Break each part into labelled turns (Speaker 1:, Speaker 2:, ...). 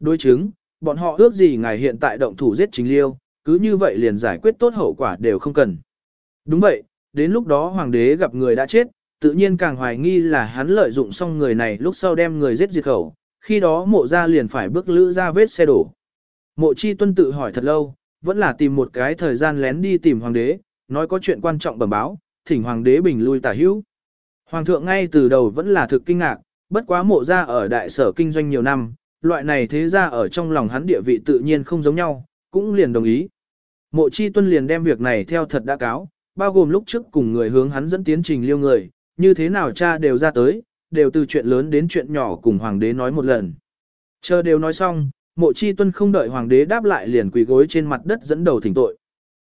Speaker 1: Đối chứng, bọn họ ước gì ngài hiện tại động thủ giết chính liêu, cứ như vậy liền giải quyết tốt hậu quả đều không cần. Đúng vậy, đến lúc đó hoàng đế gặp người đã chết, tự nhiên càng hoài nghi là hắn lợi dụng xong người này lúc sau đem người giết diệt khẩu, khi đó mộ ra liền phải bước lữ ra vết xe đổ. Mộ chi tuân tự hỏi thật lâu, vẫn là tìm một cái thời gian lén đi tìm hoàng đế, nói có chuyện quan trọng bẩm báo, thỉnh hoàng đế bình lui tả hữu. Hoàng thượng ngay từ đầu vẫn là thực kinh ngạc, bất quá mộ ra ở đại sở kinh doanh nhiều năm, loại này thế ra ở trong lòng hắn địa vị tự nhiên không giống nhau, cũng liền đồng ý. Mộ chi tuân liền đem việc này theo thật đã cáo, bao gồm lúc trước cùng người hướng hắn dẫn tiến trình liêu người, như thế nào cha đều ra tới, đều từ chuyện lớn đến chuyện nhỏ cùng hoàng đế nói một lần. Chờ đều nói xong, mộ chi tuân không đợi hoàng đế đáp lại liền quỳ gối trên mặt đất dẫn đầu thỉnh tội.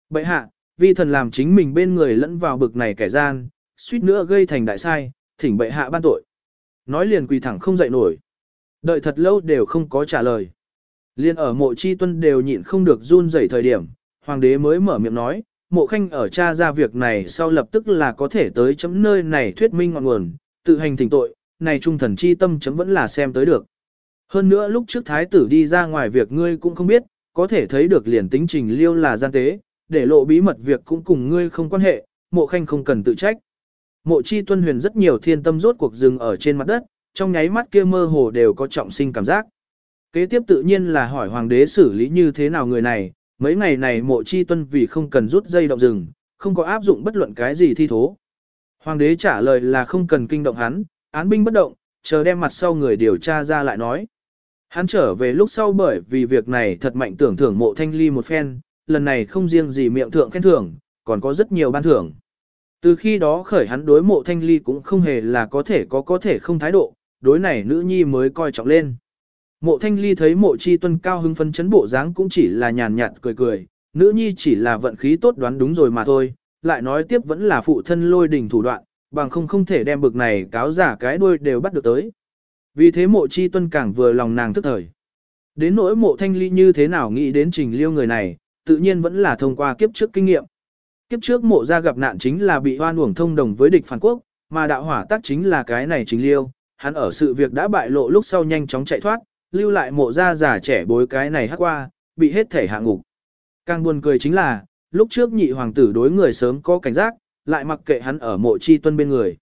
Speaker 1: Bậy hạ, vi thần làm chính mình bên người lẫn vào bực này kẻ gian, suýt nữa gây thành đại sai, thỉnh bệ hạ ban tội. Nói liền quỳ thẳng không dậy nổi. Đợi thật lâu đều không có trả lời. Liên ở mộ chi tuân đều nhịn không được run rẩy thời điểm, hoàng đế mới mở miệng nói, mộ khanh ở cha ra việc này sau lập tức là có thể tới chấm nơi này thuyết minh ngọn nguồn, tự hành thỉnh tội, này trung thần chi tâm chấm vẫn là xem tới được. Hơn nữa lúc trước thái tử đi ra ngoài việc ngươi cũng không biết, có thể thấy được liền tính trình liêu là gian tế, để lộ bí mật việc cũng cùng ngươi không quan hệ, mộ khanh không cần tự trách. Mộ chi tuân huyền rất nhiều thiên tâm rốt cuộc dừng ở trên mặt đất, trong nháy mắt kia mơ hồ đều có trọng sinh cảm giác. Kế tiếp tự nhiên là hỏi hoàng đế xử lý như thế nào người này, mấy ngày này mộ chi tuân vì không cần rút dây động rừng, không có áp dụng bất luận cái gì thi thố. Hoàng đế trả lời là không cần kinh động hắn, án binh bất động, chờ đem mặt sau người điều tra ra lại nói. Hắn trở về lúc sau bởi vì việc này thật mạnh tưởng thưởng mộ thanh ly một phen, lần này không riêng gì miệng thượng khen thưởng, còn có rất nhiều ban thưởng. Từ khi đó khởi hắn đối mộ thanh ly cũng không hề là có thể có có thể không thái độ, đối này nữ nhi mới coi trọng lên. Mộ thanh ly thấy mộ chi tuân cao hưng phân chấn bộ dáng cũng chỉ là nhàn nhạt cười cười, nữ nhi chỉ là vận khí tốt đoán đúng rồi mà thôi, lại nói tiếp vẫn là phụ thân lôi đỉnh thủ đoạn, bằng không không thể đem bực này cáo giả cái đuôi đều bắt được tới. Vì thế mộ chi tuân càng vừa lòng nàng thức thời. Đến nỗi mộ thanh ly như thế nào nghĩ đến trình liêu người này, tự nhiên vẫn là thông qua kiếp trước kinh nghiệm. Kiếp trước mộ ra gặp nạn chính là bị hoan uổng thông đồng với địch phản quốc, mà đạo hỏa tác chính là cái này trình liêu, hắn ở sự việc đã bại lộ lúc sau nhanh chóng chạy thoát, lưu lại mộ ra già trẻ bối cái này hắc qua, bị hết thể hạ ngục. Càng buồn cười chính là, lúc trước nhị hoàng tử đối người sớm có cảnh giác, lại mặc kệ hắn ở mộ chi tuân bên người.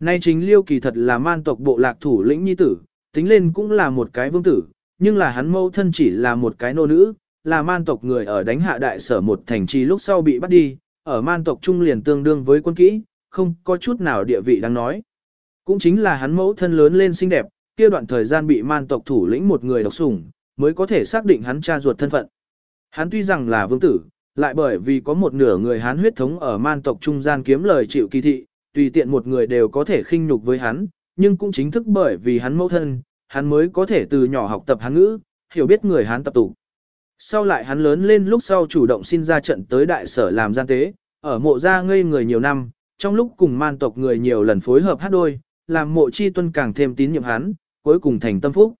Speaker 1: Nay chính liêu kỳ thật là man tộc bộ lạc thủ lĩnh nhi tử, tính lên cũng là một cái vương tử, nhưng là hắn mâu thân chỉ là một cái nô nữ, là man tộc người ở đánh hạ đại sở một thành trì lúc sau bị bắt đi, ở man tộc trung liền tương đương với quân kỹ, không có chút nào địa vị đáng nói. Cũng chính là hắn mẫu thân lớn lên xinh đẹp, kia đoạn thời gian bị man tộc thủ lĩnh một người độc sủng, mới có thể xác định hắn cha ruột thân phận. Hắn tuy rằng là vương tử, lại bởi vì có một nửa người hắn huyết thống ở man tộc trung gian kiếm lời chịu kỳ thị, tùy tiện một người đều có thể khinh nhục với hắn, nhưng cũng chính thức bởi vì hắn mẫu thân, hắn mới có thể từ nhỏ học tập hắn ngữ, hiểu biết người hắn tập tụ. Sau lại hắn lớn lên lúc sau chủ động xin ra trận tới đại sở làm gian tế, ở mộ gia ngây người nhiều năm, trong lúc cùng man tộc người nhiều lần phối hợp hát đôi, làm mộ chi tuân càng thêm tín nhiệm hắn, cuối cùng thành tâm phúc.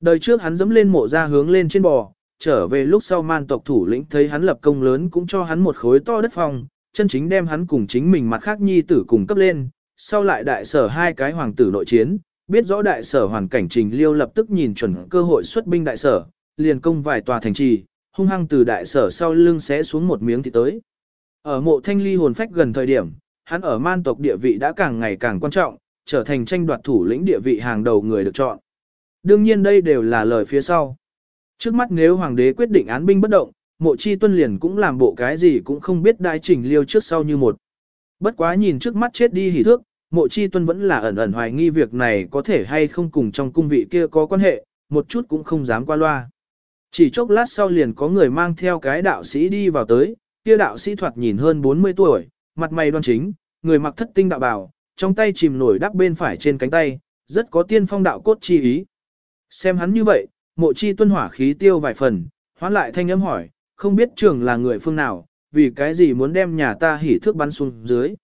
Speaker 1: Đời trước hắn dẫm lên mộ gia hướng lên trên bò, trở về lúc sau man tộc thủ lĩnh thấy hắn lập công lớn cũng cho hắn một khối to đất phòng, chân chính đem hắn cùng chính mình mặt khác nhi tử cùng cấp lên, sau lại đại sở hai cái hoàng tử nội chiến, biết rõ đại sở hoàn cảnh trình liêu lập tức nhìn chuẩn cơ hội xuất binh đại sở, liền công vài tòa thành trì, hung hăng từ đại sở sau lưng sẽ xuống một miếng thì tới. Ở mộ thanh ly hồn phách gần thời điểm, hắn ở man tộc địa vị đã càng ngày càng quan trọng, trở thành tranh đoạt thủ lĩnh địa vị hàng đầu người được chọn. Đương nhiên đây đều là lời phía sau. Trước mắt nếu hoàng đế quyết định án binh bất động, mộ chi tuân liền cũng làm bộ cái gì cũng không biết đại trình liêu trước sau như một. Bất quá nhìn trước mắt chết đi hỉ thước, mộ chi tuân vẫn là ẩn ẩn hoài nghi việc này có thể hay không cùng trong cung vị kia có quan hệ, một chút cũng không dám qua loa. Chỉ chốc lát sau liền có người mang theo cái đạo sĩ đi vào tới, kia đạo sĩ thoạt nhìn hơn 40 tuổi, mặt mày đoan chính, người mặc thất tinh đạo bào, trong tay chìm nổi đắp bên phải trên cánh tay, rất có tiên phong đạo cốt chi ý. Xem hắn như vậy, mộ chi tuân hỏa khí tiêu vài phần, hoán lại thanh âm hỏi, không biết trưởng là người phương nào, vì cái gì muốn đem nhà ta hỉ thước bắn xuống dưới.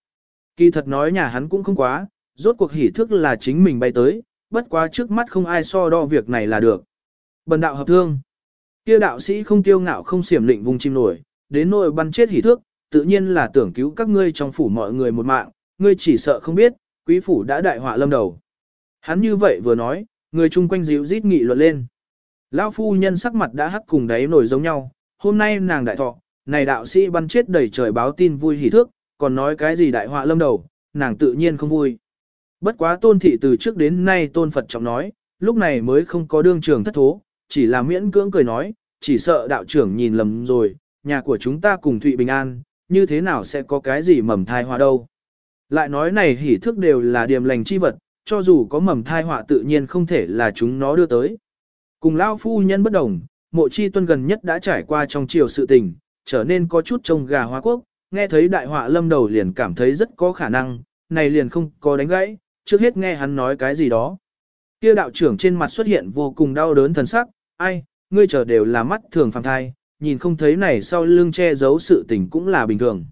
Speaker 1: Kỳ thật nói nhà hắn cũng không quá, rốt cuộc hỉ thước là chính mình bay tới, bất quá trước mắt không ai so đo việc này là được. Bần đạo hợp thương. Kia đạo sĩ không tiêu ngạo không xiểm lịnh vùng chim nổi, đến nỗi bắn chết hỉ thước, tự nhiên là tưởng cứu các ngươi trong phủ mọi người một mạng, ngươi chỉ sợ không biết, quý phủ đã đại họa lâm đầu. Hắn như vậy vừa nói, người chung quanh dịu rít nghị luận lên. Lão phu nhân sắc mặt đã hắc cùng đáy nổi giống nhau, hôm nay nàng đại thọ, này đạo sĩ bắn chết đầy trời báo tin vui hỉ thước, còn nói cái gì đại họa lâm đầu, nàng tự nhiên không vui. Bất quá tôn thị từ trước đến nay tôn Phật trọng nói, lúc này mới không có đương trường thất thố, chỉ là miễn cưỡng cười nói, chỉ sợ đạo trưởng nhìn lầm rồi, nhà của chúng ta cùng Thụy Bình An, như thế nào sẽ có cái gì mầm thai hoa đâu. Lại nói này hỉ thức đều là điềm lành chi vật, cho dù có mầm thai họa tự nhiên không thể là chúng nó đưa tới. Cùng lao phu nhân bất đồng, mộ chi tuân gần nhất đã trải qua trong chiều sự tình, trở nên có chút trông gà hoa quốc, nghe thấy đại họa lâm đầu liền cảm thấy rất có khả năng, này liền không có đánh gãy, trước hết nghe hắn nói cái gì đó. Kia đạo trưởng trên mặt xuất hiện vô cùng đau đớn thần sắc, ai, ngươi chờ đều là mắt thường phàm thai, nhìn không thấy này sau lưng che giấu sự tình cũng là bình thường.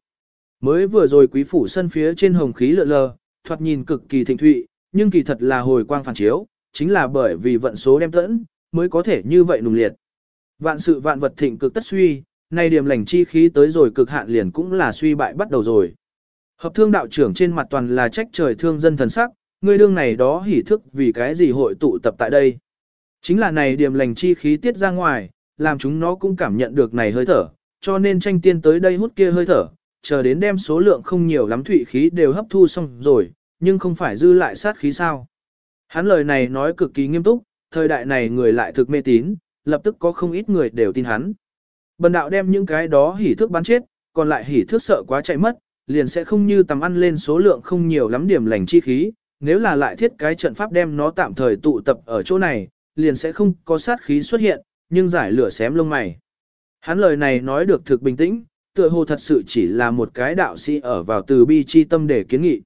Speaker 1: Mới vừa rồi quý phủ sân phía trên hồng khí lượn lờ, thoạt nhìn cực kỳ thịnh thụy, nhưng kỳ thật là hồi quang phản chiếu, chính là bởi vì vận số đem tẫn, mới có thể như vậy nùng liệt. Vạn sự vạn vật thịnh cực tất suy, nay điểm lành chi khí tới rồi cực hạn liền cũng là suy bại bắt đầu rồi. Hợp thương đạo trưởng trên mặt toàn là trách trời thương dân thần sắc, ngươi đương này đó hỉ thức vì cái gì hội tụ tập tại đây. Chính là này điểm lành chi khí tiết ra ngoài, làm chúng nó cũng cảm nhận được này hơi thở, cho nên tranh tiên tới đây hút kia hơi thở, chờ đến đem số lượng không nhiều lắm thủy khí đều hấp thu xong rồi, nhưng không phải dư lại sát khí sao. Hắn lời này nói cực kỳ nghiêm túc, thời đại này người lại thực mê tín, lập tức có không ít người đều tin hắn. Bần đạo đem những cái đó hỉ thước bắn chết, còn lại hỉ thước sợ quá chạy mất, liền sẽ không như tầm ăn lên số lượng không nhiều lắm điểm lành chi khí, nếu là lại thiết cái trận pháp đem nó tạm thời tụ tập ở chỗ này, liền sẽ không có sát khí xuất hiện, nhưng giải lửa xém lông mày. Hắn lời này nói được thực bình tĩnh, tựa hồ thật sự chỉ là một cái đạo sĩ ở vào từ bi chi tâm để kiến nghị.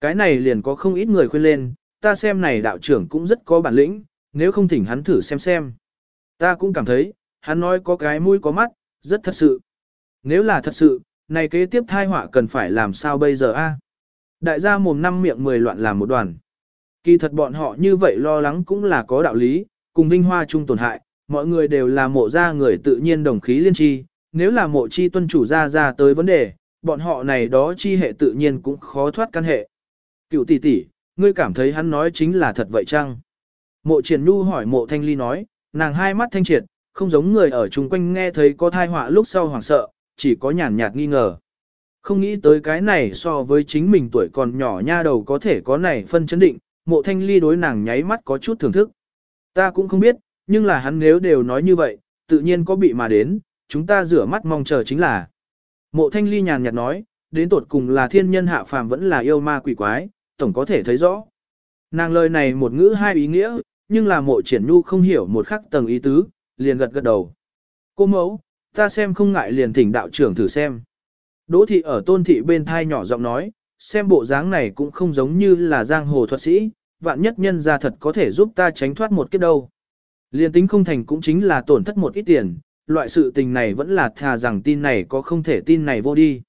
Speaker 1: Cái này liền có không ít người khuyên lên, ta xem này đạo trưởng cũng rất có bản lĩnh, nếu không thỉnh hắn thử xem xem. Ta cũng cảm thấy, hắn nói có cái mũi có mắt, rất thật sự. Nếu là thật sự, này kế tiếp thai họa cần phải làm sao bây giờ a? Đại gia mồm năm miệng mười loạn làm một đoàn. Kỳ thật bọn họ như vậy lo lắng cũng là có đạo lý, cùng vinh hoa chung tổn hại, mọi người đều là mộ gia người tự nhiên đồng khí liên tri, nếu là mộ chi tuân chủ ra ra tới vấn đề, bọn họ này đó chi hệ tự nhiên cũng khó thoát căn hệ. Cựu tỷ tỷ, ngươi cảm thấy hắn nói chính là thật vậy chăng? Mộ triển nu hỏi mộ thanh ly nói, nàng hai mắt thanh triệt, không giống người ở chung quanh nghe thấy có thai họa lúc sau hoảng sợ, chỉ có nhàn nhạt nghi ngờ. Không nghĩ tới cái này so với chính mình tuổi còn nhỏ nha đầu có thể có này phân chấn định, mộ thanh ly đối nàng nháy mắt có chút thưởng thức. Ta cũng không biết, nhưng là hắn nếu đều nói như vậy, tự nhiên có bị mà đến, chúng ta rửa mắt mong chờ chính là. Mộ thanh ly nhàn nhạt nói, đến tột cùng là thiên nhân hạ phàm vẫn là yêu ma quỷ quái, tổng có thể thấy rõ. Nàng lời này một ngữ hai ý nghĩa, nhưng là mộ triển nhu không hiểu một khắc tầng ý tứ, liền gật gật đầu. Cô mẫu, ta xem không ngại liền thỉnh đạo trưởng thử xem. Đỗ thị ở tôn thị bên thai nhỏ giọng nói, xem bộ dáng này cũng không giống như là giang hồ thuật sĩ, vạn nhất nhân ra thật có thể giúp ta tránh thoát một kiếp đâu. liền tính không thành cũng chính là tổn thất một ít tiền, loại sự tình này vẫn là thà rằng tin này có không thể tin này vô đi.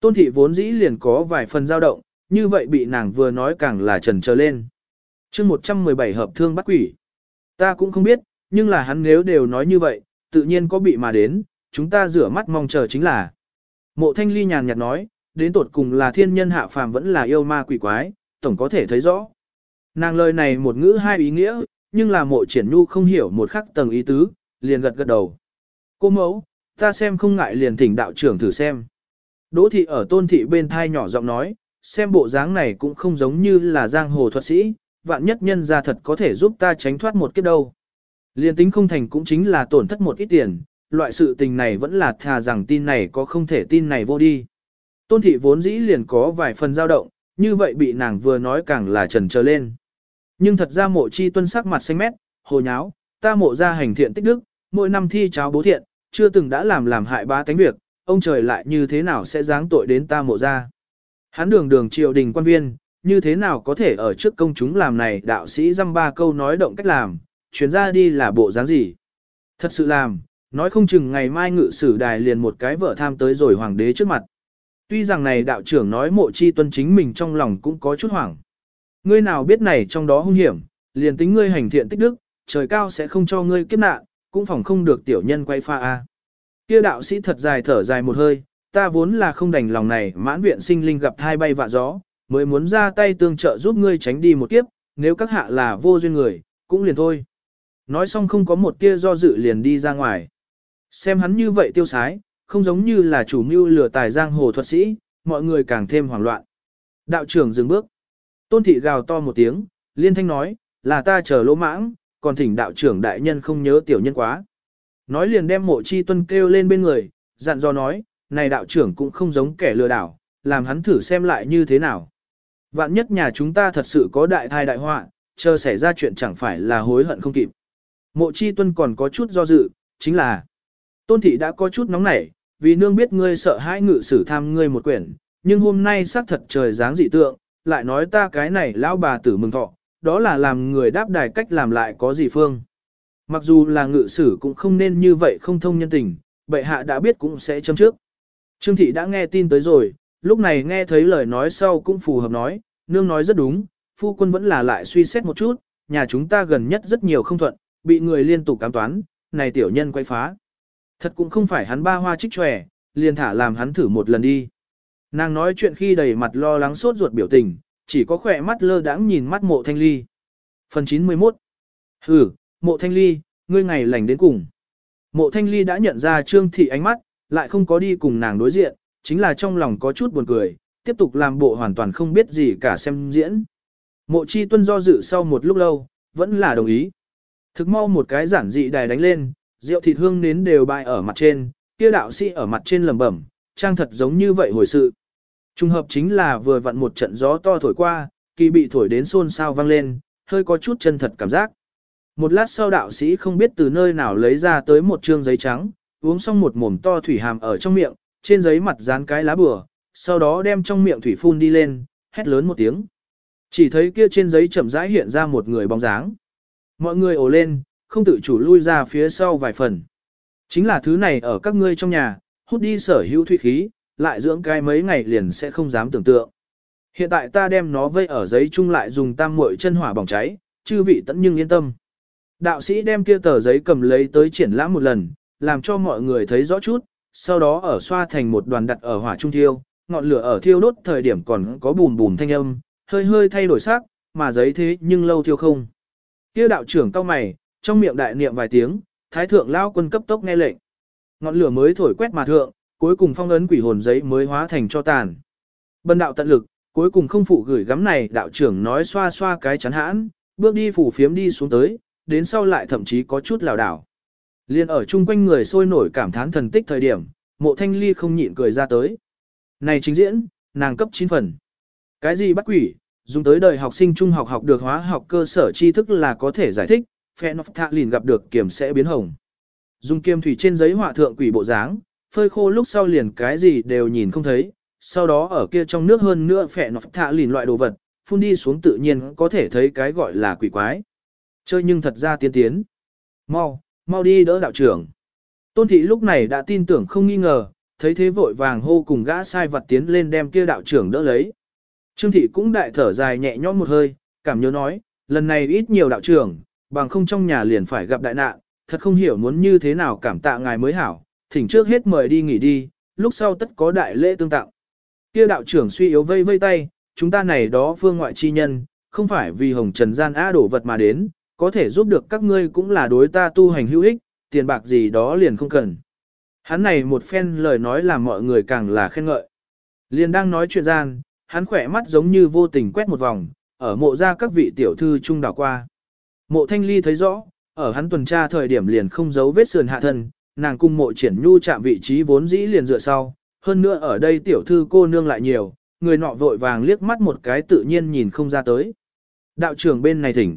Speaker 1: Tôn thị vốn dĩ liền có vài phần dao động, như vậy bị nàng vừa nói càng là trần trở lên. chương 117 hợp thương bắt quỷ. Ta cũng không biết, nhưng là hắn nếu đều nói như vậy, tự nhiên có bị mà đến, chúng ta rửa mắt mong chờ chính là. Mộ thanh ly nhàn nhạt nói, đến tột cùng là thiên nhân hạ phàm vẫn là yêu ma quỷ quái, tổng có thể thấy rõ. Nàng lời này một ngữ hai ý nghĩa, nhưng là mộ triển nhu không hiểu một khắc tầng ý tứ, liền gật gật đầu. Cô mẫu, ta xem không ngại liền thỉnh đạo trưởng thử xem. Đỗ thị ở tôn thị bên thai nhỏ giọng nói, xem bộ dáng này cũng không giống như là giang hồ thuật sĩ, vạn nhất nhân ra thật có thể giúp ta tránh thoát một kiếp đâu. Liên tính không thành cũng chính là tổn thất một ít tiền, loại sự tình này vẫn là thà rằng tin này có không thể tin này vô đi. Tôn thị vốn dĩ liền có vài phần dao động, như vậy bị nàng vừa nói càng là trần trở lên. Nhưng thật ra mộ chi tuân sắc mặt xanh mét, hồ nháo, ta mộ ra hành thiện tích đức, mỗi năm thi cháo bố thiện, chưa từng đã làm làm hại ba tánh việc, ông trời lại như thế nào sẽ giáng tội đến ta mộ ra. Hắn đường đường triều đình quan viên, như thế nào có thể ở trước công chúng làm này đạo sĩ dăm ba câu nói động cách làm, chuyến ra đi là bộ dáng gì. Thật sự làm, nói không chừng ngày mai ngự sử đài liền một cái vợ tham tới rồi hoàng đế trước mặt. Tuy rằng này đạo trưởng nói mộ chi tuân chính mình trong lòng cũng có chút hoảng. Ngươi nào biết này trong đó hung hiểm, liền tính ngươi hành thiện tích đức, trời cao sẽ không cho ngươi kiếp nạn, cũng phòng không được tiểu nhân quay pha a. Kia đạo sĩ thật dài thở dài một hơi, ta vốn là không đành lòng này, mãn viện sinh linh gặp thai bay vạ gió, mới muốn ra tay tương trợ giúp ngươi tránh đi một kiếp, nếu các hạ là vô duyên người, cũng liền thôi. Nói xong không có một tia do dự liền đi ra ngoài. Xem hắn như vậy tiêu sái, không giống như là chủ mưu lừa tài giang hồ thuật sĩ, mọi người càng thêm hoảng loạn. Đạo trưởng dừng bước. Tôn thị gào to một tiếng, liên thanh nói, là ta chờ lỗ mãng, còn thỉnh đạo trưởng đại nhân không nhớ tiểu nhân quá. Nói liền đem mộ chi tuân kêu lên bên người, dặn dò nói, này đạo trưởng cũng không giống kẻ lừa đảo, làm hắn thử xem lại như thế nào. Vạn nhất nhà chúng ta thật sự có đại thai đại họa, chờ xảy ra chuyện chẳng phải là hối hận không kịp. Mộ chi tuân còn có chút do dự, chính là Tôn thị đã có chút nóng nảy, vì nương biết ngươi sợ hãi ngự sử tham ngươi một quyển, nhưng hôm nay xác thật trời dáng dị tượng, lại nói ta cái này lão bà tử mừng thọ, đó là làm người đáp đài cách làm lại có gì phương. Mặc dù là ngự sử cũng không nên như vậy không thông nhân tình, bệ hạ đã biết cũng sẽ chấm trước. Trương thị đã nghe tin tới rồi, lúc này nghe thấy lời nói sau cũng phù hợp nói, nương nói rất đúng, phu quân vẫn là lại suy xét một chút, nhà chúng ta gần nhất rất nhiều không thuận, bị người liên tục cám toán, này tiểu nhân quay phá. Thật cũng không phải hắn ba hoa trích tròe, liền thả làm hắn thử một lần đi. Nàng nói chuyện khi đầy mặt lo lắng sốt ruột biểu tình, chỉ có khỏe mắt lơ đãng nhìn mắt mộ thanh ly. Phần 91 Ừ, mộ thanh ly, ngươi ngày lành đến cùng. Mộ thanh ly đã nhận ra trương thị ánh mắt, lại không có đi cùng nàng đối diện, chính là trong lòng có chút buồn cười, tiếp tục làm bộ hoàn toàn không biết gì cả xem diễn. Mộ chi tuân do dự sau một lúc lâu, vẫn là đồng ý. Thực mau một cái giản dị đài đánh lên, rượu thịt hương nến đều bại ở mặt trên, kia đạo sĩ ở mặt trên lầm bẩm, trang thật giống như vậy hồi sự. Trùng hợp chính là vừa vặn một trận gió to thổi qua, kỳ bị thổi đến xôn xao vang lên, hơi có chút chân thật cảm giác. Một lát sau đạo sĩ không biết từ nơi nào lấy ra tới một trương giấy trắng, uống xong một mồm to thủy hàm ở trong miệng, trên giấy mặt dán cái lá bừa, sau đó đem trong miệng thủy phun đi lên, hét lớn một tiếng. Chỉ thấy kia trên giấy chậm rãi hiện ra một người bóng dáng. Mọi người ồ lên, không tự chủ lui ra phía sau vài phần. Chính là thứ này ở các ngươi trong nhà, hút đi sở hữu thủy khí, lại dưỡng cái mấy ngày liền sẽ không dám tưởng tượng. Hiện tại ta đem nó vây ở giấy chung lại dùng tam muội chân hỏa bỏng cháy, chư vị tận nhưng yên tâm. Đạo sĩ đem kia tờ giấy cầm lấy tới triển lãm một lần, làm cho mọi người thấy rõ chút, sau đó ở xoa thành một đoàn đặt ở hỏa trung thiêu, ngọn lửa ở thiêu đốt thời điểm còn có bùn bùn thanh âm, hơi hơi thay đổi sắc, mà giấy thế nhưng lâu thiêu không. Kia đạo trưởng cau mày, trong miệng đại niệm vài tiếng, thái thượng lao quân cấp tốc nghe lệnh. Ngọn lửa mới thổi quét mà thượng, cuối cùng phong ấn quỷ hồn giấy mới hóa thành cho tàn. Bần đạo tận lực, cuối cùng không phụ gửi gắm này đạo trưởng nói xoa xoa cái chắn hãn, bước đi phủ phiếm đi xuống tới, đến sau lại thậm chí có chút lảo đảo. Liên ở chung quanh người sôi nổi cảm thán thần tích thời điểm, mộ thanh ly không nhịn cười ra tới. Này chính diễn, nàng cấp 9 phần. Cái gì bắt quỷ, dùng tới đời học sinh trung học học được hóa học cơ sở tri thức là có thể giải thích, phenophthalin gặp được kiểm sẽ biến hồng. Dùng kiêm thủy trên giấy họa thượng quỷ bộ dáng, phơi khô lúc sau liền cái gì đều nhìn không thấy, sau đó ở kia trong nước hơn nữa phenophthalin loại đồ vật, phun đi xuống tự nhiên có thể thấy cái gọi là quỷ quái. Chơi nhưng thật ra tiên tiến. Mau, mau đi đỡ đạo trưởng. Tôn thị lúc này đã tin tưởng không nghi ngờ, thấy thế vội vàng hô cùng gã sai vật tiến lên đem kia đạo trưởng đỡ lấy. Trương thị cũng đại thở dài nhẹ nhõm một hơi, cảm nhớ nói, lần này ít nhiều đạo trưởng, bằng không trong nhà liền phải gặp đại nạn, thật không hiểu muốn như thế nào cảm tạ ngài mới hảo, thỉnh trước hết mời đi nghỉ đi, lúc sau tất có đại lễ tương tặng. Kia đạo trưởng suy yếu vây vây tay, chúng ta này đó phương ngoại chi nhân, không phải vì hồng trần gian á đổ vật mà đến, có thể giúp được các ngươi cũng là đối ta tu hành hữu ích, tiền bạc gì đó liền không cần. Hắn này một phen lời nói làm mọi người càng là khen ngợi. Liền đang nói chuyện gian, hắn khỏe mắt giống như vô tình quét một vòng, ở mộ ra các vị tiểu thư trung đảo qua. Mộ thanh ly thấy rõ, ở hắn tuần tra thời điểm liền không giấu vết sườn hạ thân, nàng cung mộ triển nhu chạm vị trí vốn dĩ liền dựa sau, hơn nữa ở đây tiểu thư cô nương lại nhiều, người nọ vội vàng liếc mắt một cái tự nhiên nhìn không ra tới. Đạo trưởng bên này thỉnh.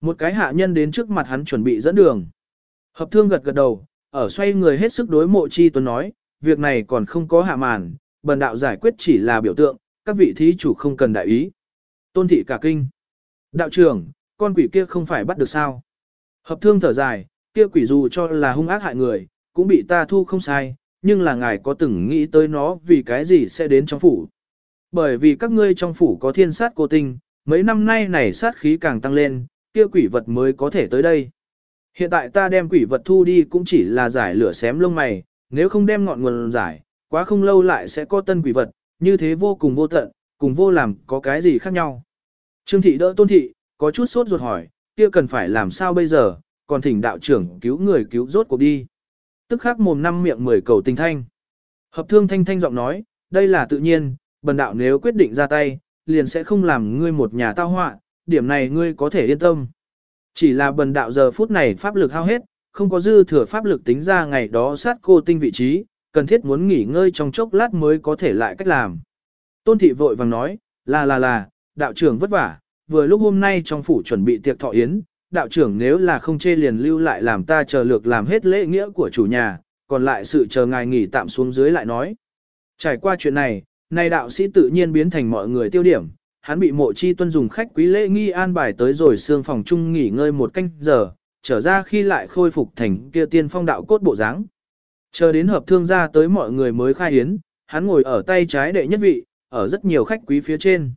Speaker 1: Một cái hạ nhân đến trước mặt hắn chuẩn bị dẫn đường. Hợp thương gật gật đầu, ở xoay người hết sức đối mộ chi tuấn nói, việc này còn không có hạ màn, bần đạo giải quyết chỉ là biểu tượng, các vị thí chủ không cần đại ý. Tôn thị cả kinh. Đạo trưởng, con quỷ kia không phải bắt được sao. Hợp thương thở dài, kia quỷ dù cho là hung ác hại người, cũng bị ta thu không sai, nhưng là ngài có từng nghĩ tới nó vì cái gì sẽ đến trong phủ. Bởi vì các ngươi trong phủ có thiên sát cô tinh, mấy năm nay này sát khí càng tăng lên, kia quỷ vật mới có thể tới đây. Hiện tại ta đem quỷ vật thu đi cũng chỉ là giải lửa xém lông mày, nếu không đem ngọn nguồn giải, quá không lâu lại sẽ có tân quỷ vật, như thế vô cùng vô tận, cùng vô làm có cái gì khác nhau. Trương thị đỡ tôn thị, có chút sốt ruột hỏi, kia cần phải làm sao bây giờ, còn thỉnh đạo trưởng cứu người cứu rốt cuộc đi. Tức khắc mồm năm miệng mười cầu tình thanh. Hợp thương thanh thanh giọng nói, đây là tự nhiên, bần đạo nếu quyết định ra tay, liền sẽ không làm ngươi một nhà tao họa, điểm này ngươi có thể yên tâm. Chỉ là bần đạo giờ phút này pháp lực hao hết, không có dư thừa pháp lực tính ra ngày đó sát cô tinh vị trí, cần thiết muốn nghỉ ngơi trong chốc lát mới có thể lại cách làm. Tôn thị vội vàng nói, là là là, đạo trưởng vất vả, vừa lúc hôm nay trong phủ chuẩn bị tiệc thọ yến, đạo trưởng nếu là không chê liền lưu lại làm ta chờ lược làm hết lễ nghĩa của chủ nhà, còn lại sự chờ ngài nghỉ tạm xuống dưới lại nói. Trải qua chuyện này, nay đạo sĩ tự nhiên biến thành mọi người tiêu điểm, hắn bị mộ chi tuân dùng khách quý lễ nghi an bài tới rồi xương phòng chung nghỉ ngơi một canh giờ, trở ra khi lại khôi phục thành kia tiên phong đạo cốt bộ dáng. Chờ đến hợp thương gia tới mọi người mới khai hiến, hắn ngồi ở tay trái đệ nhất vị, ở rất nhiều khách quý phía trên.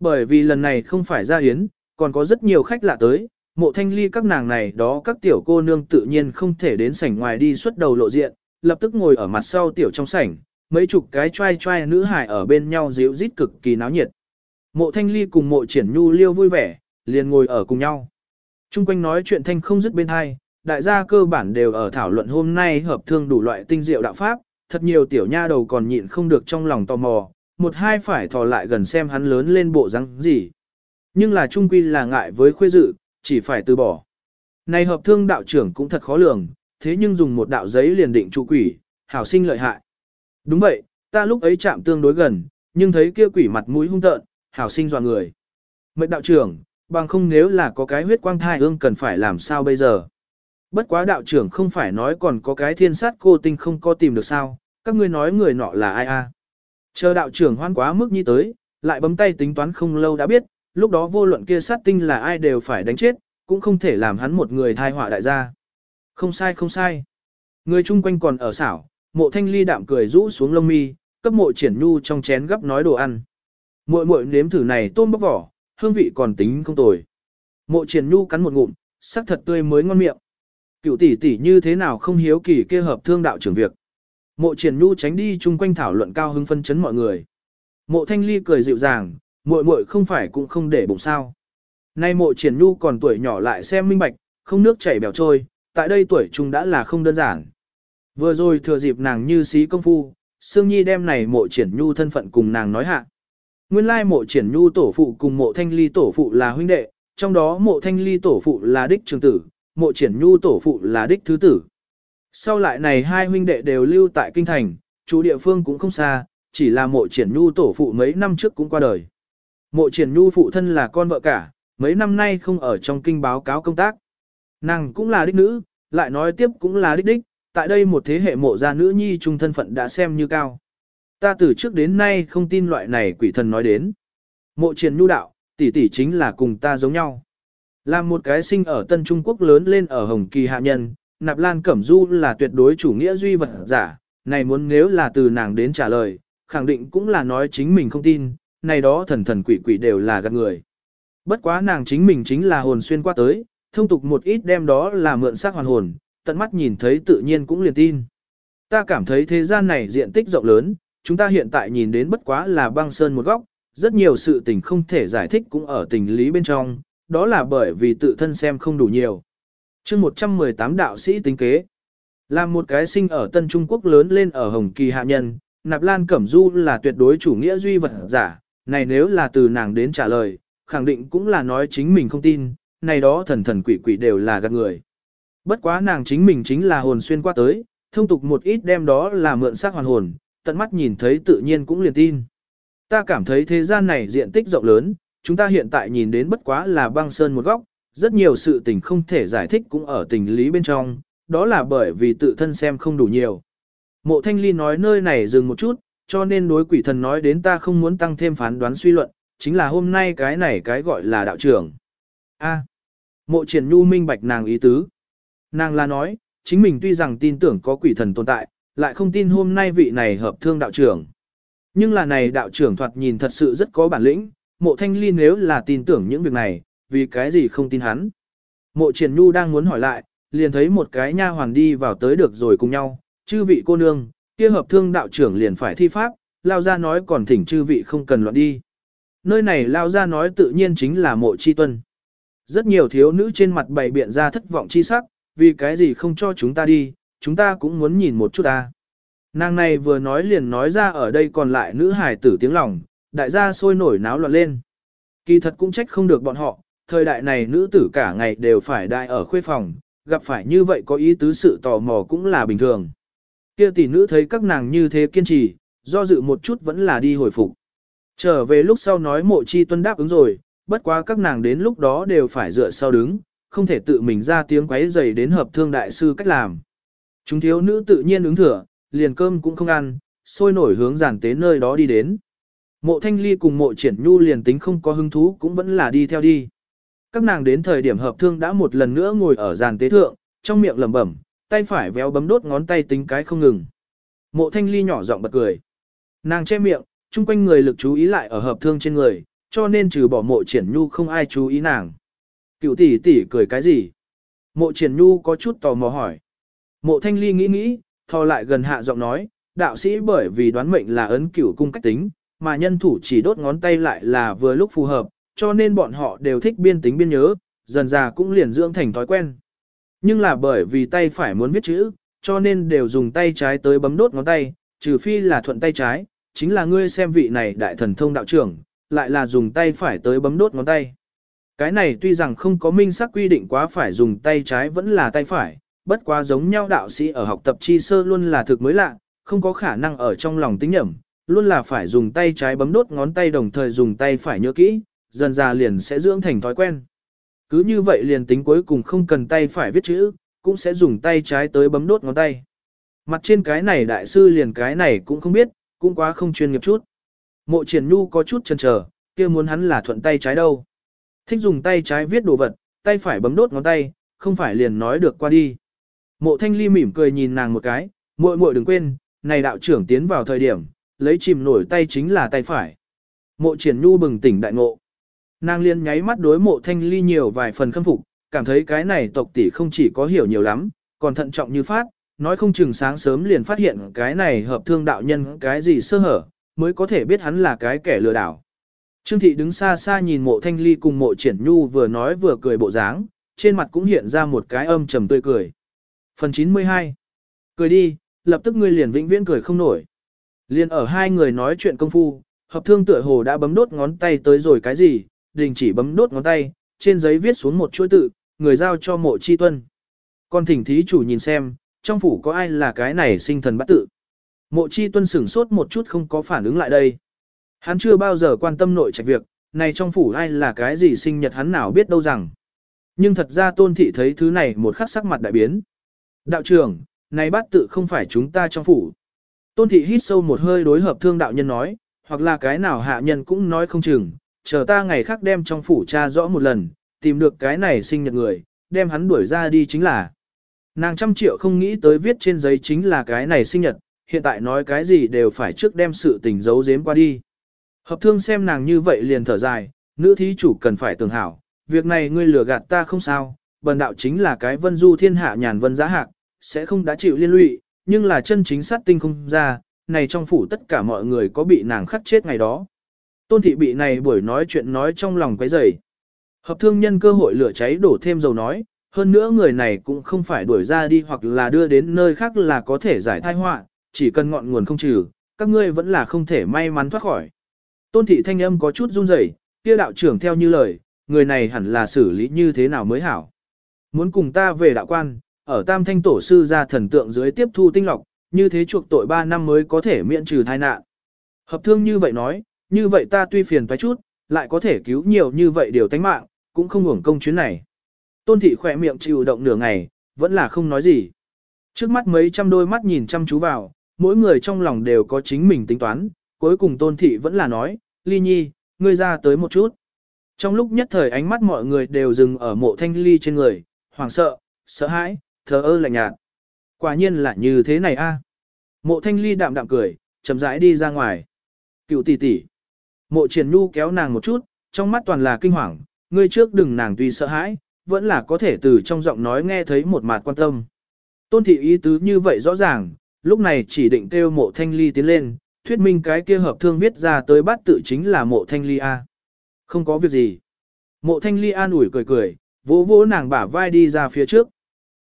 Speaker 1: Bởi vì lần này không phải ra hiến, còn có rất nhiều khách lạ tới, mộ thanh ly các nàng này đó các tiểu cô nương tự nhiên không thể đến sảnh ngoài đi xuất đầu lộ diện, lập tức ngồi ở mặt sau tiểu trong sảnh, mấy chục cái trai trai nữ hải ở bên nhau díu rít cực kỳ náo nhiệt. Mộ thanh ly cùng mộ triển nhu liêu vui vẻ, liền ngồi ở cùng nhau. Trung quanh nói chuyện thanh không dứt bên hai, đại gia cơ bản đều ở thảo luận hôm nay hợp thương đủ loại tinh diệu đạo pháp, thật nhiều tiểu nha đầu còn nhịn không được trong lòng tò mò, một hai phải thò lại gần xem hắn lớn lên bộ răng gì. Nhưng là trung quy là ngại với khuê dự, chỉ phải từ bỏ. Này hợp thương đạo trưởng cũng thật khó lường, thế nhưng dùng một đạo giấy liền định trụ quỷ, hảo sinh lợi hại. Đúng vậy, ta lúc ấy chạm tương đối gần, nhưng thấy kia quỷ mặt mũi hung tợn, hảo sinh dọa người. Mệnh đạo trưởng, bằng không nếu là có cái huyết quang thai ương cần phải làm sao bây giờ. Bất quá đạo trưởng không phải nói còn có cái thiên sát cô tinh không có tìm được sao, các ngươi nói người nọ là ai a? Chờ đạo trưởng hoan quá mức như tới, lại bấm tay tính toán không lâu đã biết, lúc đó vô luận kia sát tinh là ai đều phải đánh chết, cũng không thể làm hắn một người thai họa đại gia. Không sai không sai. Người chung quanh còn ở xảo, mộ thanh ly đạm cười rũ xuống lông mi, cấp mộ triển nhu trong chén gấp nói đồ ăn. Muội muội nếm thử này tôm bóc vỏ, hương vị còn tính không tồi. Mộ triển nhu cắn một ngụm, sắc thật tươi mới ngon miệng. Cựu tỷ tỷ như thế nào không hiếu kỳ kia hợp thương đạo trưởng việc. Mộ triển nhu tránh đi chung quanh thảo luận cao hứng phân chấn mọi người. Mộ thanh ly cười dịu dàng, muội muội không phải cũng không để bụng sao. Nay mộ triển nhu còn tuổi nhỏ lại xem minh bạch, không nước chảy bèo trôi, tại đây tuổi trung đã là không đơn giản. Vừa rồi thừa dịp nàng như xí công phu, Sương Nhi đem này mộ triển nhu thân phận cùng nàng nói hạ. Nguyên lai mộ triển nhu tổ phụ cùng mộ thanh ly tổ phụ là huynh đệ, trong đó mộ thanh ly tổ phụ là đích trường tử, mộ triển nhu tổ phụ là đích thứ tử. Sau lại này hai huynh đệ đều lưu tại kinh thành, chủ địa phương cũng không xa, chỉ là mộ triển nhu tổ phụ mấy năm trước cũng qua đời. Mộ triển nhu phụ thân là con vợ cả, mấy năm nay không ở trong kinh báo cáo công tác. Nàng cũng là đích nữ, lại nói tiếp cũng là đích đích, tại đây một thế hệ mộ gia nữ nhi trung thân phận đã xem như cao. Ta từ trước đến nay không tin loại này quỷ thần nói đến. Mộ triển nhu đạo, tỷ tỷ chính là cùng ta giống nhau. Là một cái sinh ở Tân Trung Quốc lớn lên ở Hồng Kỳ hạ nhân, Nạp Lan Cẩm Du là tuyệt đối chủ nghĩa duy vật giả, này muốn nếu là từ nàng đến trả lời, khẳng định cũng là nói chính mình không tin, này đó thần thần quỷ quỷ đều là gạt người. Bất quá nàng chính mình chính là hồn xuyên qua tới, thông tục một ít đem đó là mượn xác hoàn hồn, tận mắt nhìn thấy tự nhiên cũng liền tin. Ta cảm thấy thế gian này diện tích rộng lớn, chúng ta hiện tại nhìn đến bất quá là băng sơn một góc, rất nhiều sự tình không thể giải thích cũng ở tình lý bên trong, đó là bởi vì tự thân xem không đủ nhiều. chương 118 đạo sĩ tính kế, làm một cái sinh ở Tân Trung Quốc lớn lên ở Hồng Kỳ hạ nhân, Nạp Lan Cẩm Du là tuyệt đối chủ nghĩa duy vật giả, này nếu là từ nàng đến trả lời, khẳng định cũng là nói chính mình không tin, này đó thần thần quỷ quỷ đều là gạt người. Bất quá nàng chính mình chính là hồn xuyên qua tới, thông tục một ít đem đó là mượn xác hoàn hồn, tận mắt nhìn thấy tự nhiên cũng liền tin. Ta cảm thấy thế gian này diện tích rộng lớn, chúng ta hiện tại nhìn đến bất quá là băng sơn một góc, rất nhiều sự tình không thể giải thích cũng ở tình lý bên trong, đó là bởi vì tự thân xem không đủ nhiều. Mộ thanh ly nói nơi này dừng một chút, cho nên đối quỷ thần nói đến ta không muốn tăng thêm phán đoán suy luận, chính là hôm nay cái này cái gọi là đạo trưởng. A. mộ triển nhu minh bạch nàng ý tứ. Nàng là nói, chính mình tuy rằng tin tưởng có quỷ thần tồn tại, lại không tin hôm nay vị này hợp thương đạo trưởng. Nhưng là này đạo trưởng thoạt nhìn thật sự rất có bản lĩnh, mộ thanh ly nếu là tin tưởng những việc này, vì cái gì không tin hắn. Mộ triển nhu đang muốn hỏi lại, liền thấy một cái nha hoàn đi vào tới được rồi cùng nhau, chư vị cô nương, kia hợp thương đạo trưởng liền phải thi pháp, lao ra nói còn thỉnh chư vị không cần loạn đi. Nơi này lao ra nói tự nhiên chính là mộ chi tuân. Rất nhiều thiếu nữ trên mặt bày biện ra thất vọng chi sắc, vì cái gì không cho chúng ta đi, chúng ta cũng muốn nhìn một chút ta. Nàng này vừa nói liền nói ra ở đây còn lại nữ hài tử tiếng lòng, đại gia sôi nổi náo loạn lên. Kỳ thật cũng trách không được bọn họ, thời đại này nữ tử cả ngày đều phải đại ở khuê phòng, gặp phải như vậy có ý tứ sự tò mò cũng là bình thường. Kia tỷ nữ thấy các nàng như thế kiên trì, do dự một chút vẫn là đi hồi phục. Trở về lúc sau nói mộ chi tuân đáp ứng rồi, bất quá các nàng đến lúc đó đều phải dựa sau đứng, không thể tự mình ra tiếng quấy dày đến hợp thương đại sư cách làm. Chúng thiếu nữ tự nhiên ứng thừa, liền cơm cũng không ăn, sôi nổi hướng giản tế nơi đó đi đến. Mộ thanh ly cùng mộ triển nhu liền tính không có hứng thú cũng vẫn là đi theo đi. Các nàng đến thời điểm hợp thương đã một lần nữa ngồi ở giàn tế thượng, trong miệng lẩm bẩm, tay phải véo bấm đốt ngón tay tính cái không ngừng. Mộ thanh ly nhỏ giọng bật cười. Nàng che miệng, chung quanh người lực chú ý lại ở hợp thương trên người, cho nên trừ bỏ mộ triển nhu không ai chú ý nàng. Cựu tỷ tỷ cười cái gì? Mộ triển nhu có chút tò mò hỏi. Mộ thanh ly nghĩ nghĩ, thò lại gần hạ giọng nói, đạo sĩ bởi vì đoán mệnh là ấn cửu cung cách tính, mà nhân thủ chỉ đốt ngón tay lại là vừa lúc phù hợp, cho nên bọn họ đều thích biên tính biên nhớ, dần già cũng liền dưỡng thành thói quen. Nhưng là bởi vì tay phải muốn viết chữ, cho nên đều dùng tay trái tới bấm đốt ngón tay, trừ phi là thuận tay trái, chính là ngươi xem vị này đại thần thông đạo trưởng, lại là dùng tay phải tới bấm đốt ngón tay. Cái này tuy rằng không có minh xác quy định quá phải dùng tay trái vẫn là tay phải, bất quá giống nhau đạo sĩ ở học tập chi sơ luôn là thực mới lạ, không có khả năng ở trong lòng tính nhẩm, luôn là phải dùng tay trái bấm đốt ngón tay đồng thời dùng tay phải nhớ kỹ, dần ra liền sẽ dưỡng thành thói quen. Cứ như vậy liền tính cuối cùng không cần tay phải viết chữ, cũng sẽ dùng tay trái tới bấm đốt ngón tay. Mặt trên cái này đại sư liền cái này cũng không biết, cũng quá không chuyên nghiệp chút. Mộ triển nhu có chút chần chờ, kia muốn hắn là thuận tay trái đâu. Thích dùng tay trái viết đồ vật, tay phải bấm đốt ngón tay, không phải liền nói được qua đi. Mộ thanh ly mỉm cười nhìn nàng một cái, muội muội đừng quên, này đạo trưởng tiến vào thời điểm, lấy chìm nổi tay chính là tay phải. Mộ triển nhu bừng tỉnh đại ngộ. Nàng liên nháy mắt đối mộ thanh ly nhiều vài phần khâm phục, cảm thấy cái này tộc tỷ không chỉ có hiểu nhiều lắm, còn thận trọng như phát, nói không chừng sáng sớm liền phát hiện cái này hợp thương đạo nhân cái gì sơ hở, mới có thể biết hắn là cái kẻ lừa đảo. Trương thị đứng xa xa nhìn mộ thanh ly cùng mộ triển nhu vừa nói vừa cười bộ dáng, trên mặt cũng hiện ra một cái âm trầm tươi cười. Phần 92 Cười đi, lập tức ngươi liền vĩnh viễn cười không nổi. Liền ở hai người nói chuyện công phu, hợp thương tựa hồ đã bấm đốt ngón tay tới rồi cái gì, đình chỉ bấm đốt ngón tay, trên giấy viết xuống một chuỗi tự, người giao cho mộ chi tuân. Con thỉnh thí chủ nhìn xem, trong phủ có ai là cái này sinh thần bắt tự. Mộ chi tuân sửng sốt một chút không có phản ứng lại đây. Hắn chưa bao giờ quan tâm nội trạch việc, này trong phủ ai là cái gì sinh nhật hắn nào biết đâu rằng. Nhưng thật ra tôn thị thấy thứ này một khắc sắc mặt đại biến. Đạo trưởng, này bát tự không phải chúng ta trong phủ. Tôn thị hít sâu một hơi đối hợp thương đạo nhân nói, hoặc là cái nào hạ nhân cũng nói không chừng, chờ ta ngày khác đem trong phủ tra rõ một lần, tìm được cái này sinh nhật người, đem hắn đuổi ra đi chính là. Nàng trăm triệu không nghĩ tới viết trên giấy chính là cái này sinh nhật, hiện tại nói cái gì đều phải trước đem sự tình giấu giếm qua đi. Hợp thương xem nàng như vậy liền thở dài, nữ thí chủ cần phải tưởng hảo, việc này ngươi lừa gạt ta không sao, bần đạo chính là cái vân du thiên hạ nhàn vân giá hạc, sẽ không đã chịu liên lụy, nhưng là chân chính sát tinh không ra, này trong phủ tất cả mọi người có bị nàng khắc chết ngày đó. Tôn thị bị này buổi nói chuyện nói trong lòng quấy rầy. Hợp thương nhân cơ hội lửa cháy đổ thêm dầu nói, hơn nữa người này cũng không phải đuổi ra đi hoặc là đưa đến nơi khác là có thể giải thai họa, chỉ cần ngọn nguồn không trừ, các ngươi vẫn là không thể may mắn thoát khỏi. Tôn thị thanh âm có chút run rẩy, kia đạo trưởng theo như lời, người này hẳn là xử lý như thế nào mới hảo. Muốn cùng ta về đạo quan, ở tam thanh tổ sư ra thần tượng dưới tiếp thu tinh lọc, như thế chuộc tội 3 năm mới có thể miễn trừ tai nạn. Hợp thương như vậy nói, như vậy ta tuy phiền toái chút, lại có thể cứu nhiều như vậy điều tánh mạng, cũng không hưởng công chuyến này. Tôn thị khỏe miệng chịu động nửa ngày, vẫn là không nói gì. Trước mắt mấy trăm đôi mắt nhìn chăm chú vào, mỗi người trong lòng đều có chính mình tính toán, cuối cùng tôn thị vẫn là nói, ly nhi, ngươi ra tới một chút. Trong lúc nhất thời ánh mắt mọi người đều dừng ở mộ thanh ly trên người, hoảng sợ, sợ hãi, thờ ơ lạnh nhạt. Quả nhiên là như thế này a. Mộ thanh ly đạm đạm cười, chậm rãi đi ra ngoài. Cựu tỷ tỷ. Mộ triển nhu kéo nàng một chút, trong mắt toàn là kinh hoàng, ngươi trước đừng nàng tuy sợ hãi, vẫn là có thể từ trong giọng nói nghe thấy một mặt quan tâm. Tôn thị ý tứ như vậy rõ ràng, lúc này chỉ định kêu mộ thanh ly tiến lên, thuyết minh cái kia hợp thương viết ra tới bát tự chính là mộ thanh ly A. Không có việc gì. Mộ thanh ly an ủi cười cười, vỗ vỗ nàng bả vai đi ra phía trước.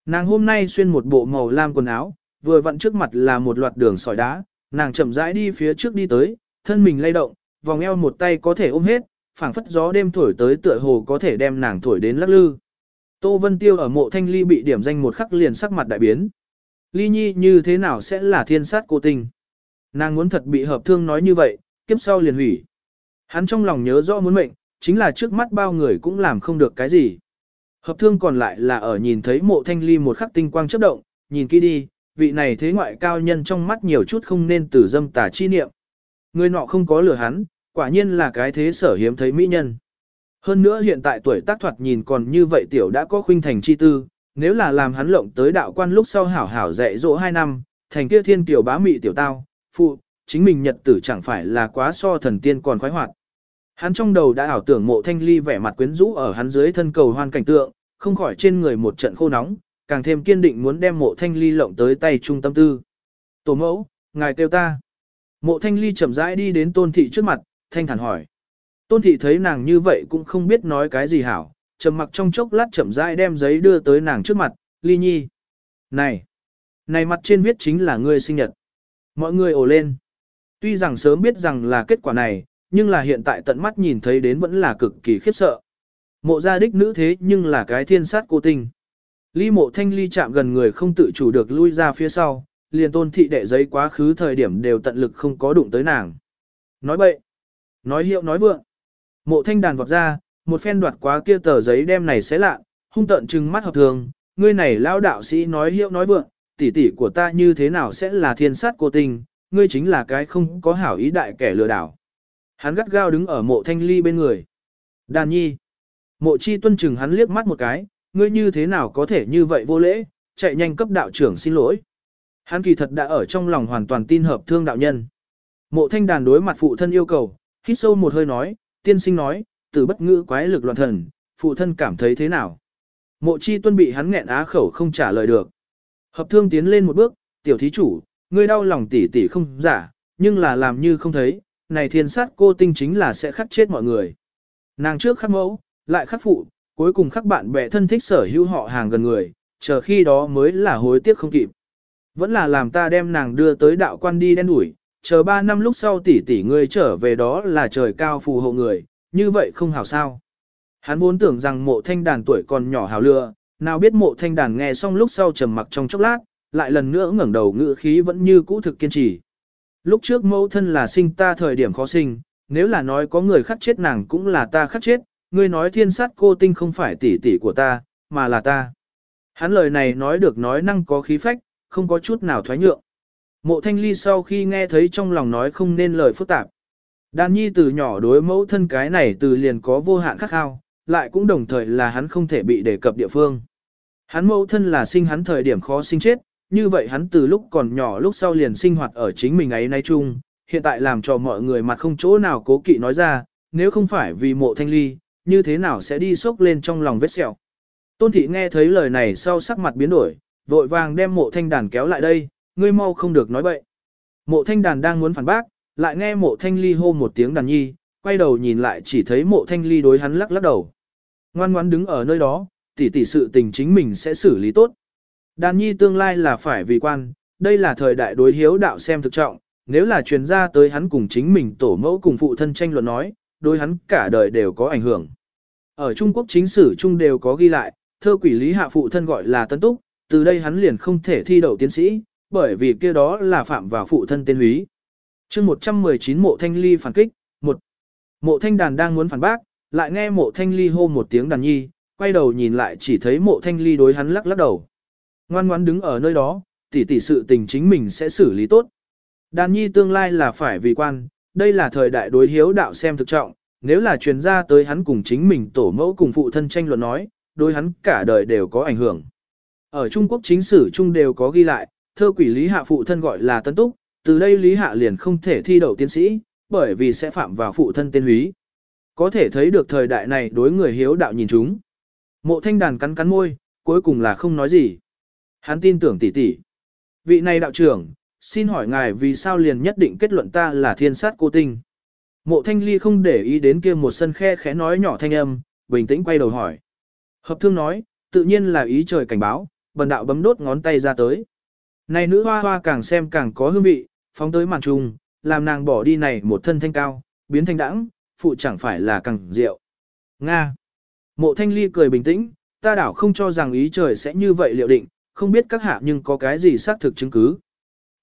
Speaker 1: Nàng hôm nay xuyên một bộ màu lam quần áo, vừa vặn trước mặt là một loạt đường sỏi đá, nàng chậm rãi đi phía trước đi tới, thân mình lay động, vòng eo một tay có thể ôm hết, phảng phất gió đêm thổi tới tựa hồ có thể đem nàng thổi đến lắc lư. Tô Vân Tiêu ở mộ thanh ly bị điểm danh một khắc liền sắc mặt đại biến. Ly nhi như thế nào sẽ là thiên sát cô tình? Nàng muốn thật bị hợp thương nói như vậy, kiếp sau liền hủy. Hắn trong lòng nhớ rõ muốn mệnh, chính là trước mắt bao người cũng làm không được cái gì. Hợp thương còn lại là ở nhìn thấy mộ thanh ly một khắc tinh quang chớp động, nhìn kỹ đi, vị này thế ngoại cao nhân trong mắt nhiều chút không nên tử dâm tà chi niệm. Người nọ không có lừa hắn, quả nhiên là cái thế sở hiếm thấy mỹ nhân. Hơn nữa hiện tại tuổi tác thoạt nhìn còn như vậy tiểu đã có khuynh thành chi tư, nếu là làm hắn lộng tới đạo quan lúc sau hảo hảo dạy dỗ hai năm, thành kia thiên tiểu bá mị tiểu tao, phụ, chính mình nhật tử chẳng phải là quá so thần tiên còn khoái hoạt. Hắn trong đầu đã ảo tưởng mộ thanh ly vẻ mặt quyến rũ ở hắn dưới thân cầu hoan cảnh tượng, không khỏi trên người một trận khô nóng, càng thêm kiên định muốn đem mộ thanh ly lộng tới tay trung tâm tư. Tổ mẫu, ngài kêu ta. Mộ thanh ly chậm rãi đi đến tôn thị trước mặt, thanh thản hỏi. Tôn thị thấy nàng như vậy cũng không biết nói cái gì hảo, trầm mặc trong chốc lát chậm rãi đem giấy đưa tới nàng trước mặt, ly nhi. Này, này mặt trên viết chính là ngươi sinh nhật. Mọi người ồ lên. Tuy rằng sớm biết rằng là kết quả này, nhưng là hiện tại tận mắt nhìn thấy đến vẫn là cực kỳ khiếp sợ. Mộ gia đích nữ thế nhưng là cái thiên sát cô tình. Ly mộ thanh ly chạm gần người không tự chủ được lui ra phía sau, liền tôn thị đệ giấy quá khứ thời điểm đều tận lực không có đụng tới nàng. Nói bậy, nói hiệu nói vượng. Mộ thanh đàn vọt ra, một phen đoạt quá kia tờ giấy đem này xé lạ, hung tận trừng mắt hợp thường, ngươi này lao đạo sĩ nói hiệu nói vượng, tỷ tỷ của ta như thế nào sẽ là thiên sát cô tình, ngươi chính là cái không có hảo ý đại kẻ lừa đảo. Hắn gắt gao đứng ở mộ thanh ly bên người. Đàn nhi. Mộ chi tuân chừng hắn liếc mắt một cái, ngươi như thế nào có thể như vậy vô lễ, chạy nhanh cấp đạo trưởng xin lỗi. Hắn kỳ thật đã ở trong lòng hoàn toàn tin hợp thương đạo nhân. Mộ thanh đàn đối mặt phụ thân yêu cầu, hít sâu một hơi nói, tiên sinh nói, từ bất ngữ quái lực loạn thần, phụ thân cảm thấy thế nào. Mộ chi tuân bị hắn nghẹn á khẩu không trả lời được. Hợp thương tiến lên một bước, tiểu thí chủ, ngươi đau lòng tỉ tỉ không giả, nhưng là làm như không thấy, này thiên sát cô tinh chính là sẽ khắc chết mọi người. Nàng trước khắc mẫu, lại khắc phụ, cuối cùng khắc bạn bè thân thích sở hữu họ hàng gần người, chờ khi đó mới là hối tiếc không kịp. Vẫn là làm ta đem nàng đưa tới đạo quan đi đen đuổi, chờ ba năm lúc sau tỷ tỷ ngươi trở về đó là trời cao phù hộ người, như vậy không hảo sao. Hắn vốn tưởng rằng mộ thanh đàn tuổi còn nhỏ hào lừa, nào biết mộ thanh đàn nghe xong lúc sau trầm mặc trong chốc lát, lại lần nữa ngẩng đầu ngữ khí vẫn như cũ thực kiên trì. Lúc trước mẫu thân là sinh ta thời điểm khó sinh, nếu là nói có người khắc chết nàng cũng là ta khắc chết, ngươi nói thiên sát cô tinh không phải tỷ tỷ của ta, mà là ta. Hắn lời này nói được nói năng có khí phách, không có chút nào thoái nhượng. Mộ thanh ly sau khi nghe thấy trong lòng nói không nên lời phức tạp. Đàn nhi từ nhỏ đối mẫu thân cái này từ liền có vô hạn khắc khao, lại cũng đồng thời là hắn không thể bị đề cập địa phương. Hắn mẫu thân là sinh hắn thời điểm khó sinh chết, như vậy hắn từ lúc còn nhỏ lúc sau liền sinh hoạt ở chính mình ấy nay chung, hiện tại làm cho mọi người mặt không chỗ nào cố kỵ nói ra, nếu không phải vì mộ thanh ly, như thế nào sẽ đi sốc lên trong lòng vết sẹo. Tôn thị nghe thấy lời này sau sắc mặt biến đổi, vội vàng đem mộ thanh đàn kéo lại đây, ngươi mau không được nói bậy. Mộ thanh đàn đang muốn phản bác, lại nghe mộ thanh ly hô một tiếng đàn nhi, quay đầu nhìn lại chỉ thấy mộ thanh ly đối hắn lắc lắc đầu. Ngoan ngoãn đứng ở nơi đó, tỷ tỷ sự tình chính mình sẽ xử lý tốt. Đàn nhi tương lai là phải vì quan, đây là thời đại đối hiếu đạo xem thực trọng, nếu là truyền ra tới hắn cùng chính mình tổ mẫu cùng phụ thân tranh luận nói, đối hắn cả đời đều có ảnh hưởng. Ở Trung Quốc chính sử Trung đều có ghi lại, thơ quỷ lý hạ phụ thân gọi là Tân Túc, từ đây hắn liền không thể thi đậu tiến sĩ, bởi vì kia đó là phạm vào phụ thân tên húy. chương 119 mộ thanh ly phản kích, một Mộ thanh đàn đang muốn phản bác, lại nghe mộ thanh ly hô một tiếng đàn nhi, quay đầu nhìn lại chỉ thấy mộ thanh ly đối hắn lắc lắc đầu. Ngoan ngoãn đứng ở nơi đó, tỷ tỷ sự tình chính mình sẽ xử lý tốt. Đàn nhi tương lai là phải vì quan, đây là thời đại đối hiếu đạo xem thực trọng, nếu là truyền ra tới hắn cùng chính mình tổ mẫu cùng phụ thân tranh luận nói, đối hắn cả đời đều có ảnh hưởng. Ở Trung Quốc chính sử Trung đều có ghi lại, thơ quỷ Lý Hạ phụ thân gọi là Tân Túc, từ đây Lý Hạ liền không thể thi đậu tiến sĩ, bởi vì sẽ phạm vào phụ thân tên húy. Có thể thấy được thời đại này đối người hiếu đạo nhìn chúng. Mộ thanh đàn cắn cắn môi, cuối cùng là không nói gì. Hắn tin tưởng tỷ tỷ. Vị này đạo trưởng, xin hỏi ngài vì sao liền nhất định kết luận ta là thiên sát cô tinh. Mộ thanh ly không để ý đến kia một sân khe khẽ nói nhỏ thanh âm, bình tĩnh quay đầu hỏi. Hợp thương nói, tự nhiên là ý trời cảnh báo, bần đạo bấm đốt ngón tay ra tới. Này nữ hoa hoa càng xem càng có hương vị, phóng tới màn trùng, làm nàng bỏ đi này một thân thanh cao, biến thanh đãng, phụ chẳng phải là càng rượu. Nga. Mộ thanh ly cười bình tĩnh, ta đảo không cho rằng ý trời sẽ như vậy liệu định, không biết các hạ nhưng có cái gì xác thực chứng cứ.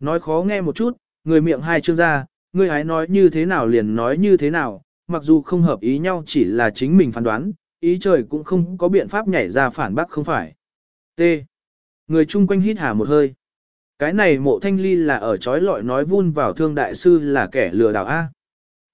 Speaker 1: Nói khó nghe một chút, người miệng hai chương ra, người hái nói như thế nào liền nói như thế nào, mặc dù không hợp ý nhau chỉ là chính mình phán đoán, ý trời cũng không có biện pháp nhảy ra phản bác không phải. T. Người chung quanh hít hà một hơi. Cái này mộ thanh ly là ở trói lọi nói vun vào thương đại sư là kẻ lừa đảo A.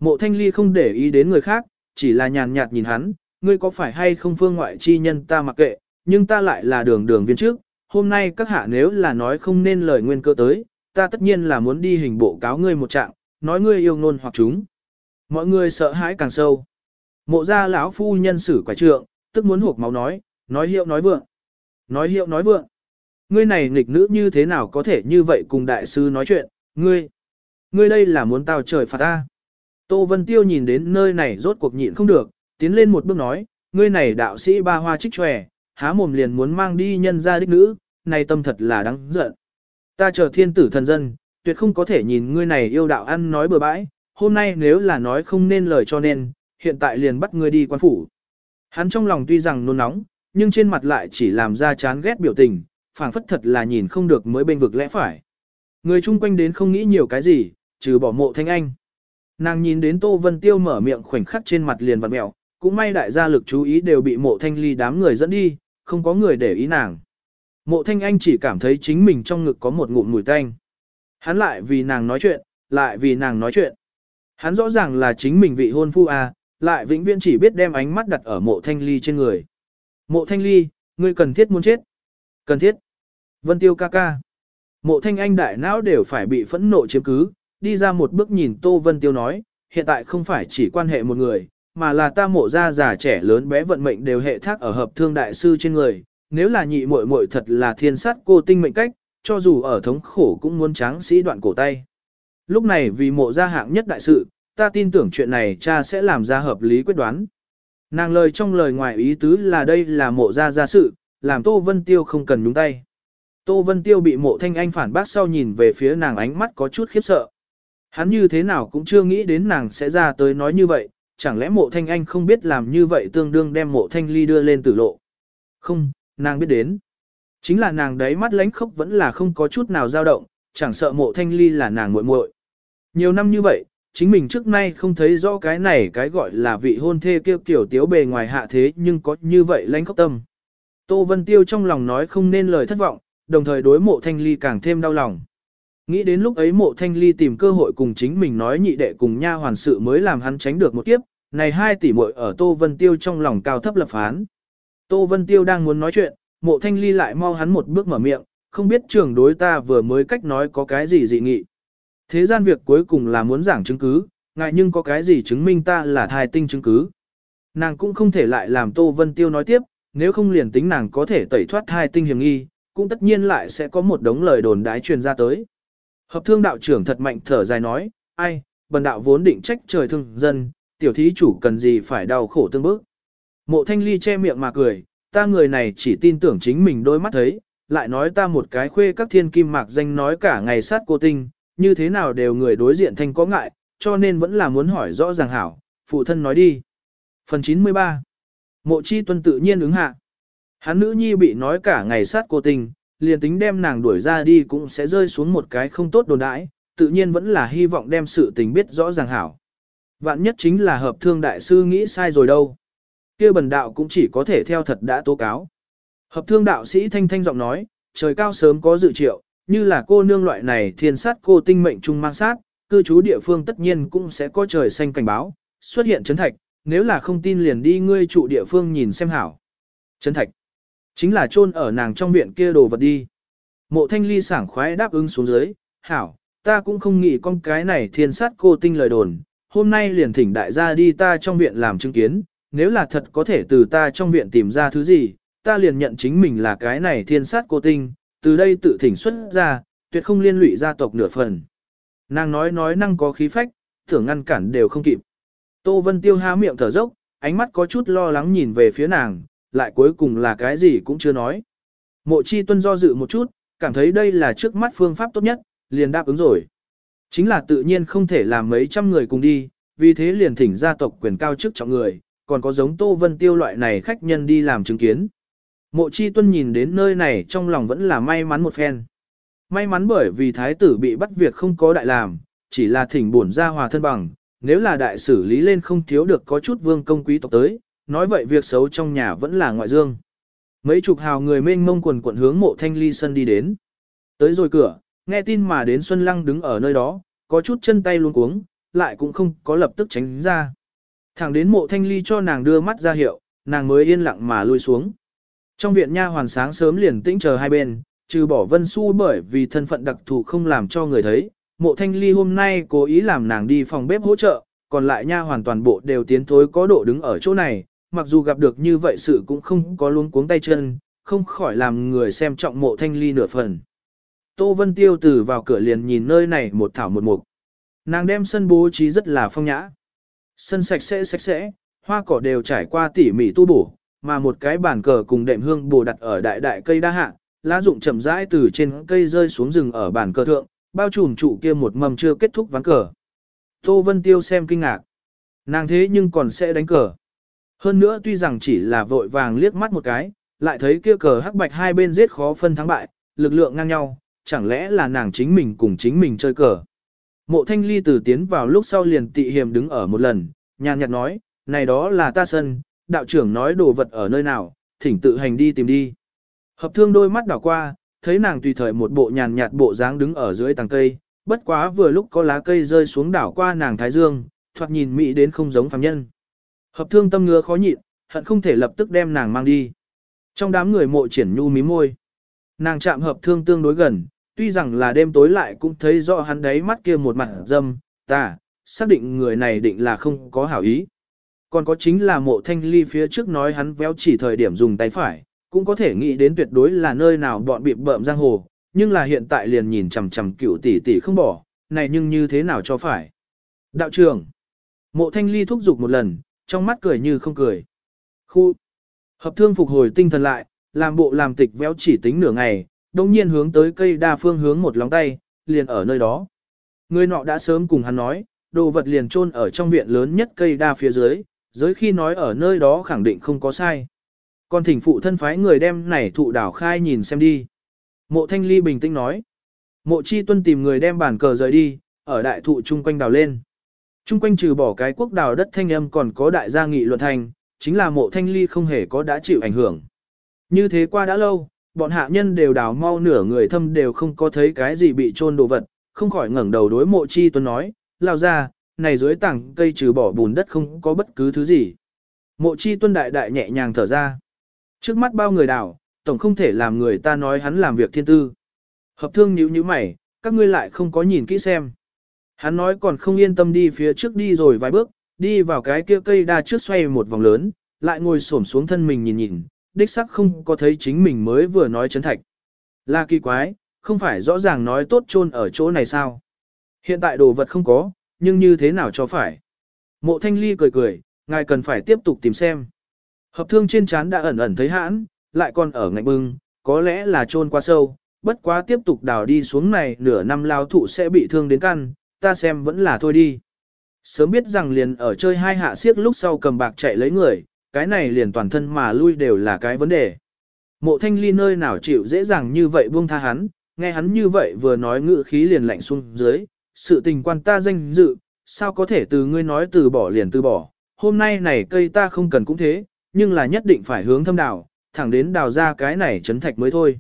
Speaker 1: Mộ thanh ly không để ý đến người khác, chỉ là nhàn nhạt nhìn hắn, ngươi có phải hay không phương ngoại chi nhân ta mặc kệ, nhưng ta lại là đường đường viên trước, hôm nay các hạ nếu là nói không nên lời nguyên cơ tới, ta tất nhiên là muốn đi hình bộ cáo ngươi một trạng, nói ngươi yêu ngôn hoặc chúng. Mọi người sợ hãi càng sâu. Mộ gia lão phu nhân sử quả trượng, tức muốn hộp máu nói, nói hiệu nói vượng. Nói hiệu nói vượng. Ngươi này nghịch nữ như thế nào có thể như vậy cùng đại sư nói chuyện, ngươi. Ngươi đây là muốn tao trời phạt ta. Tô Vân Tiêu nhìn đến nơi này rốt cuộc nhịn không được, tiến lên một bước nói, ngươi này đạo sĩ ba hoa trích tròe, há mồm liền muốn mang đi nhân ra đích nữ, này tâm thật là đáng giận. Ta chờ thiên tử thần dân, tuyệt không có thể nhìn ngươi này yêu đạo ăn nói bừa bãi, hôm nay nếu là nói không nên lời cho nên, hiện tại liền bắt ngươi đi quan phủ. Hắn trong lòng tuy rằng nôn nóng, nhưng trên mặt lại chỉ làm ra chán ghét biểu tình, phảng phất thật là nhìn không được mới bên vực lẽ phải. Người chung quanh đến không nghĩ nhiều cái gì, trừ bỏ mộ thanh anh. Nàng nhìn đến Tô Vân Tiêu mở miệng khoảnh khắc trên mặt liền vặn mẹo, cũng may đại gia lực chú ý đều bị mộ thanh ly đám người dẫn đi, không có người để ý nàng. Mộ thanh anh chỉ cảm thấy chính mình trong ngực có một ngụm mùi tanh. Hắn lại vì nàng nói chuyện, lại vì nàng nói chuyện. Hắn rõ ràng là chính mình vị hôn phu à, lại vĩnh viễn chỉ biết đem ánh mắt đặt ở mộ thanh ly trên người. Mộ thanh ly, ngươi cần thiết muốn chết. Cần thiết. Vân tiêu ca ca. Mộ thanh anh đại não đều phải bị phẫn nộ chiếm cứ, đi ra một bước nhìn Tô Vân Tiêu nói, hiện tại không phải chỉ quan hệ một người, mà là ta mộ ra già trẻ lớn bé vận mệnh đều hệ thác ở hợp thương đại sư trên người, nếu là nhị muội muội thật là thiên sát cô tinh mệnh cách, cho dù ở thống khổ cũng muốn tráng sĩ đoạn cổ tay. Lúc này vì mộ ra hạng nhất đại sự, ta tin tưởng chuyện này cha sẽ làm ra hợp lý quyết đoán. Nàng lời trong lời ngoài ý tứ là đây là mộ ra gia sự, làm Tô Vân Tiêu không cần nhúng tay. Tô Vân Tiêu bị mộ thanh anh phản bác sau nhìn về phía nàng ánh mắt có chút khiếp sợ. Hắn như thế nào cũng chưa nghĩ đến nàng sẽ ra tới nói như vậy, chẳng lẽ mộ thanh anh không biết làm như vậy tương đương đem mộ thanh ly đưa lên tử lộ. Không, nàng biết đến. Chính là nàng đấy mắt lánh khốc vẫn là không có chút nào dao động, chẳng sợ mộ thanh ly là nàng muội muội. Nhiều năm như vậy, chính mình trước nay không thấy rõ cái này cái gọi là vị hôn thê kêu kiểu tiếu bề ngoài hạ thế nhưng có như vậy lánh khốc tâm. Tô Vân Tiêu trong lòng nói không nên lời thất vọng, đồng thời đối mộ thanh ly càng thêm đau lòng. Nghĩ đến lúc ấy mộ thanh ly tìm cơ hội cùng chính mình nói nhị đệ cùng nha hoàn sự mới làm hắn tránh được một kiếp, này hai tỷ muội ở Tô Vân Tiêu trong lòng cao thấp lập phán. Tô Vân Tiêu đang muốn nói chuyện, mộ thanh ly lại mau hắn một bước mở miệng, không biết trưởng đối ta vừa mới cách nói có cái gì dị nghị. Thế gian việc cuối cùng là muốn giảng chứng cứ, ngại nhưng có cái gì chứng minh ta là thai tinh chứng cứ. Nàng cũng không thể lại làm Tô Vân Tiêu nói tiếp, nếu không liền tính nàng có thể tẩy thoát thai tinh hiểm nghi, cũng tất nhiên lại sẽ có một đống lời đồn đái truyền ra tới. Hợp thương đạo trưởng thật mạnh thở dài nói, ai, bần đạo vốn định trách trời thương dân, tiểu thí chủ cần gì phải đau khổ tương bức. Mộ thanh ly che miệng mà cười, ta người này chỉ tin tưởng chính mình đôi mắt thấy, lại nói ta một cái khuê các thiên kim mạc danh nói cả ngày sát cô tinh, như thế nào đều người đối diện thanh có ngại, cho nên vẫn là muốn hỏi rõ ràng hảo, phụ thân nói đi. Phần 93 Mộ chi tuân tự nhiên ứng hạ. Hắn nữ nhi bị nói cả ngày sát cô tình, liền tính đem nàng đuổi ra đi cũng sẽ rơi xuống một cái không tốt đồn đãi, tự nhiên vẫn là hy vọng đem sự tình biết rõ ràng hảo. Vạn nhất chính là hợp thương đại sư nghĩ sai rồi đâu. kia bần đạo cũng chỉ có thể theo thật đã tố cáo. Hợp thương đạo sĩ thanh thanh giọng nói, trời cao sớm có dự triệu, như là cô nương loại này thiên sát cô tinh mệnh trung mang sát, cư trú địa phương tất nhiên cũng sẽ có trời xanh cảnh báo, xuất hiện chấn thạch, nếu là không tin liền đi ngươi trụ địa phương nhìn xem hảo. Chấn thạch. Chính là chôn ở nàng trong viện kia đồ vật đi. Mộ thanh ly sảng khoái đáp ứng xuống dưới, hảo, ta cũng không nghĩ con cái này thiên sát cô tinh lời đồn, hôm nay liền thỉnh đại gia đi ta trong viện làm chứng kiến, nếu là thật có thể từ ta trong viện tìm ra thứ gì, ta liền nhận chính mình là cái này thiên sát cô tinh, từ đây tự thỉnh xuất ra, tuyệt không liên lụy gia tộc nửa phần. Nàng nói nói năng có khí phách, tưởng ngăn cản đều không kịp. Tô Vân Tiêu há miệng thở dốc, ánh mắt có chút lo lắng nhìn về phía nàng, lại cuối cùng là cái gì cũng chưa nói. Mộ chi tuân do dự một chút, cảm thấy đây là trước mắt phương pháp tốt nhất, liền đáp ứng rồi. Chính là tự nhiên không thể làm mấy trăm người cùng đi, vì thế liền thỉnh gia tộc quyền cao chức trọng người, còn có giống Tô Vân Tiêu loại này khách nhân đi làm chứng kiến. Mộ chi tuân nhìn đến nơi này trong lòng vẫn là may mắn một phen. May mắn bởi vì thái tử bị bắt việc không có đại làm, chỉ là thỉnh bổn ra hòa thân bằng, nếu là đại xử lý lên không thiếu được có chút vương công quý tộc tới, nói vậy việc xấu trong nhà vẫn là ngoại dương. Mấy chục hào người mênh mông quần quận hướng mộ thanh ly sân đi đến. Tới rồi cửa, nghe tin mà đến Xuân Lăng đứng ở nơi đó, có chút chân tay luôn cuống, lại cũng không có lập tức tránh ra. Thẳng đến mộ thanh ly cho nàng đưa mắt ra hiệu, nàng mới yên lặng mà lui xuống. Trong viện nha hoàn sáng sớm liền tĩnh chờ hai bên, trừ bỏ vân su bởi vì thân phận đặc thù không làm cho người thấy, mộ thanh ly hôm nay cố ý làm nàng đi phòng bếp hỗ trợ, còn lại nha hoàn toàn bộ đều tiến thối có độ đứng ở chỗ này, mặc dù gặp được như vậy sự cũng không có luôn cuống tay chân, không khỏi làm người xem trọng mộ thanh ly nửa phần. Tô Vân Tiêu từ vào cửa liền nhìn nơi này một thảo một mục. Nàng đem sân bố trí rất là phong nhã. Sân sạch sẽ sạch sẽ, hoa cỏ đều trải qua tỉ mỉ tu bổ, mà một cái bàn cờ cùng đệm hương bồ đặt ở đại đại cây đa hạ, lá rụng chậm rãi từ trên cây rơi xuống rừng ở bàn cờ thượng, bao trùm trụ kia một mầm chưa kết thúc ván cờ. Tô Vân Tiêu xem kinh ngạc. Nàng thế nhưng còn sẽ đánh cờ. Hơn nữa tuy rằng chỉ là vội vàng liếc mắt một cái, lại thấy kia cờ hắc bạch hai bên giết khó phân thắng bại, lực lượng ngang nhau, chẳng lẽ là nàng chính mình cùng chính mình chơi cờ. Mộ thanh ly từ tiến vào lúc sau liền tị hiềm đứng ở một lần, nhàn nhạt nói, này đó là ta sân, đạo trưởng nói đồ vật ở nơi nào, thỉnh tự hành đi tìm đi. Hợp thương đôi mắt đảo qua, thấy nàng tùy thời một bộ nhàn nhạt bộ dáng đứng ở dưới tàng cây, bất quá vừa lúc có lá cây rơi xuống đảo qua nàng thái dương, thoạt nhìn mỹ đến không giống phàm nhân. Hợp thương tâm ngứa khó nhịn, hận không thể lập tức đem nàng mang đi. Trong đám người mộ triển nhu mí môi. Nàng chạm hợp thương tương đối gần, tuy rằng là đêm tối lại cũng thấy rõ hắn đấy mắt kia một mặt dâm, ta, xác định người này định là không có hảo ý. Còn có chính là mộ thanh ly phía trước nói hắn véo chỉ thời điểm dùng tay phải, cũng có thể nghĩ đến tuyệt đối là nơi nào bọn bị bợm giang hồ, nhưng là hiện tại liền nhìn chằm chằm cựu tỷ tỷ không bỏ, này nhưng như thế nào cho phải. Đạo trưởng, mộ thanh ly thúc giục một lần, trong mắt cười như không cười. Khu, hợp thương phục hồi tinh thần lại, làm bộ làm tịch véo chỉ tính nửa ngày, đồng nhiên hướng tới cây đa phương hướng một lóng tay, liền ở nơi đó. Người nọ đã sớm cùng hắn nói, đồ vật liền chôn ở trong viện lớn nhất cây đa phía dưới, giới khi nói ở nơi đó khẳng định không có sai. Còn thỉnh phụ thân phái người đem này thụ đảo khai nhìn xem đi. Mộ thanh ly bình tĩnh nói. Mộ chi tuân tìm người đem bàn cờ rời đi, ở đại thụ chung quanh đào lên. Chung quanh trừ bỏ cái quốc đào đất thanh âm còn có đại gia nghị luận thành, chính là mộ thanh ly không hề có đã chịu ảnh hưởng. Như thế qua đã lâu, bọn hạ nhân đều đào mau nửa người thâm đều không có thấy cái gì bị trôn đồ vật, không khỏi ngẩng đầu đối mộ chi tuấn nói, lao ra, này dưới tảng cây trừ bỏ bùn đất không có bất cứ thứ gì. Mộ chi tuân đại đại nhẹ nhàng thở ra. Trước mắt bao người đào, tổng không thể làm người ta nói hắn làm việc thiên tư. Hợp thương nhíu nhíu mày, các ngươi lại không có nhìn kỹ xem. Hắn nói còn không yên tâm đi phía trước đi rồi vài bước, đi vào cái kia cây đa trước xoay một vòng lớn, lại ngồi xổm xuống thân mình nhìn nhìn, đích sắc không có thấy chính mình mới vừa nói chấn thạch. Là kỳ quái, không phải rõ ràng nói tốt chôn ở chỗ này sao? Hiện tại đồ vật không có, nhưng như thế nào cho phải? Mộ thanh ly cười cười, ngài cần phải tiếp tục tìm xem. Hợp thương trên chán đã ẩn ẩn thấy hãn, lại còn ở ngạnh bưng, có lẽ là chôn quá sâu, bất quá tiếp tục đào đi xuống này nửa năm lao thụ sẽ bị thương đến căn, ta xem vẫn là thôi đi. Sớm biết rằng liền ở chơi hai hạ siếc lúc sau cầm bạc chạy lấy người, cái này liền toàn thân mà lui đều là cái vấn đề. Mộ thanh ly nơi nào chịu dễ dàng như vậy buông tha hắn, nghe hắn như vậy vừa nói ngự khí liền lạnh xuống dưới, sự tình quan ta danh dự, sao có thể từ ngươi nói từ bỏ liền từ bỏ, hôm nay này cây ta không cần cũng thế, nhưng là nhất định phải hướng thâm đào, thẳng đến đào ra cái này chấn thạch mới thôi.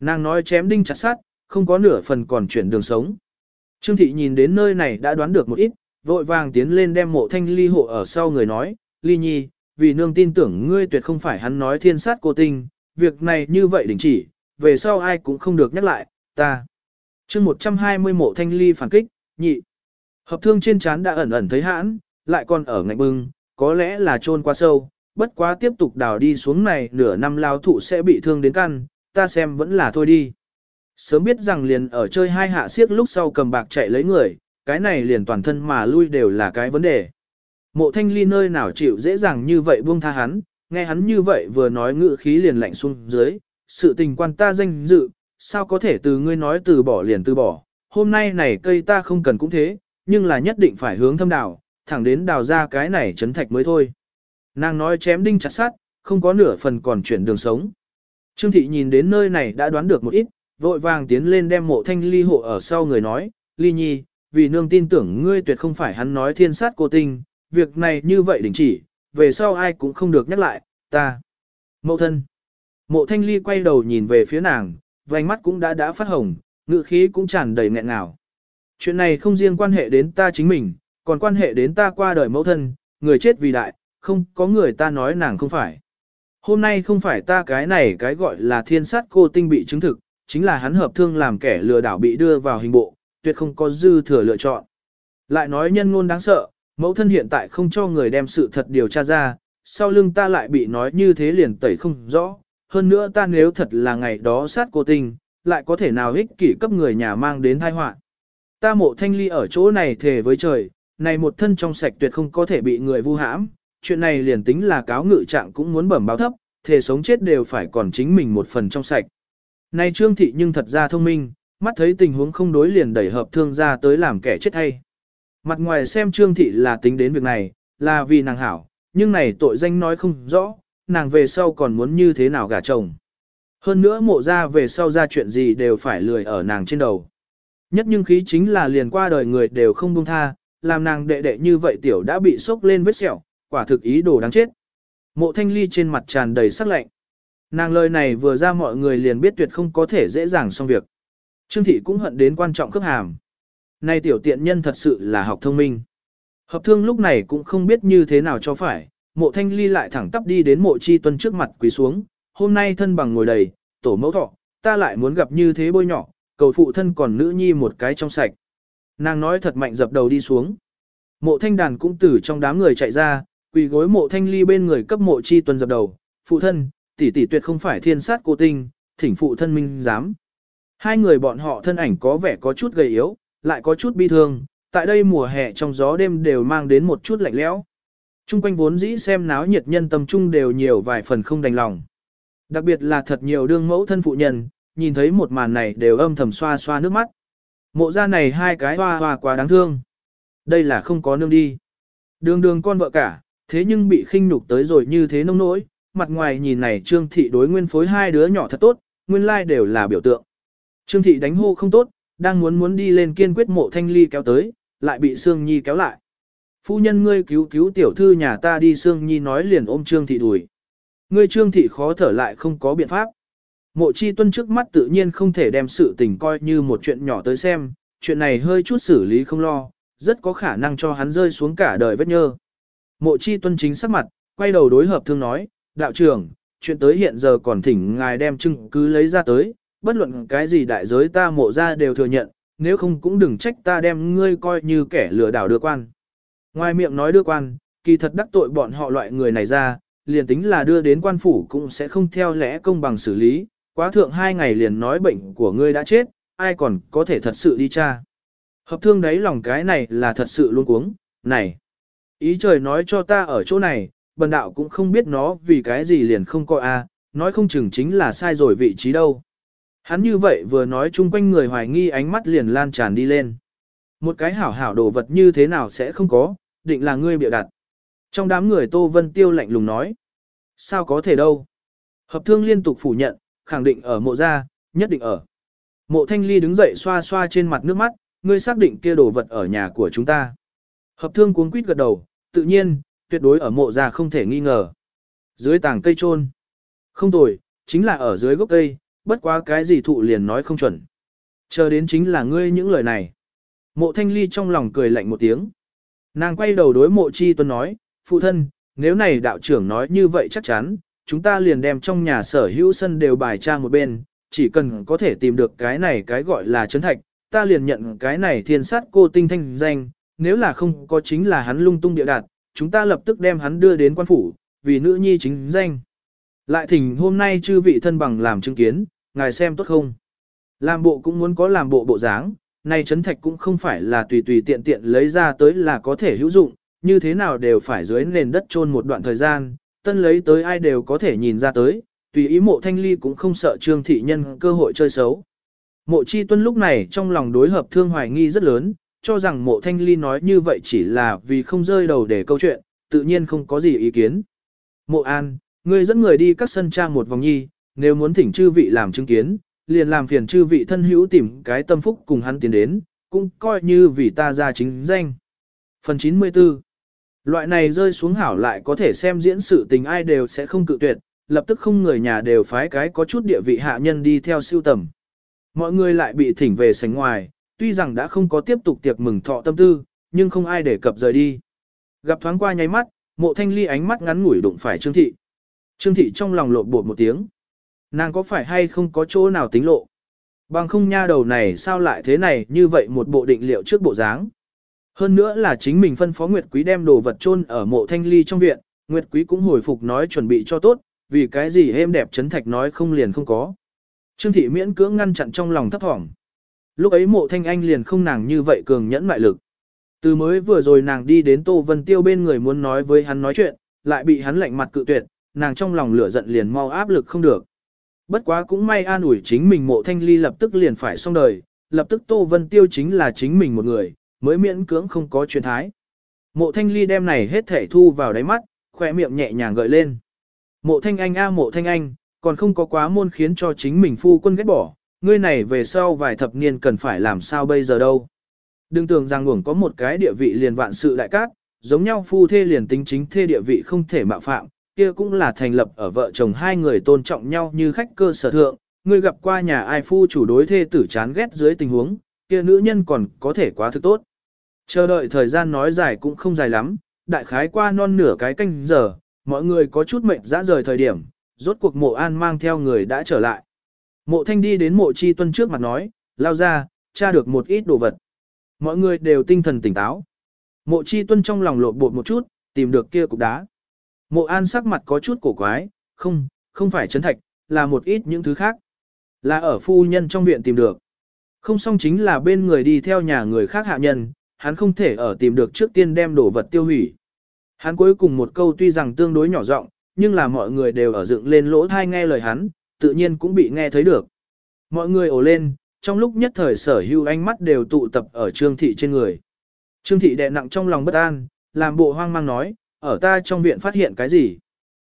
Speaker 1: Nàng nói chém đinh chặt sát, không có nửa phần còn chuyển đường sống. Trương thị nhìn đến nơi này đã đoán được một ít, vội vàng tiến lên đem mộ thanh ly hộ ở sau người nói, ly nhi, vì nương tin tưởng ngươi tuyệt không phải hắn nói thiên sát cô tinh, việc này như vậy đình chỉ, về sau ai cũng không được nhắc lại, ta. chương 120 mộ thanh ly phản kích, nhị. Hợp thương trên chán đã ẩn ẩn thấy hãn, lại còn ở ngạnh bưng, có lẽ là trôn quá sâu, bất quá tiếp tục đào đi xuống này nửa năm lao thụ sẽ bị thương đến căn, ta xem vẫn là thôi đi. Sớm biết rằng liền ở chơi hai hạ siếc lúc sau cầm bạc chạy lấy người, cái này liền toàn thân mà lui đều là cái vấn đề. Mộ thanh ly nơi nào chịu dễ dàng như vậy buông tha hắn, nghe hắn như vậy vừa nói ngự khí liền lạnh xuống dưới, sự tình quan ta danh dự, sao có thể từ ngươi nói từ bỏ liền từ bỏ, hôm nay này cây ta không cần cũng thế, nhưng là nhất định phải hướng thâm đào, thẳng đến đào ra cái này chấn thạch mới thôi. Nàng nói chém đinh chặt sát, không có nửa phần còn chuyển đường sống. Trương thị nhìn đến nơi này đã đoán được một ít, vội vàng tiến lên đem mộ thanh ly hộ ở sau người nói, ly nhi, vì nương tin tưởng ngươi tuyệt không phải hắn nói thiên sát cô tinh, việc này như vậy đình chỉ, về sau ai cũng không được nhắc lại, ta. Mộ thân. Mộ thanh ly quay đầu nhìn về phía nàng, vành mắt cũng đã đã phát hồng, ngự khí cũng tràn đầy nghẹn ngào. Chuyện này không riêng quan hệ đến ta chính mình, còn quan hệ đến ta qua đời mẫu thân, người chết vì đại, không có người ta nói nàng không phải. Hôm nay không phải ta cái này cái gọi là thiên sát cô tinh bị chứng thực, chính là hắn hợp thương làm kẻ lừa đảo bị đưa vào hình bộ, tuyệt không có dư thừa lựa chọn. Lại nói nhân ngôn đáng sợ, mẫu thân hiện tại không cho người đem sự thật điều tra ra, sau lưng ta lại bị nói như thế liền tẩy không rõ. Hơn nữa ta nếu thật là ngày đó sát cô tình, lại có thể nào ích kỷ cấp người nhà mang đến tai họa. Ta mộ thanh ly ở chỗ này thề với trời, này một thân trong sạch tuyệt không có thể bị người vu hãm, chuyện này liền tính là cáo ngự trạng cũng muốn bẩm báo thấp, thề sống chết đều phải còn chính mình một phần trong sạch. Này trương thị nhưng thật ra thông minh, mắt thấy tình huống không đối liền đẩy hợp thương ra tới làm kẻ chết hay. Mặt ngoài xem trương thị là tính đến việc này, là vì nàng hảo, nhưng này tội danh nói không rõ, nàng về sau còn muốn như thế nào gả chồng. Hơn nữa mộ ra về sau ra chuyện gì đều phải lười ở nàng trên đầu. Nhất nhưng khí chính là liền qua đời người đều không buông tha, làm nàng đệ đệ như vậy tiểu đã bị sốc lên vết sẹo, quả thực ý đồ đáng chết. Mộ thanh ly trên mặt tràn đầy sắc lạnh. Nàng lời này vừa ra mọi người liền biết tuyệt không có thể dễ dàng xong việc. Trương thị cũng hận đến quan trọng cấp hàm. Nay tiểu tiện nhân thật sự là học thông minh. Hợp thương lúc này cũng không biết như thế nào cho phải, mộ thanh ly lại thẳng tắp đi đến mộ chi tuân trước mặt quỳ xuống, hôm nay thân bằng ngồi đầy, tổ mẫu thọ, ta lại muốn gặp như thế bôi nhỏ, cầu phụ thân còn nữ nhi một cái trong sạch. Nàng nói thật mạnh dập đầu đi xuống. Mộ thanh đàn cũng từ trong đám người chạy ra, quỳ gối mộ thanh ly bên người cấp mộ chi tuân dập đầu, phụ thân, tỷ tỷ tuyệt không phải thiên sát cô tinh, thỉnh phụ thân minh dám. Hai người bọn họ thân ảnh có vẻ có chút gầy yếu, lại có chút bi thương, tại đây mùa hè trong gió đêm đều mang đến một chút lạnh lẽo. Trung quanh vốn dĩ xem náo nhiệt nhân tâm trung đều nhiều vài phần không đành lòng. Đặc biệt là thật nhiều đương mẫu thân phụ nhân, nhìn thấy một màn này đều âm thầm xoa xoa nước mắt. Mộ ra này hai cái hoa hoa quá đáng thương. Đây là không có nương đi. Đường đường con vợ cả, thế nhưng bị khinh nhục tới rồi như thế nông nỗi, mặt ngoài nhìn này trương thị đối nguyên phối hai đứa nhỏ thật tốt, nguyên lai đều là biểu tượng. Trương thị đánh hô không tốt, đang muốn muốn đi lên kiên quyết mộ thanh ly kéo tới, lại bị Sương Nhi kéo lại. Phu nhân ngươi cứu cứu tiểu thư nhà ta đi Sương Nhi nói liền ôm Trương thị đuổi. Ngươi Trương thị khó thở lại không có biện pháp. Mộ chi tuân trước mắt tự nhiên không thể đem sự tình coi như một chuyện nhỏ tới xem, chuyện này hơi chút xử lý không lo, rất có khả năng cho hắn rơi xuống cả đời vết nhơ. Mộ chi tuân chính sắc mặt, quay đầu đối hợp thương nói, đạo trưởng, chuyện tới hiện giờ còn thỉnh ngài đem chứng cứ lấy ra tới, bất luận cái gì đại giới ta mộ ra đều thừa nhận, nếu không cũng đừng trách ta đem ngươi coi như kẻ lừa đảo đưa quan. Ngoài miệng nói đưa quan, kỳ thật đắc tội bọn họ loại người này ra, liền tính là đưa đến quan phủ cũng sẽ không theo lẽ công bằng xử lý, quá thượng hai ngày liền nói bệnh của ngươi đã chết, ai còn có thể thật sự đi tra. Hợp thương đấy lòng cái này là thật sự luôn cuống, này. Ý trời nói cho ta ở chỗ này, bần đạo cũng không biết nó vì cái gì liền không coi a, nói không chừng chính là sai rồi vị trí đâu. Hắn như vậy vừa nói chung quanh người hoài nghi ánh mắt liền lan tràn đi lên. Một cái hảo hảo đồ vật như thế nào sẽ không có, định là ngươi bịa đặt. Trong đám người Tô Vân Tiêu lạnh lùng nói. Sao có thể đâu? Hợp thương liên tục phủ nhận, khẳng định ở mộ gia, nhất định ở. Mộ thanh ly đứng dậy xoa xoa trên mặt nước mắt, ngươi xác định kia đồ vật ở nhà của chúng ta. Hợp thương cuống quýt gật đầu, tự nhiên, tuyệt đối ở mộ ra không thể nghi ngờ. Dưới tảng cây trôn. Không tồi, chính là ở dưới gốc cây, bất quá cái gì thụ liền nói không chuẩn. Chờ đến chính là ngươi những lời này. Mộ thanh ly trong lòng cười lạnh một tiếng. Nàng quay đầu đối mộ chi tuân nói, phụ thân, nếu này đạo trưởng nói như vậy chắc chắn, chúng ta liền đem trong nhà sở hữu sân đều bài trang một bên, chỉ cần có thể tìm được cái này cái gọi là chấn thạch, ta liền nhận cái này thiên sát cô tinh thanh danh, nếu là không có chính là hắn lung tung địa đạt, chúng ta lập tức đem hắn đưa đến quan phủ, vì nữ nhi chính danh. Lại thỉnh hôm nay chư vị thân bằng làm chứng kiến, ngài xem tốt không? Làm bộ cũng muốn có làm bộ bộ dáng, này chấn thạch cũng không phải là tùy tùy tiện tiện lấy ra tới là có thể hữu dụng, như thế nào đều phải dưới nền đất chôn một đoạn thời gian, tân lấy tới ai đều có thể nhìn ra tới, tùy ý mộ thanh ly cũng không sợ trương thị nhân cơ hội chơi xấu. Mộ chi tuân lúc này trong lòng đối hợp thương hoài nghi rất lớn, cho rằng mộ thanh ly nói như vậy chỉ là vì không rơi đầu để câu chuyện, tự nhiên không có gì ý kiến. Mộ an, ngươi dẫn người đi các sân trang một vòng nhi, nếu muốn thỉnh chư vị làm chứng kiến, liền làm phiền chư vị thân hữu tìm cái tâm phúc cùng hắn tiến đến, cũng coi như vì ta ra chính danh. Phần 94 Loại này rơi xuống hảo lại có thể xem diễn sự tình ai đều sẽ không cự tuyệt, lập tức không người nhà đều phái cái có chút địa vị hạ nhân đi theo siêu tầm. Mọi người lại bị thỉnh về sánh ngoài, tuy rằng đã không có tiếp tục tiệc mừng thọ tâm tư, nhưng không ai để cập rời đi. Gặp thoáng qua nháy mắt, mộ thanh ly ánh mắt ngắn ngủi đụng phải Trương Thị. Trương Thị trong lòng lộn bột một tiếng. Nàng có phải hay không có chỗ nào tính lộ? Bằng không nha đầu này sao lại thế này như vậy một bộ định liệu trước bộ dáng. Hơn nữa là chính mình phân phó Nguyệt Quý đem đồ vật chôn ở mộ thanh ly trong viện, Nguyệt Quý cũng hồi phục nói chuẩn bị cho tốt, vì cái gì êm đẹp chấn thạch nói không liền không có. Trương thị miễn cưỡng ngăn chặn trong lòng thấp thỏm. Lúc ấy mộ thanh anh liền không nàng như vậy cường nhẫn mại lực. Từ mới vừa rồi nàng đi đến Tô Vân Tiêu bên người muốn nói với hắn nói chuyện, lại bị hắn lạnh mặt cự tuyệt, nàng trong lòng lửa giận liền mau áp lực không được. Bất quá cũng may an ủi chính mình mộ thanh ly lập tức liền phải xong đời, lập tức Tô Vân Tiêu chính là chính mình một người, mới miễn cưỡng không có chuyện thái. Mộ thanh ly đem này hết thể thu vào đáy mắt, khỏe miệng nhẹ nhàng gợi lên. Mộ thanh anh a mộ thanh anh, còn không có quá môn khiến cho chính mình phu quân ghét bỏ, ngươi này về sau vài thập niên cần phải làm sao bây giờ đâu. Đừng tưởng rằng ngủng có một cái địa vị liền vạn sự đại cát, giống nhau phu thê liền tính chính thê địa vị không thể mạo phạm, kia cũng là thành lập ở vợ chồng hai người tôn trọng nhau như khách cơ sở thượng, ngươi gặp qua nhà ai phu chủ đối thê tử chán ghét dưới tình huống, kia nữ nhân còn có thể quá thứ tốt. Chờ đợi thời gian nói dài cũng không dài lắm, đại khái qua non nửa cái canh giờ, mọi người có chút mệt dã rời thời điểm, rốt cuộc mộ an mang theo người đã trở lại. Mộ thanh đi đến mộ chi tuân trước mặt nói, lao ra, tra được một ít đồ vật. Mọi người đều tinh thần tỉnh táo. Mộ chi tuân trong lòng lộn bột một chút, tìm được kia cục đá. Mộ an sắc mặt có chút cổ quái, không, không phải chấn thạch, là một ít những thứ khác. Là ở phu nhân trong viện tìm được. Không xong chính là bên người đi theo nhà người khác hạ nhân, hắn không thể ở tìm được trước tiên đem đồ vật tiêu hủy. Hắn cuối cùng một câu tuy rằng tương đối nhỏ giọng, nhưng là mọi người đều ở dựng lên lỗ thai nghe lời hắn, tự nhiên cũng bị nghe thấy được. Mọi người ồ lên, trong lúc nhất thời sở hưu ánh mắt đều tụ tập ở Trương Thị trên người. Trương Thị đè nặng trong lòng bất an, làm bộ hoang mang nói, ở ta trong viện phát hiện cái gì?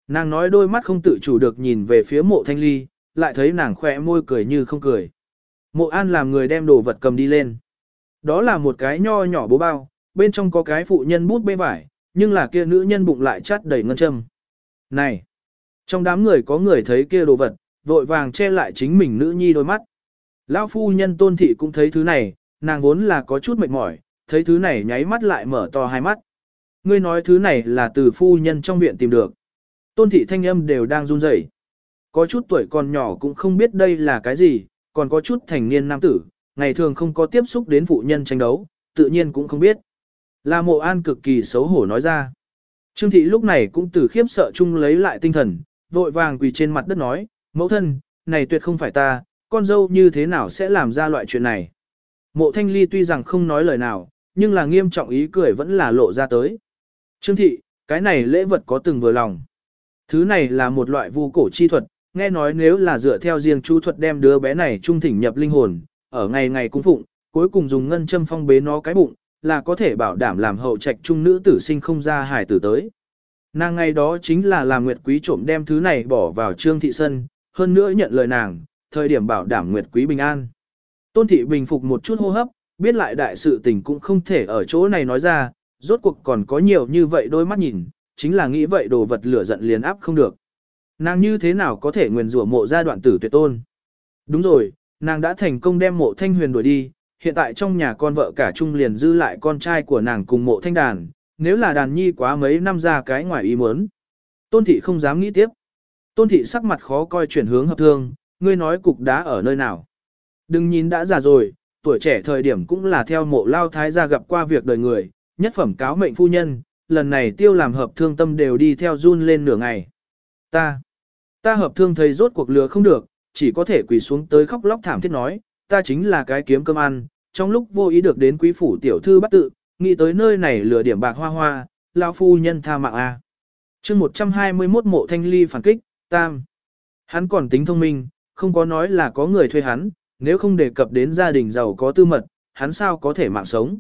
Speaker 1: Nàng nói đôi mắt không tự chủ được nhìn về phía mộ thanh ly, lại thấy nàng khỏe môi cười như không cười. Mộ an làm người đem đồ vật cầm đi lên. Đó là một cái nho nhỏ bố bao, bên trong có cái phụ nhân bút bê vải, nhưng là kia nữ nhân bụng lại chát đầy ngân châm. Này! Trong đám người có người thấy kia đồ vật, vội vàng che lại chính mình nữ nhi đôi mắt. Lão phu nhân tôn thị cũng thấy thứ này, nàng vốn là có chút mệt mỏi, thấy thứ này nháy mắt lại mở to hai mắt. Ngươi nói thứ này là từ phu nhân trong viện tìm được. Tôn thị thanh âm đều đang run rẩy. Có chút tuổi còn nhỏ cũng không biết đây là cái gì, còn có chút thành niên nam tử, ngày thường không có tiếp xúc đến phụ nhân tranh đấu, tự nhiên cũng không biết. Là mộ an cực kỳ xấu hổ nói ra. Trương thị lúc này cũng từ khiếp sợ chung lấy lại tinh thần, vội vàng quỳ trên mặt đất nói, mẫu thân, này tuyệt không phải ta, con dâu như thế nào sẽ làm ra loại chuyện này. Mộ thanh ly tuy rằng không nói lời nào, nhưng là nghiêm trọng ý cười vẫn là lộ ra tới. Trương thị, cái này lễ vật có từng vừa lòng. Thứ này là một loại vu cổ chi thuật, nghe nói nếu là dựa theo riêng chu thuật đem đứa bé này trung thỉnh nhập linh hồn, ở ngày ngày cung phụng, cuối cùng dùng ngân châm phong bế nó cái bụng, là có thể bảo đảm làm hậu trạch trung nữ tử sinh không ra hải tử tới. Nàng ngày đó chính là làm Nguyệt Quý trộm đem thứ này bỏ vào Trương Thị Sân, hơn nữa nhận lời nàng, thời điểm bảo đảm Nguyệt Quý bình an. Tôn Thị bình phục một chút hô hấp, biết lại đại sự tình cũng không thể ở chỗ này nói ra, rốt cuộc còn có nhiều như vậy đôi mắt nhìn, chính là nghĩ vậy đồ vật lửa giận liền áp không được. Nàng như thế nào có thể nguyền rủa mộ gia đoạn tử tuyệt tôn? Đúng rồi, nàng đã thành công đem mộ thanh huyền đuổi đi, hiện tại trong nhà con vợ cả chung liền dư lại con trai của nàng cùng mộ thanh đàn, nếu là đàn nhi quá mấy năm ra cái ngoài ý muốn. Tôn thị không dám nghĩ tiếp. Tôn thị sắc mặt khó coi chuyển hướng hợp thương, ngươi nói cục đá ở nơi nào. Đừng nhìn đã già rồi, tuổi trẻ thời điểm cũng là theo mộ lao thái gia gặp qua việc đời người, nhất phẩm cáo mệnh phu nhân, lần này tiêu làm hợp thương tâm đều đi theo run lên nửa ngày. Ta, ta hợp thương thấy rốt cuộc lừa không được, chỉ có thể quỳ xuống tới khóc lóc thảm thiết nói, ta chính là cái kiếm cơm ăn, trong lúc vô ý được đến quý phủ tiểu thư bắt tự, nghĩ tới nơi này lừa điểm bạc hoa hoa, lão phu nhân tha mạng a. Chương 121 mộ thanh ly phản kích, tam. Hắn còn tính thông minh, không có nói là có người thuê hắn, nếu không đề cập đến gia đình giàu có tư mật, hắn sao có thể mạng sống.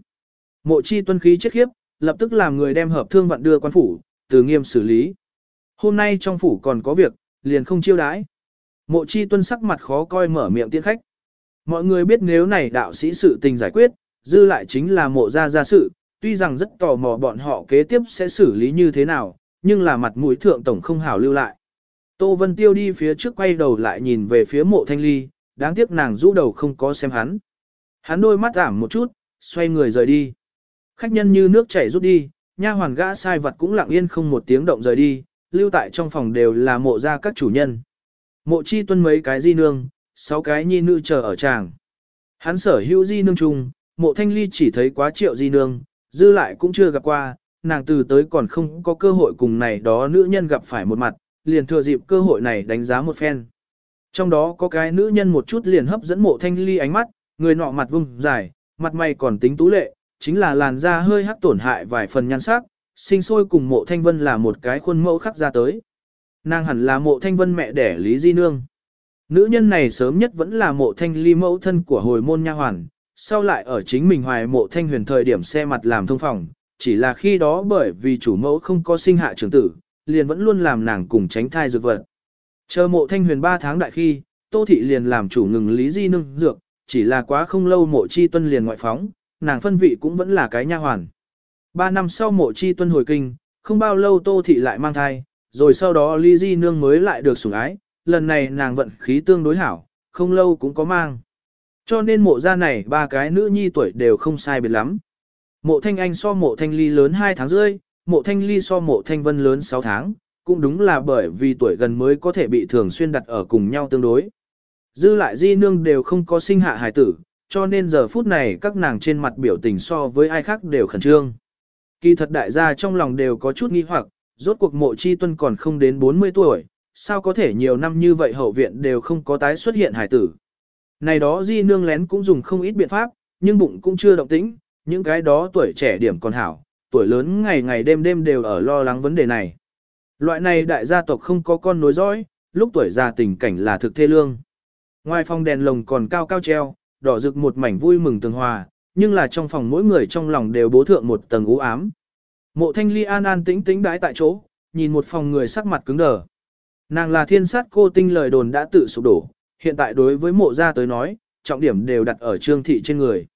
Speaker 1: Mộ chi tuân khí chết khiếp, lập tức làm người đem hợp thương vận đưa quan phủ, từ nghiêm xử lý. Hôm nay trong phủ còn có việc, liền không chiêu đãi. Mộ chi tuân sắc mặt khó coi mở miệng tiễn khách. Mọi người biết nếu này đạo sĩ sự tình giải quyết, dư lại chính là mộ gia gia sự, tuy rằng rất tò mò bọn họ kế tiếp sẽ xử lý như thế nào, nhưng là mặt mũi thượng tổng không hảo lưu lại. Tô Vân Tiêu đi phía trước quay đầu lại nhìn về phía mộ thanh ly, đáng tiếc nàng rũ đầu không có xem hắn. Hắn đôi mắt ảm một chút, xoay người rời đi. Khách nhân như nước chảy rút đi, nha hoàn gã sai vật cũng lặng yên không một tiếng động rời đi, lưu tại trong phòng đều là mộ gia các chủ nhân. Mộ chi tuân mấy cái di nương, sáu cái nhi nữ chờ ở tràng. Hắn sở hữu di nương chung, mộ thanh ly chỉ thấy quá triệu di nương, dư lại cũng chưa gặp qua, nàng từ tới còn không có cơ hội cùng này đó nữ nhân gặp phải một mặt, liền thừa dịp cơ hội này đánh giá một phen. Trong đó có cái nữ nhân một chút liền hấp dẫn mộ thanh ly ánh mắt, người nọ mặt vùng dài, mặt mày còn tính tú lệ, chính là làn da hơi hắc tổn hại vài phần nhan sắc, sinh sôi cùng mộ thanh vân là một cái khuôn mẫu khắc ra tới. Nàng hẳn là mộ thanh vân mẹ đẻ Lý Di Nương. Nữ nhân này sớm nhất vẫn là mộ thanh ly mẫu thân của hồi môn nha hoàn, sau lại ở chính mình hoài mộ thanh huyền thời điểm xe mặt làm thông phòng, chỉ là khi đó bởi vì chủ mẫu không có sinh hạ trưởng tử, liền vẫn luôn làm nàng cùng tránh thai dược vật. Chờ mộ thanh huyền 3 tháng đại khi, Tô Thị liền làm chủ ngừng Lý Di Nương dược, chỉ là quá không lâu mộ chi tuân liền ngoại phóng, nàng phân vị cũng vẫn là cái nha hoàn. Ba năm sau mộ chi tuân hồi kinh, không bao lâu Tô Thị lại mang thai, rồi sau đó Lý Di Nương mới lại được sủng ái, lần này nàng vận khí tương đối hảo, không lâu cũng có mang. Cho nên mộ gia này ba cái nữ nhi tuổi đều không sai biệt lắm. Mộ thanh anh so mộ thanh ly lớn 2 tháng rưỡi, mộ thanh ly so mộ thanh vân lớn 6 tháng, cũng đúng là bởi vì tuổi gần mới có thể bị thường xuyên đặt ở cùng nhau tương đối. Dư lại di nương đều không có sinh hạ hài tử, cho nên giờ phút này các nàng trên mặt biểu tình so với ai khác đều khẩn trương. Kỳ thật đại gia trong lòng đều có chút nghi hoặc, rốt cuộc mộ chi tuân còn không đến 40 tuổi, sao có thể nhiều năm như vậy hậu viện đều không có tái xuất hiện hài tử. Này đó di nương lén cũng dùng không ít biện pháp, nhưng bụng cũng chưa động tĩnh, những cái đó tuổi trẻ điểm còn hảo, tuổi lớn ngày ngày đêm đêm đều ở lo lắng vấn đề này. Loại này đại gia tộc không có con nối dõi, lúc tuổi già tình cảnh là thực thê lương. Ngoài phòng đèn lồng còn cao cao treo, đỏ rực một mảnh vui mừng tường hòa, nhưng là trong phòng mỗi người trong lòng đều bố thượng một tầng u ám. Mộ thanh ly an an tĩnh tĩnh đái tại chỗ, nhìn một phòng người sắc mặt cứng đờ. Nàng là thiên sát cô tinh lời đồn đã tự sụp đổ, hiện tại đối với mộ gia tới nói, trọng điểm đều đặt ở trương thị trên người.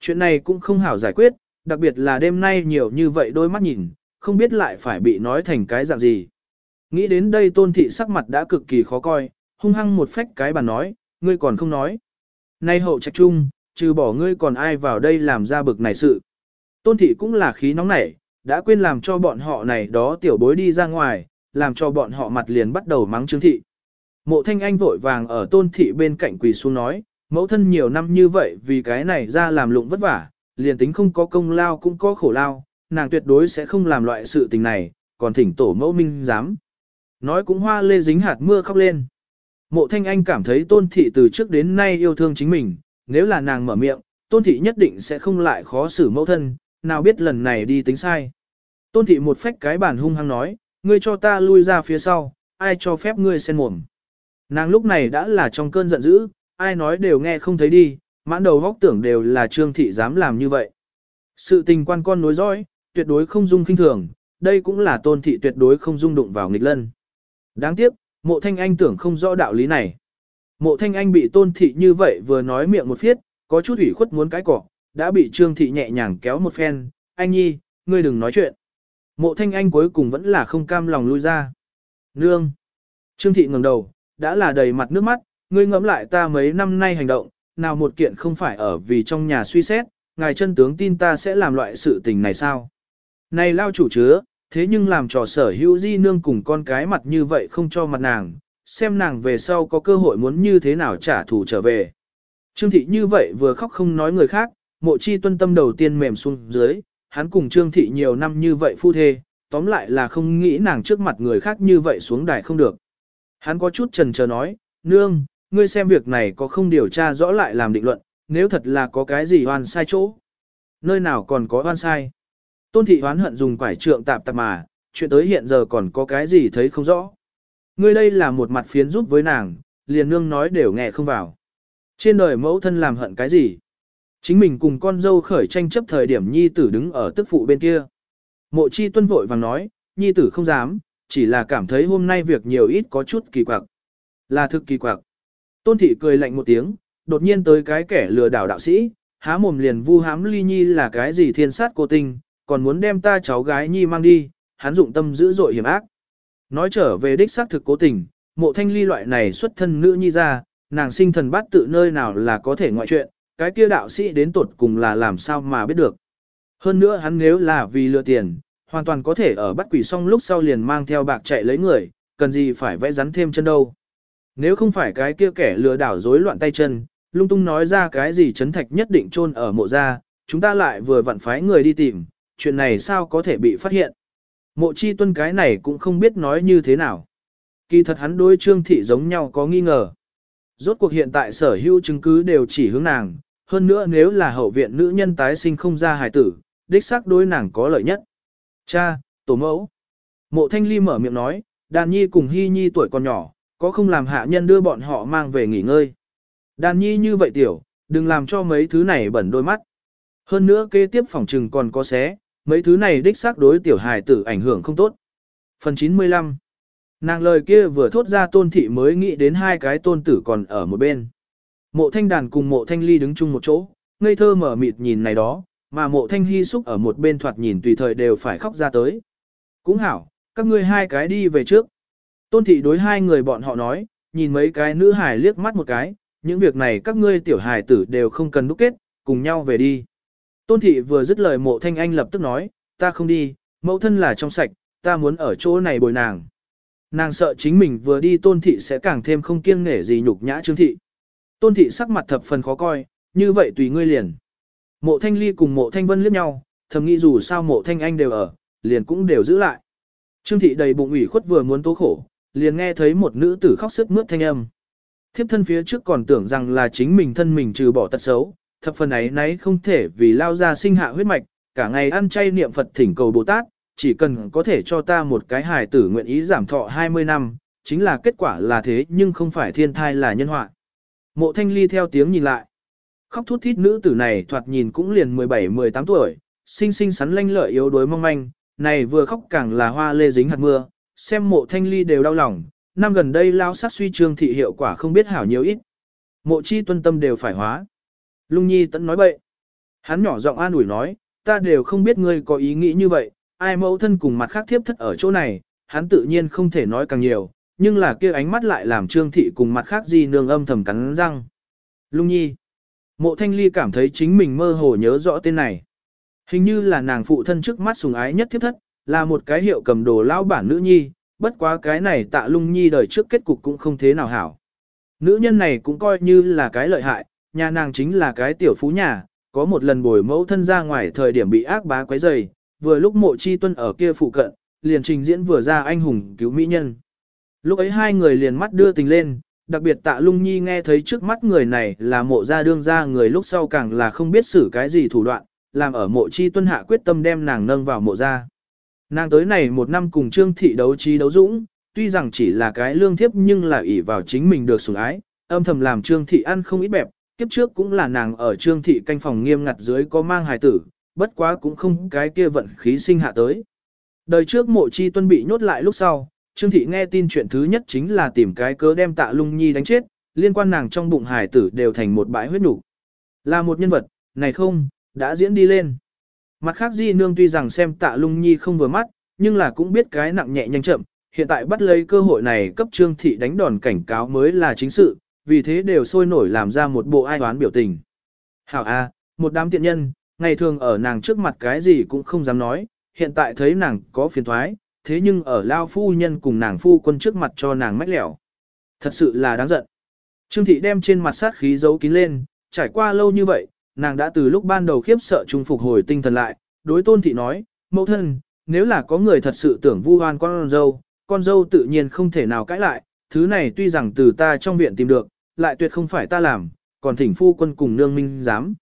Speaker 1: Chuyện này cũng không hảo giải quyết, đặc biệt là đêm nay nhiều như vậy đôi mắt nhìn, không biết lại phải bị nói thành cái dạng gì. Nghĩ đến đây tôn thị sắc mặt đã cực kỳ khó coi, hung hăng một phách cái bàn nói, ngươi còn không nói. Nay hậu trạch trung, trừ bỏ ngươi còn ai vào đây làm ra bực này sự. Tôn thị cũng là khí nóng nảy, đã quên làm cho bọn họ này đó tiểu bối đi ra ngoài, làm cho bọn họ mặt liền bắt đầu mắng trương thị. Mộ thanh anh vội vàng ở tôn thị bên cạnh quỳ xuống nói, mẫu thân nhiều năm như vậy vì cái này ra làm lụng vất vả, liền tính không có công lao cũng có khổ lao, nàng tuyệt đối sẽ không làm loại sự tình này, còn thỉnh tổ mẫu minh dám. Nói cũng hoa lê dính hạt mưa khóc lên. Mộ thanh anh cảm thấy tôn thị từ trước đến nay yêu thương chính mình, nếu là nàng mở miệng, tôn thị nhất định sẽ không lại khó xử mẫu thân, nào biết lần này đi tính sai. Tôn thị một phách cái bản hung hăng nói, ngươi cho ta lui ra phía sau, ai cho phép ngươi sen mồm. Nàng lúc này đã là trong cơn giận dữ, ai nói đều nghe không thấy đi, mãn đầu góc tưởng đều là trương thị dám làm như vậy. Sự tình quan con nối dõi, tuyệt đối không dung kinh thường, đây cũng là tôn thị tuyệt đối không dung đụng vào nghịch lân. Đáng tiếc, mộ thanh anh tưởng không rõ đạo lý này. Mộ thanh anh bị tôn thị như vậy vừa nói miệng một phiết, có chút ủy khuất muốn cái cỏ, đã bị trương thị nhẹ nhàng kéo một phen, anh nhi, ngươi đừng nói chuyện. Mộ thanh anh cuối cùng vẫn là không cam lòng lui ra. Nương! Trương thị ngẩng đầu, đã là đầy mặt nước mắt, ngươi ngẫm lại ta mấy năm nay hành động, nào một kiện không phải ở vì trong nhà suy xét, ngài chân tướng tin ta sẽ làm loại sự tình này sao? Này lao chủ chứa, thế nhưng làm trò sở hữu di nương cùng con cái mặt như vậy không cho mặt nàng, xem nàng về sau có cơ hội muốn như thế nào trả thù trở về. Trương thị như vậy vừa khóc không nói người khác, mộ chi tuân tâm đầu tiên mềm xuống dưới, hắn cùng Trương thị nhiều năm như vậy phu thê, tóm lại là không nghĩ nàng trước mặt người khác như vậy xuống đài không được. Hắn có chút trần chờ nói, nương, ngươi xem việc này có không điều tra rõ lại làm định luận, nếu thật là có cái gì oan sai chỗ. Nơi nào còn có oan sai. Tôn thị hoán hận dùng quải trượng tạp tạp mà, chuyện tới hiện giờ còn có cái gì thấy không rõ. Ngươi đây là một mặt phiến giúp với nàng, liền nương nói đều nghe không vào. Trên đời mẫu thân làm hận cái gì? Chính mình cùng con dâu khởi tranh chấp thời điểm nhi tử đứng ở tức phụ bên kia. Mộ chi tuân vội vàng nói, nhi tử không dám, chỉ là cảm thấy hôm nay việc nhiều ít có chút kỳ quặc. Là thực kỳ quặc. Tôn thị cười lạnh một tiếng, đột nhiên tới cái kẻ lừa đảo đạo sĩ, há mồm liền vu hám ly nhi là cái gì thiên sát cô tình, còn muốn đem ta cháu gái nhi mang đi, hắn dụng tâm dữ dội hiểm ác. Nói trở về đích xác thực cố tình, mộ thanh ly loại này xuất thân nữ nhi ra, nàng sinh thần bát tự nơi nào là có thể ngoại chuyện, cái kia đạo sĩ đến tột cùng là làm sao mà biết được. Hơn nữa hắn nếu là vì lừa tiền, hoàn toàn có thể ở bắt quỷ xong lúc sau liền mang theo bạc chạy lấy người, cần gì phải vẽ rắn thêm chân đâu. Nếu không phải cái kia kẻ lừa đảo rối loạn tay chân, lung tung nói ra cái gì chấn thạch nhất định chôn ở mộ ra, chúng ta lại vừa vặn phái người đi tìm, chuyện này sao có thể bị phát hiện. Mộ chi tuân cái này cũng không biết nói như thế nào. Kỳ thật hắn đối trương thị giống nhau có nghi ngờ. Rốt cuộc hiện tại sở hữu chứng cứ đều chỉ hướng nàng, hơn nữa nếu là hậu viện nữ nhân tái sinh không ra hài tử, đích xác đối nàng có lợi nhất. Cha, tổ mẫu. Mộ thanh ly mở miệng nói, đàn nhi cùng hy nhi tuổi còn nhỏ, có không làm hạ nhân đưa bọn họ mang về nghỉ ngơi. Đàn nhi như vậy tiểu, đừng làm cho mấy thứ này bẩn đôi mắt. Hơn nữa kế tiếp phòng trừng còn có xé, mấy thứ này đích xác đối tiểu hài tử ảnh hưởng không tốt. Phần 95 Nàng lời kia vừa thốt ra tôn thị mới nghĩ đến hai cái tôn tử còn ở một bên. Mộ thanh đàn cùng mộ thanh ly đứng chung một chỗ, ngây thơ mở mịt nhìn này đó, mà mộ thanh hy xúc ở một bên thoạt nhìn tùy thời đều phải khóc ra tới. Cũng hảo, các ngươi hai cái đi về trước. Tôn thị đối hai người bọn họ nói, nhìn mấy cái nữ hài liếc mắt một cái, những việc này các ngươi tiểu hài tử đều không cần đúc kết, cùng nhau về đi. Tôn thị vừa dứt lời mộ thanh anh lập tức nói, ta không đi, mẫu thân là trong sạch, ta muốn ở chỗ này bồi nàng. Nàng sợ chính mình vừa đi tôn thị sẽ càng thêm không kiêng nể gì nhục nhã trương thị. Tôn thị sắc mặt thập phần khó coi, như vậy tùy ngươi liền. Mộ thanh ly cùng mộ thanh vân liếc nhau, thầm nghĩ dù sao mộ thanh anh đều ở, liền cũng đều giữ lại. Trương thị đầy bụng ủy khuất vừa muốn tố khổ, liền nghe thấy một nữ tử khóc sức mướt thanh âm. Thiếp thân phía trước còn tưởng rằng là chính mình thân mình trừ bỏ tật xấu, thập phần ấy nấy không thể vì lao ra sinh hạ huyết mạch, cả ngày ăn chay niệm Phật thỉnh cầu Bồ Tát, chỉ cần có thể cho ta một cái hài tử nguyện ý giảm thọ 20 năm, chính là kết quả là thế nhưng không phải thiên thai là nhân họa. Mộ thanh ly theo tiếng nhìn lại. Khóc thút thít nữ tử này thoạt nhìn cũng liền 17-18 tuổi, xinh xinh sắn lanh lợi yếu đuối mong manh, này vừa khóc càng là hoa lê dính hạt mưa, xem mộ thanh ly đều đau lòng, năm gần đây lao sát suy trương thị hiệu quả không biết hảo nhiều ít. Mộ chi tuân tâm đều phải hóa. Lung nhi tẫn nói bậy. Hắn nhỏ giọng an ủi nói, ta đều không biết ngươi có ý nghĩ như vậy, ai mẫu thân cùng mặt khác thiếp thất ở chỗ này, hắn tự nhiên không thể nói càng nhiều, nhưng là kia ánh mắt lại làm trương thị cùng mặt khác gì nương âm thầm cắn răng. Lung nhi. Mộ thanh ly cảm thấy chính mình mơ hồ nhớ rõ tên này. Hình như là nàng phụ thân trước mắt sùng ái nhất thiếp thất, là một cái hiệu cầm đồ lão bản nữ nhi, bất quá cái này tạ lung nhi đời trước kết cục cũng không thế nào hảo. Nữ nhân này cũng coi như là cái lợi hại, nhà nàng chính là cái tiểu phú nhà, có một lần bồi mẫu thân ra ngoài thời điểm bị ác bá quấy rầy, vừa lúc mộ chi tuân ở kia phụ cận, liền trình diễn vừa ra anh hùng cứu mỹ nhân. Lúc ấy hai người liền mắt đưa tình lên, đặc biệt tạ lung nhi nghe thấy trước mắt người này là mộ gia đương ra người lúc sau càng là không biết xử cái gì thủ đoạn, làm ở mộ chi tuân hạ quyết tâm đem nàng nâng vào mộ gia. Nàng tới này một năm cùng trương thị đấu trí đấu dũng, tuy rằng chỉ là cái lương thiếp nhưng là ỷ vào chính mình được sủng ái, âm thầm làm trương thị ăn không ít bẹp, kiếp trước cũng là nàng ở trương thị canh phòng nghiêm ngặt dưới có mang hài tử, bất quá cũng không cái kia vận khí sinh hạ tới. Đời trước mộ chi tuân bị nhốt lại lúc sau, trương thị nghe tin chuyện thứ nhất chính là tìm cái cớ đem tạ lung nhi đánh chết, liên quan nàng trong bụng hài tử đều thành một bãi huyết nục Là một nhân vật, này không, đã diễn đi lên. Mặt khác di nương tuy rằng xem tạ lung nhi không vừa mắt, nhưng là cũng biết cái nặng nhẹ nhanh chậm, hiện tại bắt lấy cơ hội này cấp trương thị đánh đòn cảnh cáo mới là chính sự, vì thế đều sôi nổi làm ra một bộ ai toán biểu tình. Hảo A, một đám tiện nhân, ngày thường ở nàng trước mặt cái gì cũng không dám nói, hiện tại thấy nàng có phiền thoái, thế nhưng ở lao phu nhân cùng nàng phu quân trước mặt cho nàng mách lẻo. Thật sự là đáng giận. Trương thị đem trên mặt sát khí giấu kín lên, trải qua lâu như vậy, nàng đã từ lúc ban đầu khiếp sợ trung phục hồi tinh thần lại, đối tôn thị nói, mẫu thân, nếu là có người thật sự tưởng vu hoan con dâu, con dâu tự nhiên không thể nào cãi lại, thứ này tuy rằng từ ta trong viện tìm được, lại tuyệt không phải ta làm, còn thỉnh phu quân cùng nương minh dám.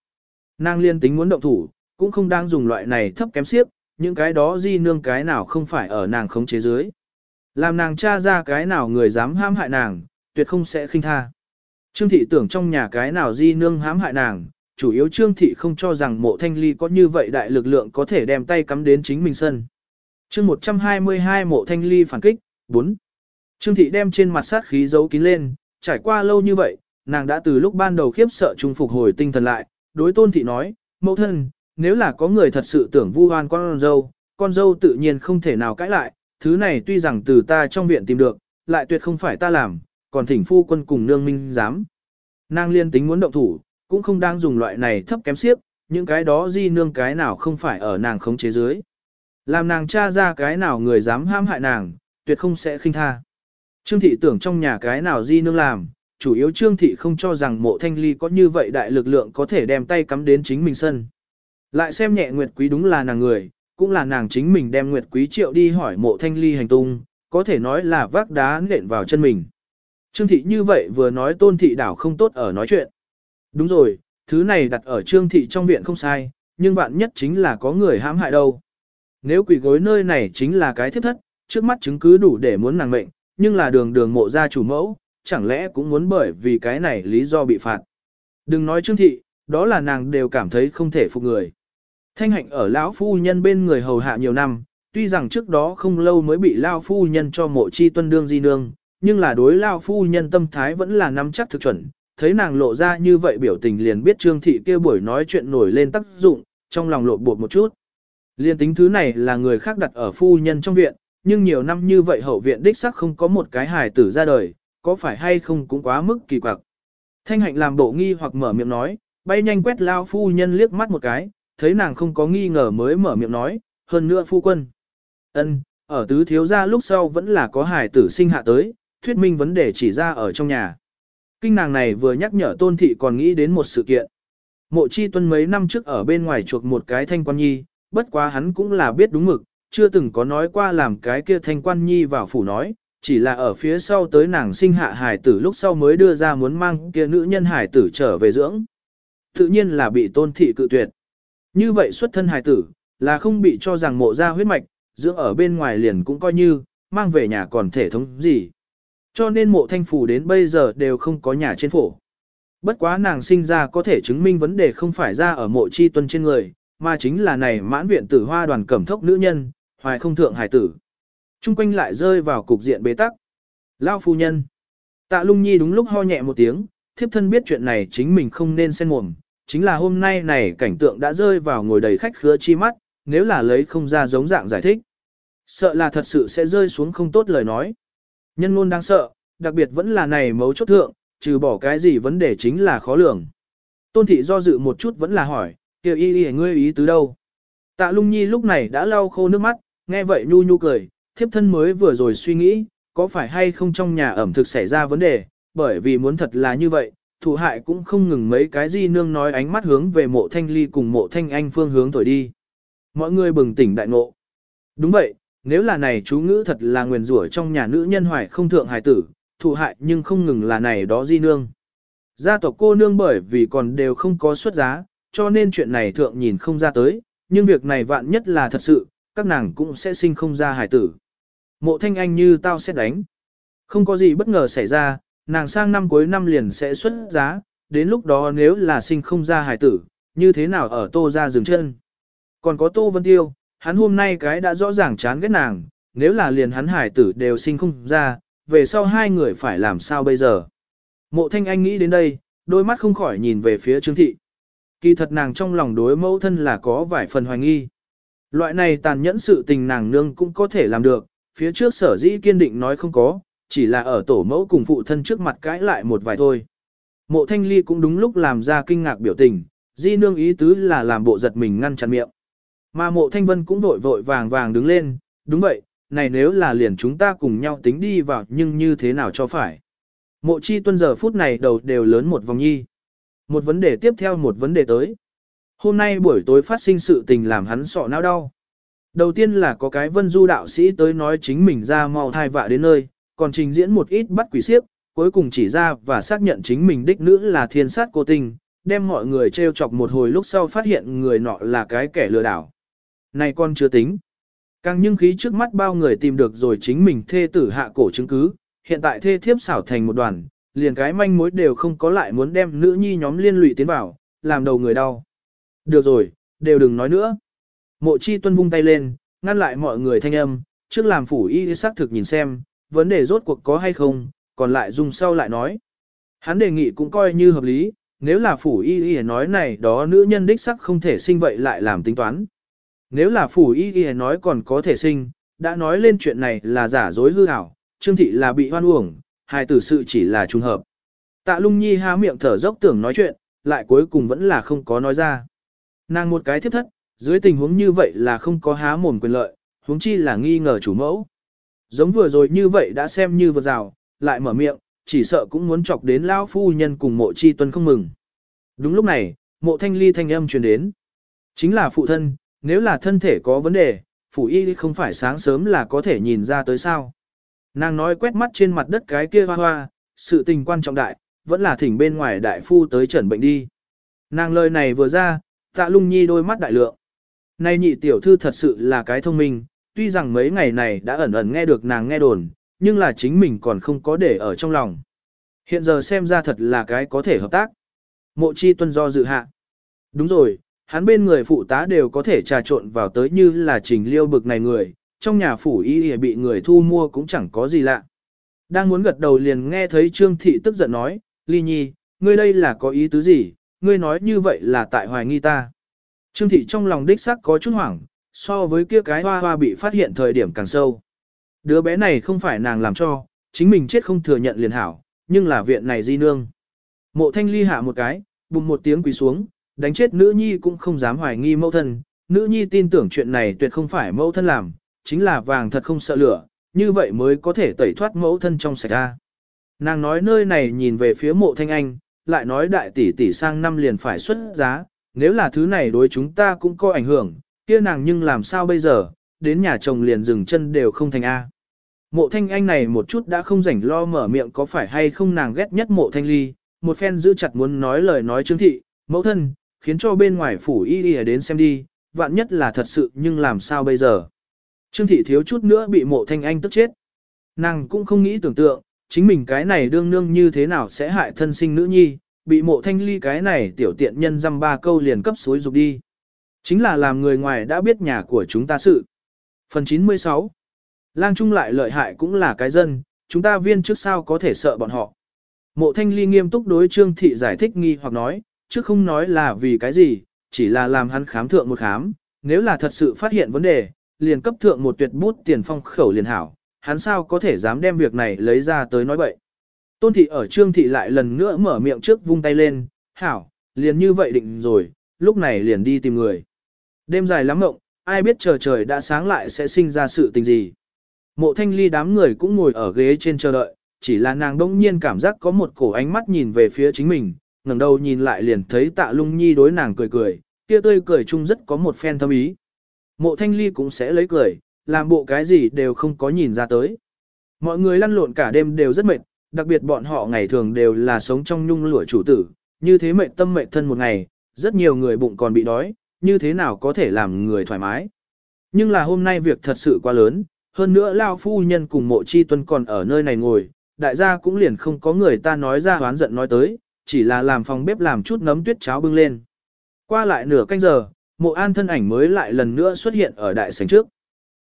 Speaker 1: Nàng liên tính muốn động thủ, cũng không đang dùng loại này thấp kém xiếc, những cái đó di nương cái nào không phải ở nàng khống chế dưới. Làm nàng tra ra cái nào người dám ham hại nàng, tuyệt không sẽ khinh tha. Trương thị tưởng trong nhà cái nào di nương hãm hại nàng, chủ yếu Trương thị không cho rằng mộ thanh ly có như vậy đại lực lượng có thể đem tay cắm đến chính mình sân. chương 122 mộ thanh ly phản kích, 4. Trương thị đem trên mặt sát khí giấu kín lên, trải qua lâu như vậy, nàng đã từ lúc ban đầu khiếp sợ trung phục hồi tinh thần lại, đối tôn thị nói, mẫu thân, nếu là có người thật sự tưởng vu oan con dâu, con dâu tự nhiên không thể nào cãi lại, thứ này tuy rằng từ ta trong viện tìm được, lại tuyệt không phải ta làm, còn thỉnh phu quân cùng nương minh dám. Nàng liên tính muốn động thủ, cũng không đang dùng loại này thấp kém xiếc, những cái đó di nương cái nào không phải ở nàng khống chế dưới. Làm nàng tra ra cái nào người dám ham hại nàng, tuyệt không sẽ khinh tha. Trương thị tưởng trong nhà cái nào di nương làm, chủ yếu trương thị không cho rằng mộ thanh ly có như vậy đại lực lượng có thể đem tay cắm đến chính mình sân. Lại xem nhẹ Nguyệt Quý đúng là nàng người, cũng là nàng chính mình đem Nguyệt Quý triệu đi hỏi mộ thanh ly hành tung, có thể nói là vác đá nện vào chân mình. Trương thị như vậy vừa nói tôn thị đảo không tốt ở nói chuyện. Đúng rồi, thứ này đặt ở trương thị trong viện không sai, nhưng bạn nhất chính là có người hãm hại đâu. Nếu quỷ gối nơi này chính là cái thiết thất, trước mắt chứng cứ đủ để muốn nàng mệnh, nhưng là đường đường mộ gia chủ mẫu, chẳng lẽ cũng muốn bởi vì cái này lý do bị phạt. Đừng nói trương thị, đó là nàng đều cảm thấy không thể phục người. Thanh hạnh ở lão phu nhân bên người hầu hạ nhiều năm, tuy rằng trước đó không lâu mới bị lão phu nhân cho mộ chi tuân đương di nương, nhưng là đối lão phu nhân tâm thái vẫn là nắm chắc thực chuẩn, thấy nàng lộ ra như vậy biểu tình liền biết trương thị kia buổi nói chuyện nổi lên tác dụng, trong lòng lộ bột một chút. Liên tính thứ này là người khác đặt ở phu nhân trong viện, nhưng nhiều năm như vậy hậu viện đích sắc không có một cái hài tử ra đời, có phải hay không cũng quá mức kỳ quặc. Thanh hạnh làm bộ nghi hoặc mở miệng nói, bay nhanh quét lao phu nhân liếc mắt một cái, thấy nàng không có nghi ngờ mới mở miệng nói, hơn nữa phu quân. ân ở tứ thiếu gia lúc sau vẫn là có hài tử sinh hạ tới, thuyết minh vấn đề chỉ ra ở trong nhà. Kinh nàng này vừa nhắc nhở tôn thị còn nghĩ đến một sự kiện. Mộ chi tuân mấy năm trước ở bên ngoài chuộc một cái thanh quan nhi, bất quá hắn cũng là biết đúng mực, chưa từng có nói qua làm cái kia thanh quan nhi vào phủ nói, chỉ là ở phía sau tới nàng sinh hạ hải tử lúc sau mới đưa ra muốn mang kia nữ nhân hải tử trở về dưỡng. Tự nhiên là bị tôn thị cự tuyệt. Như vậy xuất thân hải tử, là không bị cho rằng mộ ra huyết mạch, dưỡng ở bên ngoài liền cũng coi như, mang về nhà còn thể thống gì. Cho nên mộ thanh phủ đến bây giờ đều không có nhà trên phổ. Bất quá nàng sinh ra có thể chứng minh vấn đề không phải ra ở mộ chi tuân trên người, mà chính là này mãn viện tử hoa đoàn cẩm thốc nữ nhân, hoài không thượng hải tử. Trung quanh lại rơi vào cục diện bế tắc. Lao phu nhân. Tạ lung nhi đúng lúc ho nhẹ một tiếng, thiếp thân biết chuyện này chính mình không nên xen mồm. Chính là hôm nay này cảnh tượng đã rơi vào ngồi đầy khách khứa chi mắt, nếu là lấy không ra giống dạng giải thích. Sợ là thật sự sẽ rơi xuống không tốt lời nói. Nhân luôn đang sợ, đặc biệt vẫn là này mấu chốt thượng, trừ bỏ cái gì vấn đề chính là khó lường. Tôn thị do dự một chút vẫn là hỏi, kêu y y ngươi ý tứ đâu. Tạ lung nhi lúc này đã lau khô nước mắt, nghe vậy nhu nhu cười, thiếp thân mới vừa rồi suy nghĩ, có phải hay không trong nhà ẩm thực xảy ra vấn đề, bởi vì muốn thật là như vậy, thủ hại cũng không ngừng mấy cái gì nương nói ánh mắt hướng về mộ thanh ly cùng mộ thanh anh phương hướng thổi đi. Mọi người bừng tỉnh đại ngộ. Đúng vậy, nếu là này chú ngữ thật là nguyền rủa trong nhà nữ nhân hoài không thượng hài tử, thụ hại nhưng không ngừng là này đó di nương. Gia tộc cô nương bởi vì còn đều không có xuất giá, cho nên chuyện này thượng nhìn không ra tới, nhưng việc này vạn nhất là thật sự, các nàng cũng sẽ sinh không ra hài tử. Mộ thanh anh như tao sẽ đánh. Không có gì bất ngờ xảy ra, nàng sang năm cuối năm liền sẽ xuất giá, đến lúc đó nếu là sinh không ra hài tử, như thế nào ở tô ra dừng chân. Còn có tô vân tiêu, hắn hôm nay cái đã rõ ràng chán ghét nàng, nếu là liền hắn hải tử đều sinh không ra, về sau hai người phải làm sao bây giờ. Mộ thanh anh nghĩ đến đây, đôi mắt không khỏi nhìn về phía Trương Thị. Kỳ thật nàng trong lòng đối mẫu thân là có vài phần hoài nghi. Loại này tàn nhẫn sự tình nàng nương cũng có thể làm được, phía trước sở dĩ kiên định nói không có, chỉ là ở tổ mẫu cùng phụ thân trước mặt cãi lại một vài thôi. Mộ thanh ly cũng đúng lúc làm ra kinh ngạc biểu tình, di nương ý tứ là làm bộ giật mình ngăn chặn miệng. Mà mộ thanh vân cũng vội vội vàng vàng đứng lên, đúng vậy, này nếu là liền chúng ta cùng nhau tính đi vào nhưng như thế nào cho phải. Mộ chi tuân giờ phút này đầu đều lớn một vòng nhi. Một vấn đề tiếp theo một vấn đề tới. Hôm nay buổi tối phát sinh sự tình làm hắn sọ não đau. Đầu tiên là có cái vân du đạo sĩ tới nói chính mình ra mau thai vạ đến nơi, còn trình diễn một ít bắt quỷ siếp, cuối cùng chỉ ra và xác nhận chính mình đích nữ là thiên sát cô tình, đem mọi người trêu chọc một hồi lúc sau phát hiện người nọ là cái kẻ lừa đảo. Này con chưa tính. Càng nhưng khí trước mắt bao người tìm được rồi chính mình thê tử hạ cổ chứng cứ, hiện tại thê thiếp xảo thành một đoàn, liền cái manh mối đều không có lại muốn đem nữ nhi nhóm liên lụy tiến vào, làm đầu người đau. Được rồi, đều đừng nói nữa. Mộ chi tuân vung tay lên, ngăn lại mọi người thanh âm, trước làm phủ y xác thực nhìn xem, vấn đề rốt cuộc có hay không, còn lại dùng sau lại nói. Hắn đề nghị cũng coi như hợp lý, nếu là phủ y y nói này đó nữ nhân đích sắc không thể sinh vậy lại làm tính toán. Nếu là phủ y y nói còn có thể sinh, đã nói lên chuyện này là giả dối hư ảo, trương thị là bị hoan uổng, hai tử sự chỉ là trùng hợp. Tạ lung nhi há miệng thở dốc tưởng nói chuyện, lại cuối cùng vẫn là không có nói ra. Nàng một cái thiết thất, dưới tình huống như vậy là không có há mồm quyền lợi, huống chi là nghi ngờ chủ mẫu. Giống vừa rồi như vậy đã xem như vượt rào, lại mở miệng, chỉ sợ cũng muốn chọc đến lão phu nhân cùng mộ chi tuân không mừng. Đúng lúc này, mộ thanh ly thanh âm truyền đến. Chính là phụ thân, nếu là thân thể có vấn đề, phủ y không phải sáng sớm là có thể nhìn ra tới sao. Nàng nói quét mắt trên mặt đất cái kia hoa hoa, sự tình quan trọng đại, vẫn là thỉnh bên ngoài đại phu tới trần bệnh đi. Nàng lời này vừa ra, tạ lung nhi đôi mắt đại lượng. nay nhị tiểu thư thật sự là cái thông minh, tuy rằng mấy ngày này đã ẩn ẩn nghe được nàng nghe đồn, nhưng là chính mình còn không có để ở trong lòng. Hiện giờ xem ra thật là cái có thể hợp tác. Mộ chi tuân do dự hạ. Đúng rồi, hắn bên người phụ tá đều có thể trà trộn vào tới như là trình liêu bực này người, trong nhà phủ y bị người thu mua cũng chẳng có gì lạ. Đang muốn gật đầu liền nghe thấy Trương Thị tức giận nói, Ly Nhi, ngươi đây là có ý tứ gì, ngươi nói như vậy là tại hoài nghi ta. Trương Thị trong lòng đích xác có chút hoảng, so với kia cái hoa hoa bị phát hiện thời điểm càng sâu. Đứa bé này không phải nàng làm cho, chính mình chết không thừa nhận liền hảo, nhưng là viện này di nương. Mộ thanh ly hạ một cái, bùng một tiếng quỳ xuống, đánh chết nữ nhi cũng không dám hoài nghi mẫu thân. Nữ nhi tin tưởng chuyện này tuyệt không phải mẫu thân làm, chính là vàng thật không sợ lửa, như vậy mới có thể tẩy thoát mẫu thân trong sạch ra. Nàng nói nơi này nhìn về phía mộ thanh anh, lại nói đại tỷ tỷ sang năm liền phải xuất giá, nếu là thứ này đối chúng ta cũng có ảnh hưởng, kia nàng nhưng làm sao bây giờ, đến nhà chồng liền dừng chân đều không thành A. Mộ thanh anh này một chút đã không rảnh lo mở miệng có phải hay không nàng ghét nhất mộ thanh ly, một phen giữ chặt muốn nói lời nói chứng thị, mẫu thân, khiến cho bên ngoài phủ y y đến xem đi, vạn nhất là thật sự nhưng làm sao bây giờ. Trương thị thiếu chút nữa bị mộ thanh anh tức chết. Nàng cũng không nghĩ tưởng tượng, chính mình cái này đương nương như thế nào sẽ hại thân sinh nữ nhi, bị mộ thanh ly cái này tiểu tiện nhân dăm ba câu liền cấp suối dục đi. Chính là làm người ngoài đã biết nhà của chúng ta sự. Phần 96 Lang Trung lại lợi hại cũng là cái dân, chúng ta viên trước sao có thể sợ bọn họ. Mộ thanh ly nghiêm túc đối trương thị giải thích nghi hoặc nói, chứ không nói là vì cái gì, chỉ là làm hắn khám thượng một khám, nếu là thật sự phát hiện vấn đề, liền cấp thượng một tuyệt bút tiền phong khẩu liền hảo, hắn sao có thể dám đem việc này lấy ra tới nói bậy. Tôn thị ở trương thị lại lần nữa mở miệng trước vung tay lên, hảo, liền như vậy định rồi, lúc này liền đi tìm người. Đêm dài lắm mộng, ai biết chờ trời đã sáng lại sẽ sinh ra sự tình gì. Mộ thanh ly đám người cũng ngồi ở ghế trên chờ đợi, chỉ là nàng đông nhiên cảm giác có một cổ ánh mắt nhìn về phía chính mình, ngẩng đầu nhìn lại liền thấy tạ lung nhi đối nàng cười cười, kia tươi cười chung rất có một phen thâm ý. Mộ thanh ly cũng sẽ lấy cười, làm bộ cái gì đều không có nhìn ra tới. Mọi người lăn lộn cả đêm đều rất mệt, đặc biệt bọn họ ngày thường đều là sống trong nhung lụa chủ tử, như thế mệt tâm mệt thân một ngày, rất nhiều người bụng còn bị đói, như thế nào có thể làm người thoải mái. Nhưng là hôm nay việc thật sự quá lớn, hơn nữa Lao Phu Nhân cùng mộ chi tuân còn ở nơi này ngồi, đại gia cũng liền không có người ta nói ra hoán giận nói tới, chỉ là làm phòng bếp làm chút nấm tuyết cháo bưng lên. Qua lại nửa canh giờ, mộ an thân ảnh mới lại lần nữa xuất hiện ở đại sảnh trước.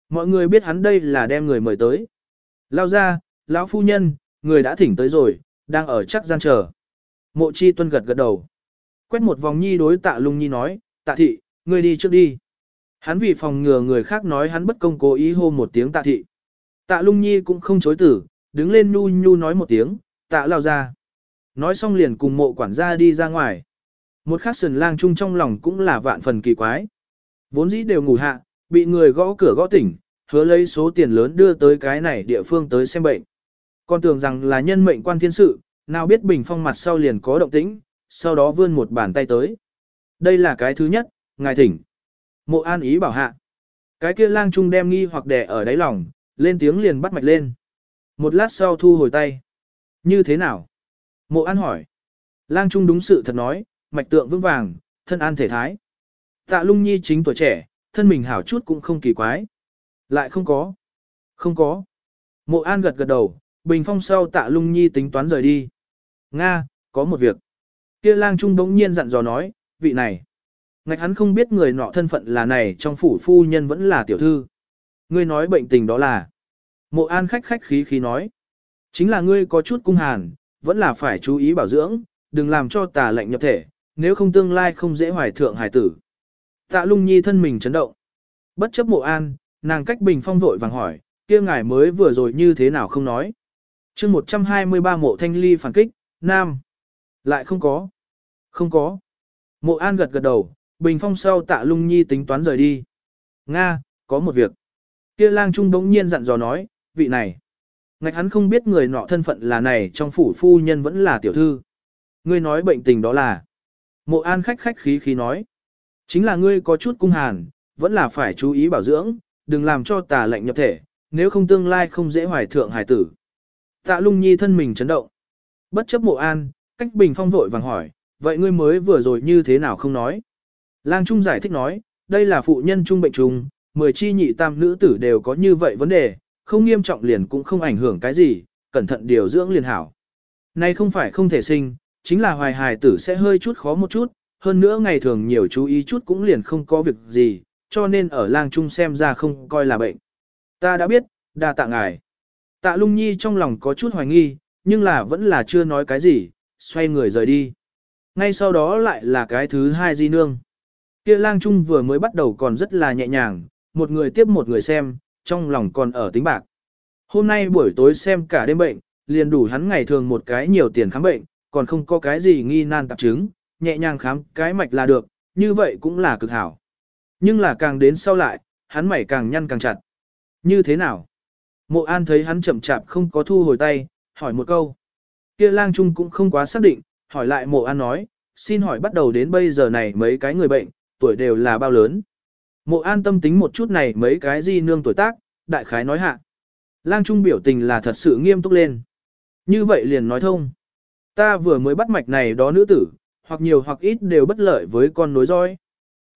Speaker 1: Mọi người biết hắn đây là đem người mời tới. Lao ra, lão phu nhân, người đã thỉnh tới rồi, đang ở chắc gian chờ. Mộ chi tuân gật gật đầu. Quét một vòng nhi đối tạ lung nhi nói, tạ thị, người đi trước đi. Hắn vì phòng ngừa người khác nói hắn bất công cố ý hô một tiếng tạ thị. Tạ lung nhi cũng không chối tử, đứng lên nhu nhu nói một tiếng, tạ lao ra. Nói xong liền cùng mộ quản gia đi ra ngoài. Một khắc sườn lang chung trong lòng cũng là vạn phần kỳ quái. Vốn dĩ đều ngủ hạ, bị người gõ cửa gõ tỉnh, hứa lấy số tiền lớn đưa tới cái này địa phương tới xem bệnh. Con tưởng rằng là nhân mệnh quan thiên sự, nào biết bình phong mặt sau liền có động tĩnh, sau đó vươn một bàn tay tới. Đây là cái thứ nhất, ngài thỉnh. Mộ an ý bảo hạ. Cái kia lang trung đem nghi hoặc đẻ ở đáy lòng, lên tiếng liền bắt mạch lên. Một lát sau thu hồi tay. Như thế nào? Mộ an hỏi. Lang trung đúng sự thật nói, mạch tượng vững vàng, thân an thể thái. Tạ lung nhi chính tuổi trẻ, thân mình hảo chút cũng không kỳ quái. Lại không có. Không có. Mộ An gật gật đầu, bình phong sau tạ lung nhi tính toán rời đi. Nga, có một việc. Kia lang trung bỗng nhiên dặn dò nói, vị này. Ngạch hắn không biết người nọ thân phận là này trong phủ phu nhân vẫn là tiểu thư. Ngươi nói bệnh tình đó là. Mộ An khách khách khí khí nói. Chính là ngươi có chút cung hàn, vẫn là phải chú ý bảo dưỡng, đừng làm cho tà lệnh nhập thể, nếu không tương lai không dễ hoài thượng hải tử. Tạ lung nhi thân mình chấn động. Bất chấp mộ an, nàng cách bình phong vội vàng hỏi, kia ngài mới vừa rồi như thế nào không nói. chương 123 mộ thanh ly phản kích, nam. Lại không có. Không có. Mộ an gật gật đầu, bình phong sau tạ lung nhi tính toán rời đi. Nga, có một việc. Kia lang trung đống nhiên dặn dò nói, vị này. Ngạch hắn không biết người nọ thân phận là này trong phủ phu nhân vẫn là tiểu thư. Ngươi nói bệnh tình đó là. Mộ an khách khách khí khí nói. Chính là ngươi có chút cung hàn, vẫn là phải chú ý bảo dưỡng, đừng làm cho tà lệnh nhập thể, nếu không tương lai không dễ hoài thượng hải tử. Tạ lung nhi thân mình chấn động. Bất chấp mộ an, cách bình phong vội vàng hỏi, vậy ngươi mới vừa rồi như thế nào không nói? Lang Trung giải thích nói, đây là phụ nhân trung bệnh trùng, mười chi nhị tam nữ tử đều có như vậy vấn đề, không nghiêm trọng liền cũng không ảnh hưởng cái gì, cẩn thận điều dưỡng liền hảo. Nay không phải không thể sinh, chính là hoài hài tử sẽ hơi chút khó một chút, hơn nữa ngày thường nhiều chú ý chút cũng liền không có việc gì, cho nên ở lang trung xem ra không coi là bệnh. Ta đã biết, đa tạ ngài. Tạ lung nhi trong lòng có chút hoài nghi, nhưng là vẫn là chưa nói cái gì, xoay người rời đi. Ngay sau đó lại là cái thứ hai di nương. Kia lang trung vừa mới bắt đầu còn rất là nhẹ nhàng, một người tiếp một người xem, trong lòng còn ở tính bạc. Hôm nay buổi tối xem cả đêm bệnh, liền đủ hắn ngày thường một cái nhiều tiền khám bệnh, còn không có cái gì nghi nan tạp chứng, nhẹ nhàng khám cái mạch là được, như vậy cũng là cực hảo. Nhưng là càng đến sau lại, hắn mày càng nhăn càng chặt. Như thế nào? Mộ An thấy hắn chậm chạp không có thu hồi tay, hỏi một câu. Kia lang trung cũng không quá xác định, hỏi lại mộ An nói, xin hỏi bắt đầu đến bây giờ này mấy cái người bệnh, tuổi đều là bao lớn. Mộ An tâm tính một chút này mấy cái di nương tuổi tác, đại khái nói hạ. Lang trung biểu tình là thật sự nghiêm túc lên. Như vậy liền nói thông. Ta vừa mới bắt mạch này đó nữ tử, hoặc nhiều hoặc ít đều bất lợi với con nối roi.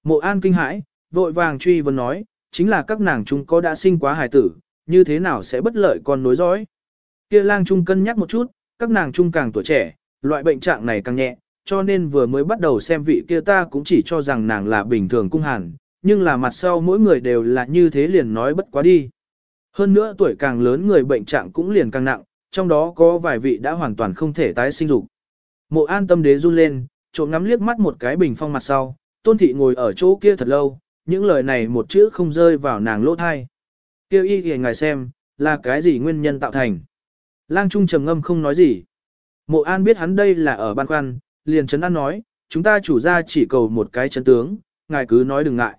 Speaker 1: Mộ An kinh hãi, vội vàng truy vấn nói, chính là các nàng chúng có đã sinh quá hài tử, như thế nào sẽ bất lợi con nối dõi. Kia lang trung cân nhắc một chút, các nàng trung càng tuổi trẻ, loại bệnh trạng này càng nhẹ, cho nên vừa mới bắt đầu xem vị kia ta cũng chỉ cho rằng nàng là bình thường cung hàn, nhưng là mặt sau mỗi người đều là như thế liền nói bất quá đi. Hơn nữa tuổi càng lớn người bệnh trạng cũng liền càng nặng, trong đó có vài vị đã hoàn toàn không thể tái sinh dục. Mộ an tâm đế run lên, trộm ngắm liếc mắt một cái bình phong mặt sau, tôn thị ngồi ở chỗ kia thật lâu, những lời này một chữ không rơi vào nàng lỗ thai. Kêu y kìa ngài xem, là cái gì nguyên nhân tạo thành. Lang Trung trầm ngâm không nói gì. Mộ An biết hắn đây là ở ban khoăn, liền chấn an nói, chúng ta chủ ra chỉ cầu một cái chấn tướng, ngài cứ nói đừng ngại.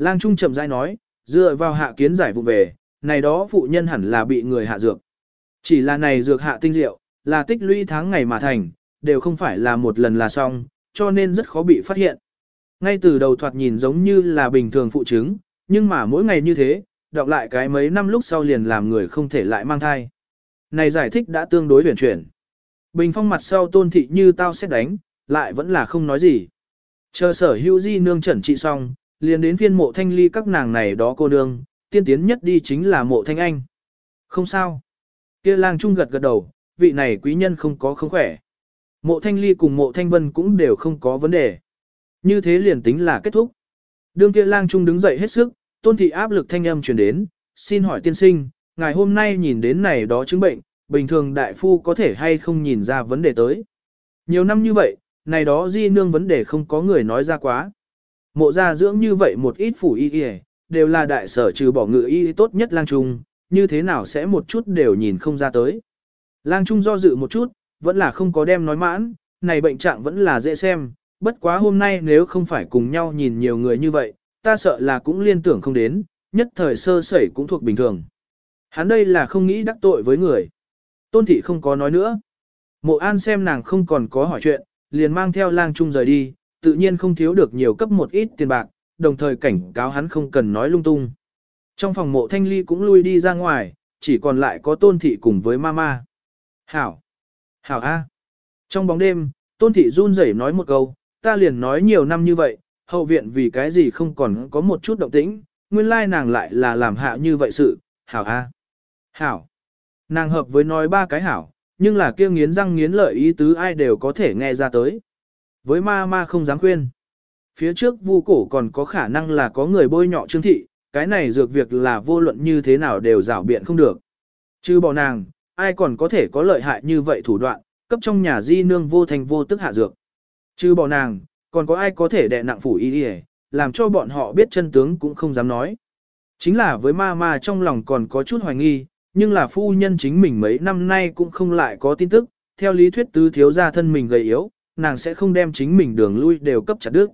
Speaker 1: Lang Trung trầm rãi nói, dựa vào hạ kiến giải vụ về, này đó phụ nhân hẳn là bị người hạ dược. Chỉ là này dược hạ tinh diệu, là tích lũy tháng ngày mà thành, đều không phải là một lần là xong, cho nên rất khó bị phát hiện. Ngay từ đầu thoạt nhìn giống như là bình thường phụ chứng, nhưng mà mỗi ngày như thế, đọc lại cái mấy năm lúc sau liền làm người không thể lại mang thai. Này giải thích đã tương đối huyền chuyển. Bình phong mặt sau tôn thị như tao xét đánh, lại vẫn là không nói gì. Chờ sở hữu di nương trần trị xong, liền đến phiên mộ thanh ly các nàng này đó cô nương, tiên tiến nhất đi chính là mộ thanh anh. Không sao. kia lang trung gật gật đầu, vị này quý nhân không có không khỏe. Mộ thanh ly cùng mộ thanh vân cũng đều không có vấn đề. Như thế liền tính là kết thúc. Đương kia lang trung đứng dậy hết sức, tôn thị áp lực thanh âm truyền đến, xin hỏi tiên sinh, ngài hôm nay nhìn đến này đó chứng bệnh, bình thường đại phu có thể hay không nhìn ra vấn đề tới. Nhiều năm như vậy, này đó di nương vấn đề không có người nói ra quá. Mộ gia dưỡng như vậy một ít phủ y y, đều là đại sở trừ bỏ ngự y tốt nhất lang trung, như thế nào sẽ một chút đều nhìn không ra tới. Lang trung do dự một chút, vẫn là không có đem nói mãn, này bệnh trạng vẫn là dễ xem, bất quá hôm nay nếu không phải cùng nhau nhìn nhiều người như vậy, ta sợ là cũng liên tưởng không đến, nhất thời sơ sẩy cũng thuộc bình thường. Hắn đây là không nghĩ đắc tội với người. Tôn thị không có nói nữa. Mộ an xem nàng không còn có hỏi chuyện, liền mang theo lang trung rời đi, tự nhiên không thiếu được nhiều cấp một ít tiền bạc, đồng thời cảnh cáo hắn không cần nói lung tung. Trong phòng mộ thanh ly cũng lui đi ra ngoài, chỉ còn lại có tôn thị cùng với mama. Hảo! Hảo A! Trong bóng đêm, tôn thị run rẩy nói một câu, ta liền nói nhiều năm như vậy, hậu viện vì cái gì không còn có một chút động tĩnh, nguyên lai nàng lại là làm hạ như vậy sự, hảo a. Hảo. Nàng hợp với nói ba cái hảo, nhưng là kia nghiến răng nghiến lợi ý tứ ai đều có thể nghe ra tới. Với ma ma không dám khuyên. Phía trước vu cổ còn có khả năng là có người bôi nhọ trương thị, cái này dược việc là vô luận như thế nào đều rảo biện không được. Chứ bỏ nàng, ai còn có thể có lợi hại như vậy thủ đoạn, cấp trong nhà di nương vô thành vô tức hạ dược. Chứ bỏ nàng, còn có ai có thể đè nặng phủ y đi làm cho bọn họ biết chân tướng cũng không dám nói. Chính là với ma ma trong lòng còn có chút hoài nghi, nhưng là phu nhân chính mình mấy năm nay cũng không lại có tin tức, theo lý thuyết tứ thiếu gia thân mình gầy yếu, nàng sẽ không đem chính mình đường lui đều cấp chặt đứt.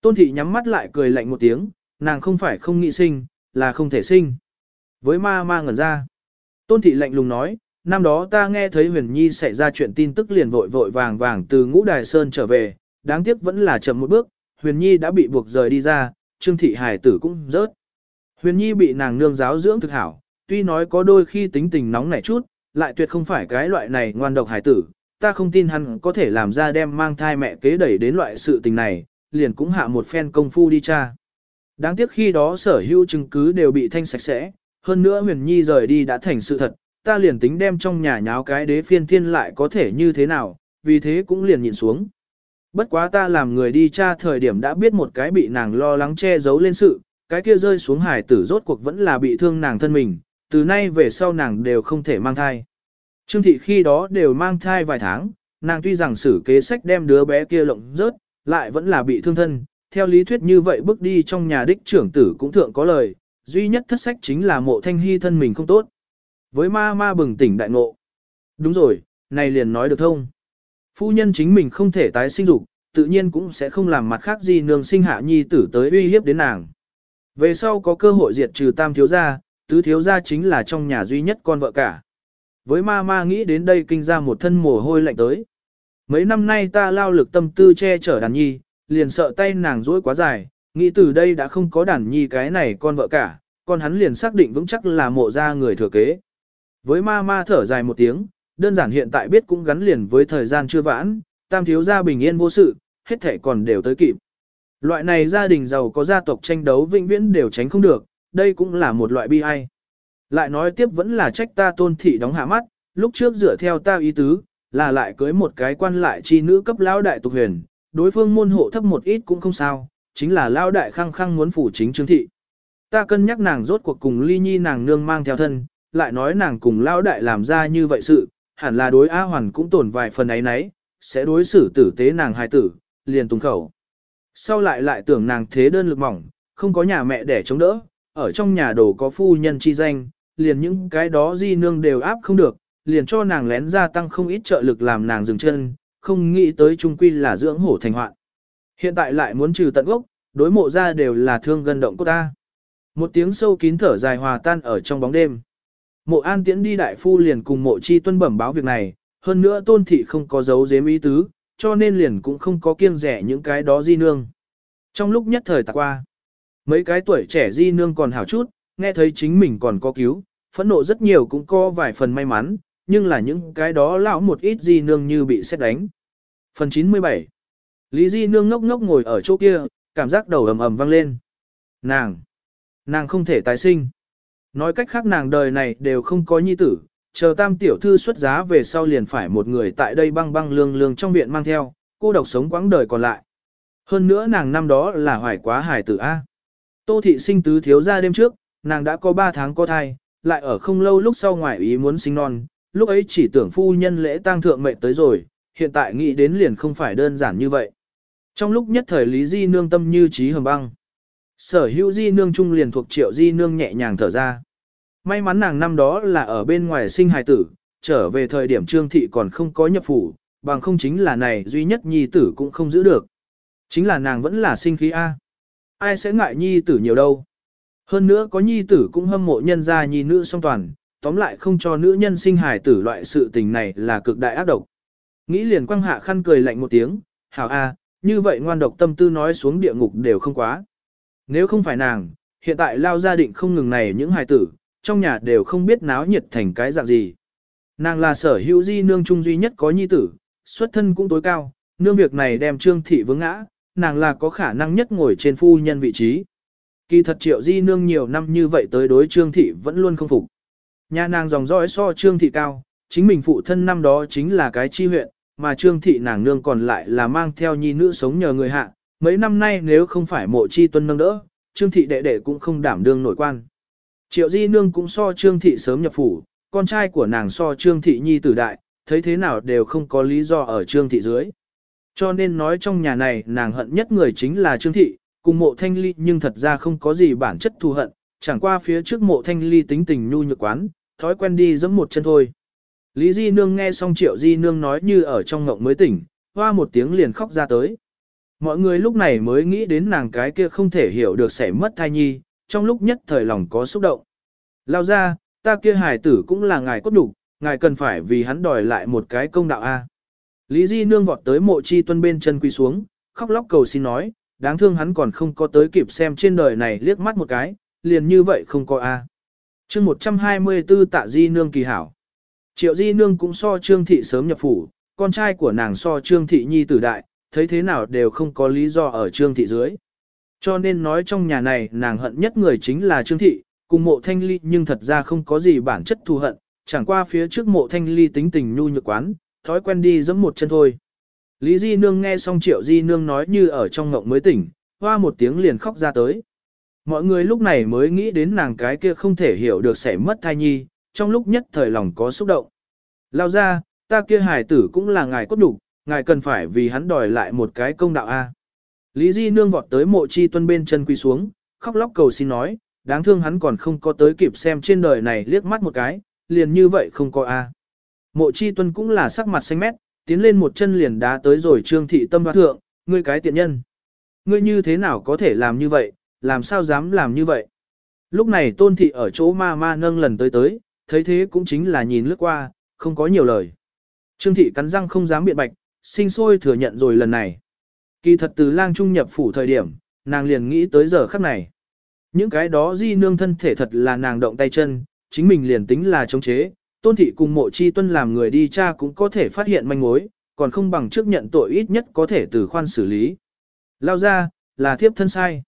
Speaker 1: Tôn thị nhắm mắt lại cười lạnh một tiếng, nàng không phải không nghĩ sinh, là không thể sinh. Với ma ma ngẩn ra, tôn thị lạnh lùng nói, năm đó ta nghe thấy huyền nhi xảy ra chuyện tin tức liền vội vội vàng vàng từ ngũ đài sơn trở về, đáng tiếc vẫn là chậm một bước, huyền nhi đã bị buộc rời đi ra, trương thị hải tử cũng rớt. Huyền nhi bị nàng nương giáo dưỡng thực hảo, tuy nói có đôi khi tính tình nóng nảy chút, lại tuyệt không phải cái loại này ngoan độc hải tử, ta không tin hắn có thể làm ra đem mang thai mẹ kế đẩy đến loại sự tình này, liền cũng hạ một phen công phu đi cha. Đáng tiếc khi đó sở hữu chứng cứ đều bị thanh sạch sẽ, hơn nữa huyền nhi rời đi đã thành sự thật, ta liền tính đem trong nhà nháo cái đế phiên thiên lại có thể như thế nào, vì thế cũng liền nhìn xuống. Bất quá ta làm người đi tra thời điểm đã biết một cái bị nàng lo lắng che giấu lên sự, cái kia rơi xuống hải tử rốt cuộc vẫn là bị thương nàng thân mình, từ nay về sau nàng đều không thể mang thai. Trương thị khi đó đều mang thai vài tháng, nàng tuy rằng xử kế sách đem đứa bé kia lộng rớt, lại vẫn là bị thương thân, theo lý thuyết như vậy bước đi trong nhà đích trưởng tử cũng thượng có lời, duy nhất thất sách chính là mộ thanh hy thân mình không tốt. Với ma ma bừng tỉnh đại ngộ. Đúng rồi, này liền nói được thông. Phu nhân chính mình không thể tái sinh dục, tự nhiên cũng sẽ không làm mặt khác gì nương sinh hạ nhi tử tới uy hiếp đến nàng. Về sau có cơ hội diệt trừ tam thiếu gia, tứ thiếu gia chính là trong nhà duy nhất con vợ cả. Với ma ma nghĩ đến đây kinh ra một thân mồ hôi lạnh tới. Mấy năm nay ta lao lực tâm tư che chở đàn nhi, liền sợ tay nàng dỗi quá dài, nghĩ từ đây đã không có đàn nhi cái này con vợ cả, con hắn liền xác định vững chắc là mộ ra người thừa kế. Với ma ma thở dài một tiếng, đơn giản hiện tại biết cũng gắn liền với thời gian chưa vãn, tam thiếu gia bình yên vô sự, hết thể còn đều tới kịp. Loại này gia đình giàu có gia tộc tranh đấu vĩnh viễn đều tránh không được, đây cũng là một loại bi ai. Lại nói tiếp vẫn là trách ta tôn thị đóng hạ mắt, lúc trước dựa theo ta ý tứ, là lại cưới một cái quan lại chi nữ cấp lão đại tục huyền, đối phương môn hộ thấp một ít cũng không sao, chính là lão đại khăng khăng muốn phủ chính trương thị. Ta cân nhắc nàng rốt cuộc cùng ly nhi nàng nương mang theo thân, lại nói nàng cùng lão đại làm ra như vậy sự, hẳn là đối A Hoàn cũng tổn vài phần ấy nấy, sẽ đối xử tử tế nàng hài tử, liền tung khẩu. Sau lại lại tưởng nàng thế đơn lực mỏng, không có nhà mẹ để chống đỡ, ở trong nhà đồ có phu nhân chi danh, liền những cái đó di nương đều áp không được, liền cho nàng lén ra tăng không ít trợ lực làm nàng dừng chân, không nghĩ tới trung quy là dưỡng hổ thành hoạn. Hiện tại lại muốn trừ tận gốc, đối mộ ra đều là thương gần động của ta. Một tiếng sâu kín thở dài hòa tan ở trong bóng đêm. Mộ an tiễn đi đại phu liền cùng mộ chi tuân bẩm báo việc này, hơn nữa tôn thị không có dấu dếm ý tứ, cho nên liền cũng không có kiêng rẻ những cái đó di nương. Trong lúc nhất thời tạc qua, mấy cái tuổi trẻ di nương còn hảo chút, nghe thấy chính mình còn có cứu, phẫn nộ rất nhiều cũng có vài phần may mắn, nhưng là những cái đó lão một ít di nương như bị xét đánh. Phần 97 Lý di nương ngốc ngốc ngồi ở chỗ kia, cảm giác đầu ầm ầm vang lên. Nàng! Nàng không thể tái sinh. Nói cách khác nàng đời này đều không có nhi tử, chờ tam tiểu thư xuất giá về sau liền phải một người tại đây băng băng lương lương trong viện mang theo, cô độc sống quãng đời còn lại. Hơn nữa nàng năm đó là hoài quá hài tử A. Tô thị sinh tứ thiếu ra đêm trước, nàng đã có 3 tháng có thai, lại ở không lâu lúc sau ngoại ý muốn sinh non, lúc ấy chỉ tưởng phu nhân lễ tang thượng mệnh tới rồi, hiện tại nghĩ đến liền không phải đơn giản như vậy. Trong lúc nhất thời Lý Di Nương tâm như trí hầm băng. Sở hữu Di Nương trung liền thuộc triệu Di Nương nhẹ nhàng thở ra. May mắn nàng năm đó là ở bên ngoài sinh hài tử, trở về thời điểm trương thị còn không có nhập phủ, bằng không chính là này duy nhất nhi tử cũng không giữ được. Chính là nàng vẫn là sinh khí A. Ai sẽ ngại nhi tử nhiều đâu. Hơn nữa có nhi tử cũng hâm mộ nhân gia nhi nữ song toàn, tóm lại không cho nữ nhân sinh hài tử loại sự tình này là cực đại ác độc. Nghĩ liền quăng hạ khăn cười lạnh một tiếng, hảo a, như vậy ngoan độc tâm tư nói xuống địa ngục đều không quá. Nếu không phải nàng, hiện tại lao gia định không ngừng này những hài tử, trong nhà đều không biết náo nhiệt thành cái dạng gì. Nàng là sở hữu di nương trung duy nhất có nhi tử, xuất thân cũng tối cao, nương việc này đem trương thị vướng ngã, nàng là có khả năng nhất ngồi trên phu nhân vị trí. Kỳ thật triệu di nương nhiều năm như vậy tới đối trương thị vẫn luôn không phục. Nhà nàng dòng dõi so trương thị cao, chính mình phụ thân năm đó chính là cái chi huyện, mà trương thị nàng nương còn lại là mang theo nhi nữ sống nhờ người hạ. Mấy năm nay nếu không phải mộ chi tuân nâng đỡ, trương thị đệ đệ cũng không đảm đương nội quan. Triệu di nương cũng so trương thị sớm nhập phủ, con trai của nàng so trương thị nhi tử đại, thấy thế nào đều không có lý do ở trương thị dưới. Cho nên nói trong nhà này nàng hận nhất người chính là trương thị, cùng mộ thanh ly nhưng thật ra không có gì bản chất thù hận, chẳng qua phía trước mộ thanh ly tính tình nhu nhược quán, thói quen đi giẫm một chân thôi. Lý Di Nương nghe xong Triệu Di Nương nói như ở trong ngộng mới tỉnh, hoa một tiếng liền khóc ra tới. Mọi người lúc này mới nghĩ đến nàng cái kia không thể hiểu được sẽ mất thai nhi, trong lúc nhất thời lòng có xúc động. Lao ra, ta kia hài tử cũng là ngài cốt đủ, ngài cần phải vì hắn đòi lại một cái công đạo A. Lý Di Nương vọt tới mộ chi tuân bên chân quỳ xuống, khóc lóc cầu xin nói, đáng thương hắn còn không có tới kịp xem trên đời này liếc mắt một cái, liền như vậy không có A. À. chương 124 tạ Di Nương kỳ hảo. Triệu Di Nương cũng so Trương Thị sớm nhập phủ, con trai của nàng so Trương Thị nhi tử đại, thấy thế nào đều không có lý do ở Trương Thị dưới. Cho nên nói trong nhà này nàng hận nhất người chính là Trương Thị, cùng mộ thanh ly nhưng thật ra không có gì bản chất thù hận, chẳng qua phía trước mộ thanh ly tính tình nhu nhược quán, thói quen đi giẫm một chân thôi. Lý Di Nương nghe xong Triệu Di Nương nói như ở trong ngộng mới tỉnh, hoa một tiếng liền khóc ra tới. Mọi người lúc này mới nghĩ đến nàng cái kia không thể hiểu được sẽ mất thai nhi, trong lúc nhất thời lòng có xúc động. Lao ra, ta kia hài tử cũng là ngài cốt đủ, ngài cần phải vì hắn đòi lại một cái công đạo A. Lý Di Nương vọt tới mộ chi tuân bên chân quy xuống, khóc lóc cầu xin nói, đáng thương hắn còn không có tới kịp xem trên đời này liếc mắt một cái, liền như vậy không có A. Mộ chi tuân cũng là sắc mặt xanh mét, tiến lên một chân liền đá tới rồi trương thị tâm hoa thượng, ngươi cái tiện nhân. Ngươi như thế nào có thể làm như vậy, làm sao dám làm như vậy. Lúc này tôn thị ở chỗ ma ma nâng lần tới tới, thấy thế cũng chính là nhìn lướt qua, không có nhiều lời. Trương thị cắn răng không dám biện bạch, sinh sôi thừa nhận rồi lần này. Kỳ thật từ lang trung nhập phủ thời điểm, nàng liền nghĩ tới giờ khắc này. Những cái đó di nương thân thể thật là nàng động tay chân, chính mình liền tính là chống chế, tôn thị cùng mộ chi tuân làm người đi cha cũng có thể phát hiện manh mối, còn không bằng trước nhận tội ít nhất có thể từ khoan xử lý. Lao ra, là thiếp thân sai.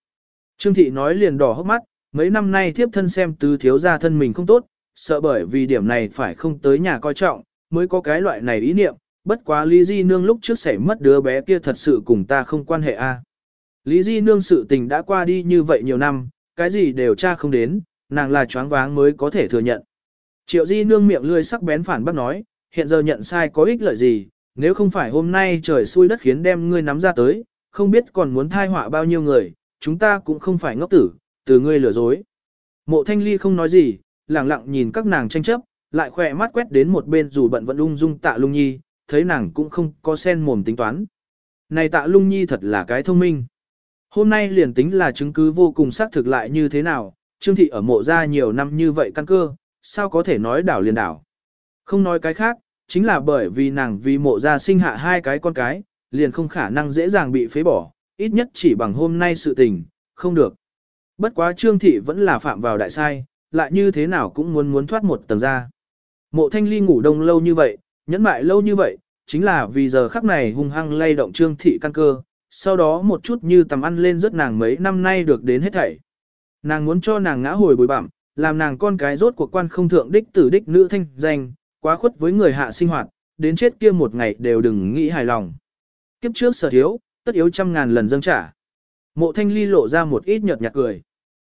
Speaker 1: Trương thị nói liền đỏ hốc mắt, mấy năm nay thiếp thân xem tứ thiếu gia thân mình không tốt, sợ bởi vì điểm này phải không tới nhà coi trọng, mới có cái loại này ý niệm, bất quá Lý Di Nương lúc trước xảy mất đứa bé kia thật sự cùng ta không quan hệ a. Lý Di Nương sự tình đã qua đi như vậy nhiều năm, cái gì đều tra không đến, nàng là choáng váng mới có thể thừa nhận. Triệu Di Nương miệng lươi sắc bén phản bác nói, hiện giờ nhận sai có ích lợi gì, nếu không phải hôm nay trời xui đất khiến đem ngươi nắm ra tới, không biết còn muốn thai họa bao nhiêu người, chúng ta cũng không phải ngốc tử, từ ngươi lừa dối. Mộ Thanh Ly không nói gì, lặng lặng nhìn các nàng tranh chấp, lại khỏe mắt quét đến một bên dù bận vẫn ung dung tạ lung nhi, thấy nàng cũng không có sen mồm tính toán. Này tạ lung nhi thật là cái thông minh. Hôm nay liền tính là chứng cứ vô cùng xác thực lại như thế nào, Trương Thị ở mộ ra nhiều năm như vậy căn cơ, sao có thể nói đảo liền đảo. Không nói cái khác, chính là bởi vì nàng vì mộ ra sinh hạ hai cái con cái, liền không khả năng dễ dàng bị phế bỏ, ít nhất chỉ bằng hôm nay sự tình, không được. Bất quá Trương Thị vẫn là phạm vào đại sai, lại như thế nào cũng muốn muốn thoát một tầng ra. Mộ thanh ly ngủ đông lâu như vậy, nhẫn mại lâu như vậy, chính là vì giờ khắc này hung hăng lay động trương thị căn cơ, sau đó một chút như tầm ăn lên rất nàng mấy năm nay được đến hết thảy. Nàng muốn cho nàng ngã hồi bồi bảm, làm nàng con cái rốt cuộc quan không thượng đích tử đích nữ thanh danh, quá khuất với người hạ sinh hoạt, đến chết kia một ngày đều đừng nghĩ hài lòng. Kiếp trước sở thiếu, tất yếu trăm ngàn lần dâng trả. Mộ thanh ly lộ ra một ít nhợt nhạt cười.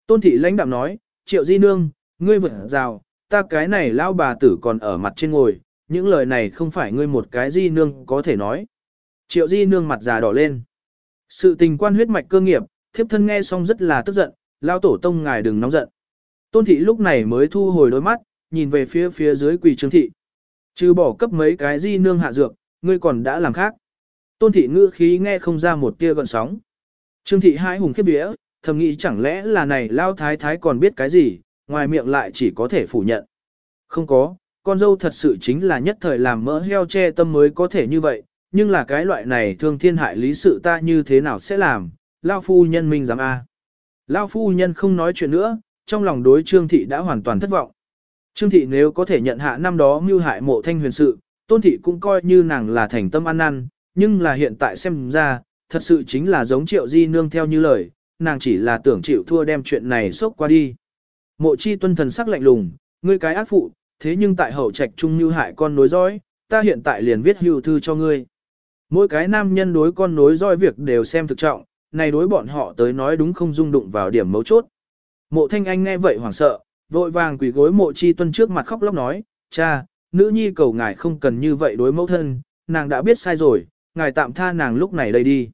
Speaker 1: Tôn thị lãnh đạm nói, triệu di nương, ngươi vượt rào, ta cái này lao bà tử còn ở mặt trên ngồi, những lời này không phải ngươi một cái di nương có thể nói. Triệu di nương mặt già đỏ lên. Sự tình quan huyết mạch cơ nghiệp, thiếp thân nghe xong rất là tức giận, lao tổ tông ngài đừng nóng giận. Tôn thị lúc này mới thu hồi đôi mắt, nhìn về phía phía dưới quỳ trương thị. Trừ bỏ cấp mấy cái di nương hạ dược, ngươi còn đã làm khác. Tôn thị ngữ khí nghe không ra một tia gợn sóng. Trương thị hai hùng khiếp vía, thầm nghĩ chẳng lẽ là này lao thái thái còn biết cái gì, ngoài miệng lại chỉ có thể phủ nhận. Không có, con dâu thật sự chính là nhất thời làm mỡ heo che tâm mới có thể như vậy, nhưng là cái loại này thương thiên hại lý sự ta như thế nào sẽ làm, lao phu nhân minh dám a. Lao phu nhân không nói chuyện nữa, trong lòng đối trương thị đã hoàn toàn thất vọng. Trương thị nếu có thể nhận hạ năm đó mưu hại mộ thanh huyền sự, tôn thị cũng coi như nàng là thành tâm ăn năn, nhưng là hiện tại xem ra, thật sự chính là giống triệu di nương theo như lời, nàng chỉ là tưởng chịu thua đem chuyện này xốc qua đi. Mộ chi tuân thần sắc lạnh lùng, ngươi cái ác phụ, thế nhưng tại hậu trạch trung như hại con nối dõi, ta hiện tại liền viết hưu thư cho ngươi. Mỗi cái nam nhân đối con nối dõi việc đều xem thực trọng, này đối bọn họ tới nói đúng không dung đụng vào điểm mấu chốt. Mộ thanh anh nghe vậy hoảng sợ, vội vàng quỳ gối mộ chi tuân trước mặt khóc lóc nói, cha, nữ nhi cầu ngài không cần như vậy đối mẫu thân, nàng đã biết sai rồi, ngài tạm tha nàng lúc này đây đi.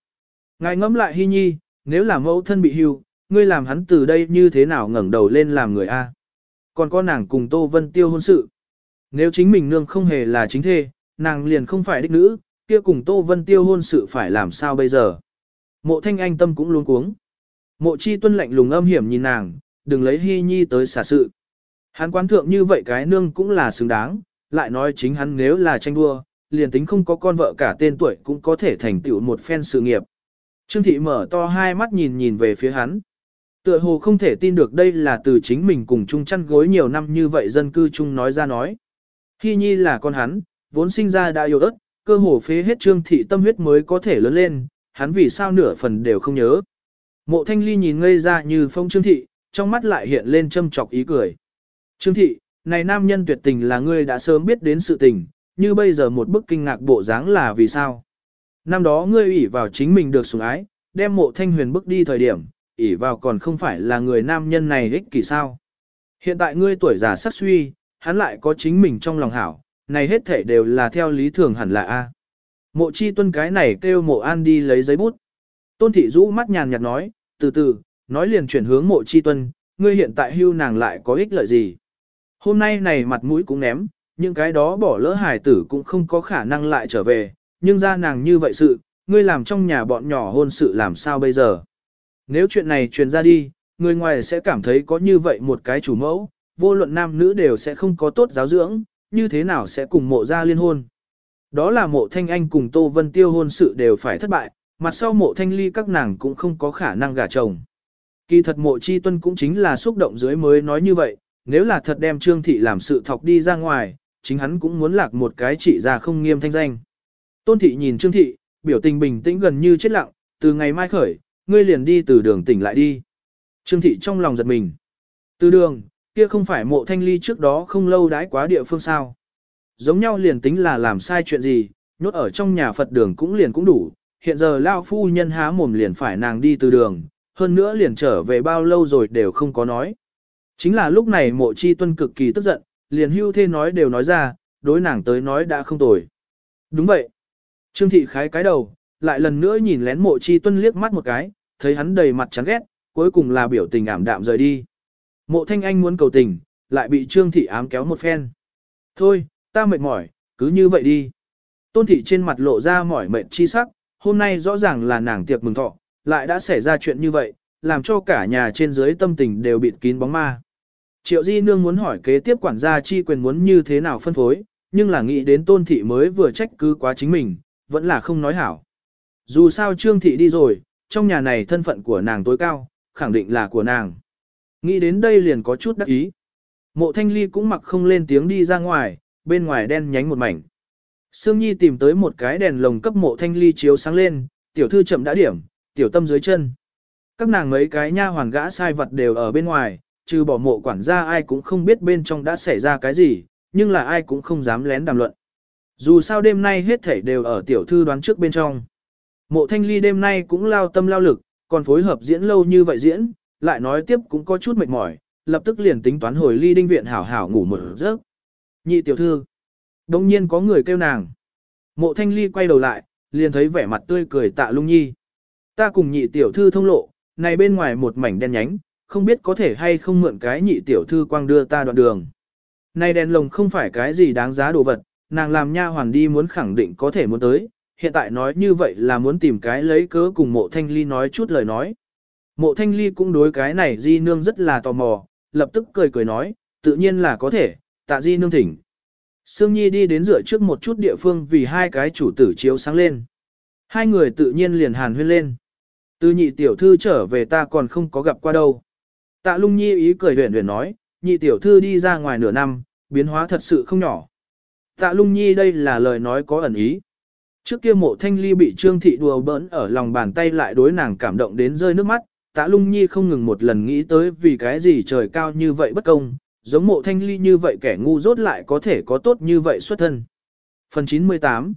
Speaker 1: Ngài ngẫm lại hy nhi, nếu là mẫu thân bị hưu, ngươi làm hắn từ đây như thế nào ngẩng đầu lên làm người A. Còn có nàng cùng Tô Vân Tiêu hôn sự. Nếu chính mình nương không hề là chính thê, nàng liền không phải đích nữ, kia cùng Tô Vân Tiêu hôn sự phải làm sao bây giờ. Mộ thanh anh tâm cũng luôn cuống. Mộ chi tuân lạnh lùng âm hiểm nhìn nàng, đừng lấy hy nhi tới xả sự. Hắn quán thượng như vậy cái nương cũng là xứng đáng, lại nói chính hắn nếu là tranh đua, liền tính không có con vợ cả tên tuổi cũng có thể thành tựu một phen sự nghiệp. Trương thị mở to hai mắt nhìn nhìn về phía hắn. Tựa hồ không thể tin được đây là từ chính mình cùng chung chăn gối nhiều năm như vậy dân cư chung nói ra nói. Hy nhi là con hắn, vốn sinh ra đã yêu ớt, cơ hồ phế hết trương thị tâm huyết mới có thể lớn lên, hắn vì sao nửa phần đều không nhớ. Mộ thanh ly nhìn ngây ra như phong trương thị, trong mắt lại hiện lên châm chọc ý cười. Trương thị, này nam nhân tuyệt tình là ngươi đã sớm biết đến sự tình, như bây giờ một bức kinh ngạc bộ dáng là vì sao? Năm đó ngươi ủy vào chính mình được sủng ái, đem mộ thanh huyền bức đi thời điểm, ỷ vào còn không phải là người nam nhân này ích kỷ sao. Hiện tại ngươi tuổi già sắc suy, hắn lại có chính mình trong lòng hảo, này hết thể đều là theo lý thường hẳn là A. Mộ chi tuân cái này kêu mộ an đi lấy giấy bút. Tôn thị rũ mắt nhàn nhạt nói, từ từ, nói liền chuyển hướng mộ chi tuân, ngươi hiện tại hưu nàng lại có ích lợi gì. Hôm nay này mặt mũi cũng ném, những cái đó bỏ lỡ hải tử cũng không có khả năng lại trở về, nhưng ra nàng như vậy sự, ngươi làm trong nhà bọn nhỏ hôn sự làm sao bây giờ. Nếu chuyện này truyền ra đi, người ngoài sẽ cảm thấy có như vậy một cái chủ mẫu, vô luận nam nữ đều sẽ không có tốt giáo dưỡng, như thế nào sẽ cùng mộ ra liên hôn. Đó là mộ thanh anh cùng Tô Vân Tiêu hôn sự đều phải thất bại, mặt sau mộ thanh ly các nàng cũng không có khả năng gả chồng. Kỳ thật mộ chi tuân cũng chính là xúc động dưới mới nói như vậy, nếu là thật đem trương thị làm sự thọc đi ra ngoài, chính hắn cũng muốn lạc một cái chỉ ra không nghiêm thanh danh. Tôn thị nhìn trương thị, biểu tình bình tĩnh gần như chết lặng, từ ngày mai khởi, ngươi liền đi từ đường tỉnh lại đi. Trương thị trong lòng giật mình. Từ đường, kia không phải mộ thanh ly trước đó không lâu đãi quá địa phương sao. Giống nhau liền tính là làm sai chuyện gì, nhốt ở trong nhà Phật đường cũng liền cũng đủ, hiện giờ lao phu nhân há mồm liền phải nàng đi từ đường, hơn nữa liền trở về bao lâu rồi đều không có nói. Chính là lúc này mộ chi tuân cực kỳ tức giận, liền hưu thê nói đều nói ra, đối nàng tới nói đã không tồi. Đúng vậy. Trương thị khái cái đầu, lại lần nữa nhìn lén mộ chi tuân liếc mắt một cái, thấy hắn đầy mặt chán ghét, cuối cùng là biểu tình ảm đạm rời đi. Mộ thanh anh muốn cầu tình, lại bị trương thị ám kéo một phen. Thôi, ta mệt mỏi, cứ như vậy đi. Tôn thị trên mặt lộ ra mỏi mệt chi sắc, hôm nay rõ ràng là nàng tiệc mừng thọ, lại đã xảy ra chuyện như vậy, làm cho cả nhà trên dưới tâm tình đều bịt kín bóng ma. Triệu Di Nương muốn hỏi kế tiếp quản gia chi quyền muốn như thế nào phân phối, nhưng là nghĩ đến tôn thị mới vừa trách cứ quá chính mình, vẫn là không nói hảo. Dù sao Trương thị đi rồi, trong nhà này thân phận của nàng tối cao, khẳng định là của nàng. Nghĩ đến đây liền có chút đắc ý. Mộ thanh ly cũng mặc không lên tiếng đi ra ngoài, bên ngoài đen nhánh một mảnh. Sương Nhi tìm tới một cái đèn lồng cấp mộ thanh ly chiếu sáng lên, tiểu thư chậm đã điểm, tiểu tâm dưới chân. Các nàng mấy cái nha hoàn gã sai vật đều ở bên ngoài, trừ bỏ mộ quản gia ai cũng không biết bên trong đã xảy ra cái gì, nhưng là ai cũng không dám lén đàm luận. Dù sao đêm nay hết thảy đều ở tiểu thư đoán trước bên trong. Mộ thanh ly đêm nay cũng lao tâm lao lực, còn phối hợp diễn lâu như vậy diễn, lại nói tiếp cũng có chút mệt mỏi, lập tức liền tính toán hồi ly đinh viện hảo hảo ngủ một giấc. Nhị tiểu thư. Đồng nhiên có người kêu nàng. Mộ thanh ly quay đầu lại, liền thấy vẻ mặt tươi cười tạ lung nhi. Ta cùng nhị tiểu thư thông lộ, này bên ngoài một mảnh đen nhánh, không biết có thể hay không mượn cái nhị tiểu thư quang đưa ta đoạn đường. Này đèn lồng không phải cái gì đáng giá đồ vật, nàng làm nha hoàn đi muốn khẳng định có thể muốn tới, hiện tại nói như vậy là muốn tìm cái lấy cớ cùng mộ thanh ly nói chút lời nói. Mộ thanh ly cũng đối cái này di nương rất là tò mò, lập tức cười cười nói, tự nhiên là có thể, tạ di nương thỉnh. Sương Nhi đi đến rửa trước một chút địa phương vì hai cái chủ tử chiếu sáng lên. Hai người tự nhiên liền hàn huyên lên. Từ nhị tiểu thư trở về ta còn không có gặp qua đâu. Tạ lung nhi ý cười huyền huyền nói, nhị tiểu thư đi ra ngoài nửa năm, biến hóa thật sự không nhỏ. Tạ lung nhi đây là lời nói có ẩn ý. Trước kia mộ thanh ly bị trương thị đùa bỡn ở lòng bàn tay lại đối nàng cảm động đến rơi nước mắt, tạ lung nhi không ngừng một lần nghĩ tới vì cái gì trời cao như vậy bất công, giống mộ thanh ly như vậy kẻ ngu dốt lại có thể có tốt như vậy xuất thân. Phần 98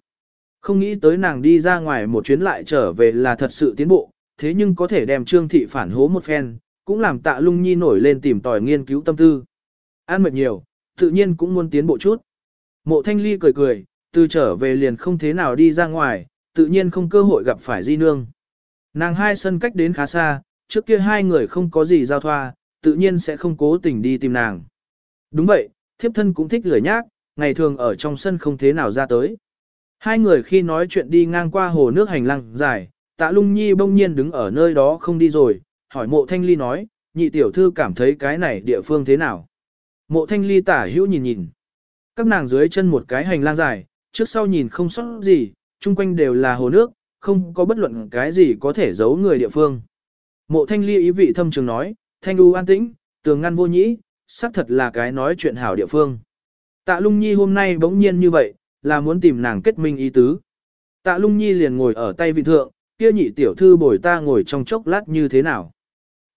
Speaker 1: Không nghĩ tới nàng đi ra ngoài một chuyến lại trở về là thật sự tiến bộ, thế nhưng có thể đem trương thị phản hố một phen, cũng làm tạ lung nhi nổi lên tìm tòi nghiên cứu tâm tư. Ăn mệt nhiều, tự nhiên cũng muốn tiến bộ chút. Mộ thanh ly cười cười, từ trở về liền không thế nào đi ra ngoài, tự nhiên không cơ hội gặp phải di nương. Nàng hai sân cách đến khá xa, trước kia hai người không có gì giao thoa, tự nhiên sẽ không cố tình đi tìm nàng. Đúng vậy, thiếp thân cũng thích lười nhác, ngày thường ở trong sân không thế nào ra tới. Hai người khi nói chuyện đi ngang qua hồ nước hành lang dài, tạ lung nhi bỗng nhiên đứng ở nơi đó không đi rồi, hỏi mộ thanh ly nói, nhị tiểu thư cảm thấy cái này địa phương thế nào. Mộ thanh ly tả hữu nhìn nhìn. Các nàng dưới chân một cái hành lang dài, trước sau nhìn không sót gì, chung quanh đều là hồ nước, không có bất luận cái gì có thể giấu người địa phương. Mộ thanh ly ý vị thâm trường nói, thanh đu an tĩnh, tường ngăn vô nhĩ, xác thật là cái nói chuyện hảo địa phương. Tạ lung nhi hôm nay bỗng nhiên như vậy, là muốn tìm nàng kết minh ý tứ. Tạ lung nhi liền ngồi ở tay vị thượng, kia nhị tiểu thư bồi ta ngồi trong chốc lát như thế nào.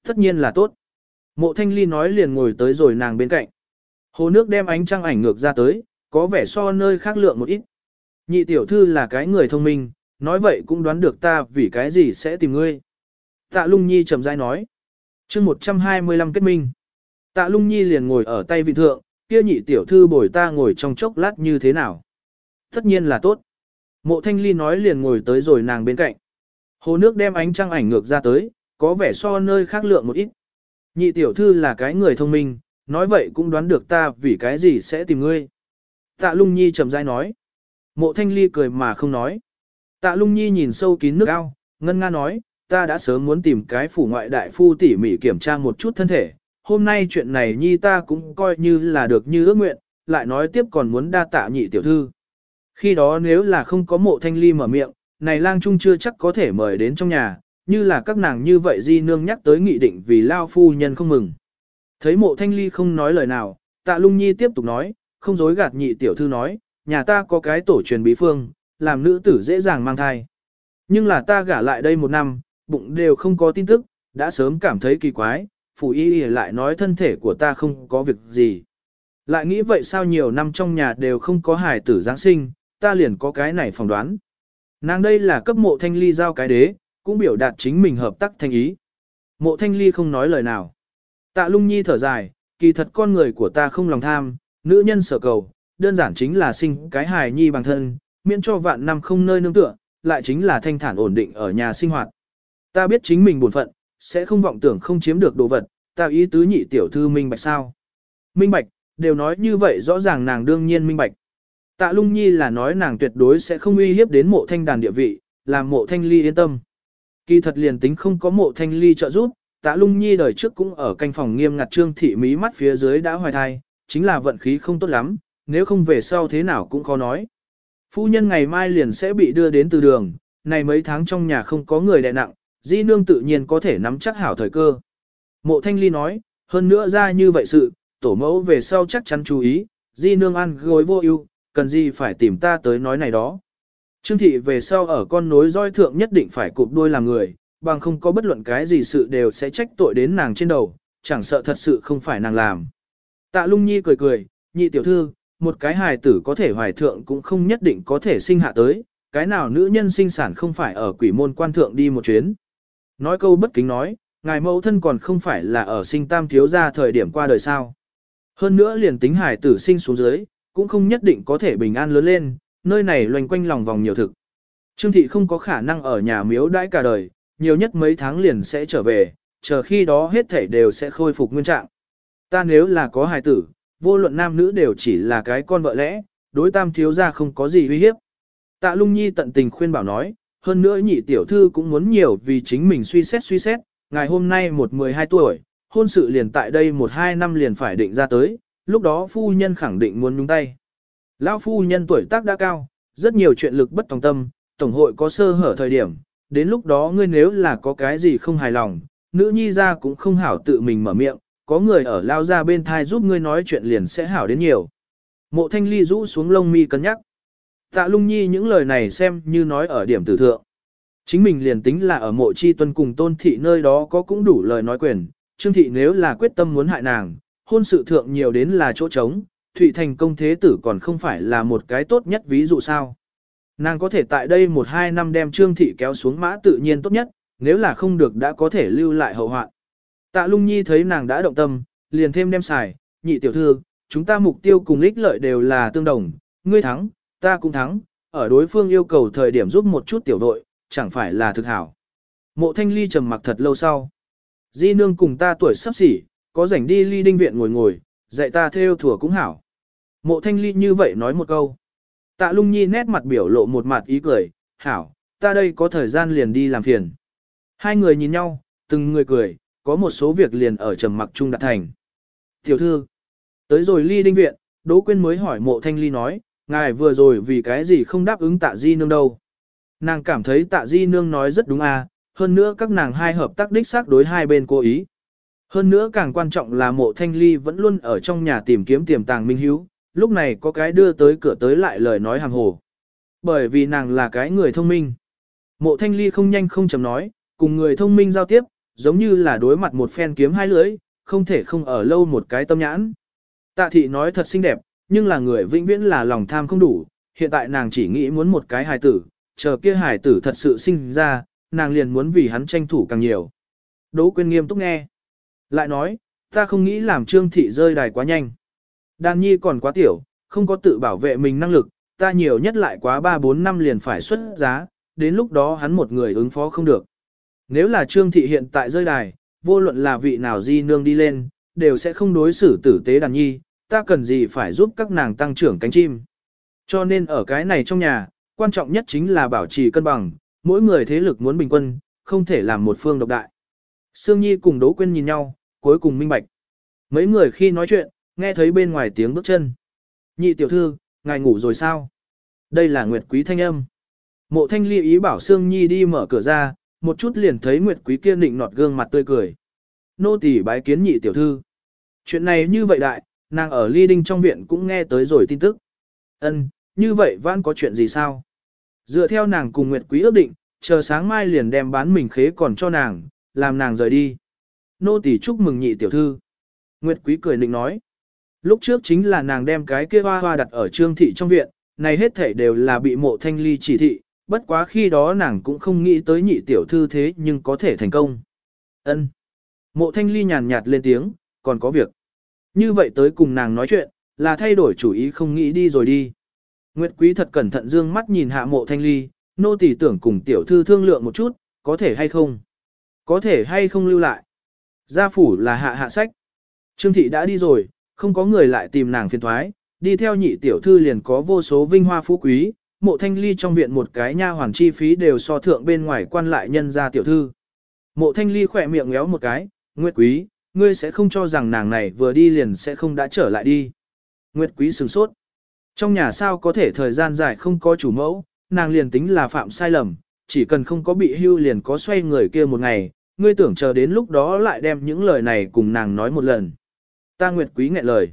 Speaker 1: Tất nhiên là tốt. Mộ thanh ly nói liền ngồi tới rồi nàng bên cạnh. Hồ nước đem ánh trăng ảnh ngược ra tới, có vẻ so nơi khác lượng một ít. Nhị tiểu thư là cái người thông minh, nói vậy cũng đoán được ta vì cái gì sẽ tìm ngươi. Tạ lung nhi trầm dai nói. chương 125 kết minh. Tạ lung nhi liền ngồi ở tay vị thượng, kia nhị tiểu thư bồi ta ngồi trong chốc lát như thế nào. Tất nhiên là tốt. Mộ thanh ly nói liền ngồi tới rồi nàng bên cạnh. Hồ nước đem ánh trăng ảnh ngược ra tới, có vẻ so nơi khác lượng một ít. Nhị tiểu thư là cái người thông minh, nói vậy cũng đoán được ta vì cái gì sẽ tìm ngươi. Tạ lung nhi chậm rãi nói. Mộ thanh ly cười mà không nói. Tạ lung nhi nhìn sâu kín nước ao, ngân nga nói, ta đã sớm muốn tìm cái phủ ngoại đại phu tỉ mỉ kiểm tra một chút thân thể. Hôm nay chuyện này nhi ta cũng coi như là được như ước nguyện, lại nói tiếp còn muốn đa tạ nhị tiểu thư. Khi đó nếu là không có mộ thanh ly mở miệng, này lang trung chưa chắc có thể mời đến trong nhà, như là các nàng như vậy di nương nhắc tới nghị định vì lao phu nhân không mừng. Thấy mộ thanh ly không nói lời nào, tạ lung nhi tiếp tục nói, không dối gạt nhị tiểu thư nói, nhà ta có cái tổ truyền bí phương, làm nữ tử dễ dàng mang thai. Nhưng là ta gả lại đây một năm, bụng đều không có tin tức, đã sớm cảm thấy kỳ quái, phủ y lại nói thân thể của ta không có việc gì. Lại nghĩ vậy sao nhiều năm trong nhà đều không có hài tử Giáng sinh, ta liền có cái này phỏng đoán. Nàng đây là cấp mộ thanh ly giao cái đế, cũng biểu đạt chính mình hợp tác thanh ý. Mộ thanh ly không nói lời nào. Tạ lung nhi thở dài, kỳ thật con người của ta không lòng tham, nữ nhân sở cầu, đơn giản chính là sinh cái hài nhi bằng thân, miễn cho vạn năm không nơi nương tựa, lại chính là thanh thản ổn định ở nhà sinh hoạt. Ta biết chính mình buồn phận, sẽ không vọng tưởng không chiếm được đồ vật, ta ý tứ nhị tiểu thư minh bạch sao. Minh bạch, đều nói như vậy rõ ràng nàng đương nhiên minh bạch. Tạ lung nhi là nói nàng tuyệt đối sẽ không uy hiếp đến mộ thanh đàn địa vị, làm mộ thanh ly yên tâm. Kỳ thật liền tính không có mộ thanh ly trợ giúp, tạ lung nhi đời trước cũng ở canh phòng nghiêm ngặt trương thị mí mắt phía dưới đã hoài thai, chính là vận khí không tốt lắm, nếu không về sau thế nào cũng khó nói. Phu nhân ngày mai liền sẽ bị đưa đến từ đường, này mấy tháng trong nhà không có người đè nặng, di nương tự nhiên có thể nắm chắc hảo thời cơ. Mộ thanh ly nói, hơn nữa ra như vậy sự, tổ mẫu về sau chắc chắn chú ý, di nương ăn gối vô ưu, cần gì phải tìm ta tới nói này đó. Trương thị về sau ở con nối roi thượng nhất định phải cụp đuôi làm người, bằng không có bất luận cái gì sự đều sẽ trách tội đến nàng trên đầu, chẳng sợ thật sự không phải nàng làm. Tạ lung nhi cười cười, nhị tiểu thư, một cái hài tử có thể hoài thượng cũng không nhất định có thể sinh hạ tới, cái nào nữ nhân sinh sản không phải ở quỷ môn quan thượng đi một chuyến. Nói câu bất kính nói, ngài mẫu thân còn không phải là ở sinh tam thiếu gia thời điểm qua đời sao. Hơn nữa liền tính hài tử sinh xuống dưới, cũng không nhất định có thể bình an lớn lên, nơi này loanh quanh lòng vòng nhiều thực. Trương thị không có khả năng ở nhà miếu đãi cả đời, nhiều nhất mấy tháng liền sẽ trở về, chờ khi đó hết thảy đều sẽ khôi phục nguyên trạng. Ta nếu là có hài tử, vô luận nam nữ đều chỉ là cái con vợ lẽ, đối tam thiếu gia không có gì uy hiếp. Tạ lung nhi tận tình khuyên bảo nói, hơn nữa nhị tiểu thư cũng muốn nhiều vì chính mình suy xét suy xét, ngày hôm nay một mười hai tuổi, hôn sự liền tại đây một hai năm liền phải định ra tới, lúc đó phu nhân khẳng định muốn nhúng tay. Lão phu nhân tuổi tác đã cao, rất nhiều chuyện lực bất tòng tâm, tổng hội có sơ hở thời điểm, đến lúc đó ngươi nếu là có cái gì không hài lòng, nữ nhi ra cũng không hảo tự mình mở miệng, có người ở lao ra bên thai giúp ngươi nói chuyện liền sẽ hảo đến nhiều. Mộ thanh ly rũ xuống lông mi cân nhắc. Tạ lung nhi những lời này xem như nói ở điểm tử thượng. Chính mình liền tính là ở mộ chi tuân cùng tôn thị nơi đó có cũng đủ lời nói quyền, Trương thị nếu là quyết tâm muốn hại nàng, hôn sự thượng nhiều đến là chỗ trống, Thụy Thành công thế tử còn không phải là một cái tốt nhất ví dụ sao. Nàng có thể tại đây một hai năm đem Trương thị kéo xuống mã tự nhiên tốt nhất, nếu là không được đã có thể lưu lại hậu hoạn. Tạ lung nhi thấy nàng đã động tâm, liền thêm đem xài, nhị tiểu thư, chúng ta mục tiêu cùng ích lợi đều là tương đồng, ngươi thắng, ta cũng thắng, ở đối phương yêu cầu thời điểm giúp một chút tiểu đội, chẳng phải là thực hảo. Mộ thanh ly trầm mặc thật lâu sau. Di nương cùng ta tuổi sắp xỉ, có rảnh đi ly đinh viện ngồi ngồi, dạy ta theo thừa cũng hảo. Mộ thanh ly như vậy nói một câu. Tạ lung nhi nét mặt biểu lộ một mặt ý cười, hảo, ta đây có thời gian liền đi làm phiền. Hai người nhìn nhau, từng người cười, có một số việc liền ở trầm mặc chung đạt thành. Tiểu thư, tới rồi ly đinh viện, Đỗ Quyên mới hỏi mộ thanh ly nói, ngài vừa rồi vì cái gì không đáp ứng tạ di nương đâu. Nàng cảm thấy tạ di nương nói rất đúng à, hơn nữa các nàng hai hợp tác đích xác đối hai bên cố ý. Hơn nữa càng quan trọng là mộ thanh ly vẫn luôn ở trong nhà tìm kiếm tiềm tàng minh hiếu, lúc này có cái đưa tới cửa tới lại lời nói hàng hồ. Bởi vì nàng là cái người thông minh. Mộ thanh ly không nhanh không chậm nói, cùng người thông minh giao tiếp, giống như là đối mặt một phen kiếm hai lưỡi, không thể không ở lâu một cái tâm nhãn. Tạ thị nói thật xinh đẹp, nhưng là người vĩnh viễn là lòng tham không đủ, hiện tại nàng chỉ nghĩ muốn một cái hài tử, chờ kia hài tử thật sự sinh ra, nàng liền muốn vì hắn tranh thủ càng nhiều. Đỗ quyên nghiêm túc nghe. Lại nói, ta không nghĩ làm trương thị rơi đài quá nhanh. Đàn nhi còn quá tiểu, không có tự bảo vệ mình năng lực, ta nhiều nhất lại quá 3-4 năm liền phải xuất giá, đến lúc đó hắn một người ứng phó không được. Nếu là trương thị hiện tại rơi đài, vô luận là vị nào di nương đi lên, đều sẽ không đối xử tử tế đàn nhi, ta cần gì phải giúp các nàng tăng trưởng cánh chim. Cho nên ở cái này trong nhà, quan trọng nhất chính là bảo trì cân bằng, mỗi người thế lực muốn bình quân, không thể làm một phương độc đại. Sương Nhi cùng Đỗ Quyên nhìn nhau, cuối cùng minh bạch. Mấy người khi nói chuyện, nghe thấy bên ngoài tiếng bước chân. Nhị tiểu thư, ngài ngủ rồi sao? Đây là Nguyệt Quý thanh âm. Mộ thanh ly ý bảo Sương Nhi đi mở cửa ra, một chút liền thấy Nguyệt Quý kia định nọt gương mặt tươi cười. Nô tỳ bái kiến nhị tiểu thư. Chuyện này như vậy đại, nàng ở ly đinh trong viện cũng nghe tới rồi tin tức. Ân, như vậy vẫn có chuyện gì sao? Dựa theo nàng cùng Nguyệt Quý ước định, chờ sáng mai liền đem bán mình khế còn cho nàng, làm nàng rời đi. Nô tỳ chúc mừng nhị tiểu thư. Nguyệt Quý cười nịnh nói. Lúc trước chính là nàng đem cái kia hoa hoa đặt ở trương thị trong viện, này hết thảy đều là bị mộ thanh ly chỉ thị, bất quá khi đó nàng cũng không nghĩ tới nhị tiểu thư thế nhưng có thể thành công. Ân. Mộ thanh ly nhàn nhạt lên tiếng, còn có việc. Như vậy tới cùng nàng nói chuyện, là thay đổi chủ ý không nghĩ đi rồi đi. Nguyệt Quý thật cẩn thận dương mắt nhìn hạ mộ thanh ly, nô tỳ tưởng cùng tiểu thư thương lượng một chút, có thể hay không? Có thể hay không lưu lại? Gia phủ là hạ hạ sách. Trương thị đã đi rồi, không có người lại tìm nàng phiền thoái, đi theo nhị tiểu thư liền có vô số vinh hoa phú quý, mộ thanh ly trong viện một cái nha hoàn chi phí đều so thượng bên ngoài quan lại nhân gia tiểu thư. Mộ thanh ly khỏe miệng ngéo một cái, Nguyệt Quý, ngươi sẽ không cho rằng nàng này vừa đi liền sẽ không đã trở lại đi. Nguyệt Quý sừng sốt. Trong nhà sao có thể thời gian dài không có chủ mẫu, nàng liền tính là phạm sai lầm, chỉ cần không có bị hưu liền có xoay người kia một ngày, ngươi tưởng chờ đến lúc đó lại đem những lời này cùng nàng nói một lần. Ta Nguyệt Quý nghẹn lời.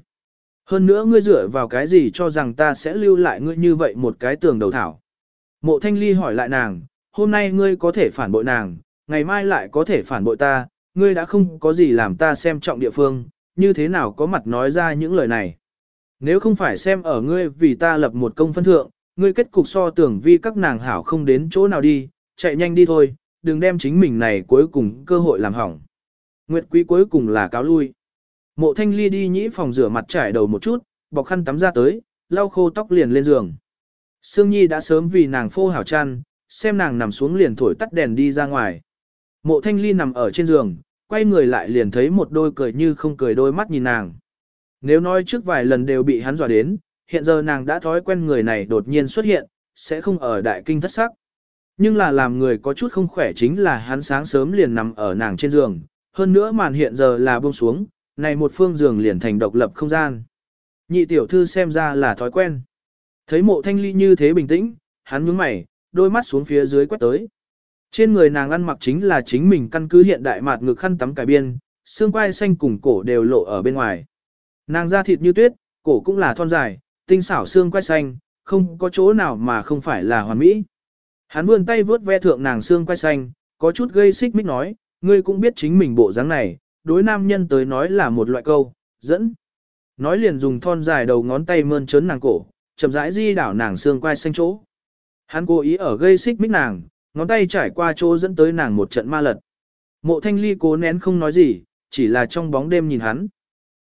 Speaker 1: Hơn nữa ngươi dựa vào cái gì cho rằng ta sẽ lưu lại ngươi như vậy một cái tường đầu thảo. Mộ Thanh Ly hỏi lại nàng, hôm nay ngươi có thể phản bội nàng, ngày mai lại có thể phản bội ta, ngươi đã không có gì làm ta xem trọng địa phương, như thế nào có mặt nói ra những lời này. Nếu không phải xem ở ngươi vì ta lập một công phân thượng, ngươi kết cục so tưởng vi các nàng hảo không đến chỗ nào đi, chạy nhanh đi thôi, đừng đem chính mình này cuối cùng cơ hội làm hỏng. Nguyệt quý cuối cùng là cáo lui. Mộ thanh ly đi nhĩ phòng rửa mặt trải đầu một chút, bọc khăn tắm ra tới, lau khô tóc liền lên giường. Sương Nhi đã sớm vì nàng phô hảo chăn, xem nàng nằm xuống liền thổi tắt đèn đi ra ngoài. Mộ thanh ly nằm ở trên giường, quay người lại liền thấy một đôi cười như không cười đôi mắt nhìn nàng. Nếu nói trước vài lần đều bị hắn dọa đến, hiện giờ nàng đã thói quen người này đột nhiên xuất hiện, sẽ không ở đại kinh thất sắc. Nhưng là làm người có chút không khỏe chính là hắn sáng sớm liền nằm ở nàng trên giường, hơn nữa màn hiện giờ là buông xuống, này một phương giường liền thành độc lập không gian. Nhị tiểu thư xem ra là thói quen. Thấy mộ thanh ly như thế bình tĩnh, hắn nhướng mày, đôi mắt xuống phía dưới quét tới. Trên người nàng ăn mặc chính là chính mình căn cứ hiện đại mạt ngực khăn tắm cải biên, xương quai xanh cùng cổ đều lộ ở bên ngoài. Nàng da thịt như tuyết, cổ cũng là thon dài, tinh xảo xương quai xanh, không có chỗ nào mà không phải là hoàn mỹ. Hắn vươn tay vướt ve thượng nàng xương quai xanh, có chút gây xích mích nói, ngươi cũng biết chính mình bộ dáng này, đối nam nhân tới nói là một loại câu, dẫn. Nói liền dùng thon dài đầu ngón tay mơn trớn nàng cổ, chậm rãi di đảo nàng xương quai xanh chỗ. Hắn cố ý ở gây xích mích nàng, ngón tay trải qua chỗ dẫn tới nàng một trận ma lật. Mộ thanh ly cố nén không nói gì, chỉ là trong bóng đêm nhìn hắn.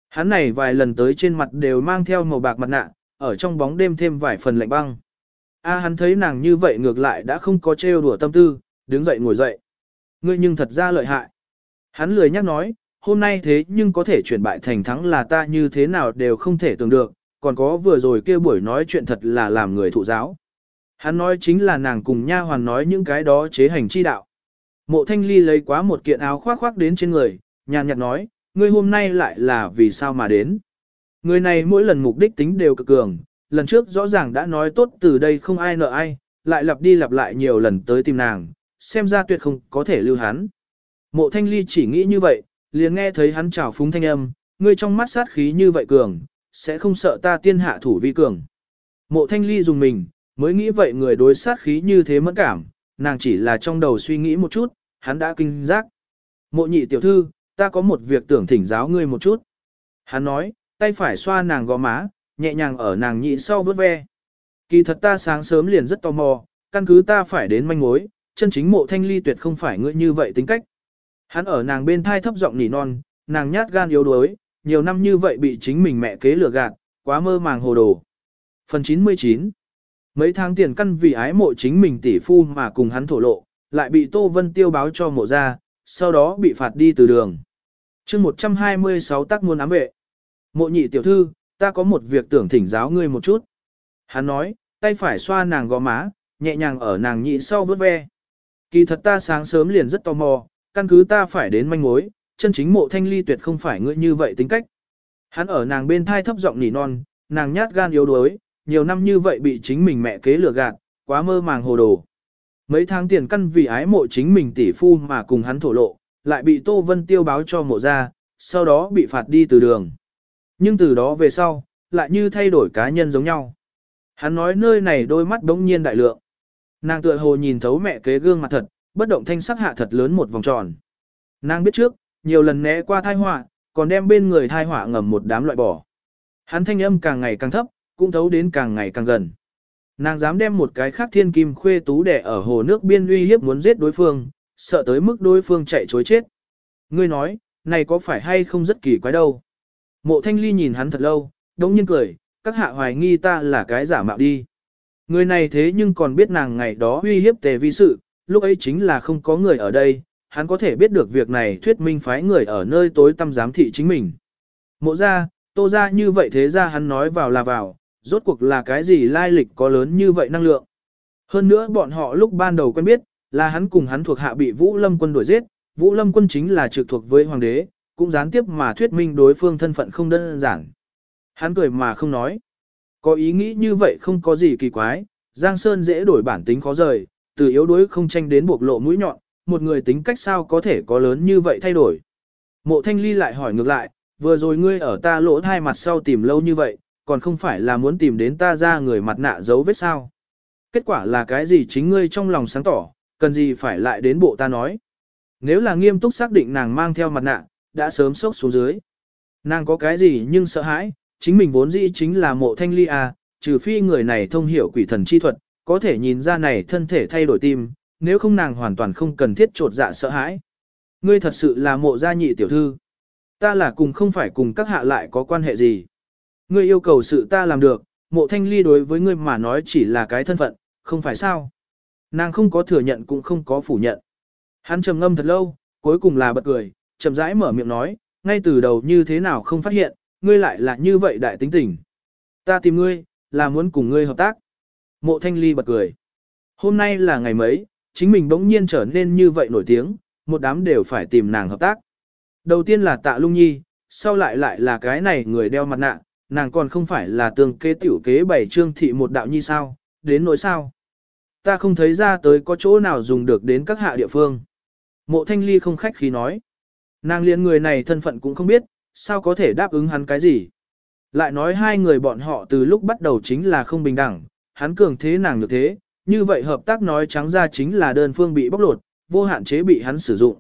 Speaker 1: Hắn này vài lần tới trên mặt đều mang theo màu bạc mặt nạ, ở trong bóng đêm thêm vài phần lạnh băng. A hắn thấy nàng như vậy ngược lại đã không có trêu đùa tâm tư, đứng dậy ngồi dậy. Ngươi nhưng thật ra lợi hại. Hắn lười nhắc nói, hôm nay thế nhưng có thể chuyển bại thành thắng là ta như thế nào đều không thể tưởng được, còn có vừa rồi kia buổi nói chuyện thật là làm người thụ giáo. Hắn nói chính là nàng cùng nha hoàn nói những cái đó chế hành chi đạo. Mộ thanh ly lấy quá một kiện áo khoác khoác đến trên người, nhàn nhạt nói, ngươi hôm nay lại là vì sao mà đến. Người này mỗi lần mục đích tính đều cực cường, lần trước rõ ràng đã nói tốt từ đây không ai nợ ai, lại lặp đi lặp lại nhiều lần tới tìm nàng, xem ra tuyệt không có thể lưu hắn. Mộ thanh ly chỉ nghĩ như vậy, liền nghe thấy hắn chào phúng thanh âm, ngươi trong mắt sát khí như vậy cường, sẽ không sợ ta tiên hạ thủ vi cường. Mộ thanh ly dùng mình, mới nghĩ vậy người đối sát khí như thế mẫn cảm, nàng chỉ là trong đầu suy nghĩ một chút, hắn đã kinh giác. Mộ nhị tiểu thư, ta có một việc tưởng thỉnh giáo ngươi một chút. Hắn nói, tay phải xoa nàng gò má, nhẹ nhàng ở nàng nhị sau vớt ve. Kỳ thật ta sáng sớm liền rất tò mò, căn cứ ta phải đến manh mối, chân chính mộ thanh ly tuyệt không phải ngươi như vậy tính cách. Hắn ở nàng bên thai thấp giọng nỉ non, nàng nhát gan yếu đuối, nhiều năm như vậy bị chính mình mẹ kế lừa gạt, quá mơ màng hồ đồ. Phần 99 Mấy tháng tiền căn vì ái mộ chính mình tỷ phu mà cùng hắn thổ lộ, lại bị Tô Vân Tiêu báo cho mộ ra, sau đó bị phạt đi từ đường. chương 126 tác muôn ám vệ. Mộ nhị tiểu thư, ta có một việc tưởng thỉnh giáo ngươi một chút. Hắn nói, tay phải xoa nàng gò má, nhẹ nhàng ở nàng nhị sau vớt ve. Kỳ thật ta sáng sớm liền rất tò mò, căn cứ ta phải đến manh mối, chân chính mộ thanh ly tuyệt không phải ngươi như vậy tính cách. Hắn ở nàng bên thai thấp giọng nỉ non, nàng nhát gan yếu đuối, nhiều năm như vậy bị chính mình mẹ kế lừa gạt, quá mơ màng hồ đồ. Mấy tháng tiền căn vì ái mộ chính mình tỷ phu mà cùng hắn thổ lộ, lại bị Tô Vân Tiêu báo cho mộ ra, sau đó bị phạt đi từ đường. Nhưng từ đó về sau, lại như thay đổi cá nhân giống nhau. Hắn nói nơi này đôi mắt đống nhiên đại lượng. Nàng tựa hồ nhìn thấu mẹ kế gương mặt thật, bất động thanh sắc hạ thật lớn một vòng tròn. Nàng biết trước, nhiều lần né qua thai họa, còn đem bên người thai họa ngầm một đám loại bỏ. Hắn thanh âm càng ngày càng thấp, cũng thấu đến càng ngày càng gần. Nàng dám đem một cái khác thiên kim khuê tú đẻ ở hồ nước biên uy hiếp muốn giết đối phương, sợ tới mức đối phương chạy chối chết. Ngươi nói, này có phải hay không rất kỳ quái đâu. Mộ thanh ly nhìn hắn thật lâu, đống nhiên cười, các hạ hoài nghi ta là cái giả mạo đi. Người này thế nhưng còn biết nàng ngày đó uy hiếp tề vi sự, lúc ấy chính là không có người ở đây, hắn có thể biết được việc này thuyết minh phái người ở nơi tối tăm giám thị chính mình. Mộ ra, tô ra như vậy thế ra hắn nói vào là vào, rốt cuộc là cái gì lai lịch có lớn như vậy năng lượng. Hơn nữa bọn họ lúc ban đầu quen biết, là hắn cùng hắn thuộc hạ bị Vũ Lâm quân đuổi giết, Vũ Lâm quân chính là trực thuộc với hoàng đế, cũng gián tiếp mà thuyết minh đối phương thân phận không đơn giản. Hắn cười mà không nói. Có ý nghĩ như vậy không có gì kỳ quái, Giang Sơn dễ đổi bản tính khó rời, từ yếu đuối không tranh đến buộc lộ mũi nhọn, một người tính cách sao có thể có lớn như vậy thay đổi. Mộ Thanh Ly lại hỏi ngược lại, vừa rồi ngươi ở ta lỗ hai mặt sau tìm lâu như vậy, còn không phải là muốn tìm đến ta ra người mặt nạ dấu vết sao. Kết quả là cái gì chính ngươi trong lòng sáng tỏ, cần gì phải lại đến bộ ta nói. Nếu là nghiêm túc xác định nàng mang theo mặt nạ, đã sớm sốc xuống dưới. Nàng có cái gì nhưng sợ hãi, chính mình vốn dĩ chính là mộ thanh ly à, trừ phi người này thông hiểu quỷ thần chi thuật, có thể nhìn ra này thân thể thay đổi tim, nếu không nàng hoàn toàn không cần thiết trột dạ sợ hãi. Ngươi thật sự là mộ gia nhị tiểu thư. Ta là cùng không phải cùng các hạ lại có quan hệ gì. Ngươi yêu cầu sự ta làm được, mộ thanh ly đối với ngươi mà nói chỉ là cái thân phận, không phải sao. Nàng không có thừa nhận cũng không có phủ nhận. Hắn trầm ngâm thật lâu, cuối cùng là bật cười, chậm rãi mở miệng nói, ngay từ đầu như thế nào không phát hiện, ngươi lại là như vậy đại tính tình. Ta tìm ngươi, là muốn cùng ngươi hợp tác. Mộ thanh ly bật cười. Hôm nay là ngày mấy, chính mình bỗng nhiên trở nên như vậy nổi tiếng, một đám đều phải tìm nàng hợp tác. Đầu tiên là tạ lung nhi, sau lại lại là cái này người đeo mặt nạ, nàng còn không phải là tương kế tiểu kế bảy trương thị một đạo nhi sao, đến nỗi sao. Ta không thấy ra tới có chỗ nào dùng được đến các hạ địa phương. Mộ thanh ly không khách khí nói. Nàng liền người này thân phận cũng không biết, sao có thể đáp ứng hắn cái gì. Lại nói hai người bọn họ từ lúc bắt đầu chính là không bình đẳng, hắn cường thế nàng được thế, như vậy hợp tác nói trắng ra chính là đơn phương bị bóc lột, vô hạn chế bị hắn sử dụng.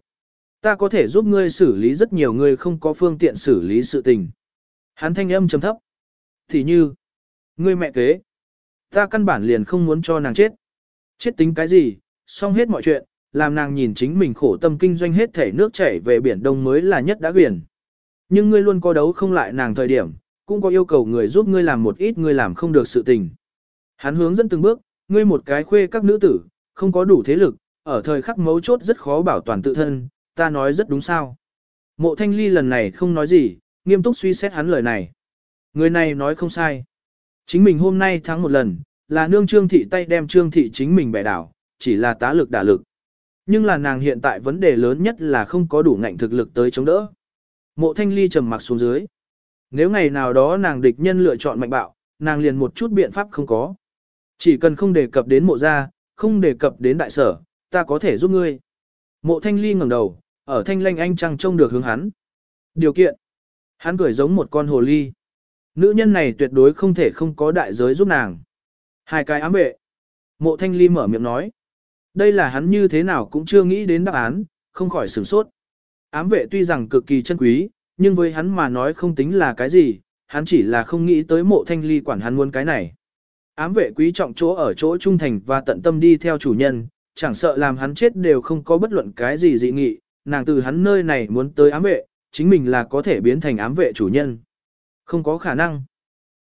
Speaker 1: Ta có thể giúp ngươi xử lý rất nhiều người không có phương tiện xử lý sự tình. Hắn thanh âm trầm thấp. Thì như, ngươi mẹ kế. Ta căn bản liền không muốn cho nàng chết. Chết tính cái gì, xong hết mọi chuyện, làm nàng nhìn chính mình khổ tâm kinh doanh hết thể nước chảy về biển đông mới là nhất đã quyển. Nhưng ngươi luôn có đấu không lại nàng thời điểm, cũng có yêu cầu người giúp ngươi làm một ít ngươi làm không được sự tình. Hắn hướng dẫn từng bước, ngươi một cái khuê các nữ tử, không có đủ thế lực, ở thời khắc mấu chốt rất khó bảo toàn tự thân, ta nói rất đúng sao. Mộ thanh ly lần này không nói gì, nghiêm túc suy xét hắn lời này. Người này nói không sai. Chính mình hôm nay thắng một lần, là nương trương thị tay đem trương thị chính mình bẻ đảo, chỉ là tá lực đả lực. Nhưng là nàng hiện tại vấn đề lớn nhất là không có đủ ngạnh thực lực tới chống đỡ. Mộ thanh ly trầm mặc xuống dưới. Nếu ngày nào đó nàng địch nhân lựa chọn mạnh bạo, nàng liền một chút biện pháp không có. Chỉ cần không đề cập đến mộ gia, không đề cập đến đại sở, ta có thể giúp ngươi. Mộ thanh ly ngẩng đầu, ở thanh lanh anh trăng trông được hướng hắn. Điều kiện. Hắn cười giống một con hồ ly. Nữ nhân này tuyệt đối không thể không có đại giới giúp nàng. Hai cái ám vệ. Mộ thanh ly mở miệng nói. Đây là hắn như thế nào cũng chưa nghĩ đến đáp án, không khỏi sửng sốt. Ám vệ tuy rằng cực kỳ chân quý, nhưng với hắn mà nói không tính là cái gì, hắn chỉ là không nghĩ tới mộ thanh ly quản hắn muốn cái này. Ám vệ quý trọng chỗ ở chỗ trung thành và tận tâm đi theo chủ nhân, chẳng sợ làm hắn chết đều không có bất luận cái gì dị nghị, nàng từ hắn nơi này muốn tới ám vệ, chính mình là có thể biến thành ám vệ chủ nhân. Không có khả năng.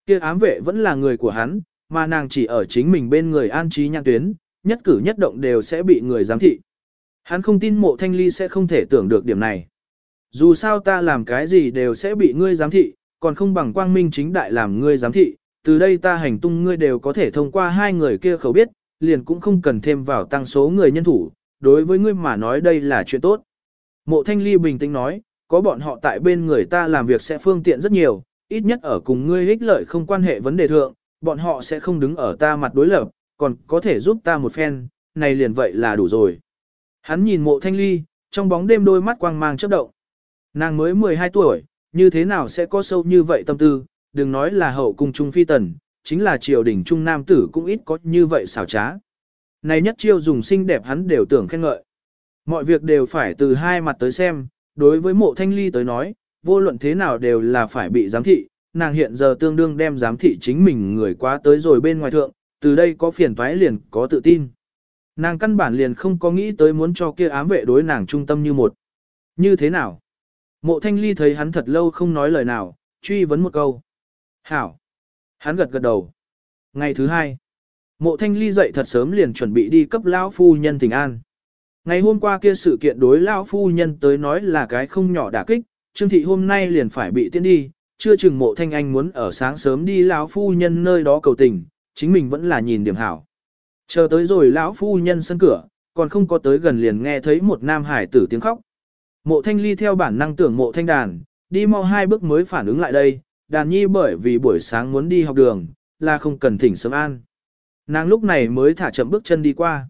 Speaker 1: kia ám vệ vẫn là người của hắn, mà nàng chỉ ở chính mình bên người an trí nhạc tuyến, nhất cử nhất động đều sẽ bị người giám thị. Hắn không tin mộ thanh ly sẽ không thể tưởng được điểm này. Dù sao ta làm cái gì đều sẽ bị ngươi giám thị, còn không bằng quang minh chính đại làm ngươi giám thị, từ đây ta hành tung ngươi đều có thể thông qua hai người kia khẩu biết, liền cũng không cần thêm vào tăng số người nhân thủ, đối với ngươi mà nói đây là chuyện tốt. Mộ thanh ly bình tĩnh nói, có bọn họ tại bên người ta làm việc sẽ phương tiện rất nhiều, ít nhất ở cùng ngươi ích lợi không quan hệ vấn đề thượng, bọn họ sẽ không đứng ở ta mặt đối lập, còn có thể giúp ta một phen, này liền vậy là đủ rồi. Hắn nhìn mộ thanh ly, trong bóng đêm đôi mắt quang mang chớp động. Nàng mới 12 tuổi, như thế nào sẽ có sâu như vậy tâm tư, đừng nói là hậu cung trung phi tần, chính là triều đình trung nam tử cũng ít có như vậy xảo trá. Này nhất chiêu dùng xinh đẹp hắn đều tưởng khen ngợi. Mọi việc đều phải từ hai mặt tới xem, đối với mộ thanh ly tới nói, vô luận thế nào đều là phải bị giám thị, nàng hiện giờ tương đương đem giám thị chính mình người quá tới rồi bên ngoài thượng, từ đây có phiền toái liền có tự tin. Nàng căn bản liền không có nghĩ tới muốn cho kia ám vệ đối nàng trung tâm như một. Như thế nào? Mộ thanh ly thấy hắn thật lâu không nói lời nào, truy vấn một câu. Hảo. Hắn gật gật đầu. Ngày thứ hai, mộ thanh ly dậy thật sớm liền chuẩn bị đi cấp lão phu nhân thỉnh an. Ngày hôm qua kia sự kiện đối lão phu nhân tới nói là cái không nhỏ đả kích, Trương thị hôm nay liền phải bị tiễn đi, chưa chừng mộ thanh anh muốn ở sáng sớm đi lão phu nhân nơi đó cầu tình, chính mình vẫn là nhìn điểm hảo. Chờ tới rồi lão phu nhân sân cửa, còn không có tới gần liền nghe thấy một nam hải tử tiếng khóc. Mộ thanh ly theo bản năng tưởng mộ thanh đàn, đi mau hai bước mới phản ứng lại đây, đàn nhi bởi vì buổi sáng muốn đi học đường, là không cần thỉnh sớm an. Nàng lúc này mới thả chậm bước chân đi qua.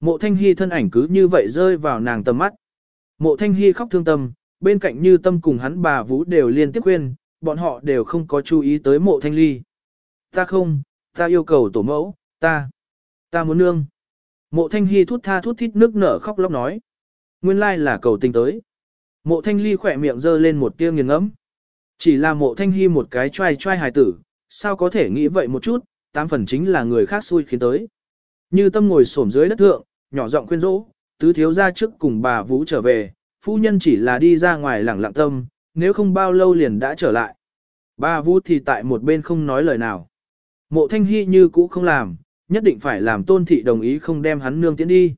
Speaker 1: Mộ thanh hy thân ảnh cứ như vậy rơi vào nàng tầm mắt. Mộ thanh hy khóc thương tâm, bên cạnh như tâm cùng hắn bà vũ đều liên tiếp khuyên, bọn họ đều không có chú ý tới mộ thanh ly. Ta không, ta yêu cầu tổ mẫu, ta, ta muốn nương. Mộ thanh hy thút tha thút thít nước nở khóc lóc nói. Nguyên lai là cầu tình tới. Mộ thanh ly khỏe miệng dơ lên một tia nghiền ngẫm Chỉ là mộ thanh hy một cái trai trai hài tử, sao có thể nghĩ vậy một chút, tám phần chính là người khác xui khiến tới. Như tâm ngồi xổm dưới đất thượng, nhỏ giọng khuyên rỗ, tứ thiếu ra trước cùng bà Vũ trở về, phu nhân chỉ là đi ra ngoài lẳng lặng tâm, nếu không bao lâu liền đã trở lại. Bà Vũ thì tại một bên không nói lời nào. Mộ thanh hy như cũ không làm, nhất định phải làm tôn thị đồng ý không đem hắn nương tiến đi.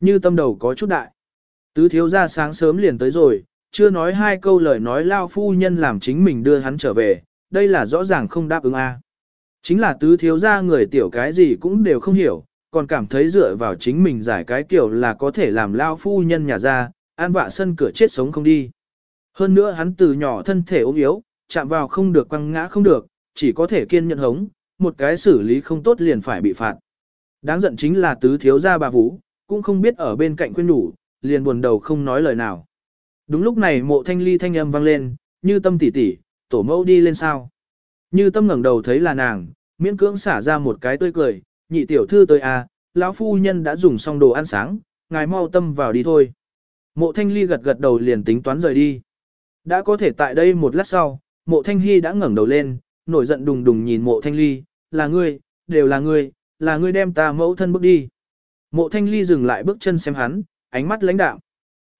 Speaker 1: Như tâm đầu có chút đại. Tứ thiếu ra sáng sớm liền tới rồi, chưa nói hai câu lời nói lao phu nhân làm chính mình đưa hắn trở về, đây là rõ ràng không đáp ứng a. Chính là tứ thiếu ra người tiểu cái gì cũng đều không hiểu, còn cảm thấy dựa vào chính mình giải cái kiểu là có thể làm lao phu nhân nhà ra, an vạ sân cửa chết sống không đi. Hơn nữa hắn từ nhỏ thân thể ốm yếu, chạm vào không được quăng ngã không được, chỉ có thể kiên nhận hống, một cái xử lý không tốt liền phải bị phạt. Đáng giận chính là tứ thiếu gia bà Vũ, cũng không biết ở bên cạnh khuyên nhủ, liền buồn đầu không nói lời nào. Đúng lúc này mộ thanh ly thanh âm vang lên, như tâm tỉ tỉ, tổ mẫu đi lên sao. Như tâm ngẩng đầu thấy là nàng, miễn cưỡng xả ra một cái tươi cười, nhị tiểu thư tới à, lão phu nhân đã dùng xong đồ ăn sáng, ngài mau tâm vào đi thôi. Mộ thanh ly gật gật đầu liền tính toán rời đi. Đã có thể tại đây một lát sau, mộ thanh hy đã ngẩng đầu lên, nổi giận đùng đùng nhìn mộ thanh ly, là ngươi, đều là ngươi, là ngươi đem ta mẫu thân bước đi. Mộ thanh ly dừng lại bước chân xem hắn, ánh mắt lãnh đạm.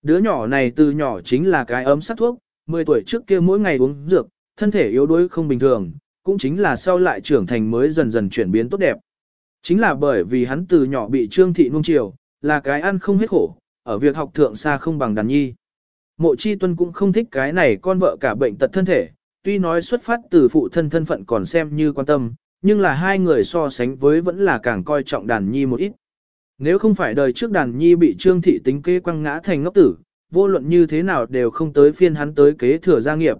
Speaker 1: Đứa nhỏ này từ nhỏ chính là cái ấm sắc thuốc, 10 tuổi trước kia mỗi ngày uống dược, thân thể yếu đuối không bình thường, cũng chính là sau lại trưởng thành mới dần dần chuyển biến tốt đẹp. Chính là bởi vì hắn từ nhỏ bị trương thị nuông chiều, là cái ăn không hết khổ, ở việc học thượng xa không bằng đàn nhi. Mộ chi tuân cũng không thích cái này con vợ cả bệnh tật thân thể, tuy nói xuất phát từ phụ thân thân phận còn xem như quan tâm, nhưng là hai người so sánh với vẫn là càng coi trọng đàn nhi một ít. Nếu không phải đời trước đàn nhi bị trương thị tính kế quăng ngã thành ngốc tử, vô luận như thế nào đều không tới phiên hắn tới kế thừa gia nghiệp.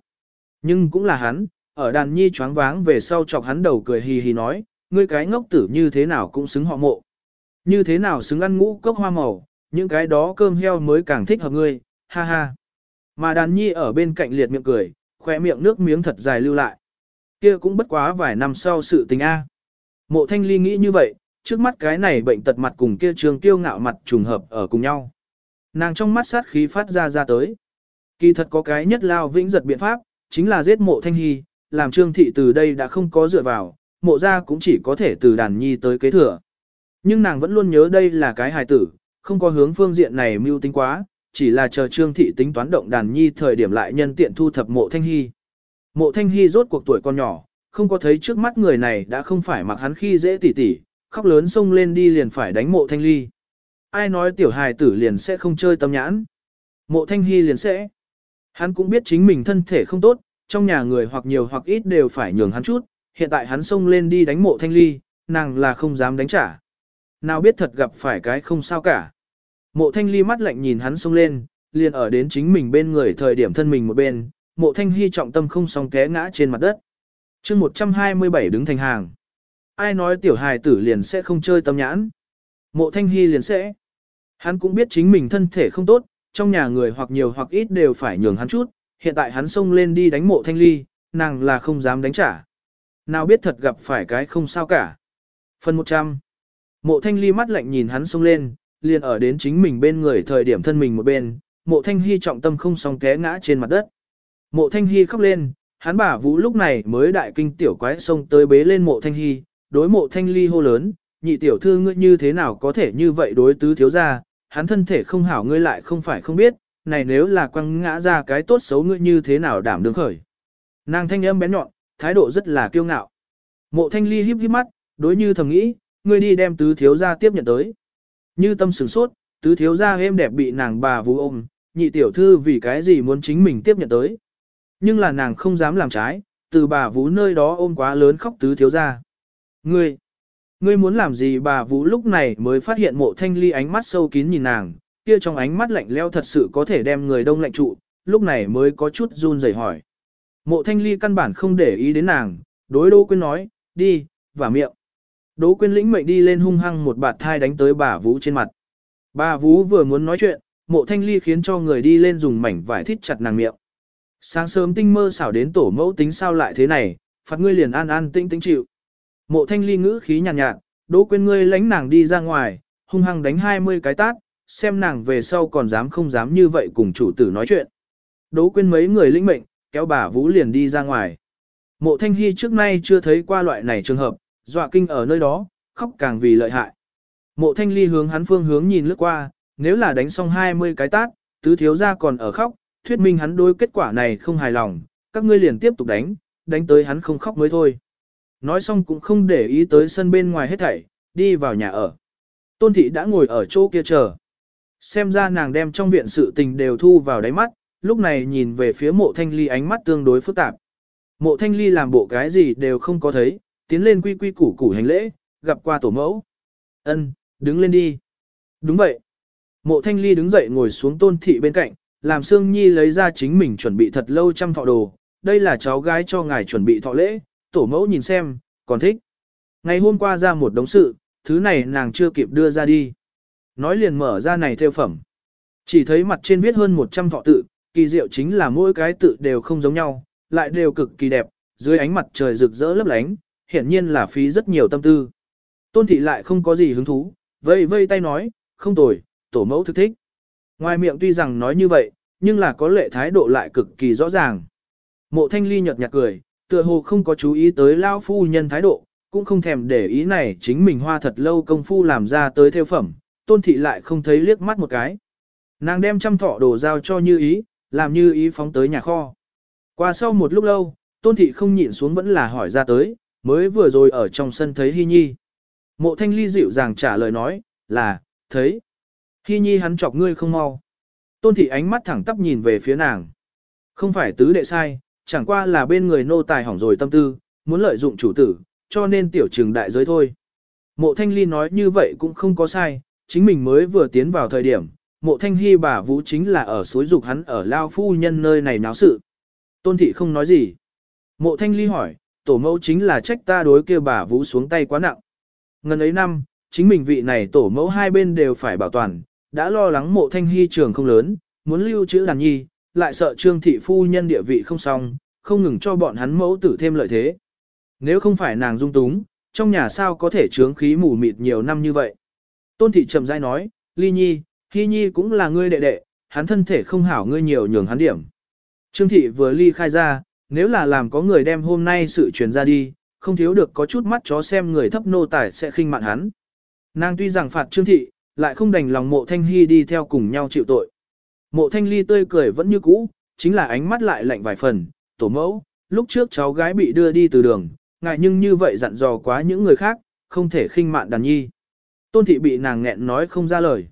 Speaker 1: Nhưng cũng là hắn, ở đàn nhi choáng váng về sau chọc hắn đầu cười hì hì nói, ngươi cái ngốc tử như thế nào cũng xứng họ mộ. Như thế nào xứng ăn ngũ cốc hoa màu, những cái đó cơm heo mới càng thích hợp ngươi, ha ha. Mà đàn nhi ở bên cạnh liệt miệng cười, khoe miệng nước miếng thật dài lưu lại. Kia cũng bất quá vài năm sau sự tình A. Mộ thanh ly nghĩ như vậy, trước mắt cái này bệnh tật mặt cùng kia trường kiêu ngạo mặt trùng hợp ở cùng nhau. Nàng trong mắt sát khí phát ra ra tới. Kỳ thật có cái nhất lao vĩnh giật biện pháp, chính là giết mộ thanh hy, làm trương thị từ đây đã không có dựa vào, mộ ra cũng chỉ có thể từ đàn nhi tới kế thừa. Nhưng nàng vẫn luôn nhớ đây là cái hài tử, không có hướng phương diện này mưu tính quá, chỉ là chờ trương thị tính toán động đàn nhi thời điểm lại nhân tiện thu thập mộ thanh hy. Mộ thanh hy rốt cuộc tuổi con nhỏ, không có thấy trước mắt người này đã không phải mặc hắn khi dễ tỉ tỉ, khóc lớn xông lên đi liền phải đánh mộ thanh ly. Ai nói tiểu hài tử liền sẽ không chơi tâm nhãn. Mộ thanh hy liền sẽ. Hắn cũng biết chính mình thân thể không tốt, trong nhà người hoặc nhiều hoặc ít đều phải nhường hắn chút, hiện tại hắn xông lên đi đánh mộ thanh ly, nàng là không dám đánh trả. Nào biết thật gặp phải cái không sao cả. Mộ thanh ly mắt lạnh nhìn hắn xông lên, liền ở đến chính mình bên người thời điểm thân mình một bên, mộ thanh hy trọng tâm không song té ngã trên mặt đất. chương 127 đứng thành hàng. Ai nói tiểu hài tử liền sẽ không chơi tâm nhãn. Mộ thanh hy liền sẽ. Hắn cũng biết chính mình thân thể không tốt, trong nhà người hoặc nhiều hoặc ít đều phải nhường hắn chút, hiện tại hắn xông lên đi đánh mộ thanh ly, nàng là không dám đánh trả. Nào biết thật gặp phải cái không sao cả. Phần 100 Mộ thanh ly mắt lạnh nhìn hắn xông lên, liền ở đến chính mình bên người thời điểm thân mình một bên, mộ thanh hy trọng tâm không song té ngã trên mặt đất. Mộ thanh hy khóc lên, hắn bà vũ lúc này mới đại kinh tiểu quái xông tới bế lên mộ thanh hy, đối mộ thanh ly hô lớn, nhị tiểu thư ngươi như thế nào có thể như vậy đối tứ thiếu gia, hắn thân thể không hảo ngươi lại không phải không biết, này nếu là quăng ngã ra cái tốt xấu ngươi như thế nào đảm đương khởi. Nàng thanh âm bén nhọn, thái độ rất là kiêu ngạo. Mộ thanh ly híp híp mắt, đối như thầm nghĩ, ngươi đi đem tứ thiếu gia tiếp nhận tới. Như tâm sửng sốt, tứ thiếu gia êm đẹp bị nàng bà vú ôm, nhị tiểu thư vì cái gì muốn chính mình tiếp nhận tới. Nhưng là nàng không dám làm trái, từ bà vũ nơi đó ôm quá lớn khóc tứ thiếu gia. Ngươi, ngươi muốn làm gì bà vũ lúc này mới phát hiện mộ thanh ly ánh mắt sâu kín nhìn nàng, kia trong ánh mắt lạnh leo thật sự có thể đem người đông lạnh trụ, lúc này mới có chút run rẩy hỏi. Mộ thanh ly căn bản không để ý đến nàng, đối đô Quyên nói, đi, và miệng. Đỗ Quyên lĩnh mệnh đi lên hung hăng một bạt thai đánh tới bà Vũ trên mặt. Bà Vũ vừa muốn nói chuyện, mộ thanh ly khiến cho người đi lên dùng mảnh vải thít chặt nàng miệng. Sáng sớm tinh mơ xảo đến tổ mẫu tính sao lại thế này, phạt ngươi liền an an tĩnh tĩnh chịu. Mộ thanh ly ngữ khí nhàn nhạt, nhạt, Đỗ Quyên ngươi lánh nàng đi ra ngoài, hung hăng đánh 20 cái tát, xem nàng về sau còn dám không dám như vậy cùng chủ tử nói chuyện. Đỗ Quyên mấy người lĩnh mệnh, kéo bà Vũ liền đi ra ngoài. Mộ Thanh Hy trước nay chưa thấy qua loại này trường hợp, dọa kinh ở nơi đó, khóc càng vì lợi hại. Mộ Thanh Ly hướng hắn phương hướng nhìn lướt qua, nếu là đánh xong 20 cái tát, tứ thiếu gia còn ở khóc, thuyết minh hắn đối kết quả này không hài lòng, các ngươi liền tiếp tục đánh, đánh tới hắn không khóc mới thôi. Nói xong cũng không để ý tới sân bên ngoài hết thảy, đi vào nhà ở. Tôn thị đã ngồi ở chỗ kia chờ. Xem ra nàng đem trong viện sự tình đều thu vào đáy mắt, lúc này nhìn về phía mộ thanh ly ánh mắt tương đối phức tạp. Mộ thanh ly làm bộ cái gì đều không có thấy, tiến lên quy quy củ củ hành lễ, gặp qua tổ mẫu. Ân, đứng lên đi. Đúng vậy. Mộ thanh ly đứng dậy ngồi xuống tôn thị bên cạnh, làm Sương Nhi lấy ra chính mình chuẩn bị thật lâu trăm thọ đồ. Đây là cháu gái cho ngài chuẩn bị thọ lễ, tổ mẫu nhìn xem, còn thích. Ngày hôm qua ra một đống sự, thứ này nàng chưa kịp đưa ra đi. Nói liền mở ra này theo phẩm. Chỉ thấy mặt trên viết hơn 100 thọ tự, kỳ diệu chính là mỗi cái tự đều không giống nhau, lại đều cực kỳ đẹp, dưới ánh mặt trời rực rỡ lấp lánh, hiển nhiên là phí rất nhiều tâm tư. Tôn thị lại không có gì hứng thú, vây vây tay nói, không tồi, tổ mẫu thực thích. Ngoài miệng tuy rằng nói như vậy, nhưng là có lệ thái độ lại cực kỳ rõ ràng. Mộ thanh ly nhật nhạt cười, tựa hồ không có chú ý tới lao phu nhân thái độ, cũng không thèm để ý này chính mình hoa thật lâu công phu làm ra tới theo phẩm, tôn thị lại không thấy liếc mắt một cái. Nàng đem trăm thọ đồ giao cho như ý, làm như ý phóng tới nhà kho. Qua sau một lúc lâu, tôn thị không nhịn xuống vẫn là hỏi ra tới, mới vừa rồi ở trong sân thấy Hy Nhi. Mộ thanh ly dịu dàng trả lời nói, là, thấy. Hy Nhi hắn chọc ngươi không mau. Tôn thị ánh mắt thẳng tắp nhìn về phía nàng. Không phải tứ đệ sai, chẳng qua là bên người nô tài hỏng rồi tâm tư, muốn lợi dụng chủ tử, cho nên tiểu trừng đại giới thôi. Mộ thanh ly nói như vậy cũng không có sai, chính mình mới vừa tiến vào thời điểm, mộ thanh hy bà vũ chính là ở suối dục hắn ở lao phu nhân nơi này náo sự. Tôn thị không nói gì. Mộ thanh ly hỏi, tổ mẫu chính là trách ta đối kia bà vũ xuống tay quá nặng. Ngân ấy năm, chính mình vị này tổ mẫu hai bên đều phải bảo toàn, đã lo lắng mộ thanh hy trường không lớn, muốn lưu trữ đàn nhi, lại sợ trương thị phu nhân địa vị không xong, không ngừng cho bọn hắn mẫu tử thêm lợi thế. Nếu không phải nàng dung túng, trong nhà sao có thể trướng khí mù mịt nhiều năm như vậy. Tôn thị trầm dai nói, ly nhi, hy nhi cũng là ngươi đệ đệ, hắn thân thể không hảo ngươi nhiều nhường hắn điểm. Trương thị vừa ly khai ra, nếu là làm có người đem hôm nay sự truyền ra đi, không thiếu được có chút mắt chó xem người thấp nô tài sẽ khinh mạn hắn. Nàng tuy rằng phạt Trương thị, lại không đành lòng mộ thanh hy đi theo cùng nhau chịu tội. Mộ thanh ly tươi cười vẫn như cũ, chính là ánh mắt lại lạnh vài phần, tổ mẫu, lúc trước cháu gái bị đưa đi từ đường, ngại nhưng như vậy dặn dò quá những người khác, không thể khinh mạn đàn nhi. Tôn thị bị nàng nghẹn nói không ra lời.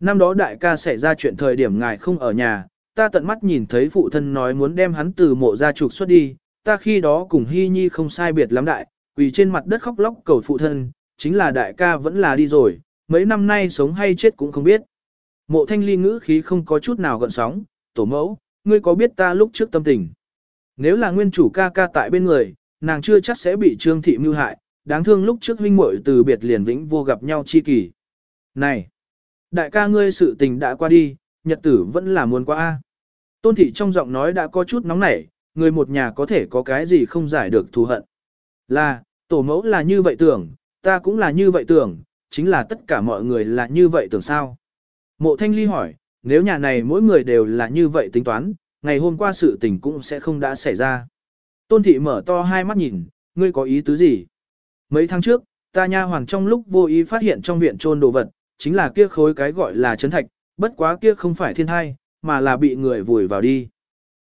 Speaker 1: Năm đó đại ca xảy ra chuyện thời điểm ngài không ở nhà, ta tận mắt nhìn thấy phụ thân nói muốn đem hắn từ mộ ra trục xuất đi, ta khi đó cùng hy nhi không sai biệt lắm đại, quỳ trên mặt đất khóc lóc cầu phụ thân, chính là đại ca vẫn là đi rồi, mấy năm nay sống hay chết cũng không biết. Mộ thanh ly ngữ khí không có chút nào gợn sóng, tổ mẫu, ngươi có biết ta lúc trước tâm tình. Nếu là nguyên chủ ca ca tại bên người, nàng chưa chắc sẽ bị trương thị mưu hại, đáng thương lúc trước huynh muội từ biệt liền vĩnh vô gặp nhau chi kỳ. Này, đại ca ngươi sự tình đã qua đi, nhật tử vẫn là muốn qua a. Tôn thị trong giọng nói đã có chút nóng nảy, người một nhà có thể có cái gì không giải được thù hận. Là, tổ mẫu là như vậy tưởng, ta cũng là như vậy tưởng, chính là tất cả mọi người là như vậy tưởng sao. Mộ thanh ly hỏi, nếu nhà này mỗi người đều là như vậy tính toán, ngày hôm qua sự tình cũng sẽ không đã xảy ra. Tôn thị mở to hai mắt nhìn, ngươi có ý tứ gì? Mấy tháng trước, ta nha hoàng trong lúc vô ý phát hiện trong viện trôn đồ vật, chính là kia khối cái gọi là chấn thạch, bất quá kia không phải thiên thai, mà là bị người vùi vào đi.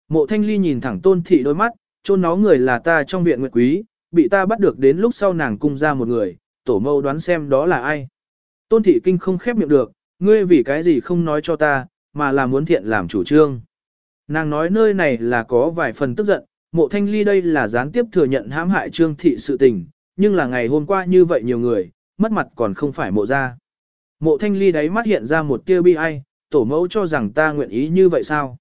Speaker 1: Mộ thanh ly nhìn thẳng tôn thị đôi mắt, trôn nó người là ta trong viện nguyệt quý, bị ta bắt được đến lúc sau nàng cung ra một người, tổ mâu đoán xem đó là ai. Tôn thị kinh không khép miệng được, ngươi vì cái gì không nói cho ta, mà là muốn thiện làm chủ trương. Nàng nói nơi này là có vài phần tức giận, mộ thanh ly đây là gián tiếp thừa nhận hãm hại trương thị sự tình, nhưng là ngày hôm qua như vậy nhiều người, mất mặt còn không phải mộ ra. Mộ thanh ly đáy mắt hiện ra một tia bi ai, tổ mẫu cho rằng ta nguyện ý như vậy sao?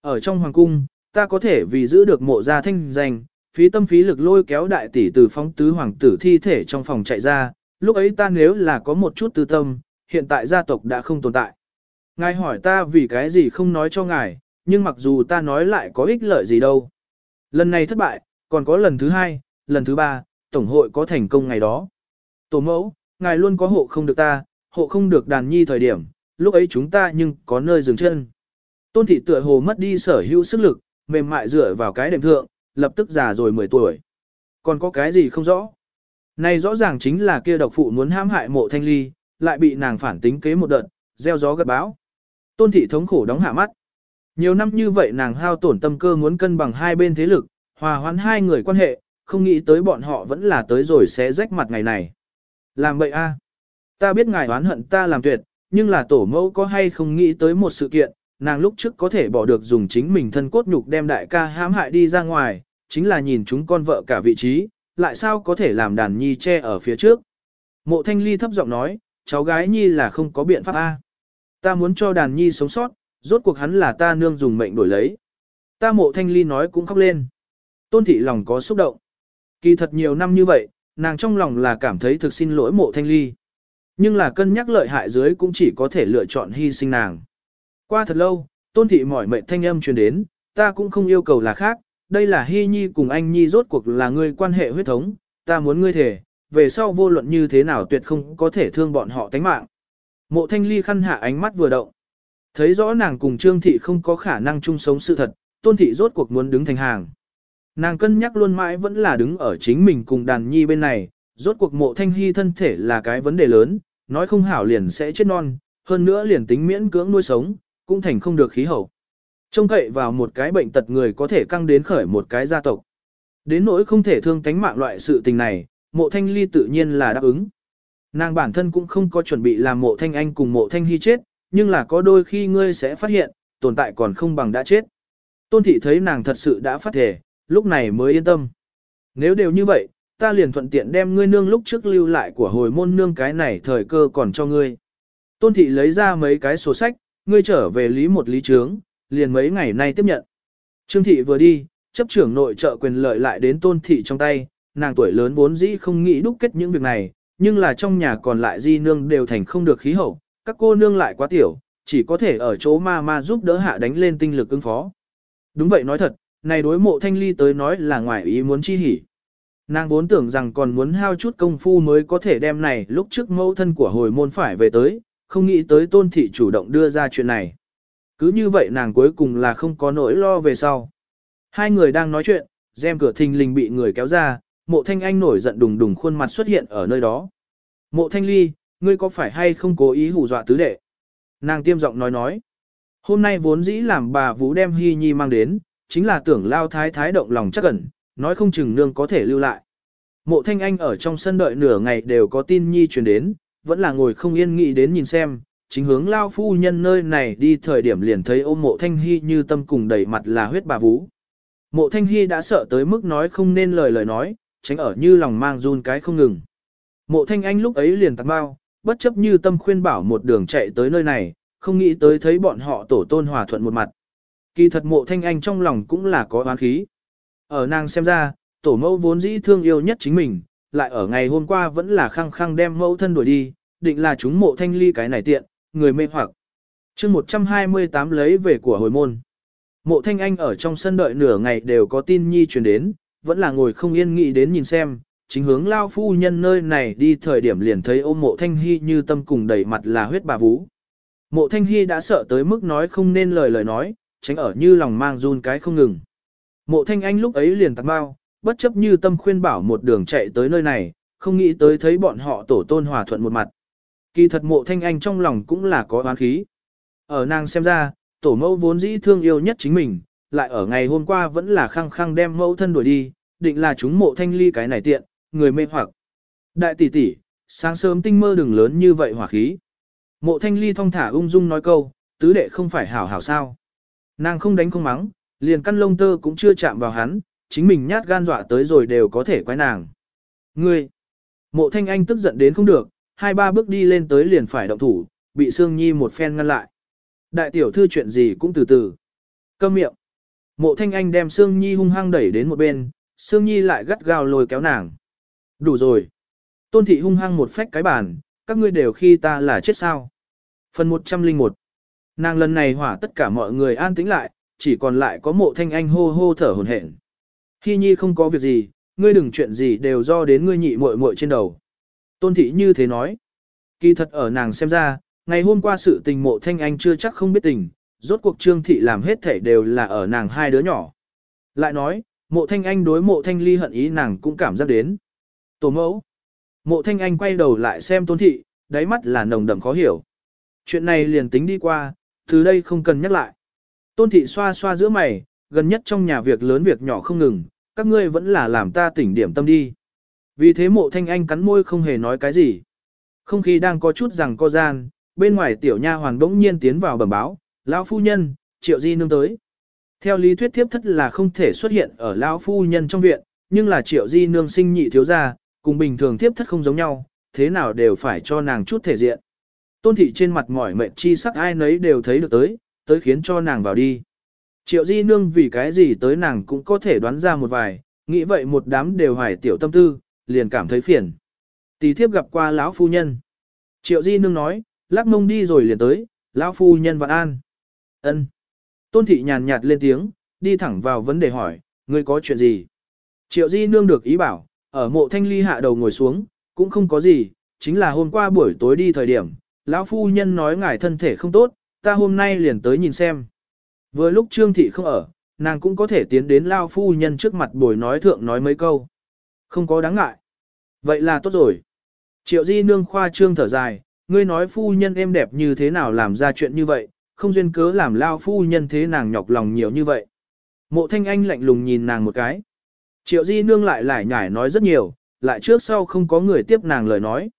Speaker 1: Ở trong hoàng cung, ta có thể vì giữ được mộ gia thanh danh, phí tâm phí lực lôi kéo đại tỷ từ phóng tứ hoàng tử thi thể trong phòng chạy ra, lúc ấy ta nếu là có một chút tư tâm, hiện tại gia tộc đã không tồn tại. Ngài hỏi ta vì cái gì không nói cho ngài, nhưng mặc dù ta nói lại có ích lợi gì đâu. Lần này thất bại, còn có lần thứ hai, lần thứ ba, tổng hội có thành công ngày đó. Tổ mẫu, ngài luôn có hộ không được ta, hộ không được đàn nhi thời điểm, lúc ấy chúng ta nhưng có nơi dừng chân. Tôn thị tựa hồ mất đi sở hữu sức lực, mềm mại dựa vào cái đệm thượng, lập tức già rồi 10 tuổi. Còn có cái gì không rõ? Này rõ ràng chính là kia độc phụ muốn hãm hại mộ thanh ly, lại bị nàng phản tính kế một đợt, gieo gió gặt bão. Tôn thị thống khổ đóng hạ mắt. Nhiều năm như vậy nàng hao tổn tâm cơ muốn cân bằng hai bên thế lực, hòa hoãn hai người quan hệ, không nghĩ tới bọn họ vẫn là tới rồi sẽ rách mặt ngày này. Làm vậy a? Ta biết ngài oán hận ta làm tuyệt, nhưng là tổ mẫu có hay không nghĩ tới một sự kiện, nàng lúc trước có thể bỏ được dùng chính mình thân cốt nhục đem đại ca hãm hại đi ra ngoài, chính là nhìn chúng con vợ cả vị trí, lại sao có thể làm đàn nhi che ở phía trước. Mộ thanh ly thấp giọng nói, cháu gái nhi là không có biện pháp A. Ta muốn cho đàn nhi sống sót, rốt cuộc hắn là ta nương dùng mệnh đổi lấy. Ta mộ thanh ly nói cũng khóc lên. Tôn thị lòng có xúc động. Kỳ thật nhiều năm như vậy, nàng trong lòng là cảm thấy thực xin lỗi mộ thanh ly. Nhưng là cân nhắc lợi hại dưới cũng chỉ có thể lựa chọn hy sinh nàng. Qua thật lâu, tôn thị mỏi mệnh thanh âm truyền đến, ta cũng không yêu cầu là khác, đây là hy nhi cùng anh nhi rốt cuộc là người quan hệ huyết thống, ta muốn ngươi thể, về sau vô luận như thế nào tuyệt không có thể thương bọn họ tánh mạng. Mộ thanh ly khăn hạ ánh mắt vừa động. Thấy rõ nàng cùng Trương Thị không có khả năng chung sống sự thật, Tôn Thị rốt cuộc muốn đứng thành hàng. Nàng cân nhắc luôn mãi vẫn là đứng ở chính mình cùng đàn nhi bên này, rốt cuộc mộ thanh hy thân thể là cái vấn đề lớn, nói không hảo liền sẽ chết non, hơn nữa liền tính miễn cưỡng nuôi sống, cũng thành không được khí hậu. Trông cậy vào một cái bệnh tật người có thể căng đến khởi một cái gia tộc. Đến nỗi không thể thương tánh mạng loại sự tình này, mộ thanh ly tự nhiên là đáp ứng. Nàng bản thân cũng không có chuẩn bị làm mộ thanh anh cùng mộ thanh hy chết, nhưng là có đôi khi ngươi sẽ phát hiện, tồn tại còn không bằng đã chết. Tôn thị thấy nàng thật sự đã phát thể, lúc này mới yên tâm. Nếu đều như vậy, ta liền thuận tiện đem ngươi nương lúc trước lưu lại của hồi môn nương cái này thời cơ còn cho ngươi. Tôn thị lấy ra mấy cái sổ sách, ngươi trở về lý một lý trướng, liền mấy ngày nay tiếp nhận. Trương thị vừa đi, chấp trưởng nội trợ quyền lợi lại đến tôn thị trong tay, nàng tuổi lớn vốn dĩ không nghĩ đúc kết những việc này, nhưng là trong nhà còn lại di nương đều thành không được khí hậu, các cô nương lại quá tiểu, chỉ có thể ở chỗ ma ma giúp đỡ hạ đánh lên tinh lực ứng phó. Đúng vậy nói thật, này đối mộ thanh ly tới nói là ngoài ý muốn chi hỉ. Nàng vốn tưởng rằng còn muốn hao chút công phu mới có thể đem này lúc trước mẫu thân của hồi môn phải về tới, không nghĩ tới tôn thị chủ động đưa ra chuyện này. Cứ như vậy nàng cuối cùng là không có nỗi lo về sau. Hai người đang nói chuyện, rèm cửa thình lình bị người kéo ra, mộ thanh anh nổi giận đùng đùng khuôn mặt xuất hiện ở nơi đó. Mộ thanh ly, ngươi có phải hay không cố ý hù dọa tứ đệ? Nàng tiêm giọng nói nói. Hôm nay vốn dĩ làm bà Vũ đem Hy Nhi mang đến, chính là tưởng lao thái thái động lòng chắc ẩn, nói không chừng nương có thể lưu lại. Mộ thanh anh ở trong sân đợi nửa ngày đều có tin Nhi truyền đến, vẫn là ngồi không yên nghĩ đến nhìn xem, chính hướng lao phu nhân nơi này đi thời điểm liền thấy ôm mộ thanh hy như tâm cùng đầy mặt là huyết bà Vũ. Mộ thanh hy đã sợ tới mức nói không nên lời lời nói, tránh ở như lòng mang run cái không ngừng. Mộ thanh anh lúc ấy liền tắt bao, bất chấp như tâm khuyên bảo một đường chạy tới nơi này, không nghĩ tới thấy bọn họ tổ tôn hòa thuận một mặt. Kỳ thật mộ thanh anh trong lòng cũng là có oán khí. Ở nàng xem ra, tổ mẫu vốn dĩ thương yêu nhất chính mình, lại ở ngày hôm qua vẫn là khăng khăng đem mẫu thân đuổi đi, định là chúng mộ thanh ly cái này tiện, người mê hoặc. chương 128 lấy về của hồi môn. Mộ thanh anh ở trong sân đợi nửa ngày đều có tin nhi truyền đến, vẫn là ngồi không yên nghĩ đến nhìn xem, chính hướng lao phu nhân nơi này đi thời điểm liền thấy ôm mộ thanh hy như tâm cùng đầy mặt là huyết bà vũ. Mộ thanh hy đã sợ tới mức nói không nên lời lời nói, tránh ở như lòng mang run cái không ngừng. Mộ thanh anh lúc ấy liền tặng bao, bất chấp như tâm khuyên bảo một đường chạy tới nơi này, không nghĩ tới thấy bọn họ tổ tôn hòa thuận một mặt. Kỳ thật mộ thanh anh trong lòng cũng là có oán khí. Ở nàng xem ra, tổ mẫu vốn dĩ thương yêu nhất chính mình, lại ở ngày hôm qua vẫn là khăng khăng đem mẫu thân đuổi đi, định là chúng mộ thanh ly cái này tiện, người mê hoặc. Đại tỷ tỷ, sáng sớm tinh mơ đừng lớn như vậy hỏa khí. Mộ thanh ly thong thả ung dung nói câu, tứ đệ không phải hảo hảo sao. Nàng không đánh không mắng, liền căn lông tơ cũng chưa chạm vào hắn, chính mình nhát gan dọa tới rồi đều có thể quái nàng. Ngươi! Mộ thanh anh tức giận đến không được, hai ba bước đi lên tới liền phải động thủ, bị Sương Nhi một phen ngăn lại. Đại tiểu thư chuyện gì cũng từ từ. Câm miệng. Mộ thanh anh đem Sương Nhi hung hăng đẩy đến một bên, Sương Nhi lại gắt gao lôi kéo nàng. Đủ rồi. Tôn thị hung hăng một phách cái bàn, các ngươi đều khi ta là chết sao. Phần 101 Nàng lần này hỏa tất cả mọi người an tĩnh lại, chỉ còn lại có mộ thanh anh hô hô thở hồn hển. Hy nhi không có việc gì, ngươi đừng chuyện gì đều do đến ngươi nhị muội muội trên đầu. Tôn thị như thế nói. Kỳ thật ở nàng xem ra, ngày hôm qua sự tình mộ thanh anh chưa chắc không biết tình, rốt cuộc trương thị làm hết thể đều là ở nàng hai đứa nhỏ. Lại nói, mộ thanh anh đối mộ thanh ly hận ý nàng cũng cảm giác đến. Tổ mẫu. Mộ thanh anh quay đầu lại xem tôn thị, đáy mắt là nồng đậm khó hiểu. Chuyện này liền tính đi qua, từ đây không cần nhắc lại. Tôn thị xoa xoa giữa mày, gần nhất trong nhà việc lớn việc nhỏ không ngừng, các ngươi vẫn là làm ta tỉnh điểm tâm đi. Vì thế mộ thanh anh cắn môi không hề nói cái gì. Không khí đang có chút rằng co gian, bên ngoài tiểu nha hoàng bỗng nhiên tiến vào bẩm báo, lão phu nhân, triệu di nương tới. Theo lý thuyết thiếp thất là không thể xuất hiện ở lão phu nhân trong viện, nhưng là triệu di nương sinh nhị thiếu gia, cùng bình thường thiếp thất không giống nhau, thế nào đều phải cho nàng chút thể diện. Tôn thị trên mặt mỏi mệt chi sắc ai nấy đều thấy được tới, tới khiến cho nàng vào đi. Triệu di nương vì cái gì tới nàng cũng có thể đoán ra một vài, nghĩ vậy một đám đều hoài tiểu tâm tư, liền cảm thấy phiền. Tỷ thiếp gặp qua lão phu nhân. Triệu di nương nói, lắc mông đi rồi liền tới, lão phu nhân vạn an. ân Tôn thị nhàn nhạt lên tiếng, đi thẳng vào vấn đề hỏi, ngươi có chuyện gì? Triệu di nương được ý bảo, Ở mộ thanh ly hạ đầu ngồi xuống, cũng không có gì, chính là hôm qua buổi tối đi thời điểm, lão phu nhân nói ngài thân thể không tốt, ta hôm nay liền tới nhìn xem. Vừa lúc Trương Thị không ở, nàng cũng có thể tiến đến lao phu nhân trước mặt bồi nói thượng nói mấy câu. Không có đáng ngại. Vậy là tốt rồi. Triệu di nương khoa trương thở dài, ngươi nói phu nhân em đẹp như thế nào làm ra chuyện như vậy, không duyên cớ làm lao phu nhân thế nàng nhọc lòng nhiều như vậy. Mộ thanh anh lạnh lùng nhìn nàng một cái. Triệu di nương lại lại nhải nói rất nhiều, lại trước sau không có người tiếp nàng lời nói.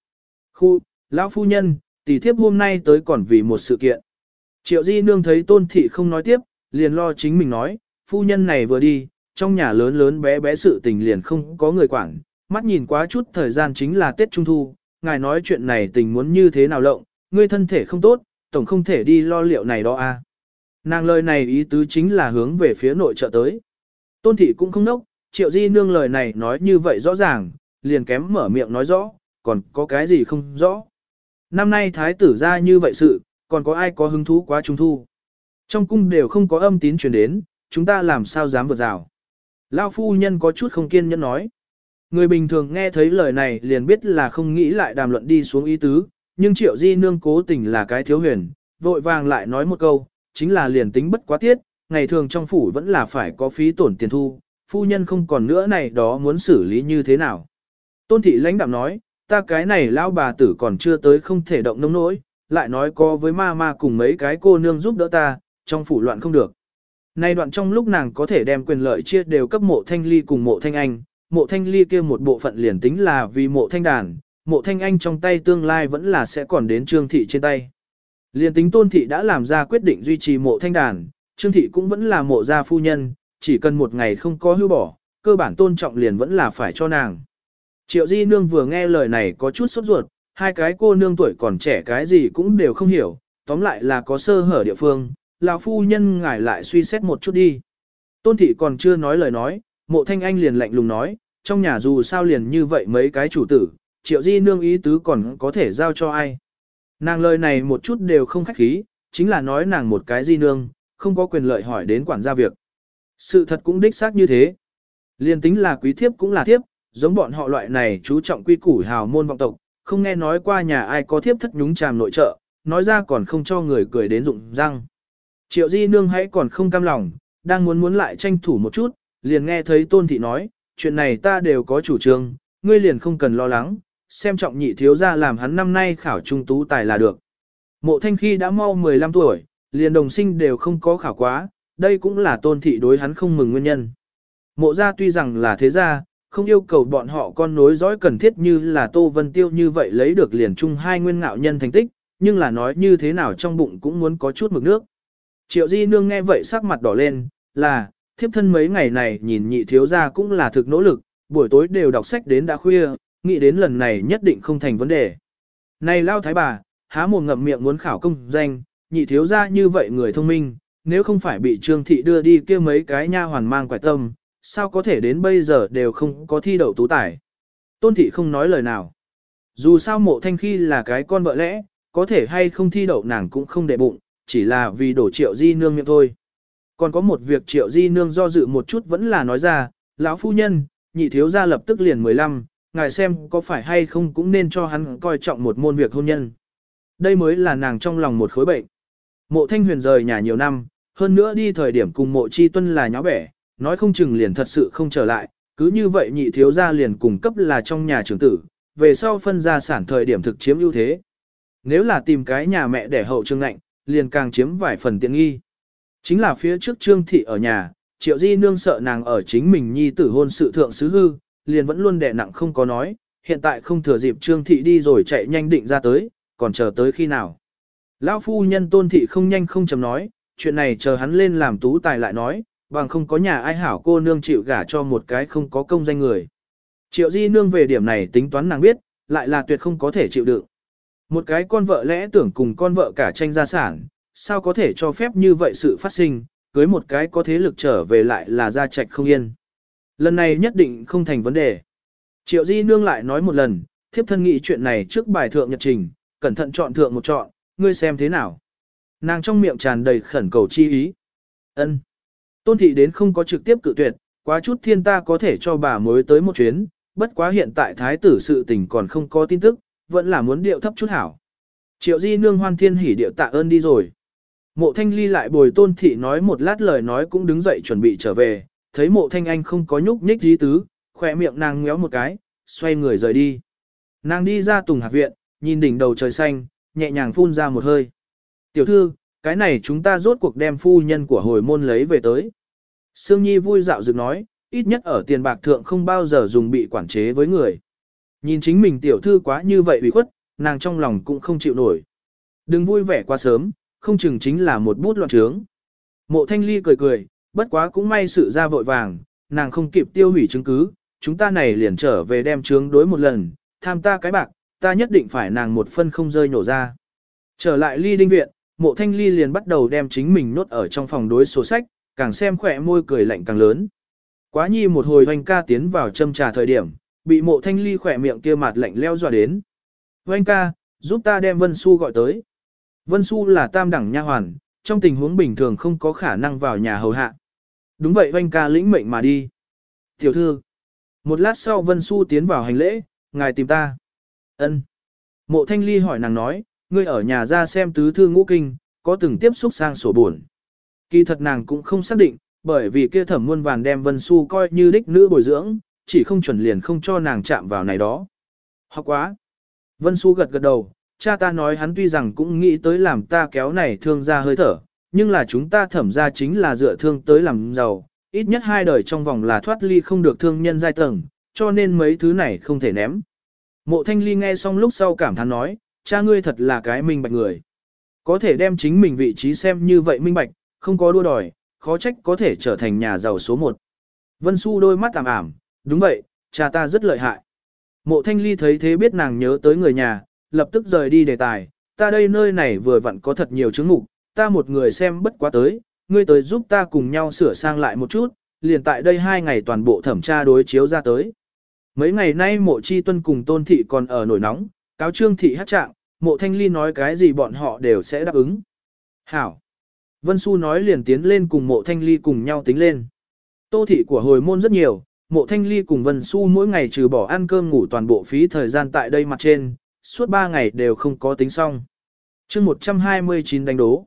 Speaker 1: Khu, lão phu nhân, tỷ thiếp hôm nay tới còn vì một sự kiện. Triệu di nương thấy tôn thị không nói tiếp, liền lo chính mình nói, phu nhân này vừa đi, trong nhà lớn lớn bé bé sự tình liền không có người quản, mắt nhìn quá chút thời gian chính là Tết Trung Thu, ngài nói chuyện này tình muốn như thế nào lộng, ngươi thân thể không tốt, tổng không thể đi lo liệu này đó a. À. Nàng lời này ý tứ chính là hướng về phía nội trợ tới. Tôn thị cũng không nốc, triệu di nương lời này nói như vậy rõ ràng, liền kém mở miệng nói rõ, còn có cái gì không rõ. Năm nay thái tử ra như vậy sự, còn có ai có hứng thú quá trung thu. Trong cung đều không có âm tín truyền đến, chúng ta làm sao dám vượt rào. Lao phu nhân có chút không kiên nhẫn nói. Người bình thường nghe thấy lời này liền biết là không nghĩ lại đàm luận đi xuống ý tứ, nhưng triệu di nương cố tình là cái thiếu huyền, vội vàng lại nói một câu, chính là liền tính bất quá tiết, ngày thường trong phủ vẫn là phải có phí tổn tiền thu, phu nhân không còn nữa này đó muốn xử lý như thế nào. Tôn thị lãnh đạm nói, ta cái này lão bà tử còn chưa tới không thể động nông nỗi, lại nói có với ma ma cùng mấy cái cô nương giúp đỡ ta, trong phủ loạn không được. Nay đoạn trong lúc nàng có thể đem quyền lợi chia đều cấp mộ thanh ly cùng mộ thanh anh, mộ thanh ly kia một bộ phận liền tính là vì mộ thanh đàn, mộ thanh anh trong tay tương lai vẫn là sẽ còn đến trương thị trên tay. Liền tính tôn thị đã làm ra quyết định duy trì mộ thanh đàn, trương thị cũng vẫn là mộ gia phu nhân, chỉ cần một ngày không có hưu bỏ, cơ bản tôn trọng liền vẫn là phải cho nàng. Triệu di nương vừa nghe lời này có chút sốt ruột, hai cái cô nương tuổi còn trẻ cái gì cũng đều không hiểu, tóm lại là có sơ hở địa phương, lão phu nhân ngài lại suy xét một chút đi. Tôn thị còn chưa nói lời nói, mộ thanh anh liền lạnh lùng nói, trong nhà dù sao liền như vậy mấy cái chủ tử, triệu di nương ý tứ còn có thể giao cho ai. Nàng lời này một chút đều không khách khí, chính là nói nàng một cái di nương, không có quyền lợi hỏi đến quản gia việc. Sự thật cũng đích xác như thế. Liên tính là quý thiếp cũng là thiếp, giống bọn họ loại này chú trọng quy củ hào môn vọng tộc, không nghe nói qua nhà ai có thiếp thất nhúng chàm nội trợ, nói ra còn không cho người cười đến rụng răng. Triệu di nương hãy còn không cam lòng, đang muốn muốn lại tranh thủ một chút, liền nghe thấy tôn thị nói, chuyện này ta đều có chủ trương, ngươi liền không cần lo lắng, xem trọng nhị thiếu ra làm hắn năm nay khảo trung tú tài là được. Mộ thanh khi đã mau 15 tuổi, liền đồng sinh đều không có khảo quá, đây cũng là tôn thị đối hắn không mừng nguyên nhân. Mộ gia tuy rằng là thế gia, không yêu cầu bọn họ con nối dõi cần thiết như là Tô Vân Tiêu như vậy lấy được liền chung hai nguyên ngạo nhân thành tích, nhưng là nói như thế nào trong bụng cũng muốn có chút mực nước. Triệu Di Nương nghe vậy sắc mặt đỏ lên, là, thiếp thân mấy ngày này nhìn nhị thiếu gia cũng là thực nỗ lực, buổi tối đều đọc sách đến đã khuya, nghĩ đến lần này nhất định không thành vấn đề. Này lao thái bà, há mồm ngậm miệng muốn khảo công danh, nhị thiếu gia như vậy người thông minh, nếu không phải bị trương thị đưa đi kia mấy cái nha hoàn mang quải tâm, sao có thể đến bây giờ đều không có thi đậu tú tài. Tôn thị không nói lời nào. Dù sao mộ thanh khi là cái con vợ lẽ, có thể hay không thi đậu nàng cũng không để bụng, chỉ là vì đổ triệu di nương miệng thôi. Còn có một việc triệu di nương do dự một chút vẫn là nói ra, lão phu nhân, nhị thiếu gia lập tức liền 15, ngài xem có phải hay không cũng nên cho hắn coi trọng một môn việc hôn nhân. Đây mới là nàng trong lòng một khối bệnh. Mộ thanh huyền rời nhà nhiều năm, hơn nữa đi thời điểm cùng mộ chi tuân là nháo bẻ, nói không chừng liền thật sự không trở lại, cứ như vậy nhị thiếu gia liền cùng cấp là trong nhà trưởng tử, về sau phân gia sản thời điểm thực chiếm ưu thế. Nếu là tìm cái nhà mẹ để hậu trương lạnh, liền càng chiếm vài phần tiện nghi. Chính là phía trước trương thị ở nhà, triệu di nương sợ nàng ở chính mình nhi tử hôn sự thượng sứ hư, liền vẫn luôn đẻ nặng không có nói, hiện tại không thừa dịp trương thị đi rồi chạy nhanh định ra tới, còn chờ tới khi nào. Lão phu nhân tôn thị không nhanh không chầm nói, chuyện này chờ hắn lên làm tú tài lại nói, bằng không có nhà ai hảo cô nương chịu gả cho một cái không có công danh người. Triệu di nương về điểm này tính toán nàng biết, lại là tuyệt không có thể chịu đựng. Một cái con vợ lẽ tưởng cùng con vợ cả tranh gia sản, sao có thể cho phép như vậy sự phát sinh, cưới một cái có thế lực trở về lại là gia trạch không yên. Lần này nhất định không thành vấn đề. Triệu Di Nương lại nói một lần, thiếp thân nghĩ chuyện này trước bài thượng nhật trình, cẩn thận chọn thượng một chọn, ngươi xem thế nào. Nàng trong miệng tràn đầy khẩn cầu chi ý. ân Tôn thị đến không có trực tiếp cự tuyệt, quá chút thiên ta có thể cho bà mới tới một chuyến, bất quá hiện tại thái tử sự tình còn không có tin tức, vẫn là muốn điệu thấp chút hảo. Triệu di nương hoan thiên hỉ điệu tạ ơn đi rồi. Mộ thanh ly lại bồi tôn thị nói một lát lời nói cũng đứng dậy chuẩn bị trở về, thấy mộ thanh anh không có nhúc nhích dí tứ, khỏe miệng nàng ngéo một cái, xoay người rời đi. Nàng đi ra tùng hạt viện, nhìn đỉnh đầu trời xanh, nhẹ nhàng phun ra một hơi. Tiểu thư, cái này chúng ta rốt cuộc đem phu nhân của hồi môn lấy về tới. Sương Nhi vui dạo dựng nói, ít nhất ở tiền bạc thượng không bao giờ dùng bị quản chế với người. Nhìn chính mình tiểu thư quá như vậy bị khuất, nàng trong lòng cũng không chịu nổi. Đừng vui vẻ quá sớm, không chừng chính là một bút loạn trướng. Mộ thanh ly cười cười, bất quá cũng may sự ra vội vàng, nàng không kịp tiêu hủy chứng cứ, chúng ta này liền trở về đem trướng đối một lần, tham ta cái bạc, ta nhất định phải nàng một phân không rơi nổ ra. Trở lại ly đinh viện, mộ thanh ly liền bắt đầu đem chính mình nốt ở trong phòng đối sổ sách, càng xem khỏe môi cười lạnh càng lớn. Quá nhi một hồi hoành ca tiến vào châm trà thời điểm, bị mộ thanh ly khỏe miệng kia mặt lạnh leo dọa đến. Hoành ca, giúp ta đem Vân Xu gọi tới. Vân Xu là tam đẳng nha hoàn, trong tình huống bình thường không có khả năng vào nhà hầu hạ. Đúng vậy Hoành ca lĩnh mệnh mà đi. Tiểu thư. Một lát sau Vân Xu tiến vào hành lễ, ngài tìm ta. Ân. Mộ thanh ly hỏi nàng nói, ngươi ở nhà ra xem tứ thư ngũ kinh, có từng tiếp xúc sang sổ buồn. Kỳ thật nàng cũng không xác định, bởi vì kia thẩm muôn vàn đem Vân Xu coi như đích nữ bồi dưỡng, chỉ không chuẩn liền không cho nàng chạm vào này đó. Học quá. Vân Xu gật gật đầu, cha ta nói hắn tuy rằng cũng nghĩ tới làm ta kéo này thương ra hơi thở, nhưng là chúng ta thẩm ra chính là dựa thương tới làm giàu, ít nhất hai đời trong vòng là thoát ly không được thương nhân giai tầng, cho nên mấy thứ này không thể ném. Mộ thanh ly nghe xong lúc sau cảm thán nói, cha ngươi thật là cái minh bạch người. Có thể đem chính mình vị trí xem như vậy minh bạch, không có đua đòi, khó trách có thể trở thành nhà giàu số một. Vân Xu đôi mắt tạm ảm, đúng vậy, cha ta rất lợi hại. Mộ thanh ly thấy thế biết nàng nhớ tới người nhà, lập tức rời đi đề tài, ta đây nơi này vừa vặn có thật nhiều chứng ngục, ta một người xem bất quá tới, ngươi tới giúp ta cùng nhau sửa sang lại một chút, liền tại đây hai ngày toàn bộ thẩm tra đối chiếu ra tới. Mấy ngày nay mộ chi tuân cùng tôn thị còn ở nổi nóng, cáo trương thị hát trạng, mộ thanh ly nói cái gì bọn họ đều sẽ đáp ứng. Hảo! Vân Xu nói liền tiến lên cùng mộ thanh ly cùng nhau tính lên. Tô thị của hồi môn rất nhiều, mộ thanh ly cùng Vân Xu mỗi ngày trừ bỏ ăn cơm ngủ toàn bộ phí thời gian tại đây mặt trên, suốt 3 ngày đều không có tính xong. chương 129 đánh đố.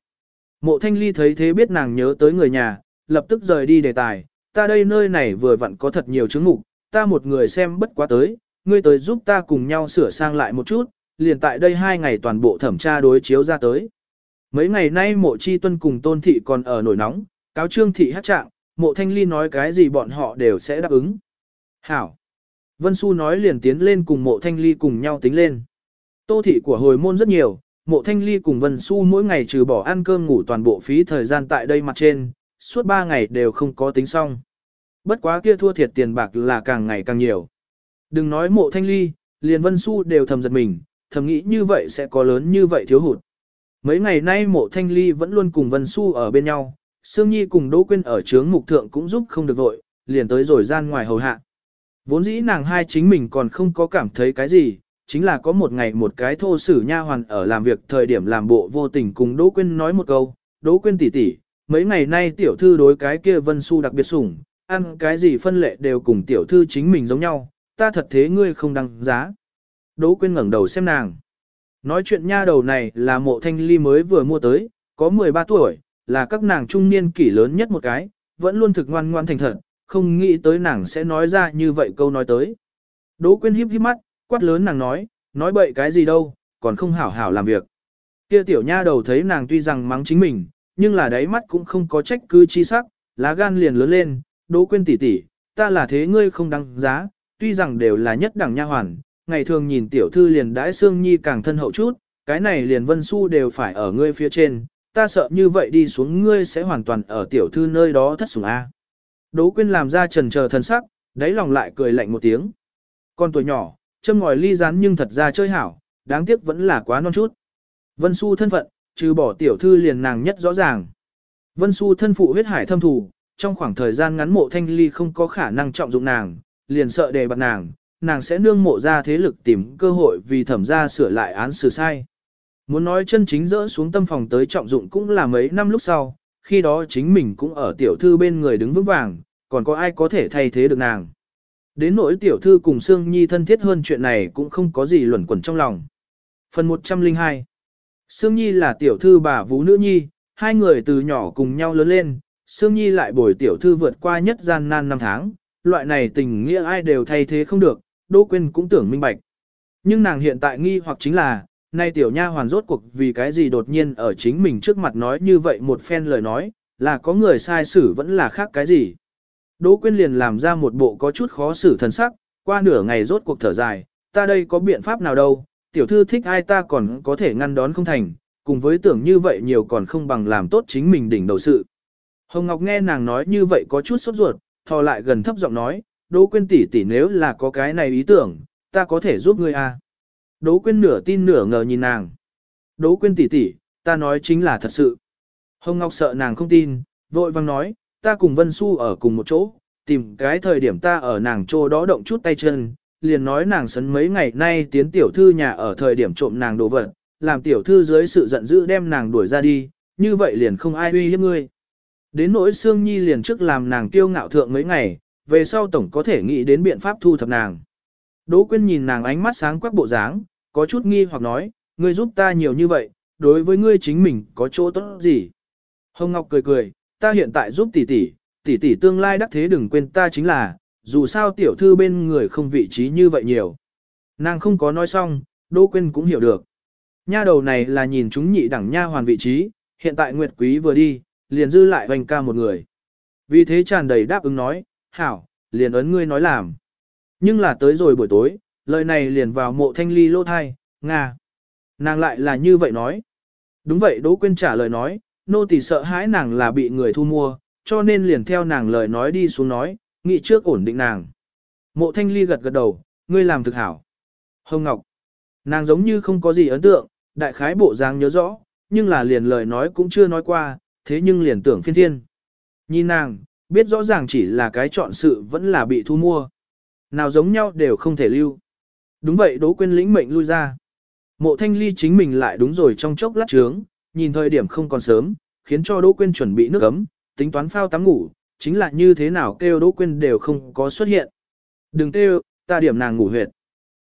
Speaker 1: Mộ thanh ly thấy thế biết nàng nhớ tới người nhà, lập tức rời đi đề tài, ta đây nơi này vừa vặn có thật nhiều chứng mục, ta một người xem bất quá tới, ngươi tới giúp ta cùng nhau sửa sang lại một chút, liền tại đây hai ngày toàn bộ thẩm tra đối chiếu ra tới. Mấy ngày nay mộ chi tuân cùng tôn thị còn ở nổi nóng, cáo trương thị hát trạng, mộ thanh ly nói cái gì bọn họ đều sẽ đáp ứng. Hảo! Vân Xu nói liền tiến lên cùng mộ thanh ly cùng nhau tính lên. Tô thị của hồi môn rất nhiều, mộ thanh ly cùng Vân Xu mỗi ngày trừ bỏ ăn cơm ngủ toàn bộ phí thời gian tại đây mặt trên, suốt 3 ngày đều không có tính xong. Bất quá kia thua thiệt tiền bạc là càng ngày càng nhiều. Đừng nói mộ thanh ly, liền Vân Xu đều thầm giật mình, thầm nghĩ như vậy sẽ có lớn như vậy thiếu hụt. Mấy ngày nay mộ thanh ly vẫn luôn cùng Vân Xu ở bên nhau, Sương Nhi cùng Đỗ Quyên ở trướng mục thượng cũng giúp không được vội, liền tới rồi gian ngoài hầu hạ. Vốn dĩ nàng hai chính mình còn không có cảm thấy cái gì, chính là có một ngày một cái thô sử nha hoàn ở làm việc thời điểm làm bộ vô tình cùng Đỗ Quyên nói một câu, Đỗ Quyên tỷ tỷ, mấy ngày nay tiểu thư đối cái kia Vân Xu đặc biệt sủng, ăn cái gì phân lệ đều cùng tiểu thư chính mình giống nhau, ta thật thế ngươi không đăng giá. Đỗ Quyên ngẩng đầu xem nàng. Nói chuyện nha đầu này là mộ thanh ly mới vừa mua tới, có 13 tuổi, là các nàng trung niên kỷ lớn nhất một cái, vẫn luôn thực ngoan ngoan thành thật, không nghĩ tới nàng sẽ nói ra như vậy câu nói tới. Đỗ Quyên híp híp mắt, quát lớn nàng nói, nói bậy cái gì đâu, còn không hảo hảo làm việc. Kia tiểu nha đầu thấy nàng tuy rằng mắng chính mình, nhưng là đáy mắt cũng không có trách cứ chi sắc, lá gan liền lớn lên, Đỗ Quyên tỷ tỷ, ta là thế ngươi không đăng giá, tuy rằng đều là nhất đẳng nha hoàn, ngày thường nhìn tiểu thư liền đãi xương nhi càng thân hậu chút, cái này liền vân su đều phải ở ngươi phía trên, ta sợ như vậy đi xuống ngươi sẽ hoàn toàn ở tiểu thư nơi đó thất sủng A. Đỗ Quyên làm ra trần chờ thân sắc, đáy lòng lại cười lạnh một tiếng. Con tuổi nhỏ, châm ngòi ly rán nhưng thật ra chơi hảo, đáng tiếc vẫn là quá non chút. Vân Xu thân phận, trừ bỏ tiểu thư liền nàng nhất rõ ràng. Vân Xu thân phụ huyết hải thâm thủ, trong khoảng thời gian ngắn mộ thanh ly không có khả năng trọng dụng nàng, liền sợ đề bạt nàng, nàng sẽ nương mộ ra thế lực tìm cơ hội vì thẩm ra sửa lại án xử sai. Muốn nói chân chính dỡ xuống tâm phòng tới trọng dụng cũng là mấy năm lúc sau, khi đó chính mình cũng ở tiểu thư bên người đứng vững vàng, còn có ai có thể thay thế được nàng. Đến nỗi tiểu thư cùng Sương Nhi thân thiết hơn chuyện này cũng không có gì luẩn quẩn trong lòng. Phần 102 Sương Nhi là tiểu thư bà Vũ Nữ Nhi, hai người từ nhỏ cùng nhau lớn lên, Sương Nhi lại bồi tiểu thư vượt qua nhất gian nan năm tháng, loại này tình nghĩa ai đều thay thế không được, Đỗ Quyên cũng tưởng minh bạch. Nhưng nàng hiện tại nghi hoặc chính là, nay tiểu nha hoàn rốt cuộc vì cái gì đột nhiên ở chính mình trước mặt nói như vậy một phen lời nói, là có người sai xử vẫn là khác cái gì. Đỗ Quyên liền làm ra một bộ có chút khó xử thần sắc, qua nửa ngày rốt cuộc thở dài, ta đây có biện pháp nào đâu, tiểu thư thích ai ta còn có thể ngăn đón không thành, cùng với tưởng như vậy nhiều còn không bằng làm tốt chính mình đỉnh đầu sự. Hồng Ngọc nghe nàng nói như vậy có chút sốt ruột, thò lại gần thấp giọng nói, Đỗ Quyên tỷ tỷ nếu là có cái này ý tưởng, ta có thể giúp ngươi à. Đỗ Quyên nửa tin nửa ngờ nhìn nàng. Đỗ Quyên tỷ tỷ, ta nói chính là thật sự. Hồng Ngọc sợ nàng không tin, vội vang nói, ta cùng Vân Xu ở cùng một chỗ, tìm cái thời điểm ta ở nàng chỗ đó động chút tay chân, liền nói nàng sấn mấy ngày nay tiến tiểu thư nhà ở thời điểm trộm nàng đồ vật, làm tiểu thư dưới sự giận dữ đem nàng đuổi ra đi, như vậy liền không ai uy hiếp ngươi. Đến nỗi Sương Nhi liền trước làm nàng kiêu ngạo thượng mấy ngày, về sau tổng có thể nghĩ đến biện pháp thu thập nàng. Đỗ Quyên nhìn nàng ánh mắt sáng quắc bộ dáng, có chút nghi hoặc nói, ngươi giúp ta nhiều như vậy, đối với ngươi chính mình có chỗ tốt gì? Hồng Ngọc cười cười, ta hiện tại giúp tỷ tỷ, tỷ tỷ tương lai đắc thế đừng quên ta chính là, dù sao tiểu thư bên người không vị trí như vậy nhiều. Nàng không có nói xong, Đỗ Quyên cũng hiểu được. Nha đầu này là nhìn chúng nhị đẳng nha hoàn vị trí, hiện tại Nguyệt Quý vừa đi, liền dư lại hoành ca một người. Vì thế tràn đầy đáp ứng nói, hảo, liền ấn ngươi nói làm. Nhưng là tới rồi buổi tối, lời này liền vào mộ thanh ly lô thai, Nga. Nàng lại là như vậy nói. Đúng vậy Đỗ Quyên trả lời nói, nô tỳ sợ hãi nàng là bị người thu mua, cho nên liền theo nàng lời nói đi xuống nói, nghĩ trước ổn định nàng. Mộ thanh ly gật gật đầu, ngươi làm thực hảo. Hồng Ngọc. Nàng giống như không có gì ấn tượng, đại khái bộ dáng nhớ rõ, nhưng là liền lời nói cũng chưa nói qua, thế nhưng liền tưởng phiên thiên. Nhìn nàng, biết rõ ràng chỉ là cái chọn sự vẫn là bị thu mua. Nào giống nhau đều không thể lưu. Đúng vậy Đỗ Quyên lĩnh mệnh lui ra. Mộ thanh ly chính mình lại đúng rồi trong chốc lát trướng, nhìn thời điểm không còn sớm, khiến cho Đỗ Quyên chuẩn bị nước ấm, tính toán phao tắm ngủ, chính là như thế nào kêu Đỗ Quyên đều không có xuất hiện. Đừng kêu, ta điểm nàng ngủ huyệt.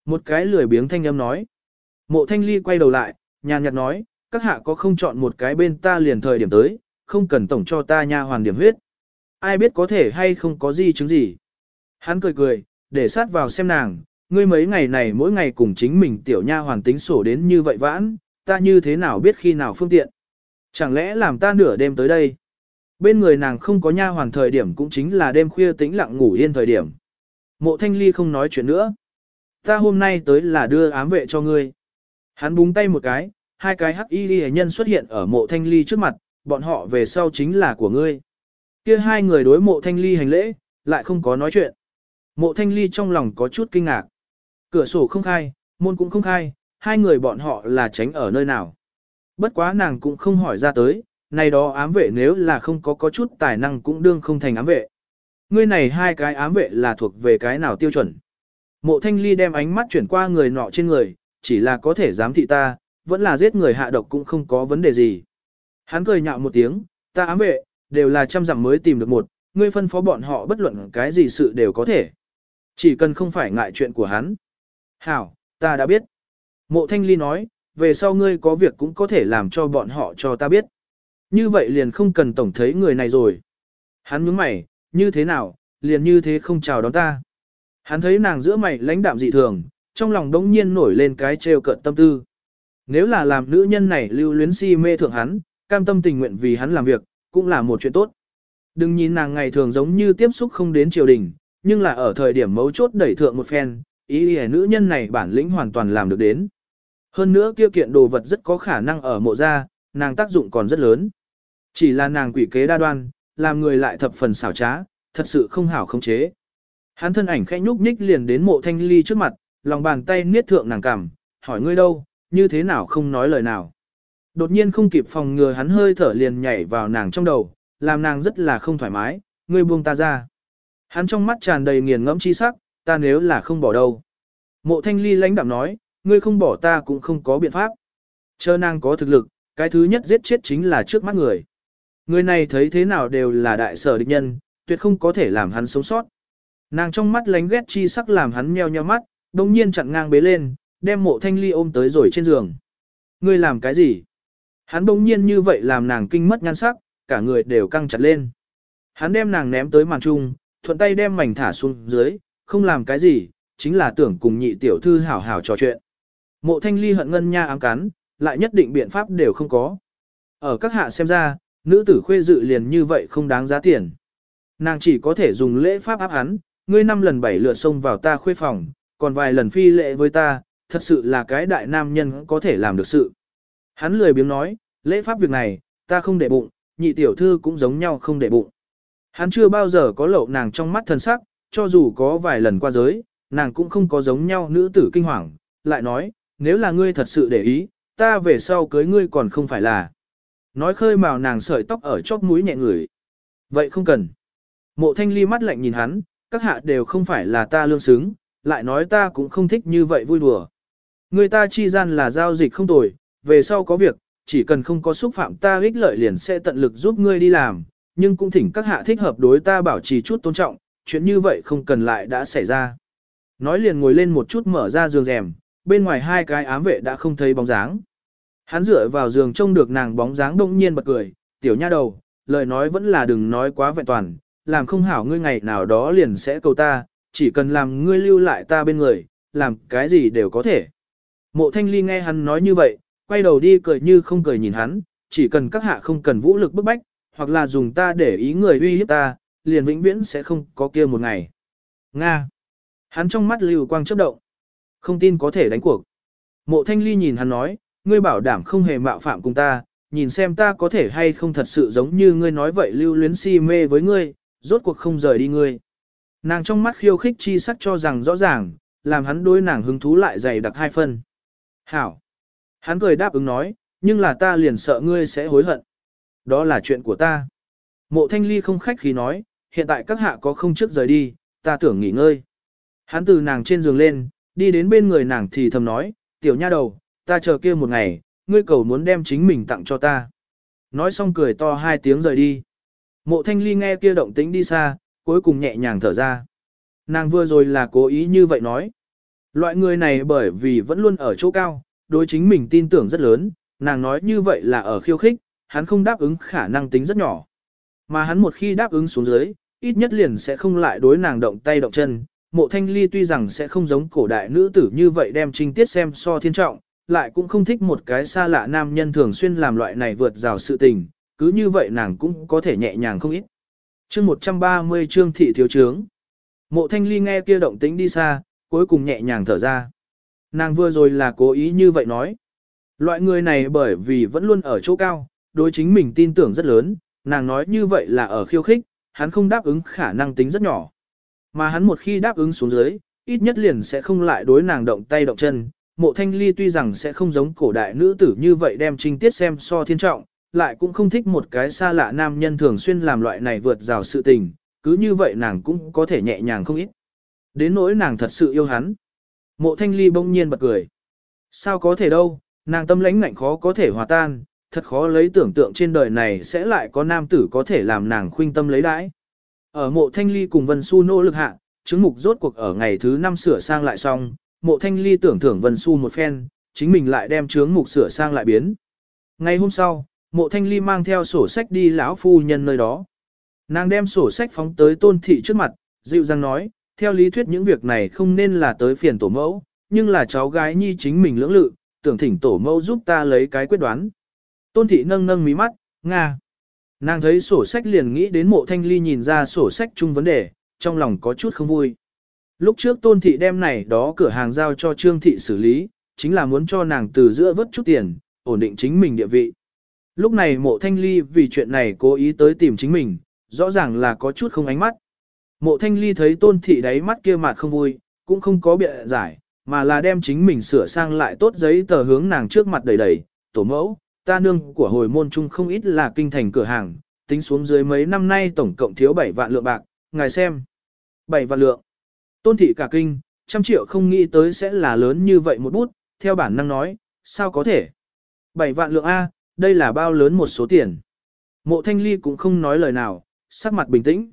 Speaker 1: Một cái lười biếng thanh âm nói. Mộ thanh ly quay đầu lại, nhàn nhạt nói, các hạ có không chọn một cái bên ta liền thời điểm tới, không cần tổng cho ta nha hoàn điểm huyết. Ai biết có thể hay không có gì chứng gì. Hắn cười cười, để sát vào xem nàng, ngươi mấy ngày này mỗi ngày cùng chính mình tiểu nha hoàn tính sổ đến như vậy vãn, ta như thế nào biết khi nào phương tiện. Chẳng lẽ làm ta nửa đêm tới đây? Bên người nàng không có nha hoàn thời điểm cũng chính là đêm khuya tĩnh lặng ngủ yên thời điểm. Mộ thanh ly không nói chuyện nữa. Ta hôm nay tới là đưa ám vệ cho ngươi. Hắn búng tay một cái, hai cái hắc y ghi nhân xuất hiện ở mộ thanh ly trước mặt, bọn họ về sau chính là của ngươi. Kia hai người đối mộ thanh ly hành lễ, lại không có nói chuyện. Mộ thanh ly trong lòng có chút kinh ngạc. Cửa sổ không khai, môn cũng không khai, hai người bọn họ là tránh ở nơi nào. Bất quá nàng cũng không hỏi ra tới, này đó ám vệ nếu là không có có chút tài năng cũng đương không thành ám vệ. Ngươi này hai cái ám vệ là thuộc về cái nào tiêu chuẩn. Mộ thanh ly đem ánh mắt chuyển qua người nọ trên người, chỉ là có thể giám thị ta, vẫn là giết người hạ độc cũng không có vấn đề gì. Hắn cười nhạo một tiếng, ta ám vệ, đều là trăm dặm mới tìm được một, ngươi phân phó bọn họ bất luận cái gì sự đều có thể. Chỉ cần không phải ngại chuyện của hắn. Hảo, ta đã biết. Mộ thanh ly nói, về sau ngươi có việc cũng có thể làm cho bọn họ cho ta biết. Như vậy liền không cần tổng thấy người này rồi. Hắn nhướng mày, như thế nào, liền như thế không chào đón ta. Hắn thấy nàng giữa mày lãnh đạm dị thường, trong lòng đống nhiên nổi lên cái trêu cận tâm tư. Nếu là làm nữ nhân này lưu luyến si mê thượng hắn, cam tâm tình nguyện vì hắn làm việc, cũng là một chuyện tốt. Đừng nhìn nàng ngày thường giống như tiếp xúc không đến triều đình, nhưng là ở thời điểm mấu chốt đẩy thượng một phen, ý ý nữ nhân này bản lĩnh hoàn toàn làm được đến. Hơn nữa kia kiện đồ vật rất có khả năng ở mộ gia, nàng tác dụng còn rất lớn. Chỉ là nàng quỷ kế đa đoan, làm người lại thập phần xảo trá, thật sự không hảo không chế. Hắn thân ảnh khẽ nhúc nhích liền đến mộ thanh ly trước mặt, lòng bàn tay niết thượng nàng cằm, hỏi ngươi đâu, như thế nào không nói lời nào. Đột nhiên không kịp phòng ngừa hắn hơi thở liền nhảy vào nàng trong đầu, làm nàng rất là không thoải mái, ngươi buông ta ra. Hắn trong mắt tràn đầy nghiền ngẫm chi sắc, ta nếu là không bỏ đâu. Mộ thanh ly lãnh đạm nói, ngươi không bỏ ta cũng không có biện pháp. Chờ nàng có thực lực, cái thứ nhất giết chết chính là trước mắt người. Người này thấy thế nào đều là đại sở địch nhân, tuyệt không có thể làm hắn sống sót. Nàng trong mắt lánh ghét chi sắc làm hắn meo nheo mắt, đồng nhiên chặn ngang bế lên, đem mộ thanh ly ôm tới rồi trên giường. Ngươi làm cái gì? Hắn bỗng nhiên như vậy làm nàng kinh mất nhan sắc, cả người đều căng chặt lên. Hắn đem nàng ném tới màn trung, thuận tay đem mảnh thả xuống dưới, không làm cái gì, chính là tưởng cùng nhị tiểu thư hảo hảo trò chuyện. Mộ thanh ly hận ngân nha ám cắn, lại nhất định biện pháp đều không có. Ở các hạ xem ra, nữ tử khuê dự liền như vậy không đáng giá tiền. Nàng chỉ có thể dùng lễ pháp áp hắn, ngươi năm lần bảy lượt xông vào ta khuê phòng, còn vài lần phi lễ với ta, thật sự là cái đại nam nhân có thể làm được sự. Hắn lười biếng nói, lễ pháp việc này, ta không để bụng, nhị tiểu thư cũng giống nhau không để bụng. Hắn chưa bao giờ có lậu nàng trong mắt thần sắc, cho dù có vài lần qua giới, nàng cũng không có giống nhau nữ tử kinh hoàng, lại nói, nếu là ngươi thật sự để ý, ta về sau cưới ngươi còn không phải là. Nói khơi màu nàng sợi tóc ở chóp mũi nhẹ người. Vậy không cần. Mộ thanh ly mắt lạnh nhìn hắn, các hạ đều không phải là ta lương xứng, lại nói ta cũng không thích như vậy vui đùa. Người ta chi gian là giao dịch không tồi, về sau có việc, chỉ cần không có xúc phạm ta ích lợi liền sẽ tận lực giúp ngươi đi làm, nhưng cũng thỉnh các hạ thích hợp đối ta bảo trì chút tôn trọng, chuyện như vậy không cần lại đã xảy ra. Nói liền ngồi lên một chút mở ra giường rèm, bên ngoài hai cái ám vệ đã không thấy bóng dáng. Hắn dựa vào giường trông được nàng bóng dáng đông nhiên bật cười, tiểu nha đầu, lời nói vẫn là đừng nói quá vẹn toàn, làm không hảo ngươi ngày nào đó liền sẽ cầu ta, chỉ cần làm ngươi lưu lại ta bên người, làm cái gì đều có thể. Mộ thanh ly nghe hắn nói như vậy, quay đầu đi cười như không cười nhìn hắn, chỉ cần các hạ không cần vũ lực bức bách, hoặc là dùng ta để ý người uy hiếp ta, liền vĩnh viễn sẽ không có kia một ngày. Nga. Hắn trong mắt lưu quang chớp động. Không tin có thể đánh cuộc. Mộ thanh ly nhìn hắn nói, ngươi bảo đảm không hề mạo phạm cùng ta, nhìn xem ta có thể hay không thật sự giống như ngươi nói vậy lưu luyến si mê với ngươi, rốt cuộc không rời đi ngươi. Nàng trong mắt khiêu khích chi sắc cho rằng rõ ràng, làm hắn đối nàng hứng thú lại dày đặc hai phân. Hảo. Hắn cười đáp ứng nói, nhưng là ta liền sợ ngươi sẽ hối hận. Đó là chuyện của ta. Mộ thanh ly không khách khí nói, hiện tại các hạ có không trước rời đi, ta tưởng nghỉ ngơi. Hắn từ nàng trên giường lên, đi đến bên người nàng thì thầm nói, tiểu nha đầu, ta chờ kia một ngày, ngươi cầu muốn đem chính mình tặng cho ta. Nói xong cười to hai tiếng rời đi. Mộ thanh ly nghe kia động tĩnh đi xa, cuối cùng nhẹ nhàng thở ra. Nàng vừa rồi là cố ý như vậy nói. Loại người này bởi vì vẫn luôn ở chỗ cao, đối chính mình tin tưởng rất lớn, nàng nói như vậy là ở khiêu khích, hắn không đáp ứng khả năng tính rất nhỏ. Mà hắn một khi đáp ứng xuống dưới, ít nhất liền sẽ không lại đối nàng động tay động chân. Mộ thanh ly tuy rằng sẽ không giống cổ đại nữ tử như vậy đem trinh tiết xem so thiên trọng, lại cũng không thích một cái xa lạ nam nhân thường xuyên làm loại này vượt rào sự tình, cứ như vậy nàng cũng có thể nhẹ nhàng không ít. chương 130 chương thị thiếu trướng. Mộ thanh ly nghe kia động tính đi xa, cuối cùng nhẹ nhàng thở ra. Nàng vừa rồi là cố ý như vậy nói. Loại người này bởi vì vẫn luôn ở chỗ cao, đối chính mình tin tưởng rất lớn, nàng nói như vậy là ở khiêu khích, hắn không đáp ứng khả năng tính rất nhỏ. Mà hắn một khi đáp ứng xuống dưới, ít nhất liền sẽ không lại đối nàng động tay động chân. Mộ thanh ly tuy rằng sẽ không giống cổ đại nữ tử như vậy đem trinh tiết xem so thiên trọng, lại cũng không thích một cái xa lạ nam nhân thường xuyên làm loại này vượt rào sự tình, cứ như vậy nàng cũng có thể nhẹ nhàng không ít. Đến nỗi nàng thật sự yêu hắn. Mộ thanh ly bỗng nhiên bật cười. Sao có thể đâu, nàng tâm lãnh ngạnh khó có thể hòa tan, thật khó lấy tưởng tượng trên đời này sẽ lại có nam tử có thể làm nàng khuynh tâm lấy đãi. Ở mộ thanh ly cùng Vân Xu nỗ lực hạ, chứng mục rốt cuộc ở ngày thứ năm sửa sang lại xong, mộ thanh ly tưởng thưởng Vân Xu một phen, chính mình lại đem chướng mục sửa sang lại biến. Ngày hôm sau, mộ thanh ly mang theo sổ sách đi lão phu nhân nơi đó. Nàng đem sổ sách phóng tới tôn thị trước mặt, dịu dàng nói, theo lý thuyết những việc này không nên là tới phiền tổ mẫu, nhưng là cháu gái nhi chính mình lưỡng lự, tưởng thỉnh tổ mẫu giúp ta lấy cái quyết đoán. Tôn thị nâng nâng mí mắt, Nga. Nàng thấy sổ sách liền nghĩ đến mộ thanh ly nhìn ra sổ sách chung vấn đề, trong lòng có chút không vui. Lúc trước tôn thị đem này đó cửa hàng giao cho trương thị xử lý, chính là muốn cho nàng từ giữa vớt chút tiền, ổn định chính mình địa vị. Lúc này mộ thanh ly vì chuyện này cố ý tới tìm chính mình, rõ ràng là có chút không ánh mắt. Mộ thanh ly thấy tôn thị đáy mắt kia mặt không vui, cũng không có biện giải, mà là đem chính mình sửa sang lại tốt giấy tờ hướng nàng trước mặt đầy đầy, tổ mẫu, ta nương của hồi môn chung không ít là kinh thành cửa hàng, tính xuống dưới mấy năm nay tổng cộng thiếu 7 vạn lượng bạc, ngài xem. 7 vạn lượng. Tôn thị cả kinh, trăm triệu không nghĩ tới sẽ là lớn như vậy một bút, theo bản năng nói, sao có thể. 7 vạn lượng A, đây là bao lớn một số tiền. Mộ thanh ly cũng không nói lời nào, sắc mặt bình tĩnh.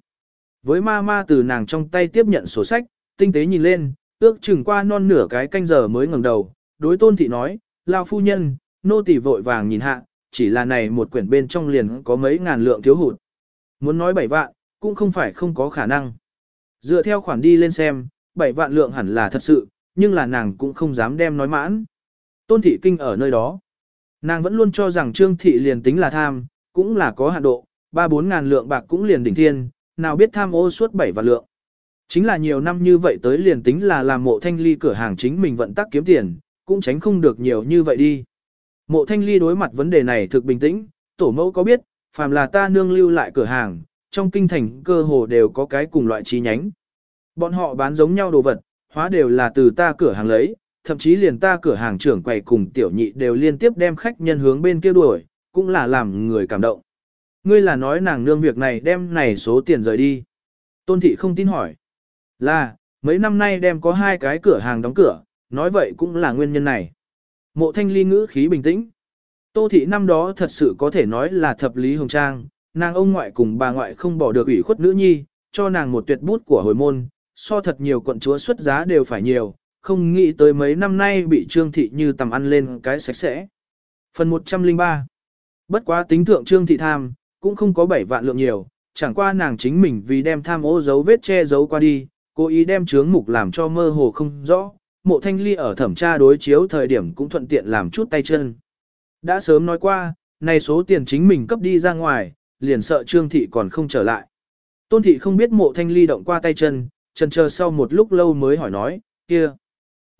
Speaker 1: Với ma ma từ nàng trong tay tiếp nhận sổ sách, tinh tế nhìn lên, ước chừng qua non nửa cái canh giờ mới ngẩng đầu, đối tôn thị nói, lao phu nhân, nô tỳ vội vàng nhìn hạ, chỉ là này một quyển bên trong liền có mấy ngàn lượng thiếu hụt. Muốn nói bảy vạn, cũng không phải không có khả năng. Dựa theo khoản đi lên xem, bảy vạn lượng hẳn là thật sự, nhưng là nàng cũng không dám đem nói mãn. Tôn thị kinh ở nơi đó. Nàng vẫn luôn cho rằng trương thị liền tính là tham, cũng là có hạn độ, ba bốn ngàn lượng bạc cũng liền đỉnh thiên, nào biết tham ô suốt bảy vạn lượng. Chính là nhiều năm như vậy tới liền tính là làm mộ thanh ly cửa hàng chính mình vận tắc kiếm tiền, cũng tránh không được nhiều như vậy đi. Mộ thanh ly đối mặt vấn đề này thực bình tĩnh, tổ mẫu có biết, phàm là ta nương lưu lại cửa hàng, trong kinh thành cơ hồ đều có cái cùng loại chi nhánh. Bọn họ bán giống nhau đồ vật, hóa đều là từ ta cửa hàng lấy, thậm chí liền ta cửa hàng trưởng quầy cùng tiểu nhị đều liên tiếp đem khách nhân hướng bên kia đuổi, cũng là làm người cảm động. Ngươi là nói nàng nương việc này đem này số tiền rời đi. Tôn thị không tin hỏi. Là, mấy năm nay đem có hai cái cửa hàng đóng cửa, nói vậy cũng là nguyên nhân này. Mộ thanh ly ngữ khí bình tĩnh. Tô thị năm đó thật sự có thể nói là thập lý hồng trang, nàng ông ngoại cùng bà ngoại không bỏ được ủy khuất nữ nhi, cho nàng một tuyệt bút của hồi môn, so thật nhiều quận chúa xuất giá đều phải nhiều, không nghĩ tới mấy năm nay bị trương thị như tầm ăn lên cái sạch sẽ. Phần 103 Bất quá tính thượng trương thị tham, cũng không có 7 vạn lượng nhiều, chẳng qua nàng chính mình vì đem tham ô dấu vết che giấu qua đi, cố ý đem chướng mục làm cho mơ hồ không rõ, mộ thanh ly ở thẩm tra đối chiếu thời điểm cũng thuận tiện làm chút tay chân. Đã sớm nói qua, này số tiền chính mình cấp đi ra ngoài, liền sợ trương thị còn không trở lại. Tôn thị không biết mộ thanh ly động qua tay chân, chân chờ sau một lúc lâu mới hỏi nói, kia,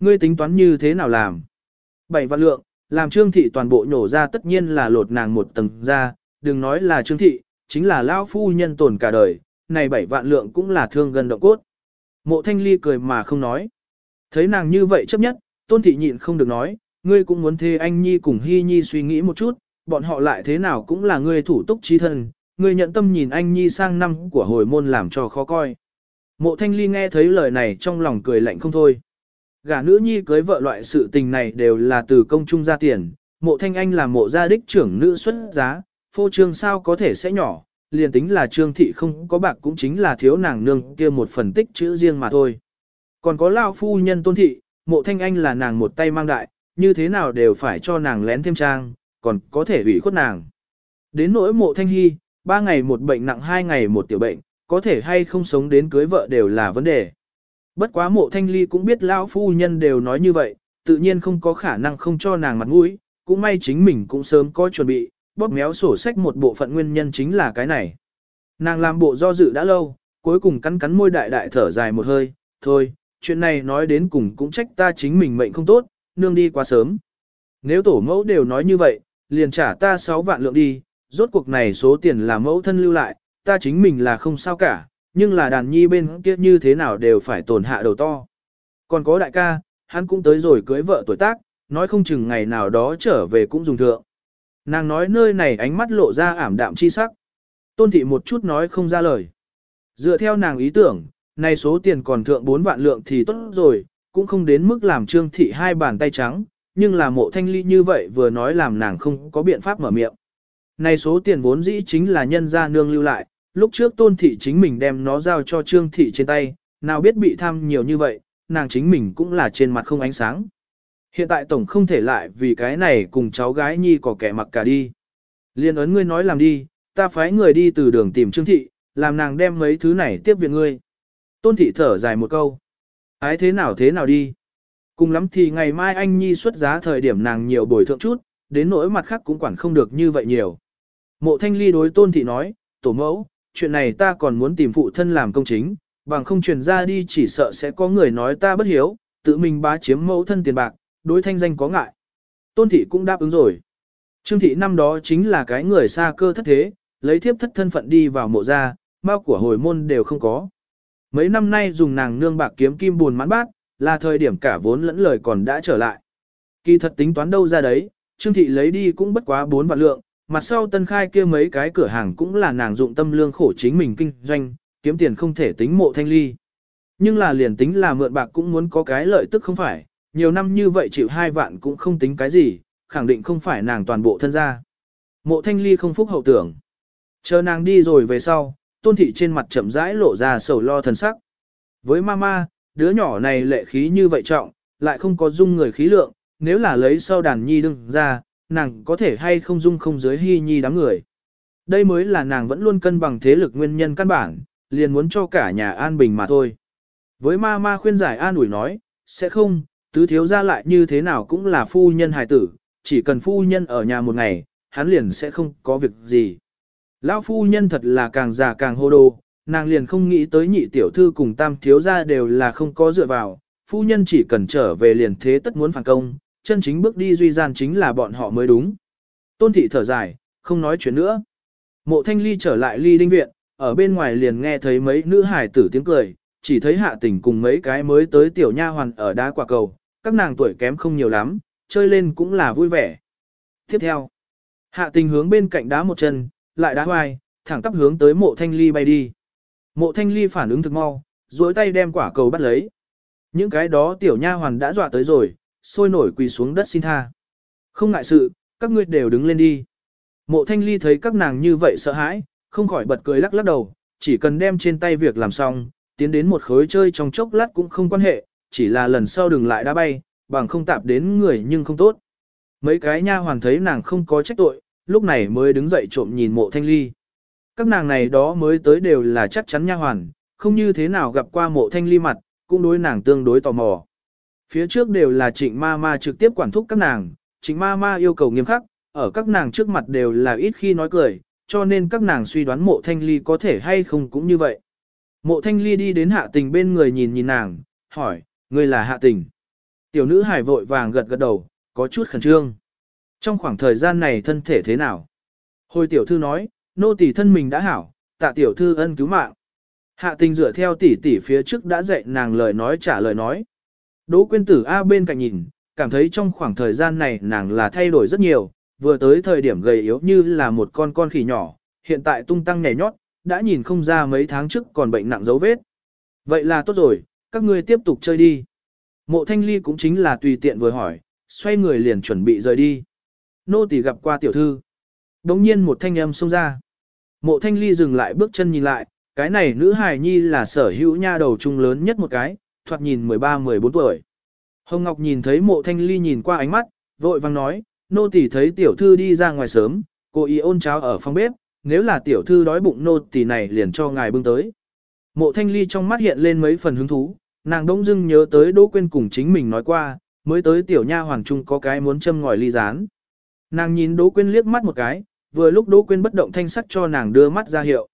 Speaker 1: ngươi tính toán như thế nào làm? Bảy vạn lượng, làm trương thị toàn bộ nhổ ra tất nhiên là lột nàng một tầng ra, đừng nói là trương thị, chính là lão phu nhân tồn cả đời, này bảy vạn lượng cũng là thương gần động cốt. Mộ thanh ly cười mà không nói. Thấy nàng như vậy chấp nhất, tôn thị nhịn không được nói, ngươi cũng muốn thê anh nhi cùng hy nhi suy nghĩ một chút, bọn họ lại thế nào cũng là ngươi thủ túc trí thân, ngươi nhận tâm nhìn anh nhi sang năm của hồi môn làm cho khó coi. Mộ thanh ly nghe thấy lời này trong lòng cười lạnh không thôi. Gả nữ nhi cưới vợ loại sự tình này đều là từ công trung ra tiền, mộ thanh anh là mộ gia đích trưởng nữ xuất giá, phô trương sao có thể sẽ nhỏ, liền tính là trương thị không có bạc cũng chính là thiếu nàng nương kia một phần tích chữ riêng mà thôi. Còn có lao phu nhân tôn thị, mộ thanh anh là nàng một tay mang đại, như thế nào đều phải cho nàng lén thêm trang, còn có thể ủy khuất nàng. Đến nỗi mộ thanh hy, ba ngày một bệnh nặng hai ngày một tiểu bệnh, có thể hay không sống đến cưới vợ đều là vấn đề. Bất quá mộ thanh ly cũng biết lão phu nhân đều nói như vậy, tự nhiên không có khả năng không cho nàng mặt mũi, cũng may chính mình cũng sớm có chuẩn bị, bóp méo sổ sách một bộ phận nguyên nhân chính là cái này. Nàng làm bộ do dự đã lâu, cuối cùng cắn cắn môi đại đại thở dài một hơi, thôi, chuyện này nói đến cùng cũng trách ta chính mình mệnh không tốt, nương đi quá sớm. Nếu tổ mẫu đều nói như vậy, liền trả ta 6 vạn lượng đi, rốt cuộc này số tiền là mẫu thân lưu lại, ta chính mình là không sao cả, nhưng là đàn nhi bên kia như thế nào đều phải tổn hạ đầu to. Còn có đại ca, hắn cũng tới rồi cưới vợ tuổi tác, nói không chừng ngày nào đó trở về cũng dùng thượng. Nàng nói nơi này ánh mắt lộ ra ảm đạm chi sắc. Tôn thị một chút nói không ra lời. Dựa theo nàng ý tưởng, nay số tiền còn thượng 4 vạn lượng thì tốt rồi, cũng không đến mức làm trương thị hai bàn tay trắng, nhưng là mộ thanh ly như vậy vừa nói làm nàng không có biện pháp mở miệng. Này số tiền vốn dĩ chính là nhân gia nương lưu lại, lúc trước tôn thị chính mình đem nó giao cho trương thị trên tay, nào biết bị tham nhiều như vậy, nàng chính mình cũng là trên mặt không ánh sáng. Hiện tại tổng không thể lại vì cái này cùng cháu gái nhi có kẻ mặc cả đi. Liên ấn ngươi nói làm đi, ta phái người đi từ đường tìm trương thị, làm nàng đem mấy thứ này tiếp viện ngươi. Tôn thị thở dài một câu. Ái thế nào thế nào đi. Cùng lắm thì ngày mai anh nhi xuất giá thời điểm nàng nhiều bồi thượng chút, đến nỗi mặt khác cũng quản không được như vậy nhiều. Mộ thanh ly đối tôn thị nói, tổ mẫu, chuyện này ta còn muốn tìm phụ thân làm công chính, bằng không truyền ra đi chỉ sợ sẽ có người nói ta bất hiếu, tự mình bá chiếm mẫu thân tiền bạc, đối thanh danh có ngại. Tôn thị cũng đáp ứng rồi. Trương thị năm đó chính là cái người xa cơ thất thế, lấy thiếp thất thân phận đi vào mộ gia, bao của hồi môn đều không có. Mấy năm nay dùng nàng nương bạc kiếm kim buồn mãn bát, là thời điểm cả vốn lẫn lời còn đã trở lại. Kỳ thật tính toán đâu ra đấy, Trương thị lấy đi cũng bất quá 4 vạn lượng, mặt sau tân khai kia mấy cái cửa hàng cũng là nàng dụng tâm lương khổ chính mình kinh doanh, kiếm tiền không thể tính mộ thanh ly. Nhưng là liền tính là mượn bạc cũng muốn có cái lợi tức không phải, nhiều năm như vậy chịu hai vạn cũng không tính cái gì, khẳng định không phải nàng toàn bộ thân gia. Mộ thanh ly không phúc hậu tưởng. Chờ nàng đi rồi về sau, tôn thị trên mặt chậm rãi lộ ra sầu lo thần sắc. Với mama, đứa nhỏ này lệ khí như vậy trọng, lại không có dung người khí lượng, nếu là lấy sau đàn nhi đừng ra, nàng có thể hay không dung không dưới hy nhi đám người. Đây mới là nàng vẫn luôn cân bằng thế lực nguyên nhân căn bản, liền muốn cho cả nhà an bình mà thôi. Với ma ma khuyên giải an ủi nói, sẽ không, tứ thiếu ra lại như thế nào cũng là phu nhân hài tử, chỉ cần phu nhân ở nhà một ngày, hắn liền sẽ không có việc gì. Lão phu nhân thật là càng già càng hô đồ, nàng liền không nghĩ tới nhị tiểu thư cùng tam thiếu ra đều là không có dựa vào, phu nhân chỉ cần trở về liền thế tất muốn phản công, chân chính bước đi duy gian chính là bọn họ mới đúng. Tôn thị thở dài, không nói chuyện nữa. Mộ thanh ly trở lại ly đinh viện, ở bên ngoài liền nghe thấy mấy nữ hải tử tiếng cười, chỉ thấy hạ tình cùng mấy cái mới tới tiểu nha hoàn ở đá quả cầu, các nàng tuổi kém không nhiều lắm, chơi lên cũng là vui vẻ. Tiếp theo, hạ tình hướng bên cạnh đá một chân, lại đá hoài, thẳng tắp hướng tới mộ thanh ly bay đi. Mộ thanh ly phản ứng thực mau, duỗi tay đem quả cầu bắt lấy. Những cái đó tiểu nha hoàn đã dọa tới rồi, sôi nổi quỳ xuống đất xin tha. Không ngại sự, các ngươi đều đứng lên đi. Mộ thanh ly thấy các nàng như vậy sợ hãi, không khỏi bật cười lắc lắc đầu, chỉ cần đem trên tay việc làm xong, tiến đến một khối chơi trong chốc lát cũng không quan hệ, chỉ là lần sau đừng lại đá bay, bằng không tạp đến người nhưng không tốt. Mấy cái nha hoàn thấy nàng không có trách tội, lúc này mới đứng dậy trộm nhìn mộ thanh ly. Các nàng này đó mới tới đều là chắc chắn nha hoàn, không như thế nào gặp qua mộ thanh ly mặt, cũng đối nàng tương đối tò mò. Phía trước đều là trịnh ma ma trực tiếp quản thúc các nàng, trịnh ma ma yêu cầu nghiêm khắc, ở các nàng trước mặt đều là ít khi nói cười, cho nên các nàng suy đoán mộ thanh ly có thể hay không cũng như vậy. Mộ thanh ly đi đến hạ tình bên người nhìn nhìn nàng, hỏi, Ngươi là hạ tình. Tiểu nữ hải vội vàng gật gật đầu, có chút khẩn trương. Trong khoảng thời gian này thân thể thế nào? Hồi tiểu thư nói, nô tỳ thân mình đã hảo, tạ tiểu thư ân cứu mạng. Hạ tình dựa theo tỷ tỷ phía trước đã dạy nàng lời nói trả lời nói. Đỗ quyên tử A bên cạnh nhìn, cảm thấy trong khoảng thời gian này nàng là thay đổi rất nhiều, vừa tới thời điểm gầy yếu như là một con con khỉ nhỏ, hiện tại tung tăng nhảy nhót, đã nhìn không ra mấy tháng trước còn bệnh nặng dấu vết. Vậy là tốt rồi, các ngươi tiếp tục chơi đi. Mộ thanh ly cũng chính là tùy tiện vừa hỏi, xoay người liền chuẩn bị rời đi. Nô tỳ gặp qua tiểu thư. Đống nhiên một thanh âm xông ra. Mộ thanh ly dừng lại bước chân nhìn lại, cái này nữ hài nhi là sở hữu nha đầu trung lớn nhất một cái, thoạt nhìn 13-14 tuổi. Hồng Ngọc nhìn thấy mộ thanh ly nhìn qua ánh mắt, vội vang nói, nô tỳ thấy tiểu thư đi ra ngoài sớm, cô ý ôn cháo ở phòng bếp, nếu là tiểu thư đói bụng nô tỳ này liền cho ngài bưng tới. Mộ thanh ly trong mắt hiện lên mấy phần hứng thú, nàng đông dưng nhớ tới Đỗ Quyên cùng chính mình nói qua, mới tới tiểu nha hoàng trung có cái muốn châm ngòi ly rán. Nàng nhìn Đỗ Quyên liếc mắt một cái, vừa lúc Đỗ Quyên bất động thanh sắc cho nàng đưa mắt ra hiệu.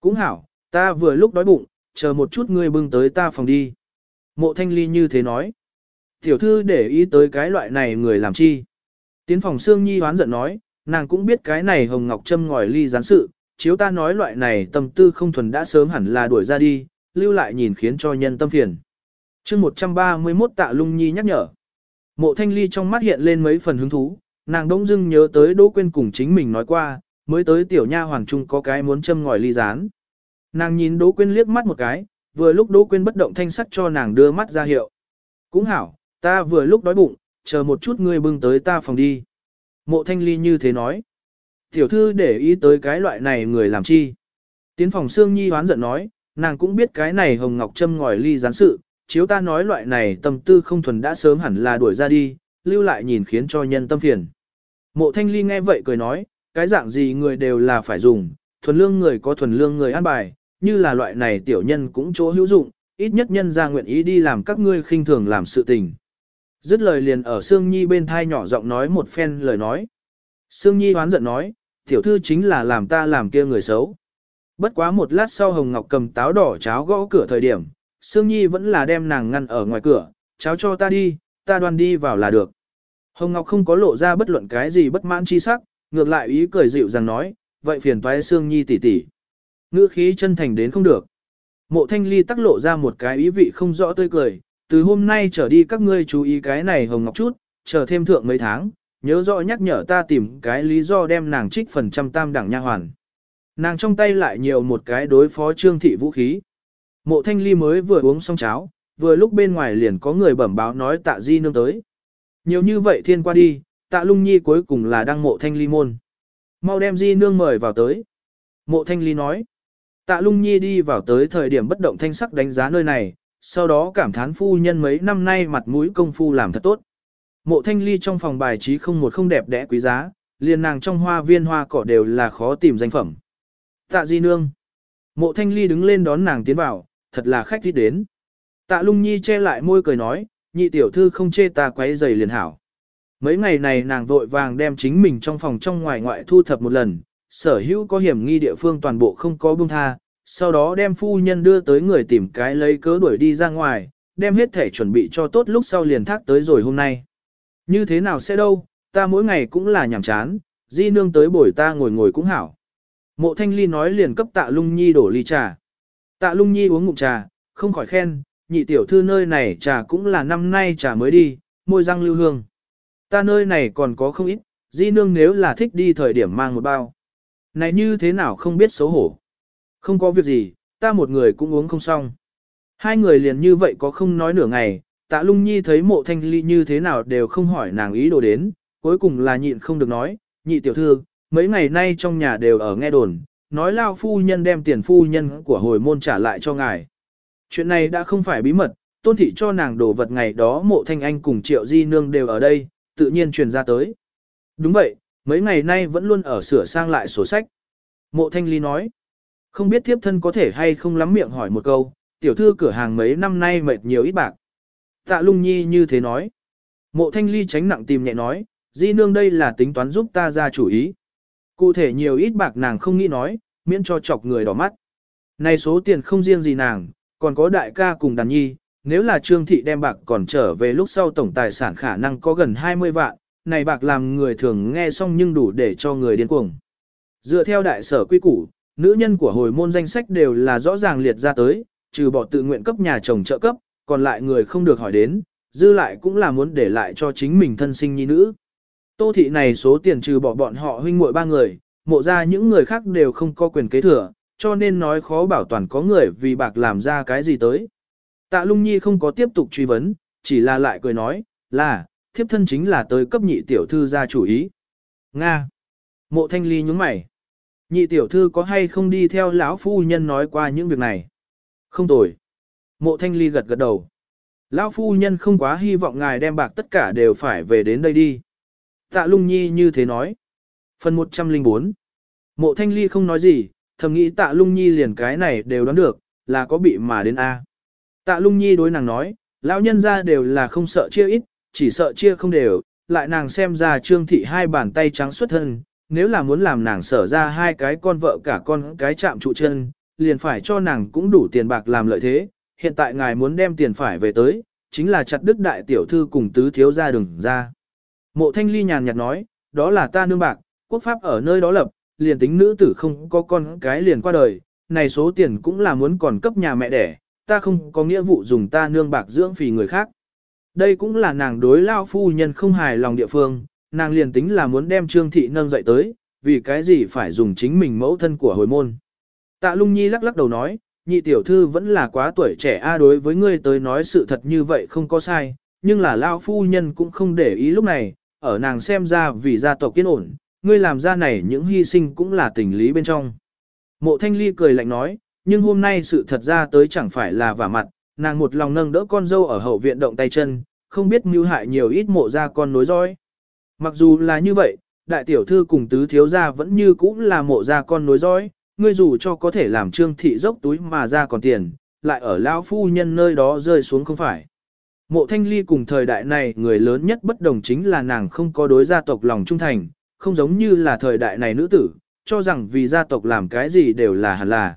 Speaker 1: Cũng hảo, ta vừa lúc đói bụng, chờ một chút ngươi bưng tới ta phòng đi. Mộ thanh ly như thế nói. Tiểu thư để ý tới cái loại này người làm chi. Tiến phòng Sương Nhi hoán giận nói, nàng cũng biết cái này Hồng Ngọc châm ngòi ly gián sự, chiếu ta nói loại này tâm tư không thuần đã sớm hẳn là đuổi ra đi, lưu lại nhìn khiến cho nhân tâm phiền. chương 131 tạ lung nhi nhắc nhở. Mộ thanh ly trong mắt hiện lên mấy phần hứng thú, nàng đông dưng nhớ tới Đỗ Quyên cùng chính mình nói qua, mới tới tiểu nha hoàng trung có cái muốn châm ngòi ly rán. Nàng nhìn Đỗ Quyên liếc mắt một cái, vừa lúc Đỗ Quyên bất động thanh sắc cho nàng đưa mắt ra hiệu. Cũng hảo, ta vừa lúc đói bụng, chờ một chút ngươi bưng tới ta phòng đi. Mộ thanh ly như thế nói. Tiểu thư để ý tới cái loại này người làm chi. Tiến phòng Sương Nhi hoán giận nói, nàng cũng biết cái này Hồng Ngọc Trâm ngòi ly gián sự, chiếu ta nói loại này tâm tư không thuần đã sớm hẳn là đuổi ra đi, lưu lại nhìn khiến cho nhân tâm phiền. Mộ thanh ly nghe vậy cười nói, cái dạng gì người đều là phải dùng, thuần lương người có thuần lương người an bài, như là loại này tiểu nhân cũng chỗ hữu dụng, ít nhất nhân ra nguyện ý đi làm các ngươi khinh thường làm sự tình. Dứt lời liền ở Sương Nhi bên thai nhỏ giọng nói một phen lời nói. Sương Nhi hoán giận nói, tiểu thư chính là làm ta làm kia người xấu. Bất quá một lát sau Hồng Ngọc cầm táo đỏ cháo gõ cửa thời điểm, Sương Nhi vẫn là đem nàng ngăn ở ngoài cửa, cháo cho ta đi, ta đoan đi vào là được. Hồng Ngọc không có lộ ra bất luận cái gì bất mãn chi sắc, ngược lại ý cười dịu rằng nói, vậy phiền toái Sương Nhi tỷ tỷ. Ngữ khí chân thành đến không được. Mộ Thanh Ly tắc lộ ra một cái ý vị không rõ tươi cười, từ hôm nay trở đi các ngươi chú ý cái này Hồng Ngọc chút, chờ thêm thượng mấy tháng, nhớ rõ nhắc nhở ta tìm cái lý do đem nàng trích phần trăm tam đẳng nha hoàn. Nàng trong tay lại nhiều một cái đối phó trương thị vũ khí. Mộ thanh ly mới vừa uống xong cháo, vừa lúc bên ngoài liền có người bẩm báo nói tạ di nương tới. Nhiều như vậy thiên qua đi, tạ lung nhi cuối cùng là đăng mộ thanh ly môn. Mau đem di nương mời vào tới. Mộ thanh ly nói. Tạ lung nhi đi vào tới thời điểm bất động thanh sắc đánh giá nơi này, sau đó cảm thán phu nhân mấy năm nay mặt mũi công phu làm thật tốt. Mộ thanh ly trong phòng bài trí không một không đẹp đẽ quý giá, liền nàng trong hoa viên hoa cỏ đều là khó tìm danh phẩm. Tạ di nương. Mộ thanh ly đứng lên đón nàng tiến vào, thật là khách thích đến. Tạ lung nhi che lại môi cười nói, nhị tiểu thư không chê ta quấy giày liền hảo. Mấy ngày này nàng vội vàng đem chính mình trong phòng trong ngoài ngoại thu thập một lần, sở hữu có hiểm nghi địa phương toàn bộ không có buông tha, sau đó đem phu nhân đưa tới người tìm cái lấy cớ đuổi đi ra ngoài, đem hết thể chuẩn bị cho tốt lúc sau liền thác tới rồi hôm nay. Như thế nào sẽ đâu, ta mỗi ngày cũng là nhảm chán, di nương tới bổi ta ngồi ngồi cũng hảo. Mộ thanh ly nói liền cấp tạ lung nhi đổ ly trà. Tạ lung nhi uống ngụm trà, không khỏi khen, nhị tiểu thư nơi này trà cũng là năm nay trà mới đi, môi răng lưu hương. Ta nơi này còn có không ít, di nương nếu là thích đi thời điểm mang một bao. Này như thế nào không biết xấu hổ. Không có việc gì, ta một người cũng uống không xong. Hai người liền như vậy có không nói nửa ngày, tạ lung nhi thấy mộ thanh ly như thế nào đều không hỏi nàng ý đồ đến, cuối cùng là nhịn không được nói, nhị tiểu thư, mấy ngày nay trong nhà đều ở nghe đồn, nói lao phu nhân đem tiền phu nhân của hồi môn trả lại cho ngài. Chuyện này đã không phải bí mật, tôn thị cho nàng đồ vật ngày đó mộ thanh anh cùng triệu di nương đều ở đây, tự nhiên truyền ra tới. Đúng vậy, mấy ngày nay vẫn luôn ở sửa sang lại sổ sách. Mộ thanh ly nói, không biết thiếp thân có thể hay không lắm miệng hỏi một câu, tiểu thư cửa hàng mấy năm nay mệt nhiều ít bạc. Tạ lung nhi như thế nói. Mộ thanh ly tránh nặng tìm nhẹ nói, di nương đây là tính toán giúp ta ra chủ ý. Cụ thể nhiều ít bạc nàng không nghĩ nói, miễn cho chọc người đỏ mắt. Này số tiền không riêng gì nàng, còn có đại ca cùng đàn nhi, nếu là trương thị đem bạc còn trở về lúc sau tổng tài sản khả năng có gần 20 vạn, này bạc làm người thường nghe xong nhưng đủ để cho người điên cuồng. Dựa theo đại sở quy củ, nữ nhân của hồi môn danh sách đều là rõ ràng liệt ra tới, trừ bỏ tự nguyện cấp nhà chồng trợ cấp, còn lại người không được hỏi đến, dư lại cũng là muốn để lại cho chính mình thân sinh nhi nữ. Tô thị này số tiền trừ bỏ bọn họ huynh muội ba người, mộ ra những người khác đều không có quyền kế thừa, cho nên nói khó bảo toàn có người vì bạc làm ra cái gì tới. Tạ lung nhi không có tiếp tục truy vấn, chỉ là lại cười nói, là, thiếp thân chính là tới cấp nhị tiểu thư ra chủ ý. Nga. Mộ thanh ly nhúng mày. Nhị tiểu thư có hay không đi theo lão phu nhân nói qua những việc này? Không tồi. Mộ thanh ly gật gật đầu. Lão phu nhân không quá hy vọng ngài đem bạc tất cả đều phải về đến đây đi. Tạ lung nhi như thế nói. Phần 104 Mộ thanh ly không nói gì, thầm nghĩ tạ lung nhi liền cái này đều đoán được, là có bị mà đến A. Tạ lung nhi đối nàng nói, lão nhân ra đều là không sợ chia ít, chỉ sợ chia không đều, lại nàng xem ra trương thị hai bàn tay trắng xuất thân, nếu là muốn làm nàng sở ra hai cái con vợ cả con cái chạm trụ chân, liền phải cho nàng cũng đủ tiền bạc làm lợi thế, hiện tại ngài muốn đem tiền phải về tới, chính là chặt đức đại tiểu thư cùng tứ thiếu ra đừng ra. Mộ thanh ly nhàn nhạt nói, đó là ta nương bạc, quốc pháp ở nơi đó lập, liền tính nữ tử không có con cái liền qua đời, này số tiền cũng là muốn còn cấp nhà mẹ đẻ, ta không có nghĩa vụ dùng ta nương bạc dưỡng phì người khác. Đây cũng là nàng đối lao phu nhân không hài lòng địa phương, nàng liền tính là muốn đem trương thị nâng dậy tới, vì cái gì phải dùng chính mình mẫu thân của hồi môn. Tạ lung nhi lắc lắc đầu nói, nhị tiểu thư vẫn là quá tuổi trẻ a đối với ngươi tới nói sự thật như vậy không có sai, nhưng là lao phu nhân cũng không để ý lúc này, ở nàng xem ra vì gia tộc kiên ổn, ngươi làm ra này những hy sinh cũng là tình lý bên trong. Mộ thanh ly cười lạnh nói, nhưng hôm nay sự thật ra tới chẳng phải là vả mặt, nàng một lòng nâng đỡ con dâu ở hậu viện động tay chân, không biết mưu hại nhiều ít mộ ra con nối dõi. Mặc dù là như vậy, đại tiểu thư cùng tứ thiếu gia vẫn như cũ là mộ ra con nối dõi, ngươi dù cho có thể làm trương thị dốc túi mà ra còn tiền, lại ở lão phu nhân nơi đó rơi xuống không phải. Mộ thanh ly cùng thời đại này người lớn nhất bất đồng chính là nàng không có đối gia tộc lòng trung thành, không giống như là thời đại này nữ tử, cho rằng vì gia tộc làm cái gì đều là hẳn là.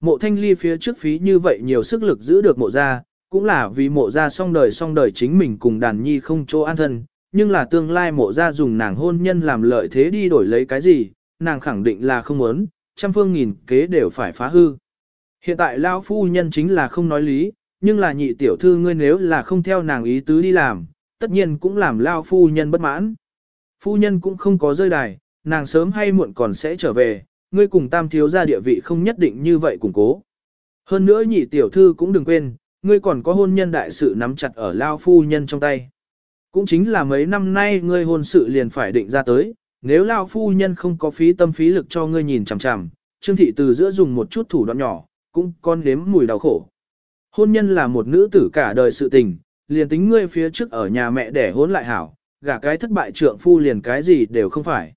Speaker 1: Mộ thanh ly phía trước phí như vậy nhiều sức lực giữ được mộ gia, cũng là vì mộ gia song đời song đời chính mình cùng đàn nhi không chỗ an thân, nhưng là tương lai mộ gia dùng nàng hôn nhân làm lợi thế đi đổi lấy cái gì, nàng khẳng định là không muốn, trăm phương nghìn kế đều phải phá hư. Hiện tại lão phu nhân chính là không nói lý, nhưng là nhị tiểu thư ngươi nếu là không theo nàng ý tứ đi làm, tất nhiên cũng làm lao phu nhân bất mãn. Phu nhân cũng không có rơi đài, nàng sớm hay muộn còn sẽ trở về, ngươi cùng tam thiếu gia địa vị không nhất định như vậy củng cố. Hơn nữa nhị tiểu thư cũng đừng quên, ngươi còn có hôn nhân đại sự nắm chặt ở lao phu nhân trong tay. Cũng chính là mấy năm nay ngươi hôn sự liền phải định ra tới, nếu lao phu nhân không có phí tâm phí lực cho ngươi nhìn chằm chằm, Trương Thị từ giữa dùng một chút thủ đoạn nhỏ, cũng con đếm mùi đau khổ. Hôn nhân là một nữ tử cả đời sự tình, liền tính ngươi phía trước ở nhà mẹ để hôn lại hảo, gả cái thất bại trượng phu liền cái gì đều không phải.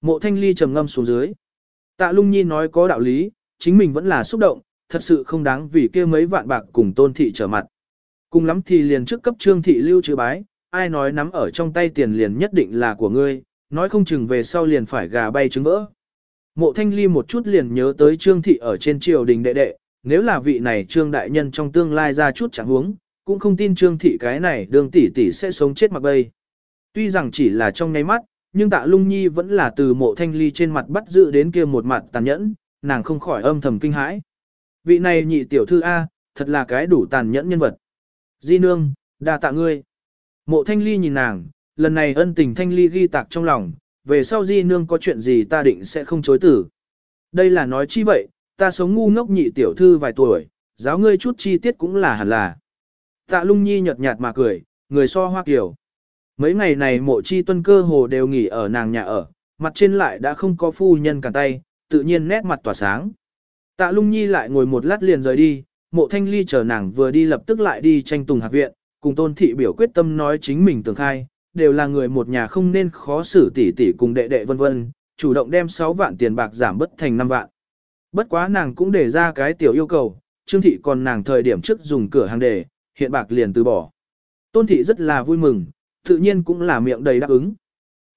Speaker 1: Mộ thanh ly trầm ngâm xuống dưới. Tạ lung nhi nói có đạo lý, chính mình vẫn là xúc động, thật sự không đáng vì kia mấy vạn bạc cùng tôn thị trở mặt. Cùng lắm thì liền trước cấp trương thị lưu chữ bái, ai nói nắm ở trong tay tiền liền nhất định là của ngươi, nói không chừng về sau liền phải gà bay trứng vỡ. Mộ thanh ly một chút liền nhớ tới trương thị ở trên triều đình đệ đệ, nếu là vị này trương đại nhân trong tương lai ra chút chẳng huống, cũng không tin trương thị cái này đường tỷ tỷ sẽ sống chết mặc bay. Tuy rằng chỉ là trong nháy mắt, nhưng tạ lung nhi vẫn là từ mộ thanh ly trên mặt bắt giữ đến kia một mặt tàn nhẫn, nàng không khỏi âm thầm kinh hãi. Vị này nhị tiểu thư A, thật là cái đủ tàn nhẫn nhân vật. Di nương, đa tạ ngươi. Mộ thanh ly nhìn nàng, lần này ân tình thanh ly ghi tạc trong lòng, về sau di nương có chuyện gì ta định sẽ không chối tử. Đây là nói chi vậy, ta sống ngu ngốc nhị tiểu thư vài tuổi, giáo ngươi chút chi tiết cũng là hẳn là. Tạ lung nhi nhợt nhạt mà cười, người so hoa kiểu. Mấy ngày này mộ chi tuân cơ hồ đều nghỉ ở nàng nhà ở, mặt trên lại đã không có phu nhân cả tay, tự nhiên nét mặt tỏa sáng. Tạ lung nhi lại ngồi một lát liền rời đi, mộ thanh ly chờ nàng vừa đi lập tức lại đi tranh tùng hạt viện, cùng tôn thị biểu quyết tâm nói chính mình tường khai, đều là người một nhà không nên khó xử tỷ tỷ cùng đệ đệ vân vân, chủ động đem 6 vạn tiền bạc giảm bất thành 5 vạn. Bất quá nàng cũng để ra cái tiểu yêu cầu, Trương thị còn nàng thời điểm trước dùng cửa hàng để, hiện bạc liền từ bỏ. Tôn thị rất là vui mừng, tự nhiên cũng là miệng đầy đáp ứng.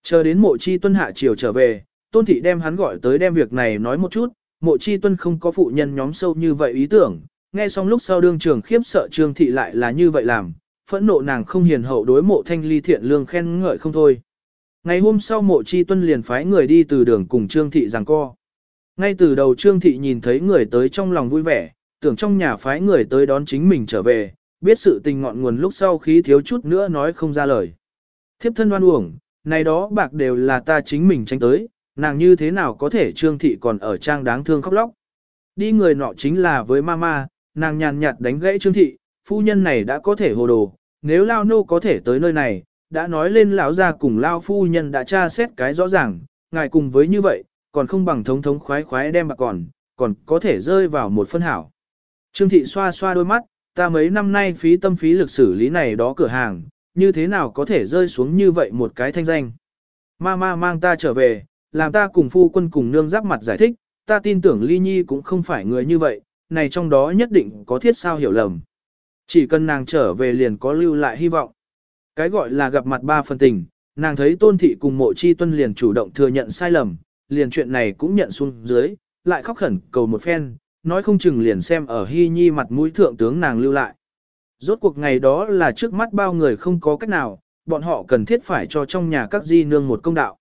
Speaker 1: Chờ đến mộ chi tuân hạ chiều trở về, tôn thị đem hắn gọi tới đem việc này nói một chút, mộ chi tuân không có phụ nhân nhóm sâu như vậy ý tưởng, nghe xong lúc sau đương trường khiếp sợ trương thị lại là như vậy làm, phẫn nộ nàng không hiền hậu đối mộ thanh ly thiện lương khen ngợi không thôi. Ngày hôm sau mộ chi tuân liền phái người đi từ đường cùng trương thị rằng co. Ngay từ đầu trương thị nhìn thấy người tới trong lòng vui vẻ, tưởng trong nhà phái người tới đón chính mình trở về, biết sự tình ngọn nguồn lúc sau khí thiếu chút nữa nói không ra lời. Thiếp thân oan uổng, này đó bạc đều là ta chính mình tranh tới, nàng như thế nào có thể trương thị còn ở trang đáng thương khóc lóc. Đi người nọ chính là với mama, nàng nhàn nhạt đánh gãy trương thị, phu nhân này đã có thể hồ đồ, nếu lao nô có thể tới nơi này, đã nói lên lão gia cùng lao phu nhân đã tra xét cái rõ ràng, ngài cùng với như vậy, còn không bằng thống thống khoái khoái đem bạc còn, còn có thể rơi vào một phân hảo. Trương thị xoa xoa đôi mắt, ta mấy năm nay phí tâm phí lực xử lý này đó cửa hàng, như thế nào có thể rơi xuống như vậy một cái thanh danh. Ma ma mang ta trở về, làm ta cùng phu quân cùng nương giáp mặt giải thích, ta tin tưởng ly nhi cũng không phải người như vậy, này trong đó nhất định có thiết sao hiểu lầm. Chỉ cần nàng trở về liền có lưu lại hy vọng. Cái gọi là gặp mặt ba phần tình, nàng thấy tôn thị cùng mộ chi tuân liền chủ động thừa nhận sai lầm, liền chuyện này cũng nhận xuống dưới, lại khóc khẩn cầu một phen, nói không chừng liền xem ở hy nhi mặt mũi thượng tướng nàng lưu lại. Rốt cuộc ngày đó là trước mắt bao người không có cách nào, bọn họ cần thiết phải cho trong nhà các di nương một công đạo.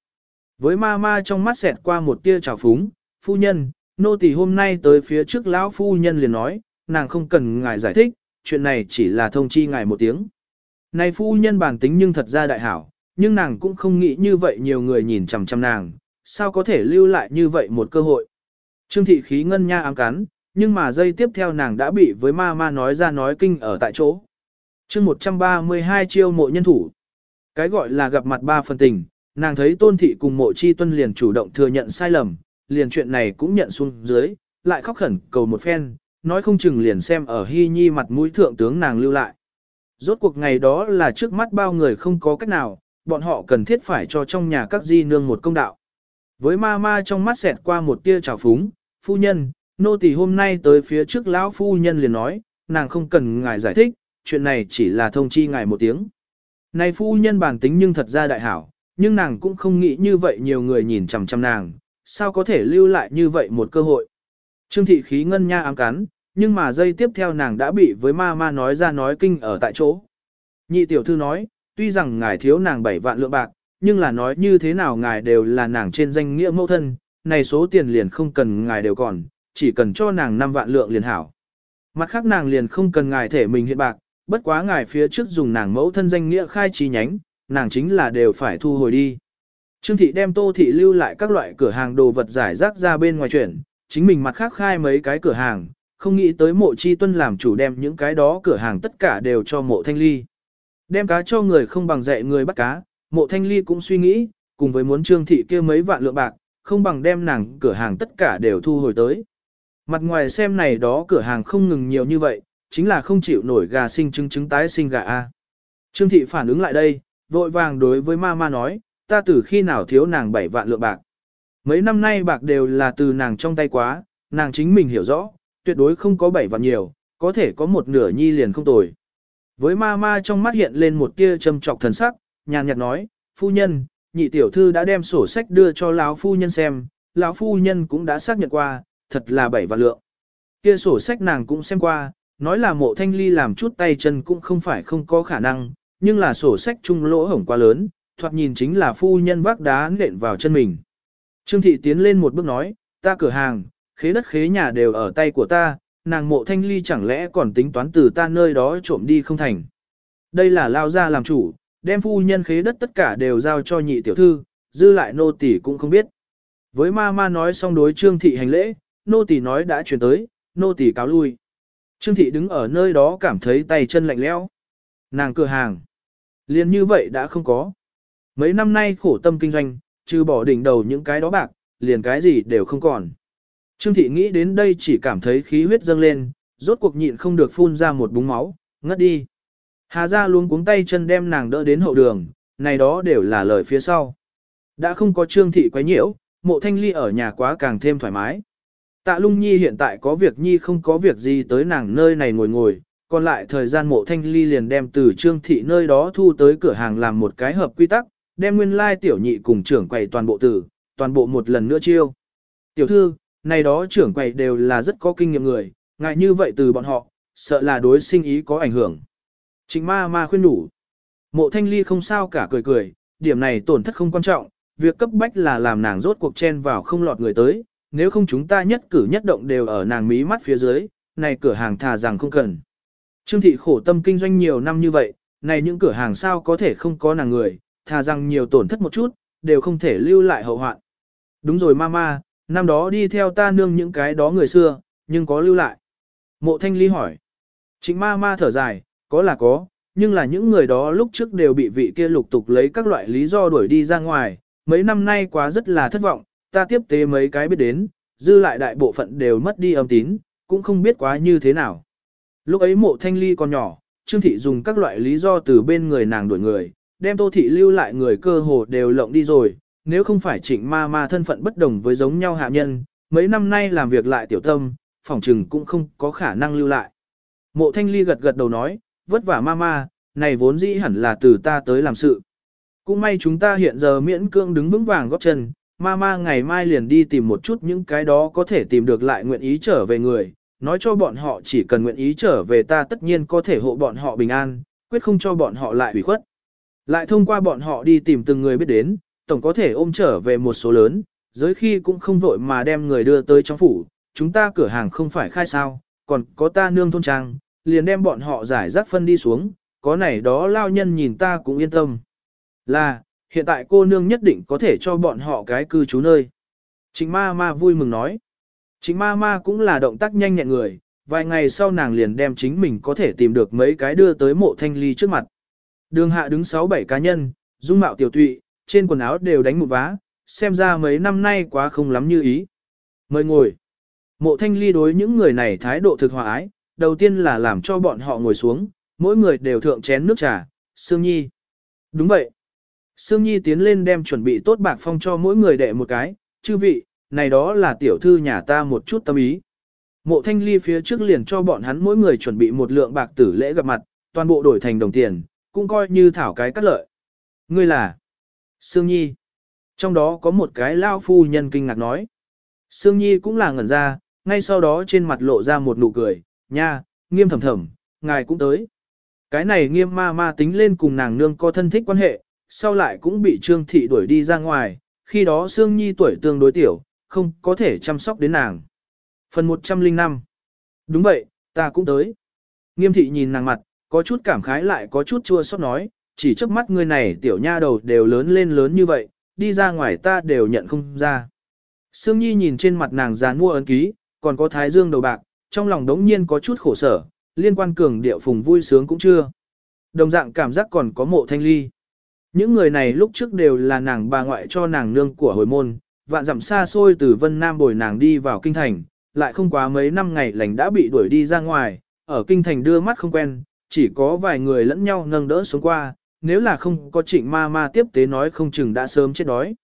Speaker 1: Với ma ma trong mắt xẹt qua một tia trào phúng, phu nhân, nô tỳ hôm nay tới phía trước lão phu nhân liền nói, nàng không cần ngài giải thích, chuyện này chỉ là thông chi ngài một tiếng. Này phu nhân bản tính nhưng thật ra đại hảo, nhưng nàng cũng không nghĩ như vậy nhiều người nhìn chằm chằm nàng, sao có thể lưu lại như vậy một cơ hội. Trương thị khí ngân nha ám cắn, nhưng mà giây tiếp theo nàng đã bị với ma ma nói ra nói kinh ở tại chỗ. chương 132 chiêu mộ nhân thủ. Cái gọi là gặp mặt ba phần tình, nàng thấy tôn thị cùng mộ chi tuân liền chủ động thừa nhận sai lầm, liền chuyện này cũng nhận xuống dưới, lại khóc khẩn cầu một phen, nói không chừng liền xem ở hy nhi mặt mũi thượng tướng nàng lưu lại. Rốt cuộc ngày đó là trước mắt bao người không có cách nào, bọn họ cần thiết phải cho trong nhà các di nương một công đạo. Với ma ma trong mắt xẹt qua một tia trào phúng, phu nhân, nô tỳ hôm nay tới phía trước lão phu nhân liền nói, nàng không cần ngài giải thích, chuyện này chỉ là thông chi ngài một tiếng. Này phu nhân bản tính nhưng thật ra đại hảo, nhưng nàng cũng không nghĩ như vậy nhiều người nhìn chằm chằm nàng, sao có thể lưu lại như vậy một cơ hội. Trương thị khí ngân nha ám cắn, nhưng mà giây tiếp theo nàng đã bị với ma ma nói ra nói kinh ở tại chỗ. Nhị tiểu thư nói, tuy rằng ngài thiếu nàng 7 vạn lượng bạc, nhưng là nói như thế nào ngài đều là nàng trên danh nghĩa mẫu thân, này số tiền liền không cần ngài đều còn, chỉ cần cho nàng 5 vạn lượng liền hảo. Mặt khác nàng liền không cần ngài thể mình hiện bạc, bất quá ngài phía trước dùng nàng mẫu thân danh nghĩa khai chi nhánh, nàng chính là đều phải thu hồi đi. Trương thị đem tô thị lưu lại các loại cửa hàng đồ vật giải rác ra bên ngoài chuyển, chính mình mặt khác khai mấy cái cửa hàng, không nghĩ tới mộ chi tuân làm chủ đem những cái đó cửa hàng tất cả đều cho mộ thanh ly. Đem cá cho người không bằng dạy người bắt cá, mộ thanh ly cũng suy nghĩ, cùng với muốn trương thị kia mấy vạn lượng bạc, không bằng đem nàng cửa hàng tất cả đều thu hồi tới. Mặt ngoài xem này đó cửa hàng không ngừng nhiều như vậy, chính là không chịu nổi gà sinh trứng trứng tái sinh gà A. Trương thị phản ứng lại đây, vội vàng đối với ma ma nói, ta từ khi nào thiếu nàng 7 vạn lượng bạc. Mấy năm nay bạc đều là từ nàng trong tay quá, nàng chính mình hiểu rõ, tuyệt đối không có 7 vạn nhiều, có thể có một nửa nhi liền không tồi. Với ma ma trong mắt hiện lên một tia châm trọc thần sắc, nhàn nhạt nói, phu nhân, nhị tiểu thư đã đem sổ sách đưa cho lão phu nhân xem, lão phu nhân cũng đã xác nhận qua, thật là bảy vạn lượng. Kia sổ sách nàng cũng xem qua, nói là mộ thanh ly làm chút tay chân cũng không phải không có khả năng, nhưng là sổ sách trung lỗ hổng quá lớn, thoạt nhìn chính là phu nhân vác đá nện vào chân mình. Trương thị tiến lên một bước nói, ta cửa hàng, khế đất khế nhà đều ở tay của ta, nàng mộ thanh ly chẳng lẽ còn tính toán từ ta nơi đó trộm đi không thành. Đây là lao ra làm chủ, đem phu nhân khế đất tất cả đều giao cho nhị tiểu thư, dư lại nô tỷ cũng không biết. Với ma ma nói xong đối trương thị hành lễ, nô tỷ nói đã chuyển tới, nô tỷ cáo lui. Trương thị đứng ở nơi đó cảm thấy tay chân lạnh lẽo. Nàng cửa hàng. liền như vậy đã không có. Mấy năm nay khổ tâm kinh doanh, trừ bỏ đỉnh đầu những cái đó bạc, liền cái gì đều không còn. Trương thị nghĩ đến đây chỉ cảm thấy khí huyết dâng lên, rốt cuộc nhịn không được phun ra một búng máu, ngất đi. Hà ra luôn cuống tay chân đem nàng đỡ đến hậu đường, này đó đều là lời phía sau. Đã không có trương thị quấy nhiễu, mộ thanh ly ở nhà quá càng thêm thoải mái. Tạ lung nhi hiện tại có việc nhi không có việc gì tới nàng nơi này ngồi ngồi, còn lại thời gian mộ thanh ly liền đem từ trương thị nơi đó thu tới cửa hàng làm một cái hợp quy tắc, đem nguyên lai tiểu nhị cùng trưởng quầy toàn bộ tử, toàn bộ một lần nữa chiêu. Tiểu thư, này đó trưởng quầy đều là rất có kinh nghiệm người, ngại như vậy từ bọn họ, sợ là đối sinh ý có ảnh hưởng. Trịnh ma ma khuyên đủ. Mộ thanh ly không sao cả cười cười, điểm này tổn thất không quan trọng, việc cấp bách là làm nàng rốt cuộc chen vào không lọt người tới, nếu không chúng ta nhất cử nhất động đều ở nàng mí mắt phía dưới, này cửa hàng thà rằng không cần. Trương thị khổ tâm kinh doanh nhiều năm như vậy, này những cửa hàng sao có thể không có nàng người, thà rằng nhiều tổn thất một chút, đều không thể lưu lại hậu hoạn. Đúng rồi mama, năm đó đi theo ta nương những cái đó người xưa, nhưng có lưu lại. Mộ thanh ly hỏi. Trịnh ma ma thở dài, có là có, nhưng là những người đó lúc trước đều bị vị kia lục tục lấy các loại lý do đuổi đi ra ngoài, mấy năm nay quá rất là thất vọng, ta tiếp tế mấy cái biết đến, dư lại đại bộ phận đều mất đi âm tín, cũng không biết quá như thế nào. Lúc ấy mộ thanh ly còn nhỏ, Trương Thị dùng các loại lý do từ bên người nàng đuổi người, đem Tô Thị lưu lại người cơ hồ đều lộng đi rồi, nếu không phải trịnh ma ma thân phận bất đồng với giống nhau hạ nhân, mấy năm nay làm việc lại tiểu tâm, phòng trừng cũng không có khả năng lưu lại. Mộ thanh ly gật gật đầu nói, vất vả ma ma, này vốn dĩ hẳn là từ ta tới làm sự. Cũng may chúng ta hiện giờ miễn cương đứng vững vàng góp chân, ma ma ngày mai liền đi tìm một chút những cái đó có thể tìm được lại nguyện ý trở về người, nói cho bọn họ chỉ cần nguyện ý trở về ta tất nhiên có thể hộ bọn họ bình an, quyết không cho bọn họ lại hủy khuất. Lại thông qua bọn họ đi tìm từng người biết đến, tổng có thể ôm trở về một số lớn, giới khi cũng không vội mà đem người đưa tới trong phủ, chúng ta cửa hàng không phải khai sao, còn có ta nương thôn trang, liền đem bọn họ giải rác phân đi xuống, có này đó lao nhân nhìn ta cũng yên tâm. Là, hiện tại cô nương nhất định có thể cho bọn họ cái cư trú nơi. Trịnh ma ma vui mừng nói. Trịnh ma ma cũng là động tác nhanh nhẹn người, vài ngày sau nàng liền đem chính mình có thể tìm được mấy cái đưa tới mộ thanh ly trước mặt. Đường hạ đứng 6-7 cá nhân, dung mạo tiểu tụy, trên quần áo đều đánh một vá, xem ra mấy năm nay quá không lắm như ý. Mời ngồi. Mộ thanh ly đối những người này thái độ thực hòa ái, đầu tiên là làm cho bọn họ ngồi xuống, mỗi người đều thượng chén nước trà, Sương Nhi. Đúng vậy. Sương Nhi tiến lên đem chuẩn bị tốt bạc phong cho mỗi người đệ một cái, chư vị, này đó là tiểu thư nhà ta một chút tâm ý. Mộ thanh ly phía trước liền cho bọn hắn mỗi người chuẩn bị một lượng bạc tử lễ gặp mặt, toàn bộ đổi thành đồng tiền, cũng coi như thảo cái cắt lợi. Ngươi là Sương Nhi. Trong đó có một cái lao phu nhân kinh ngạc nói. Sương Nhi cũng là ngẩn ra, ngay sau đó trên mặt lộ ra một nụ cười, nha, nghiêm thầm thầm, ngài cũng tới. Cái này nghiêm ma ma tính lên cùng nàng nương có thân thích quan hệ, sau lại cũng bị Trương Thị đuổi đi ra ngoài, khi đó Sương Nhi tuổi tương đối tiểu, không có thể chăm sóc đến nàng. Phần 105 Đúng vậy, ta cũng tới. Nghiêm thị nhìn nàng mặt, có chút cảm khái lại có chút chua xót nói, chỉ trước mắt người này tiểu nha đầu đều lớn lên lớn như vậy, đi ra ngoài ta đều nhận không ra. Sương Nhi nhìn trên mặt nàng già mua ấn ký, còn có thái dương đầu bạc, trong lòng đống nhiên có chút khổ sở, liên quan cường điệu phùng vui sướng cũng chưa. Đồng dạng cảm giác còn có mộ thanh ly. Những người này lúc trước đều là nàng bà ngoại cho nàng nương của hồi môn, vạn dặm xa xôi từ Vân Nam bồi nàng đi vào kinh thành, lại không quá mấy năm ngày lành đã bị đuổi đi ra ngoài, ở kinh thành đưa mắt không quen, chỉ có vài người lẫn nhau nâng đỡ xuống qua, nếu là không có trịnh ma ma tiếp tế nói không chừng đã sớm chết đói.